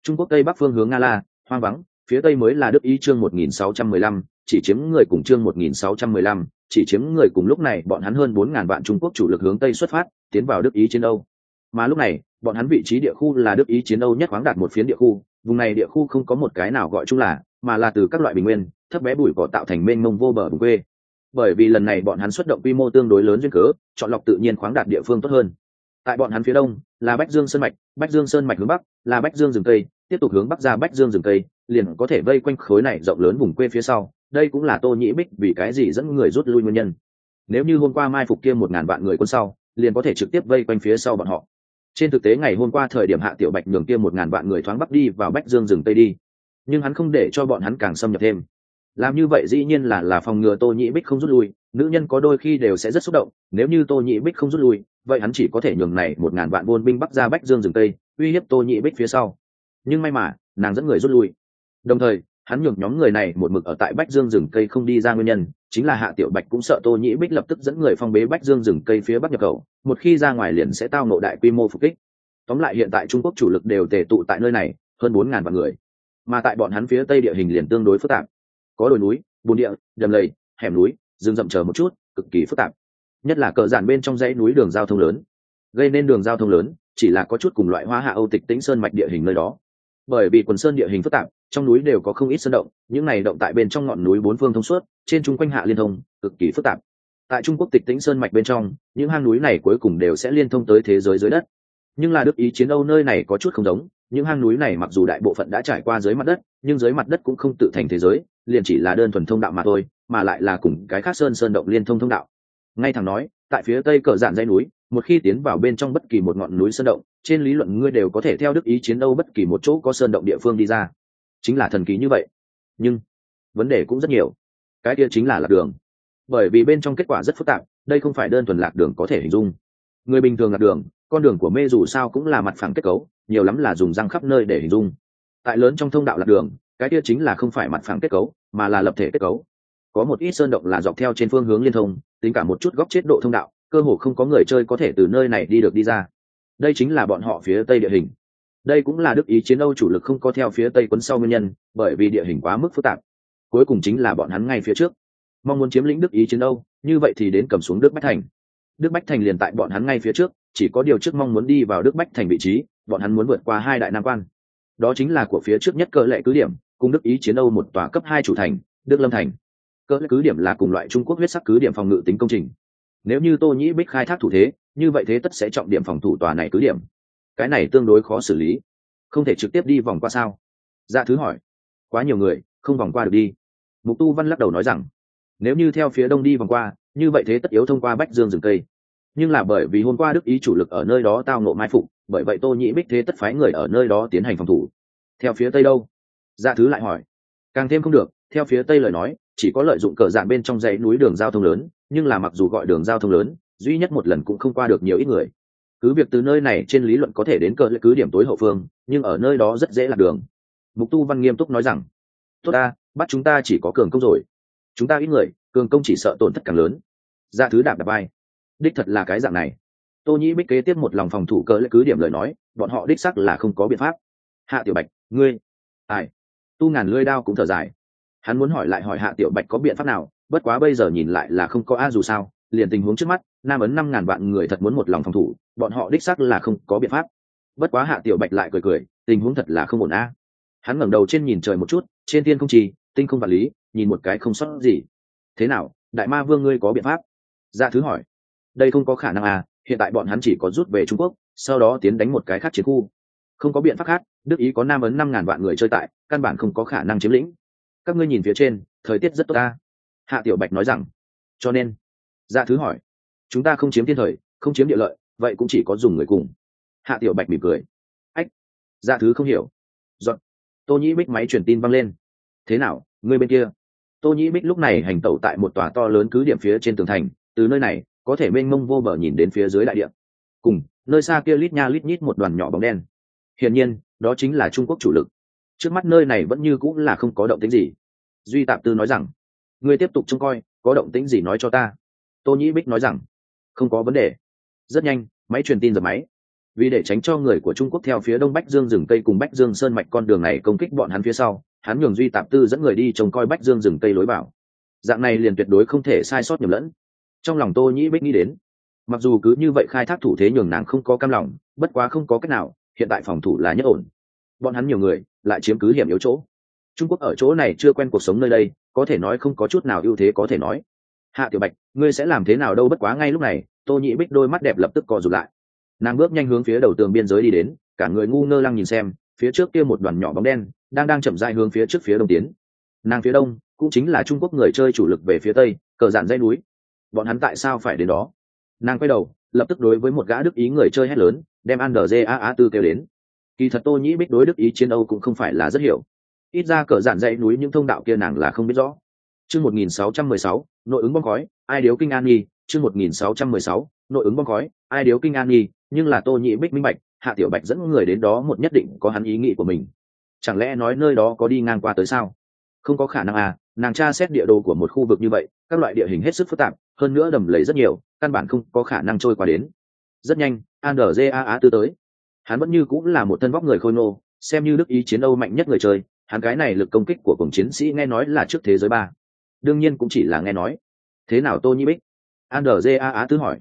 trung quốc tây bắc phương hướng nga la hoang vắng phía tây mới là đức ý chương 1615, chỉ chiếm người cùng chương 1615, chỉ chiếm người cùng lúc này bọn hắn hơn 4.000 vạn Trung Quốc chủ lực hướng tây xuất phát, tiến vào Đức Ý chiến Âu. Mà lúc này, bọn hắn vị trí địa khu là Đức Ý chiến Âu nhất khoáng đạt một phiến địa khu, vùng này địa khu không có một cái nào gọi chung là, mà là từ các loại bình nguyên, thấp bé bụi cỏ tạo thành mênh mông vô bờ vùng quê. Bởi vì lần này bọn hắn xuất động quy mô tương đối lớn duyên cớ, chọn lọc tự nhiên khoáng đạt địa phương tốt hơn. Tại bọn hắn phía đông là Bách Dương Sơn mạch, Bách Dương Sơn mạch hướng bắc là Bách Dương rừng cây, tiếp tục hướng bắc ra Bách Dương rừng cây, liền có thể vây quanh khối này rộng lớn vùng quê phía sau, đây cũng là tô nhĩ bích vì cái gì dẫn người rút lui nguyên nhân. Nếu như hôm qua mai phục kia một ngàn vạn người quân sau liền có thể trực tiếp vây quanh phía sau bọn họ. Trên thực tế ngày hôm qua thời điểm hạ tiểu bạch nhường kia một ngàn vạn người thoáng bắc đi vào bách dương rừng tây đi. Nhưng hắn không để cho bọn hắn càng xâm nhập thêm. Làm như vậy dĩ nhiên là là phòng ngừa tô nhĩ bích không rút lui. Nữ nhân có đôi khi đều sẽ rất xúc động. Nếu như tô nhĩ bích không rút lui vậy hắn chỉ có thể nhường này một ngàn vạn buôn binh bắc ra bách dương rừng tây, uy hiếp tô nhị bích phía sau. Nhưng may mà, nàng dẫn người rút lui. Đồng thời, hắn nhường nhóm người này một mực ở tại bách dương rừng cây không đi ra nguyên nhân, chính là hạ tiểu bạch cũng sợ tô nhĩ bích lập tức dẫn người phong bế bách dương rừng cây phía bắc nhập khẩu, một khi ra ngoài liền sẽ tao nộ đại quy mô phục kích. Tóm lại hiện tại trung quốc chủ lực đều tề tụ tại nơi này, hơn bốn ngàn vạn người. Mà tại bọn hắn phía tây địa hình liền tương đối phức tạp. Có đồi núi bùn địa, đầm lầy, hẻm núi, rừng rậm chờ một chút, cực kỳ phức tạp nhất là cờ giản bên trong dãy núi đường giao thông lớn. Gây nên đường giao thông lớn, chỉ là có chút cùng loại hoa hạ âu tịch tĩnh sơn mạch địa hình nơi đó. Bởi vì quần sơn địa hình phức tạp, trong núi đều có không ít sơn động, những này động tại bên trong ngọn núi bốn phương thông suốt, trên chung quanh hạ liên thông, cực kỳ phức tạp. Tại trung quốc tịch tĩnh sơn mạch bên trong, những hang núi này cuối cùng đều sẽ liên thông tới thế giới dưới đất. Nhưng là đức ý chiến âu nơi này có chút không giống, những hang núi này mặc dù đại bộ phận đã trải qua dưới mặt đất, nhưng dưới mặt đất cũng không tự thành thế giới, liền chỉ là đơn thuần thông đạo mà thôi, mà lại là cùng cái khác sơn sơn động liên thông thông đạo ngay thẳng nói, tại phía tây cờ giản dây núi, một khi tiến vào bên trong bất kỳ một ngọn núi sơn động, trên lý luận ngươi đều có thể theo đức ý chiến đâu bất kỳ một chỗ có sơn động địa phương đi ra. Chính là thần kỳ như vậy. Nhưng, vấn đề cũng rất nhiều. Cái kia chính là lạc đường. Bởi vì bên trong kết quả rất phức tạp, đây không phải đơn thuần lạc đường có thể hình dung. Người bình thường lạc đường, con đường của mê dù sao cũng là mặt phẳng kết cấu, nhiều lắm là dùng răng khắp nơi để hình dung. Tại lớn trong thông đạo lạc đường, cái kia chính là không phải mặt phẳng kết cấu, mà là lập thể kết cấu có một ít sơn động là dọc theo trên phương hướng liên thông, tính cả một chút góc chết độ thông đạo, cơ hồ không có người chơi có thể từ nơi này đi được đi ra. Đây chính là bọn họ phía tây địa hình. Đây cũng là đức ý chiến âu chủ lực không có theo phía tây quấn sau nguyên nhân, bởi vì địa hình quá mức phức tạp. Cuối cùng chính là bọn hắn ngay phía trước. Mong muốn chiếm lĩnh đức ý chiến âu, như vậy thì đến cầm xuống đức bách thành. Đức bách thành liền tại bọn hắn ngay phía trước, chỉ có điều trước mong muốn đi vào đức bách thành vị trí, bọn hắn muốn vượt qua hai đại nam quan. Đó chính là của phía trước nhất cơ lệ cứ điểm, cùng đức ý chiến âu một tòa cấp hai chủ thành, đức lâm thành cỡ cứ điểm là cùng loại trung quốc huyết sắc cứ điểm phòng ngự tính công trình. Nếu như tô nhĩ bích khai thác thủ thế, như vậy thế tất sẽ trọng điểm phòng thủ tòa này cứ điểm. Cái này tương đối khó xử lý. Không thể trực tiếp đi vòng qua sao? Dạ thứ hỏi. Quá nhiều người, không vòng qua được đi. Mục tu văn lắc đầu nói rằng, nếu như theo phía đông đi vòng qua, như vậy thế tất yếu thông qua bách dương rừng cây. Nhưng là bởi vì hôm qua đức ý chủ lực ở nơi đó tao nộ mai phục, bởi vậy tô nhĩ bích thế tất phái người ở nơi đó tiến hành phòng thủ. Theo phía tây đâu? Dạ thứ lại hỏi. Càng thêm không được, theo phía tây lời nói chỉ có lợi dụng cờ dạn bên trong dãy núi đường giao thông lớn, nhưng là mặc dù gọi đường giao thông lớn, duy nhất một lần cũng không qua được nhiều ít người. Cứ việc từ nơi này trên lý luận có thể đến cờ cứ điểm tối hậu phương, nhưng ở nơi đó rất dễ lạc đường. Mục tu văn nghiêm túc nói rằng, tốt ta, bắt chúng ta chỉ có cường công rồi. Chúng ta ít người, cường công chỉ sợ tổn thất càng lớn. Ra thứ đạp đạp bay đích thật là cái dạng này. Tô nhĩ bích kế tiếp một lòng phòng thủ cờ lệ cứ điểm lời nói, bọn họ đích sắc là không có biện pháp. Hạ tiểu bạch, ngươi, ai? Tu ngàn lưỡi đao cũng thở dài hắn muốn hỏi lại hỏi hạ tiểu bạch có biện pháp nào, bất quá bây giờ nhìn lại là không có a dù sao, liền tình huống trước mắt, nam ấn năm ngàn vạn người thật muốn một lòng phòng thủ, bọn họ đích sắc là không có biện pháp. Bất quá hạ tiểu bạch lại cười cười, tình huống thật là không ổn a. Hắn ngẩng đầu trên nhìn trời một chút, trên thiên không trì, tinh không vật lý, nhìn một cái không sót gì. Thế nào, đại ma vương ngươi có biện pháp? Dạ thứ hỏi. Đây không có khả năng à hiện tại bọn hắn chỉ có rút về trung quốc, sau đó tiến đánh một cái khác chiến khu. Không có biện pháp khác, đức ý có nam ấn năm ngàn vạn người chơi tại, căn bản không có khả năng chiếm lĩnh các ngươi nhìn phía trên, thời tiết rất tốt ta. Hạ tiểu bạch nói rằng. Cho nên dạ thứ hỏi, chúng ta không chiếm thiên thời, không chiếm địa lợi, vậy cũng chỉ có dùng người cùng. Hạ tiểu bạch mỉm cười. Ách dạ thứ không hiểu. Dọn tô nhĩ bích máy truyền tin văng lên. Thế nào, ngươi bên kia? Tô nhĩ bích lúc này hành tẩu tại một tòa to lớn cứ điểm phía trên tường thành, từ nơi này, có thể mênh mông vô bờ nhìn đến phía dưới đại điện cùng, nơi xa kia lít nha lít nhít một đoàn nhỏ bóng đen. Hiển nhiên, đó chính là trung quốc chủ lực trước mắt nơi này vẫn như cũng là không có động tính gì. Duy tạp tư nói rằng, ngươi tiếp tục trông coi, có động tĩnh gì nói cho ta. Tô nhĩ bích nói rằng, không có vấn đề. Rất nhanh, máy truyền tin dập máy. Vì để tránh cho người của trung quốc theo phía đông bách dương rừng cây cùng bách dương sơn mạch con đường này công kích bọn hắn phía sau, hắn nhường duy tạp tư dẫn người đi trông coi bách dương rừng cây lối vào. Dạng này liền tuyệt đối không thể sai sót nhầm lẫn. Trong lòng tô nhĩ bích nghĩ đến, mặc dù cứ như vậy khai thác thủ thế nhường nàng không có cam lòng, bất quá không có cách nào, hiện tại phòng thủ là nhất ổn bọn hắn nhiều người lại chiếm cứ hiểm yếu chỗ. Trung quốc ở chỗ này chưa quen cuộc sống nơi đây, có thể nói không có chút nào ưu thế có thể nói. Hạ tiểu bạch, ngươi sẽ làm thế nào đâu bất quá ngay lúc này, tô Nhị bích đôi mắt đẹp lập tức co rụt lại. Nàng bước nhanh hướng phía đầu tường biên giới đi đến, cả người ngu ngơ lăng nhìn xem, phía trước kia một đoàn nhỏ bóng đen, đang đang chậm dại hướng phía trước phía đông tiến. Nàng phía đông, cũng chính là trung quốc người chơi chủ lực về phía tây, cờ dạn dây núi. Bọn hắn tại sao phải đến đó? Nàng quay đầu, lập tức đối với một gã đức ý người chơi hét lớn, đem an đờ a a tư kêu đến kỳ thật tô nhĩ bích đối đức ý chiến âu cũng không phải là rất hiểu. Ít ra cờ giản dãy núi những thông đạo kia nàng là không biết rõ. Chương một nghìn sáu trăm mười sáu, nội ứng bom khói, ai điếu kinh an nghi chương một nghìn sáu trăm mười sáu, nội ứng bom khói, ai điếu kinh an nghi nhưng là tô nhĩ bích minh bạch, hạ tiểu bạch dẫn người đến đó một nhất định có hắn ý nghĩ của mình. Chẳng lẽ nói nơi đó có đi ngang qua tới sao? Không có khả năng à nàng tra xét địa đồ của một khu vực như vậy, các loại địa hình hết sức phức tạp, hơn nữa đầm lầy rất nhiều, căn bản không có khả năng trôi qua đến. Rất nhanh an a á tư tới hắn vẫn như cũng là một thân vóc người khôi nô xem như đức ý chiến âu mạnh nhất người chơi, hắn cái này lực công kích của cùng chiến sĩ nghe nói là trước thế giới ba. Đương nhiên cũng chỉ là nghe nói. Thế nào tô nhi bích? An a á tư hỏi.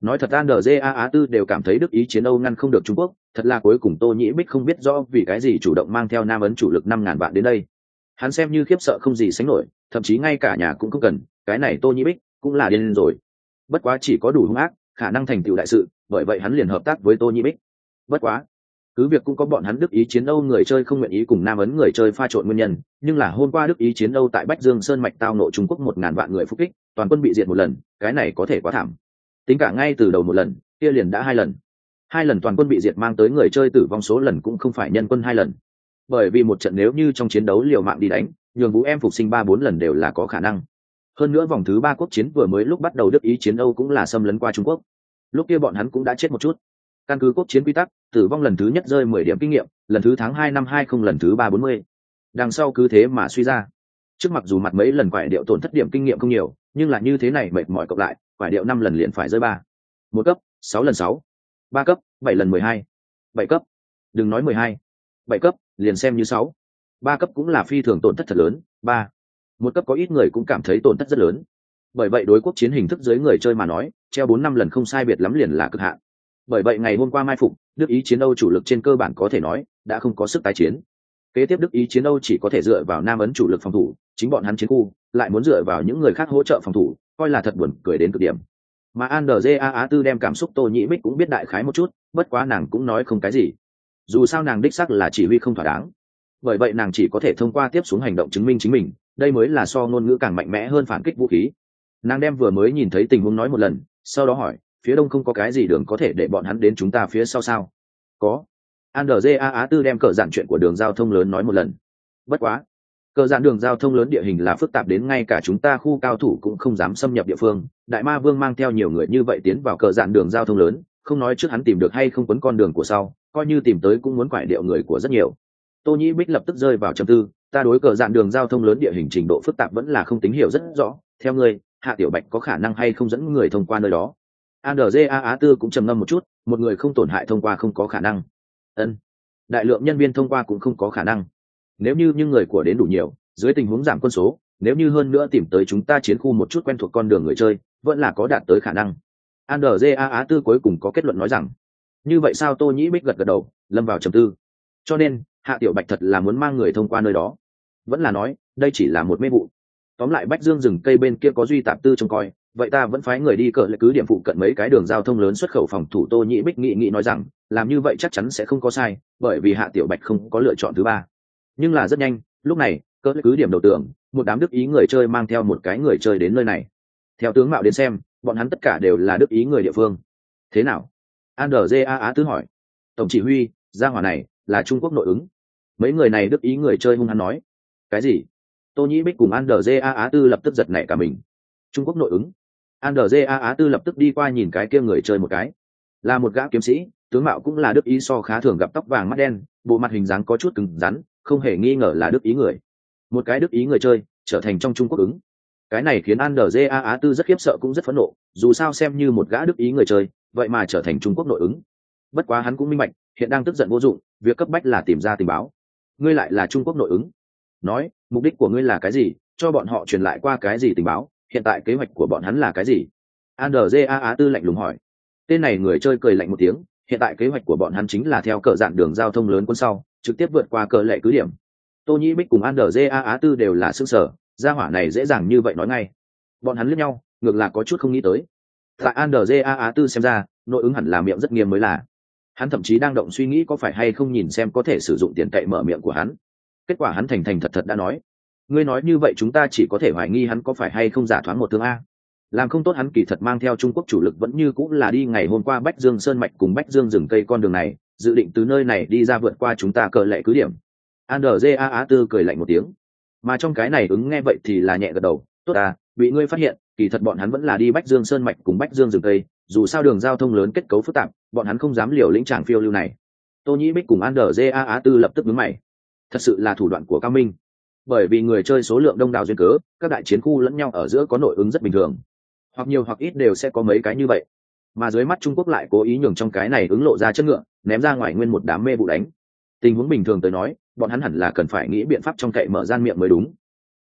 Nói thật andrja á tư đều cảm thấy đức ý chiến âu ngăn không được trung quốc, thật là cuối cùng tô nhĩ bích không biết rõ vì cái gì chủ động mang theo nam ấn chủ lực năm ngàn vạn đến đây. Hắn xem như khiếp sợ không gì sánh nổi, thậm chí ngay cả nhà cũng không cần, cái này tô nhĩ bích cũng là điên rồi. Bất quá chỉ có đủ hung ác, khả năng thành tựu đại sự, bởi vậy hắn liền hợp tác với tô nhĩ bích bất quá, cứ việc cũng có bọn hắn đức ý chiến âu người chơi không nguyện ý cùng nam ấn người chơi pha trộn nguyên nhân, nhưng là hôm qua đức ý chiến âu tại bách dương sơn mạch tao nộ trung quốc một ngàn vạn người phúc kích, toàn quân bị diệt một lần, cái này có thể quá thảm. Tính cả ngay từ đầu một lần, kia liền đã hai lần. Hai lần toàn quân bị diệt mang tới người chơi tử vong số lần cũng không phải nhân quân hai lần. Bởi vì một trận nếu như trong chiến đấu liều mạng đi đánh, nhường vũ em phục sinh ba bốn lần đều là có khả năng. Hơn nữa vòng thứ ba quốc chiến vừa mới lúc bắt đầu đức ý chiến âu cũng là xâm lấn qua trung quốc. Lúc kia bọn hắn cũng đã chết một chút. Căn cứ quốc chiến quy tắc tử vong lần thứ nhất rơi mười điểm kinh nghiệm, lần thứ tháng hai năm hai không, lần thứ ba bốn mươi. Đằng sau cứ thế mà suy ra. Trước mặc dù mặt mấy lần quải điệu tổn thất điểm kinh nghiệm không nhiều, nhưng là như thế này mệt mỏi cộng lại, quải điệu năm lần liền phải rơi ba. Một cấp, sáu lần sáu. Ba cấp, bảy lần mười hai. Bảy cấp. Đừng nói mười hai. Bảy cấp, liền xem như sáu. Ba cấp cũng là phi thường tổn thất thật lớn, ba. Một cấp có ít người cũng cảm thấy tổn thất rất lớn. Bởi vậy đối quốc chiến hình thức dưới người chơi mà nói, treo bốn năm lần không sai biệt lắm liền là cực hạn bởi vậy ngày hôm qua mai phục, đức ý chiến âu chủ lực trên cơ bản có thể nói đã không có sức tái chiến. Kế tiếp đức ý chiến âu chỉ có thể dựa vào nam ấn chủ lực phòng thủ, chính bọn hắn chiến khu lại muốn dựa vào những người khác hỗ trợ phòng thủ, coi là thật buồn cười đến cực điểm. Mà an đờ a á tư đem cảm xúc tô nhĩ bích cũng biết đại khái một chút, bất quá nàng cũng nói không cái gì. Dù sao nàng đích sắc là chỉ huy không thỏa đáng. Bởi vậy nàng chỉ có thể thông qua tiếp xuống hành động chứng minh chính mình, đây mới là so ngôn ngữ càng mạnh mẽ hơn phản kích vũ khí. Nàng đem vừa mới nhìn thấy tình huống nói một lần, sau đó hỏi phía đông không có cái gì đường có thể để bọn hắn đến chúng ta phía sau sao? Có. Andrja á tư đem cờ giản chuyện của đường giao thông lớn nói một lần. Bất quá, cờ giản đường giao thông lớn địa hình là phức tạp đến ngay cả chúng ta khu cao thủ cũng không dám xâm nhập địa phương. Đại ma vương mang theo nhiều người như vậy tiến vào cờ giản đường giao thông lớn, không nói trước hắn tìm được hay không quấn con đường của sau, coi như tìm tới cũng muốn quải điệu người của rất nhiều. Tô nhĩ bích lập tức rơi vào trầm tư, ta đối cờ dạn đường giao thông lớn địa hình trình độ phức tạp vẫn là không tín hiệu rất rõ. Theo ngươi, hạ tiểu bạch có khả năng hay không dẫn người thông qua nơi đó? Andrja á tư cũng trầm ngâm một chút, một người không tổn hại thông qua không có khả năng. Ân, đại lượng nhân viên thông qua cũng không có khả năng. Nếu như những người của đến đủ nhiều, dưới tình huống giảm quân số, nếu như hơn nữa tìm tới chúng ta chiến khu một chút quen thuộc con đường người chơi, vẫn là có đạt tới khả năng. Andrja á tư cuối cùng có kết luận nói rằng, như vậy sao tô nhĩ bích gật gật đầu, lâm vào trầm tư. Cho nên, hạ tiểu bạch thật là muốn mang người thông qua nơi đó. Vẫn là nói, đây chỉ là một mê vụ. Tóm lại bách dương rừng cây bên kia có duy tạp tư trông coi vậy ta vẫn phái người đi cờ lại cứ điểm phụ cận mấy cái đường giao thông lớn xuất khẩu phòng thủ tô nhĩ bích nghị nghị nói rằng, làm như vậy chắc chắn sẽ không có sai, bởi vì hạ tiểu bạch không có lựa chọn thứ ba. Nhưng là rất nhanh, lúc này cỡ cứ điểm đầu tường, một đám đức ý người chơi mang theo một cái người chơi đến nơi này. Theo tướng mạo đến xem, bọn hắn tất cả đều là đức ý người địa phương. Thế nào? Andrja á tứ hỏi. Tổng chỉ huy, gia hỏa này là trung quốc nội ứng. Mấy người này đức ý người chơi hung hăng nói. Cái gì? Tô nhĩ bích cùng andrja á tư lập tức giật nảy cả mình. Trung quốc nội ứng? Andrja á tư lập tức đi qua nhìn cái kia người chơi một cái. Là một gã kiếm sĩ, tướng mạo cũng là đức ý so khá thường gặp tóc vàng mắt đen, bộ mặt hình dáng có chút cứng rắn, không hề nghi ngờ là đức ý người. Một cái đức ý người chơi, trở thành trong trung quốc ứng. Cái này khiến andrja á tư rất khiếp sợ cũng rất phẫn nộ, dù sao xem như một gã đức ý người chơi, vậy mà trở thành trung quốc nội ứng. Bất quá hắn cũng minh bạch, hiện đang tức giận vô dụng, việc cấp bách là tìm ra tình báo. Ngươi lại là trung quốc nội ứng. Nói, mục đích của ngươi là cái gì? Cho bọn họ truyền lại qua cái gì tình báo? Hiện tại kế hoạch của bọn hắn là cái gì? Andrja á tư lạnh lùng hỏi. Tên này người chơi cười lạnh một tiếng, hiện tại kế hoạch của bọn hắn chính là theo cờ dạn đường giao thông lớn quân sau, trực tiếp vượt qua cờ lệ cứ điểm. Tô nhĩ bích cùng andrja á tư đều là xương sở gia hỏa này dễ dàng như vậy nói ngay. Bọn hắn lướt nhau, ngược là có chút không nghĩ tới. Tại andrja á tư xem ra, nội ứng hẳn là miệng rất nghiêm mới là. Hắn thậm chí đang động suy nghĩ có phải hay không nhìn xem có thể sử dụng tiền tệ mở miệng của hắn. Kết quả hắn thành thành thật thật đã nói ngươi nói như vậy chúng ta chỉ có thể hoài nghi hắn có phải hay không giả thoáng một thương a. Làm không tốt hắn kỳ thật mang theo trung quốc chủ lực vẫn như cũng là đi ngày hôm qua bách dương sơn mạch cùng bách dương rừng cây con đường này, dự định từ nơi này đi ra vượt qua chúng ta cờ lệ cứ điểm. Andrja á tư cười lạnh một tiếng. Mà trong cái này ứng nghe vậy thì là nhẹ gật đầu. Tốt à bị ngươi phát hiện, kỳ thật bọn hắn vẫn là đi bách dương sơn mạch cùng bách dương rừng cây, dù sao đường giao thông lớn kết cấu phức tạp, bọn hắn không dám liều lĩnh tràng phiêu lưu này. Tô nhĩ bích cùng andrja á tư lập tức đứng mày. Thật sự là thủ đoạn của cao minh bởi vì người chơi số lượng đông đảo duyên cớ, các đại chiến khu lẫn nhau ở giữa có nội ứng rất bình thường. Hoặc nhiều hoặc ít đều sẽ có mấy cái như vậy. Mà dưới mắt trung quốc lại cố ý nhường trong cái này ứng lộ ra chất ngựa, ném ra ngoài nguyên một đám mê vụ đánh. Tình huống bình thường tới nói, bọn hắn hẳn là cần phải nghĩ biện pháp trong cậy mở gian miệng mới đúng.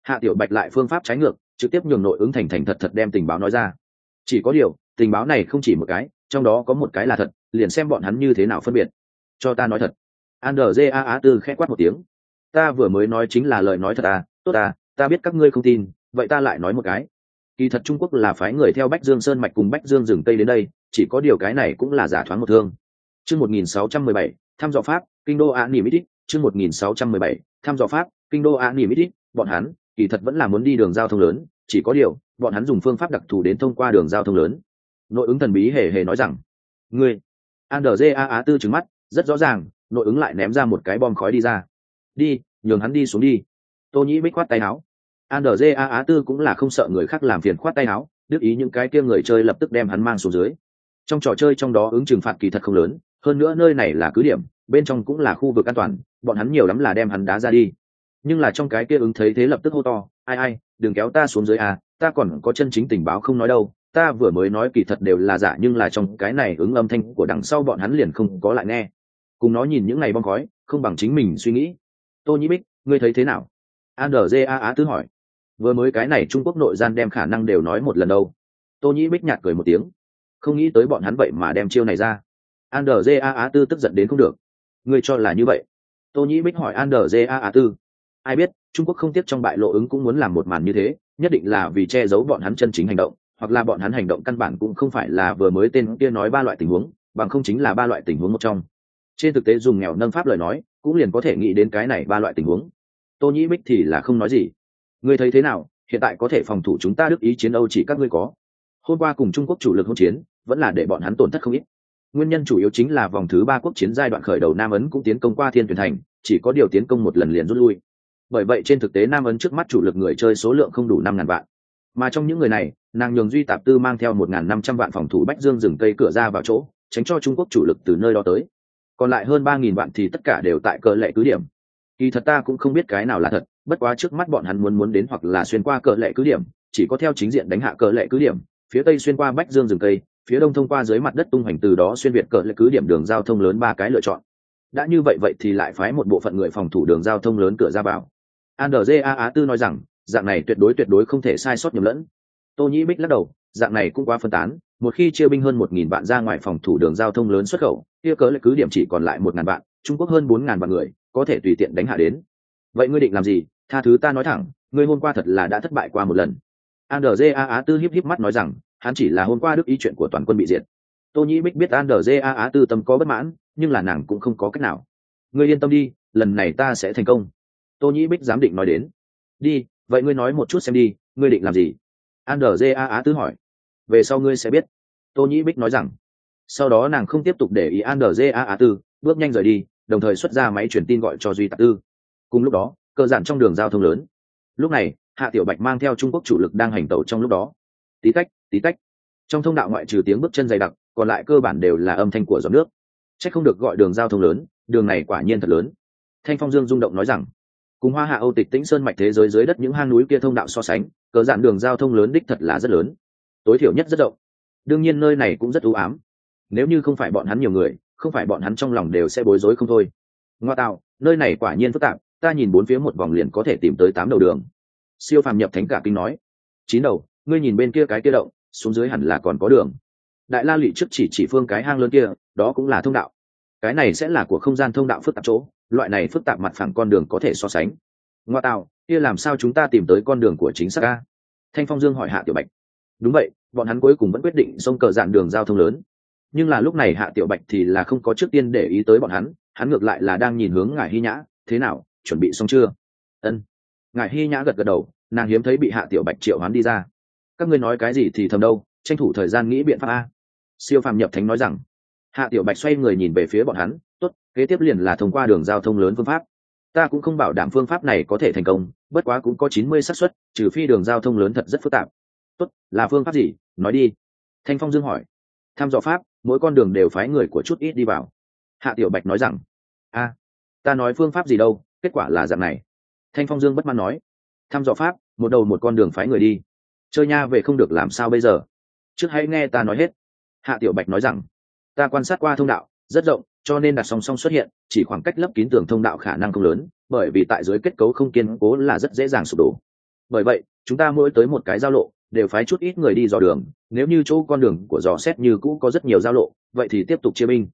Hạ tiểu bạch lại phương pháp trái ngược, trực tiếp nhường nội ứng thành thành thật thật đem tình báo nói ra. Chỉ có điều, tình báo này không chỉ một cái, trong đó có một cái là thật, liền xem bọn hắn như thế nào phân biệt. Cho ta nói thật. Andrja á tư khẽ quát một tiếng ta vừa mới nói chính là lời nói thật à tốt à ta biết các ngươi không tin, vậy ta lại nói một cái. Kỳ thật trung quốc là phái người theo bách dương sơn mạch cùng bách dương rừng tây đến đây, chỉ có điều cái này cũng là giả thoáng một thương. Chương một nghìn sáu trăm mười bảy thăm dò pháp, kinh đô a nỉ mít chương một nghìn sáu trăm mười bảy thăm dò pháp, kinh đô a nỉ mít bọn hắn, kỳ thật vẫn là muốn đi đường giao thông lớn, chỉ có điều, bọn hắn dùng phương pháp đặc thù đến thông qua đường giao thông lớn. Nội ứng thần bí hề hề nói rằng, ngươi. A á tư trứng mắt, rất rõ ràng, nội ứng lại ném ra một cái bom khói đi ra đi, nhường hắn đi xuống đi. Tô nhĩ bích khoát tay áo. Andrja á tư cũng là không sợ người khác làm phiền khoát tay áo, đức ý những cái kia người chơi lập tức đem hắn mang xuống dưới. Trong trò chơi trong đó ứng trừng phạt kỳ thật không lớn, hơn nữa nơi này là cứ điểm, bên trong cũng là khu vực an toàn, bọn hắn nhiều lắm là đem hắn đá ra đi. Nhưng là trong cái kia ứng thấy thế lập tức hô to, ai ai, đừng kéo ta xuống dưới à ta còn có chân chính tình báo không nói đâu, ta vừa mới nói kỳ thật đều là giả nhưng là trong cái này ứng âm thanh của đằng sau bọn hắn liền không có lại nghe. Cùng nó nhìn những ngày bong khói, không bằng chính mình suy nghĩ tô nhĩ bích, ngươi thấy thế nào? Andrja á tứ hỏi. Vừa mới cái này trung quốc nội gian đem khả năng đều nói một lần đâu. Tô nhĩ bích nhạt cười một tiếng. Không nghĩ tới bọn hắn vậy mà đem chiêu này ra. Andrja á tư tức giận đến không được. Ngươi cho là như vậy. Tô nhĩ bích hỏi andrja á tư ai biết, trung quốc không tiếc trong bại lộ ứng cũng muốn làm một màn như thế, nhất định là vì che giấu bọn hắn chân chính hành động, hoặc là bọn hắn hành động căn bản cũng không phải là vừa mới tên kia nói ba loại tình huống, bằng không chính là ba loại tình huống một trong. Trên thực tế dùng nghèo nâng pháp lời nói cũng liền có thể nghĩ đến cái này ba loại tình huống. Tô nhĩ bích thì là không nói gì. Ngươi thấy thế nào? Hiện tại có thể phòng thủ chúng ta đức ý chiến âu chỉ các ngươi có. Hôm qua cùng trung quốc chủ lực hỗn chiến, vẫn là để bọn hắn tổn thất không ít. Nguyên nhân chủ yếu chính là vòng thứ ba quốc chiến giai đoạn khởi đầu nam ấn cũng tiến công qua thiên tuyển thành, chỉ có điều tiến công một lần liền rút lui. Bởi vậy trên thực tế nam ấn trước mắt chủ lực người chơi số lượng không đủ năm ngàn vạn. Mà trong những người này, nàng nhường duy tạp tư mang theo một ngàn năm trăm vạn phòng thủ bách dương rừng cây cửa ra vào chỗ, tránh cho trung quốc chủ lực từ nơi đó tới còn lại hơn ba nghìn vạn thì tất cả đều tại cờ lệ cứ điểm. Kỳ thật ta cũng không biết cái nào là thật, bất quá trước mắt bọn hắn muốn muốn đến hoặc là xuyên qua cờ lệ cứ điểm, chỉ có theo chính diện đánh hạ cờ lệ cứ điểm, phía tây xuyên qua bách dương rừng cây, phía đông thông qua dưới mặt đất tung hoành từ đó xuyên việt cờ lệ cứ điểm đường giao thông lớn ba cái lựa chọn. Đã như vậy vậy thì lại phái một bộ phận người phòng thủ đường giao thông lớn cửa ra vào. Andrja á tư nói rằng, dạng này tuyệt đối tuyệt đối không thể sai sót nhầm lẫn. Tô nhĩ bích lắc đầu dạng này cũng quá phân tán, một khi chia binh hơn một nghìn vạn ra ngoài phòng thủ đường giao thông lớn xuất khẩu, kia cớ lại cứ điểm chỉ còn lại một ngàn vạn trung quốc hơn bốn ngàn vạn người, có thể tùy tiện đánh hạ đến. Vậy ngươi định làm gì? Tha thứ ta nói thẳng, ngươi hôm qua thật là đã thất bại qua một lần. Andrja á tư híp híp mắt nói rằng, hắn chỉ là hôm qua đức ý chuyện của toàn quân bị diệt. Tô nhĩ bích biết andrja á tư tâm có bất mãn, nhưng là nàng cũng không có cách nào. Ngươi yên tâm đi, lần này ta sẽ thành công. Tô nhĩ bích giám định nói đến. Đi, vậy ngươi nói một chút xem đi, ngươi định làm gì? Andrja á tư hỏi về sau ngươi sẽ biết. Tô nhĩ bích nói rằng. Sau đó nàng không tiếp tục để ý andrja á tư, bước nhanh rời đi, đồng thời xuất ra máy truyền tin gọi cho duy tạc tư. Cùng lúc đó, cơ giản trong đường giao thông lớn. Lúc này, hạ tiểu bạch mang theo trung quốc chủ lực đang hành tẩu trong lúc đó. Tí tách tí tách. Trong thông đạo ngoại trừ tiếng bước chân dày đặc, còn lại cơ bản đều là âm thanh của giọt nước. C h ắ c không được gọi đường giao thông lớn, đường này quả nhiên thật lớn. Thanh phong dương rung động nói rằng, cùng hoa hạ âu tịch tĩnh sơn mạch thế giới dưới đất những hang núi kia thông đạo so sánh cờ dạn đường giao thông lớn đích thật là rất lớn tối thiểu nhất rất rộng. Đương nhiên nơi này cũng rất ưu ám. Nếu như không phải bọn hắn nhiều người, không phải bọn hắn trong lòng đều sẽ bối rối không thôi. Ngoa tạo, nơi này quả nhiên phức tạp, ta nhìn bốn phía một vòng liền có thể tìm tới tám đầu đường. Siêu phàm nhập thánh cả kinh nói. Chín đầu, ngươi nhìn bên kia cái kia động, xuống dưới hẳn là còn có đường. Đại la lụy trước chỉ chỉ phương cái hang lớn kia, đó cũng là thông đạo. Cái này sẽ là của không gian thông đạo phức tạp chỗ, loại này phức tạp mặt phẳng con đường có thể so sánh. Ngoa tạo, kia làm sao chúng ta tìm tới con đường của chính xác ca? Thanh phong dương hỏi hạ tiểu bạch đúng vậy, bọn hắn cuối cùng vẫn quyết định xông cờ dạn đường giao thông lớn. Nhưng là lúc này hạ tiểu bạch thì là không có trước tiên để ý tới bọn hắn hắn ngược lại là đang nhìn hướng ngài hy nhã, thế nào, chuẩn bị xong chưa? Ân. Ngài hy nhã gật gật đầu, nàng hiếm thấy bị hạ tiểu bạch triệu hắn đi ra. Các ngươi nói cái gì thì thầm đâu, tranh thủ thời gian nghĩ biện pháp a. Siêu phàm nhập thánh nói rằng. Hạ tiểu bạch xoay người nhìn về phía bọn hắn, tốt, kế tiếp liền là thông qua đường giao thông lớn phương pháp. Ta cũng không bảo đảm phương pháp này có thể thành công, bất quá cũng có chín mươi xác suất, trừ phi đường giao thông lớn thật rất phức tạp tốt, là phương pháp gì? Nói đi. Thanh phong dương hỏi. Tham dò pháp, mỗi con đường đều phái người của chút ít đi vào. Hạ tiểu bạch nói rằng. A, ta nói phương pháp gì đâu, kết quả là dạng này. Thanh phong dương bất mãn nói. Tham dò pháp, một đầu một con đường phái người đi. Chơi nha về không được làm sao bây giờ? Trước hãy nghe ta nói hết. Hạ tiểu bạch nói rằng. Ta quan sát qua thông đạo, rất rộng, cho nên đặt song song xuất hiện, chỉ khoảng cách lấp kín tường thông đạo khả năng không lớn, bởi vì tại dưới kết cấu không kiên cố là rất dễ dàng sụp đổ. Bởi vậy, chúng ta mỗi tới một cái giao lộ đều phái chút ít người đi dò đường, nếu như chỗ con đường của dò xét như cũ có rất nhiều giao lộ, vậy thì tiếp tục chia binh.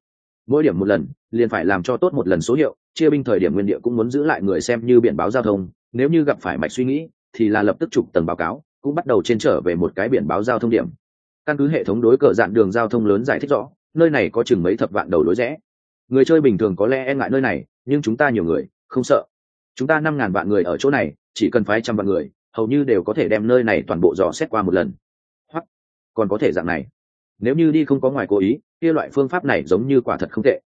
Mỗi điểm một lần, liền phải làm cho tốt một lần số hiệu, chia binh thời điểm nguyên địa cũng muốn giữ lại người xem như biển báo giao thông, nếu như gặp phải mạch suy nghĩ, thì là lập tức chụp tầng báo cáo, cũng bắt đầu trên trở về một cái biển báo giao thông điểm. Căn cứ hệ thống đối cờ dạn đường giao thông lớn giải thích rõ, nơi này có chừng mấy thập vạn đầu lối rẽ. Người chơi bình thường có lẽ e ngại nơi này, nhưng chúng ta nhiều người, không sợ. Chúng ta năm ngàn vạn người ở chỗ này, chỉ cần phái trăm vạn người hầu như đều có thể đem nơi này toàn bộ dò xét qua một lần. Hoặc, còn có thể dạng này. Nếu như đi không có ngoài cố ý, kia loại phương pháp này giống như quả thật không tệ.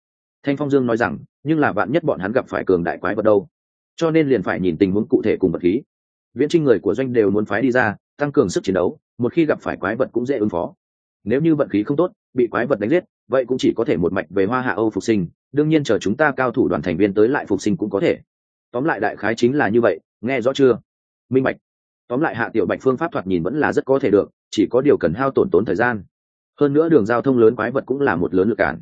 Thanh phong dương nói rằng, nhưng là vạn nhất bọn hắn gặp phải cường đại quái vật đâu? Cho nên liền phải nhìn tình huống cụ thể cùng vật khí. Viễn trinh người của doanh đều muốn phái đi ra, tăng cường sức chiến đấu, một khi gặp phải quái vật cũng dễ ứng phó. Nếu như vận khí không tốt, bị quái vật đánh giết, vậy cũng chỉ có thể một mạch về hoa hạ âu phục sinh, đương nhiên chờ chúng ta cao thủ đoàn thành viên tới lại phục sinh cũng có thể. Tóm lại đại khái chính là như vậy, nghe rõ chưa? Minh bạch tóm lại hạ tiểu bạch phương pháp thoạt nhìn vẫn là rất có thể được, chỉ có điều cần hao tổn tốn thời gian. Hơn nữa đường giao thông lớn quái vật cũng là một lớn lực cản.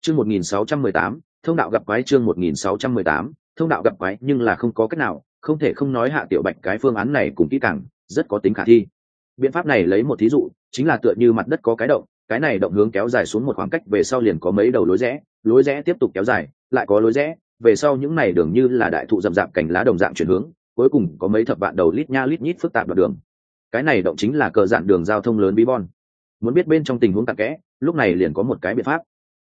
Chương một nghìn sáu trăm mười tám, thông đạo gặp quái chương một nghìn sáu trăm mười tám, thông đạo gặp quái nhưng là không có cách nào, không thể không nói hạ tiểu bạch cái phương án này cùng kỹ càng, rất có tính khả thi. Biện pháp này lấy một thí dụ, chính là tựa như mặt đất có cái động, cái này động hướng kéo dài xuống một khoảng cách về sau liền có mấy đầu lối rẽ lối rẽ tiếp tục kéo dài, lại có lối rẽ, về sau những này đường như là đại thụ rậm rạp cành lá đồng dạng chuyển hướng cuối cùng có mấy thập vạn đầu lít nha lít nhít phức tạp đoạn đường. Cái này động chính là cờ dạn đường giao thông lớn bí bon. Muốn biết bên trong tình huống tạc kẽ, lúc này liền có một cái biện pháp.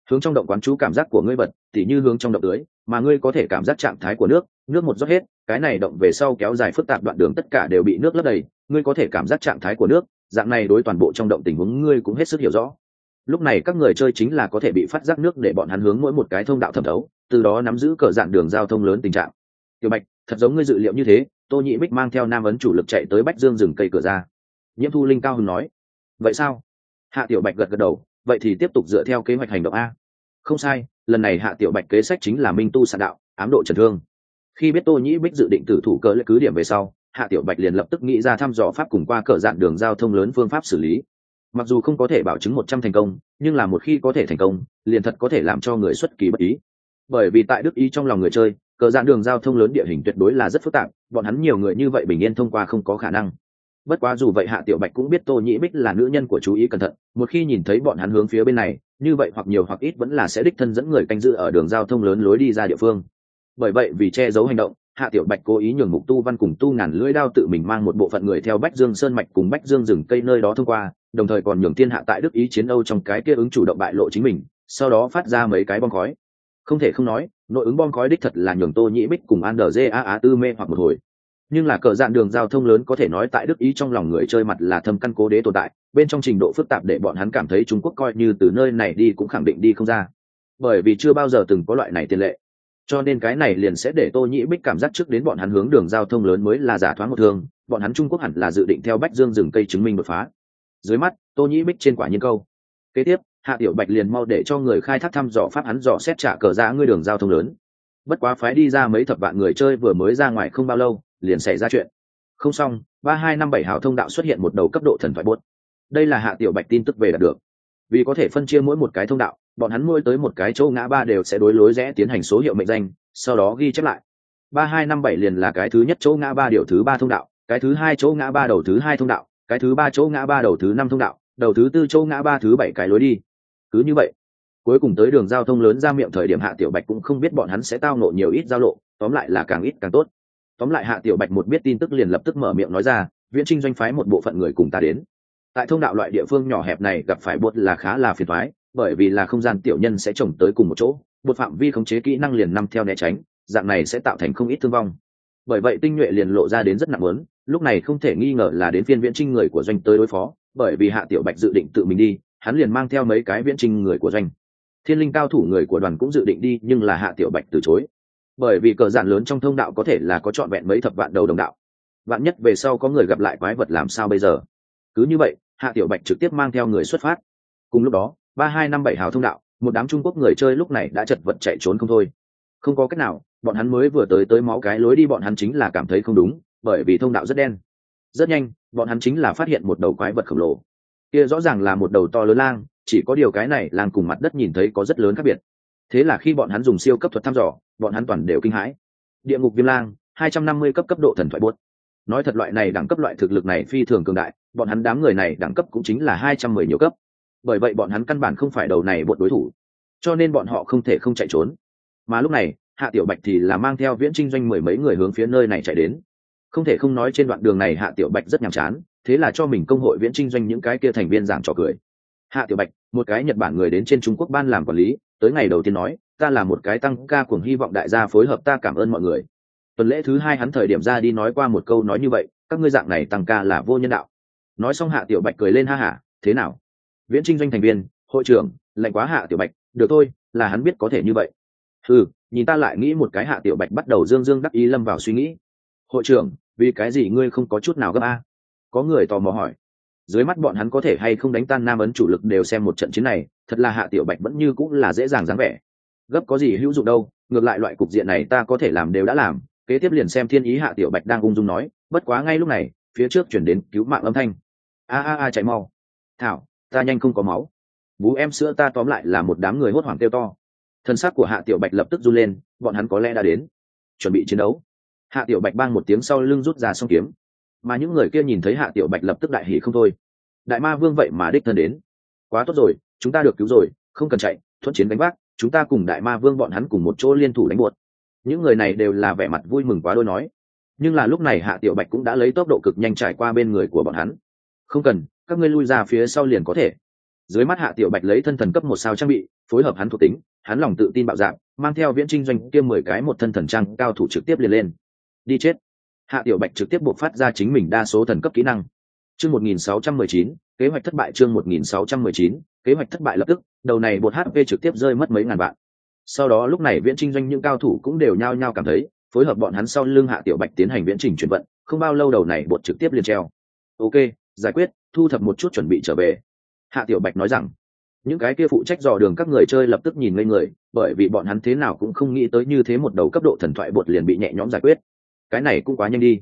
Hướng trong động quán chú cảm giác của ngươi bật tỉ như hướng trong động tưới, mà ngươi có thể cảm giác trạng thái của nước nước một rót hết, cái này động về sau kéo dài phức tạp đoạn đường tất cả đều bị nước lấp đầy, ngươi có thể cảm giác trạng thái của nước, dạng này đối toàn bộ trong động tình huống ngươi cũng hết sức hiểu rõ. Lúc này các người chơi chính là có thể bị phát giác nước để bọn hắn hướng mỗi một cái thông đạo thẩm thấu, từ đó nắm giữ cờ dạng đường giao thông lớn tình trạng. Tiểu bạch thật giống ngươi dự liệu như thế, tô nhị bích mang theo nam ấn chủ lực chạy tới bách dương rừng cây cửa ra. Nhiễm thu linh cao hưng nói, vậy sao? Hạ tiểu bạch gật gật đầu, vậy thì tiếp tục dựa theo kế hoạch hành động a. Không sai, lần này hạ tiểu bạch kế sách chính là minh tu sạn đạo, ám độ trần thương. Khi biết tô nhĩ bích dự định tử thủ cờ lễ cứ điểm về sau, hạ tiểu bạch liền lập tức nghĩ ra thăm dò pháp cùng qua cờ dạn đường giao thông lớn phương pháp xử lý. Mặc dù không có thể bảo chứng một trăm thành công, nhưng là một khi có thể thành công, liền thật có thể làm cho người xuất kỳ bất ý. Bởi vì tại đức ý trong lòng người chơi cờ dạn đường giao thông lớn địa hình tuyệt đối là rất phức tạp, bọn hắn nhiều người như vậy bình yên thông qua không có khả năng. Bất quá dù vậy hạ tiểu bạch cũng biết tô nhĩ bích là nữ nhân của chú ý cẩn thận, một khi nhìn thấy bọn hắn hướng phía bên này, như vậy hoặc nhiều hoặc ít vẫn là sẽ đích thân dẫn người canh giữ ở đường giao thông lớn lối đi ra địa phương. Bởi vậy vì che giấu hành động, hạ tiểu bạch cố ý nhường mục tu văn cùng tu ngàn lưỡi đao tự mình mang một bộ phận người theo bách dương sơn mạch cùng bách dương rừng cây nơi đó thông qua, đồng thời còn nhường thiên hạ tại đức ý chiến âu trong cái kia ứng chủ động bại lộ chính mình, sau đó phát ra mấy cái bong khói không thể không nói, nội ứng bom khói đích thật là nhường tô nhĩ bích cùng an đờ dê a á tư mê hoặc một hồi. Nhưng là cờ dạn đường giao thông lớn có thể nói tại đức ý trong lòng người chơi mặt là thâm căn cố đế tồn tại, bên trong trình độ phức tạp để bọn hắn cảm thấy trung quốc coi như từ nơi này đi cũng khẳng định đi không ra. Bởi vì chưa bao giờ từng có loại này tiền lệ. Cho nên cái này liền sẽ để tô nhĩ bích cảm giác trước đến bọn hắn hướng đường giao thông lớn mới là giả thoáng một thương, bọn hắn trung quốc hẳn là dự định theo bách dương rừng cây chứng minh đột phá. Dưới mắt, tô nhĩ bích trên quả nhiên câu. Kế tiếp hạ tiểu bạch liền mau để cho người khai thác thăm dò pháp hắn dò xét trả cờ ra ngươi đường giao thông lớn. Bất quá phái đi ra mấy thập vạn người chơi vừa mới ra ngoài không bao lâu, liền xảy ra chuyện. Không xong, ba hai năm bảy hào thông đạo xuất hiện một đầu cấp độ thần thoại buốt đây là hạ tiểu bạch tin tức về đạt được. Vì có thể phân chia mỗi một cái thông đạo, bọn hắn mỗi tới một cái chỗ ngã ba đều sẽ đối lối rẽ tiến hành số hiệu mệnh danh, sau đó ghi chép lại. Ba hai năm bảy liền là cái thứ nhất chỗ ngã ba điều thứ ba thông đạo, cái thứ hai chỗ ngã ba đầu thứ hai thông đạo, cái thứ ba chỗ ngã ba đầu thứ năm thông đạo, đầu thứ tư chỗ ngã ba thứ bảy cái lối đi cứ như vậy. Cuối cùng tới đường giao thông lớn ra miệng thời điểm hạ tiểu bạch cũng không biết bọn hắn sẽ tao nộ nhiều ít giao lộ, tóm lại là càng ít càng tốt. Tóm lại hạ tiểu bạch một biết tin tức liền lập tức mở miệng nói ra, viễn trinh doanh phái một bộ phận người cùng ta đến. Tại thông đạo loại địa phương nhỏ hẹp này gặp phải bột là khá là phiền thoái bởi vì là không gian tiểu nhân sẽ trồng tới cùng một chỗ bột phạm vi khống chế kỹ năng liền năm theo né tránh, dạng này sẽ tạo thành không ít thương vong. Bởi vậy tinh nhuệ liền lộ ra đến rất nặng lớn, lúc này không thể nghi ngờ là đến phiên viễn trinh người của doanh tới đối phó, bởi vì hạ tiểu bạch dự định tự mình đi hắn liền mang theo mấy cái viễn trình người của doanh. Thiên linh cao thủ người của đoàn cũng dự định đi, nhưng là hạ tiểu bạch từ chối. Bởi vì cờ giản lớn trong thông đạo có thể là có trọn vẹn mấy thập vạn đầu đồng đạo. Vạn nhất về sau có người gặp lại quái vật làm sao bây giờ? Cứ như vậy, hạ tiểu bạch trực tiếp mang theo người xuất phát. Cùng lúc đó, ba hai năm bảy hào thông đạo, một đám trung quốc người chơi lúc này đã chật vật chạy trốn không thôi. Không có cách nào, bọn hắn mới vừa tới tới máu cái lối đi bọn hắn chính là cảm thấy không đúng, bởi vì thông đạo rất đen. Rất nhanh, bọn hắn chính là phát hiện một đầu quái vật khổng lồ kia rõ ràng là một đầu to lớn lang, chỉ có điều cái này lang cùng mặt đất nhìn thấy có rất lớn khác biệt. Thế là khi bọn hắn dùng siêu cấp thuật thăm dò, bọn hắn toàn đều kinh hãi. Địa ngục viêm lang, hai trăm năm mươi cấp cấp độ thần thoại bốt nói thật loại này đẳng cấp loại thực lực này phi thường cường đại, bọn hắn đám người này đẳng cấp cũng chính là hai trăm mười nhiều cấp. Bởi vậy bọn hắn căn bản không phải đầu này bột đối thủ, cho nên bọn họ không thể không chạy trốn. Mà lúc này, hạ tiểu bạch thì là mang theo viễn trinh doanh mười mấy người hướng phía nơi này chạy đến. Không thể không nói trên đoạn đường này hạ tiểu bạch rất nhàm chán thế là cho mình công hội viễn trinh doanh những cái kia thành viên giảng trò cười. Hạ tiểu bạch, một cái nhật bản người đến trên trung quốc ban làm quản lý, tới ngày đầu tiên nói, ta là một cái tăng ca cuồng hy vọng đại gia phối hợp ta cảm ơn mọi người. Tuần lễ thứ hai hắn thời điểm ra đi nói qua một câu nói như vậy, các ngươi dạng này tăng ca là vô nhân đạo. Nói xong hạ tiểu bạch cười lên ha hả thế nào? Viễn trinh doanh thành viên, hội trưởng, lạnh quá hạ tiểu bạch, được thôi, là hắn biết có thể như vậy. Ừ nhìn ta lại nghĩ một cái hạ tiểu bạch bắt đầu dương dương đắc ý lâm vào suy nghĩ. Hội trưởng, vì cái gì ngươi không có chút nào gấp a? Có người tò mò hỏi. Dưới mắt bọn hắn có thể hay không đánh tan nam ấn chủ lực đều xem một trận chiến này, thật là hạ tiểu bạch vẫn như cũng là dễ dàng dáng vẻ. Gấp có gì hữu dụng đâu, ngược lại loại cục diện này ta có thể làm đều đã làm, kế tiếp liền xem thiên ý hạ tiểu bạch đang ung dung nói, bất quá ngay lúc này, phía trước chuyển đến cứu mạng âm thanh. A a a chạy mau. Thảo, ta nhanh không có máu. Bú em sữa ta tóm lại là một đám người hốt hoảng kêu to. Thân xác của hạ tiểu bạch lập tức run lên, bọn hắn có lẽ đã đến. Chuẩn bị chiến đấu. Hạ tiểu bạch bang một tiếng sau lưng rút ra song kiếm mà những người kia nhìn thấy hạ tiểu bạch lập tức đại hỉ không thôi. Đại ma vương vậy mà đích thân đến. Quá tốt rồi, chúng ta được cứu rồi, không cần chạy, thuận chiến đánh bác, chúng ta cùng đại ma vương bọn hắn cùng một chỗ liên thủ đánh buột những người này đều là vẻ mặt vui mừng quá đôi nói. Nhưng là lúc này hạ tiểu bạch cũng đã lấy tốc độ cực nhanh trải qua bên người của bọn hắn. Không cần, các ngươi lui ra phía sau liền có thể. Dưới mắt hạ tiểu bạch lấy thân thần cấp một sao trang bị, phối hợp hắn thuộc tính, hắn lòng tự tin bạo dạng, mang theo viễn trinh doanh kia mười cái một thân thần trang cao thủ trực tiếp liền lên. Đi chết hạ tiểu bạch trực tiếp buộc phát ra chính mình đa số thần cấp kỹ năng. Chương một nghìn sáu trăm mười chín, kế hoạch thất bại chương một nghìn sáu trăm mười chín, kế hoạch thất bại lập tức, đầu này bột hp trực tiếp rơi mất mấy ngàn bạn. sau đó lúc này viễn trinh doanh những cao thủ cũng đều nhao nhao cảm thấy, phối hợp bọn hắn sau lưng hạ tiểu bạch tiến hành viễn trình chuyển vận, không bao lâu đầu này bột trực tiếp liền treo. Ok, giải quyết, thu thập một chút chuẩn bị trở về. Hạ tiểu bạch nói rằng, những cái kia phụ trách dò đường các người chơi lập tức nhìn ngây người, bởi vì bọn hắn thế nào cũng không nghĩ tới như thế một đầu cấp độ thần thoại bột liền bị nhẹ nhõm giải quyết cái này cũng quá nhanh đi.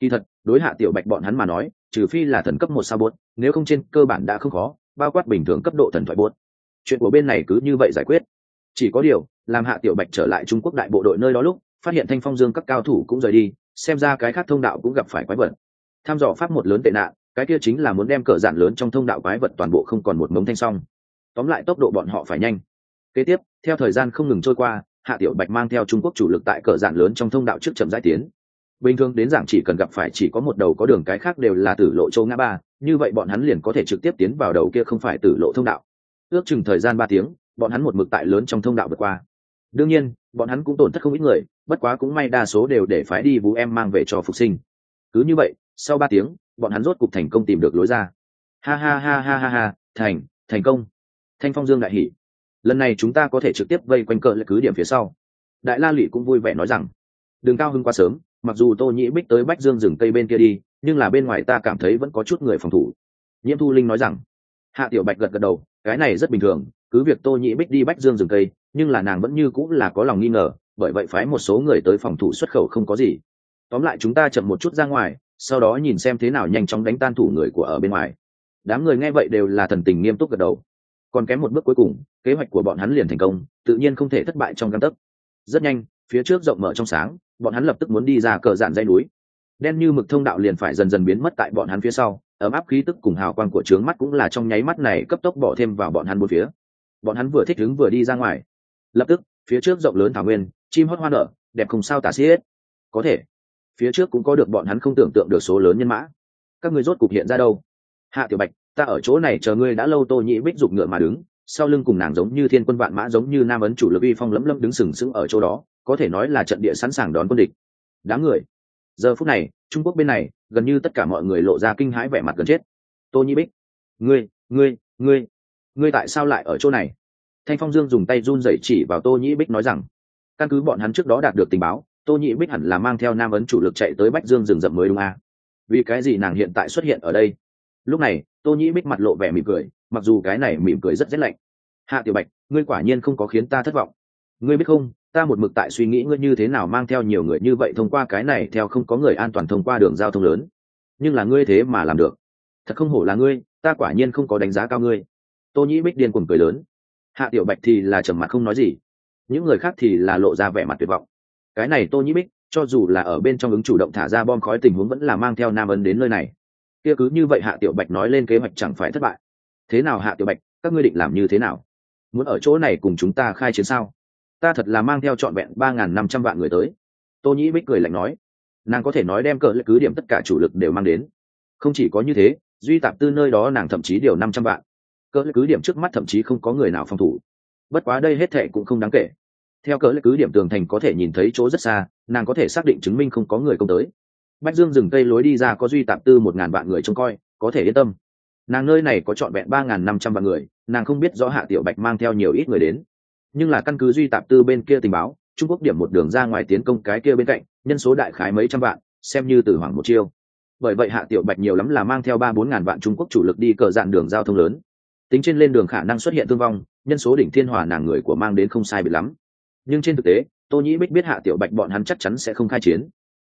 Kỳ thật, đối hạ tiểu bạch bọn hắn mà nói, trừ phi là thần cấp một sao bốt nếu không trên cơ bản đã không khó, bao quát bình thường cấp độ thần thoại bốt chuyện của bên này cứ như vậy giải quyết. Chỉ có điều, làm hạ tiểu bạch trở lại trung quốc đại bộ đội nơi đó lúc, phát hiện thanh phong dương các cao thủ cũng rời đi, xem ra cái khác thông đạo cũng gặp phải quái vật. Tham dò pháp một lớn tệ nạn, cái kia chính là muốn đem cờ giản lớn trong thông đạo quái vật toàn bộ không còn một mống thanh xong. Tóm lại tốc độ bọn họ phải nhanh. Kế tiếp, theo thời gian không ngừng trôi qua, hạ tiểu bạch mang theo trung quốc chủ lực tại cờ giản lớn trong thông đạo trước chậm giải tiến bình thường đến giảng chỉ cần gặp phải chỉ có một đầu có đường cái khác đều là tử lộ châu ngã ba, như vậy bọn hắn liền có thể trực tiếp tiến vào đầu kia không phải tử lộ thông đạo. Ước chừng thời gian ba tiếng, bọn hắn một mực tại lớn trong thông đạo vượt qua. Đương nhiên, bọn hắn cũng tổn thất không ít người, bất quá cũng may đa số đều để phái đi vũ em mang về cho phục sinh. Cứ như vậy, sau ba tiếng, bọn hắn rốt cục thành công tìm được lối ra. Ha ha ha ha ha ha, thành thành công. Thanh phong dương đại hỷ lần này chúng ta có thể trực tiếp vây quanh cờ lại cứ điểm phía sau. Đại la lụy cũng vui vẻ nói rằng, đường cao hưng quá sớm mặc dù tô nhĩ bích tới bách dương rừng cây bên kia đi, nhưng là bên ngoài ta cảm thấy vẫn có chút người phòng thủ. Nhiễm thu linh nói rằng, hạ tiểu bạch gật gật đầu, cái này rất bình thường, cứ việc tô nhĩ bích đi bách dương rừng cây, nhưng là nàng vẫn như cũng là có lòng nghi ngờ, bởi vậy phái một số người tới phòng thủ xuất khẩu không có gì. Tóm lại chúng ta chậm một chút ra ngoài, sau đó nhìn xem thế nào nhanh chóng đánh tan thủ người của ở bên ngoài. Đám người nghe vậy đều là thần tình nghiêm túc gật đầu. Còn kém một bước cuối cùng, kế hoạch của bọn hắn liền thành công, tự nhiên không thể thất bại trong găng tấc. Rất nhanh phía trước rộng mở trong sáng, bọn hắn lập tức muốn đi ra cờ dạn dây núi. Đen như mực thông đạo liền phải dần dần biến mất tại bọn hắn phía sau, ấm áp khí tức cùng hào quang của trướng mắt cũng là trong nháy mắt này cấp tốc bỏ thêm vào bọn hắn một phía. Bọn hắn vừa thích đứng vừa đi ra ngoài. Lập tức, phía trước rộng lớn thảo nguyên, chim hót hoa nở, đẹp không sao tả xiết. Có thể, phía trước cũng có được bọn hắn không tưởng tượng được số lớn nhân mã. Các người rốt cục hiện ra đâu? Hạ tiểu bạch, ta ở chỗ này chờ ngươi đã lâu tô nhĩ bích dục ngựa mà đứng, sau lưng cùng nàng giống như thiên quân vạn mã giống như nam ấn chủ lực uy phong lẫm lẫm đứng sừng sững ở chỗ đó có thể nói là trận địa sẵn sàng đón quân địch. Đám người. Giờ phút này, trung quốc bên này, gần như tất cả mọi người lộ ra kinh hãi vẻ mặt gần chết. Tô nhĩ bích. Ngươi ngươi ngươi ngươi tại sao lại ở chỗ này? Thanh phong dương dùng tay run dậy chỉ vào tô nhĩ bích nói rằng, căn cứ bọn hắn trước đó đạt được tình báo, tô nhĩ bích hẳn là mang theo nam ấn chủ lực chạy tới bách dương rừng rậm mới đúng à? vì cái gì nàng hiện tại xuất hiện ở đây? Lúc này, tô nhĩ bích mặt lộ vẻ mỉm cười, mặc dù cái này mỉm cười rất rét lạnh. Hạ tiểu bạch, ngươi quả nhiên không có khiến ta thất vọng. Ngươi biết không ta một mực tại suy nghĩ ngươi như thế nào mang theo nhiều người như vậy thông qua cái này theo không có người an toàn thông qua đường giao thông lớn. Nhưng là ngươi thế mà làm được. Thật không hổ là ngươi, ta quả nhiên không có đánh giá cao ngươi. Tô nhĩ bích điên cuồng cười lớn. Hạ tiểu bạch thì là trầm mặt không nói gì. Những người khác thì là lộ ra vẻ mặt tuyệt vọng. Cái này tô nhĩ bích, cho dù là ở bên trong ứng chủ động thả ra bom khói tình huống vẫn là mang theo nam ấn đến nơi này. Kia cứ như vậy hạ tiểu bạch nói lên kế hoạch chẳng phải thất bại. Thế nào hạ tiểu bạch, các ngươi định làm như thế nào? Muốn ở chỗ này cùng chúng ta khai chiến sao? Ta thật là mang theo trọn vẹn ba n g h n năm trăm vạn người tới. Tô nhĩ bích cười lạnh nói, nàng có thể nói đem cỡ lệ cứ điểm tất cả chủ lực đều mang đến. Không chỉ có như thế, duy tạp tư nơi đó nàng thậm chí điều năm trăm vạn. Cỡ lệ cứ điểm trước mắt thậm chí không có người nào phòng thủ. Bất quá đây hết thệ cũng không đáng kể. Theo cỡ lệ cứ điểm tường thành có thể nhìn thấy chỗ rất xa, nàng có thể xác định chứng minh không có người công tới. Bách dương dừng cây lối đi ra có duy tạp tư một ngàn vạn người trông coi, có thể yên tâm. Nàng nơi này có trọn vẹn ba ngàn năm trăm vạn người, nàng không biết rõ hạ tiểu bạch mang theo nhiều ít người đến nhưng là căn cứ duy tạp tư bên kia tình báo, trung quốc điểm một đường ra ngoài tiến công cái kia bên cạnh, nhân số đại khái mấy trăm vạn, xem như từ hoàng một chiêu. Bởi vậy hạ tiểu bạch nhiều lắm là mang theo ba bốn ngàn vạn trung quốc chủ lực đi cờ dạn đường giao thông lớn. Tính trên lên đường khả năng xuất hiện thương vong, nhân số đỉnh thiên hòa nàng người của mang đến không sai bị lắm. Nhưng trên thực tế, tô nhĩ bích biết hạ tiểu bạch bọn hắn chắc chắn sẽ không khai chiến.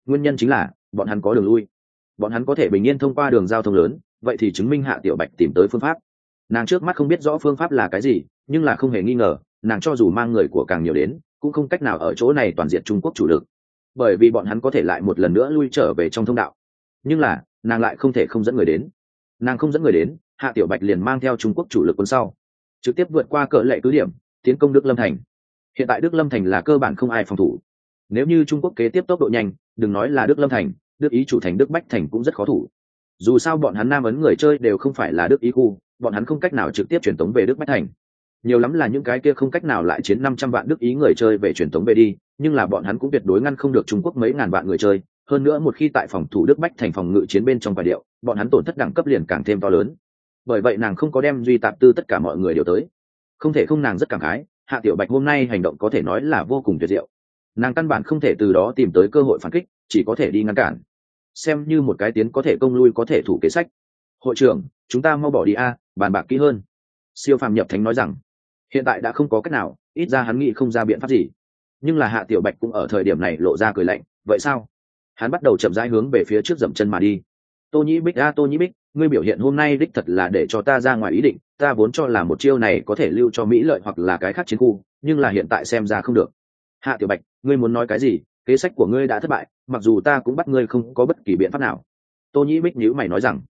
Nguyên nhân chính là, bọn hắn có đường lui. Bọn hắn có thể bình yên thông qua đường giao thông lớn, vậy thì chứng minh hạ tiểu bạch tìm tới phương pháp. Nàng trước mắt không biết rõ phương pháp là cái gì, nhưng là không hề nghi ngờ nàng cho dù mang người của càng nhiều đến, cũng không cách nào ở chỗ này toàn diện trung quốc chủ lực. Bởi vì bọn hắn có thể lại một lần nữa lui trở về trong thông đạo. Nhưng là, nàng lại không thể không dẫn người đến. Nàng không dẫn người đến, hạ tiểu bạch liền mang theo trung quốc chủ lực quân sau. Trực tiếp vượt qua cỡ lệ cứ điểm, tiến công đức lâm thành. Hiện tại đức lâm thành là cơ bản không ai phòng thủ. Nếu như trung quốc kế tiếp tốc độ nhanh, đừng nói là đức lâm thành, đức ý chủ thành, đức bách thành cũng rất khó thủ. Dù sao bọn hắn nam ấn người chơi đều không phải là đức ý khu, bọn hắn không cách nào trực tiếp truyền tống về đức bách thành nhiều lắm là những cái kia không cách nào lại chiến năm trăm vạn đức ý người chơi về truyền thống về đi, nhưng là bọn hắn cũng tuyệt đối ngăn không được trung quốc mấy ngàn vạn người chơi. Hơn nữa một khi tại phòng thủ đức bách thành phòng ngự chiến bên trong vài điệu, bọn hắn tổn thất đẳng cấp liền càng thêm to lớn. Bởi vậy nàng không có đem duy tạp tư tất cả mọi người đều tới. Không thể không nàng rất cảm khái, hạ tiểu bạch hôm nay hành động có thể nói là vô cùng tuyệt diệu. Nàng căn bản không thể từ đó tìm tới cơ hội phản kích, chỉ có thể đi ngăn cản. Xem như một cái tiến có thể công lui có thể thủ kế sách. Hội trưởng, chúng ta mau bỏ đi a, bàn bạc kỹ hơn. Siêu phàm nhập thánh nói rằng hiện tại đã không có cách nào, ít ra hắn nghĩ không ra biện pháp gì. Nhưng là hạ tiểu bạch cũng ở thời điểm này lộ ra cười lạnh, vậy sao? Hắn bắt đầu chậm rãi hướng về phía trước dậm chân mà đi. Tô nhĩ bích, a, tô nhĩ bích, ngươi biểu hiện hôm nay đích thật là để cho ta ra ngoài ý định, ta vốn cho là một chiêu này có thể lưu cho mỹ lợi hoặc là cái khác chiến khu, nhưng là hiện tại xem ra không được. Hạ tiểu bạch, ngươi muốn nói cái gì? Kế sách của ngươi đã thất bại, mặc dù ta cũng bắt ngươi không có bất kỳ biện pháp nào. Tô nhĩ bích nhữ mày nói rằng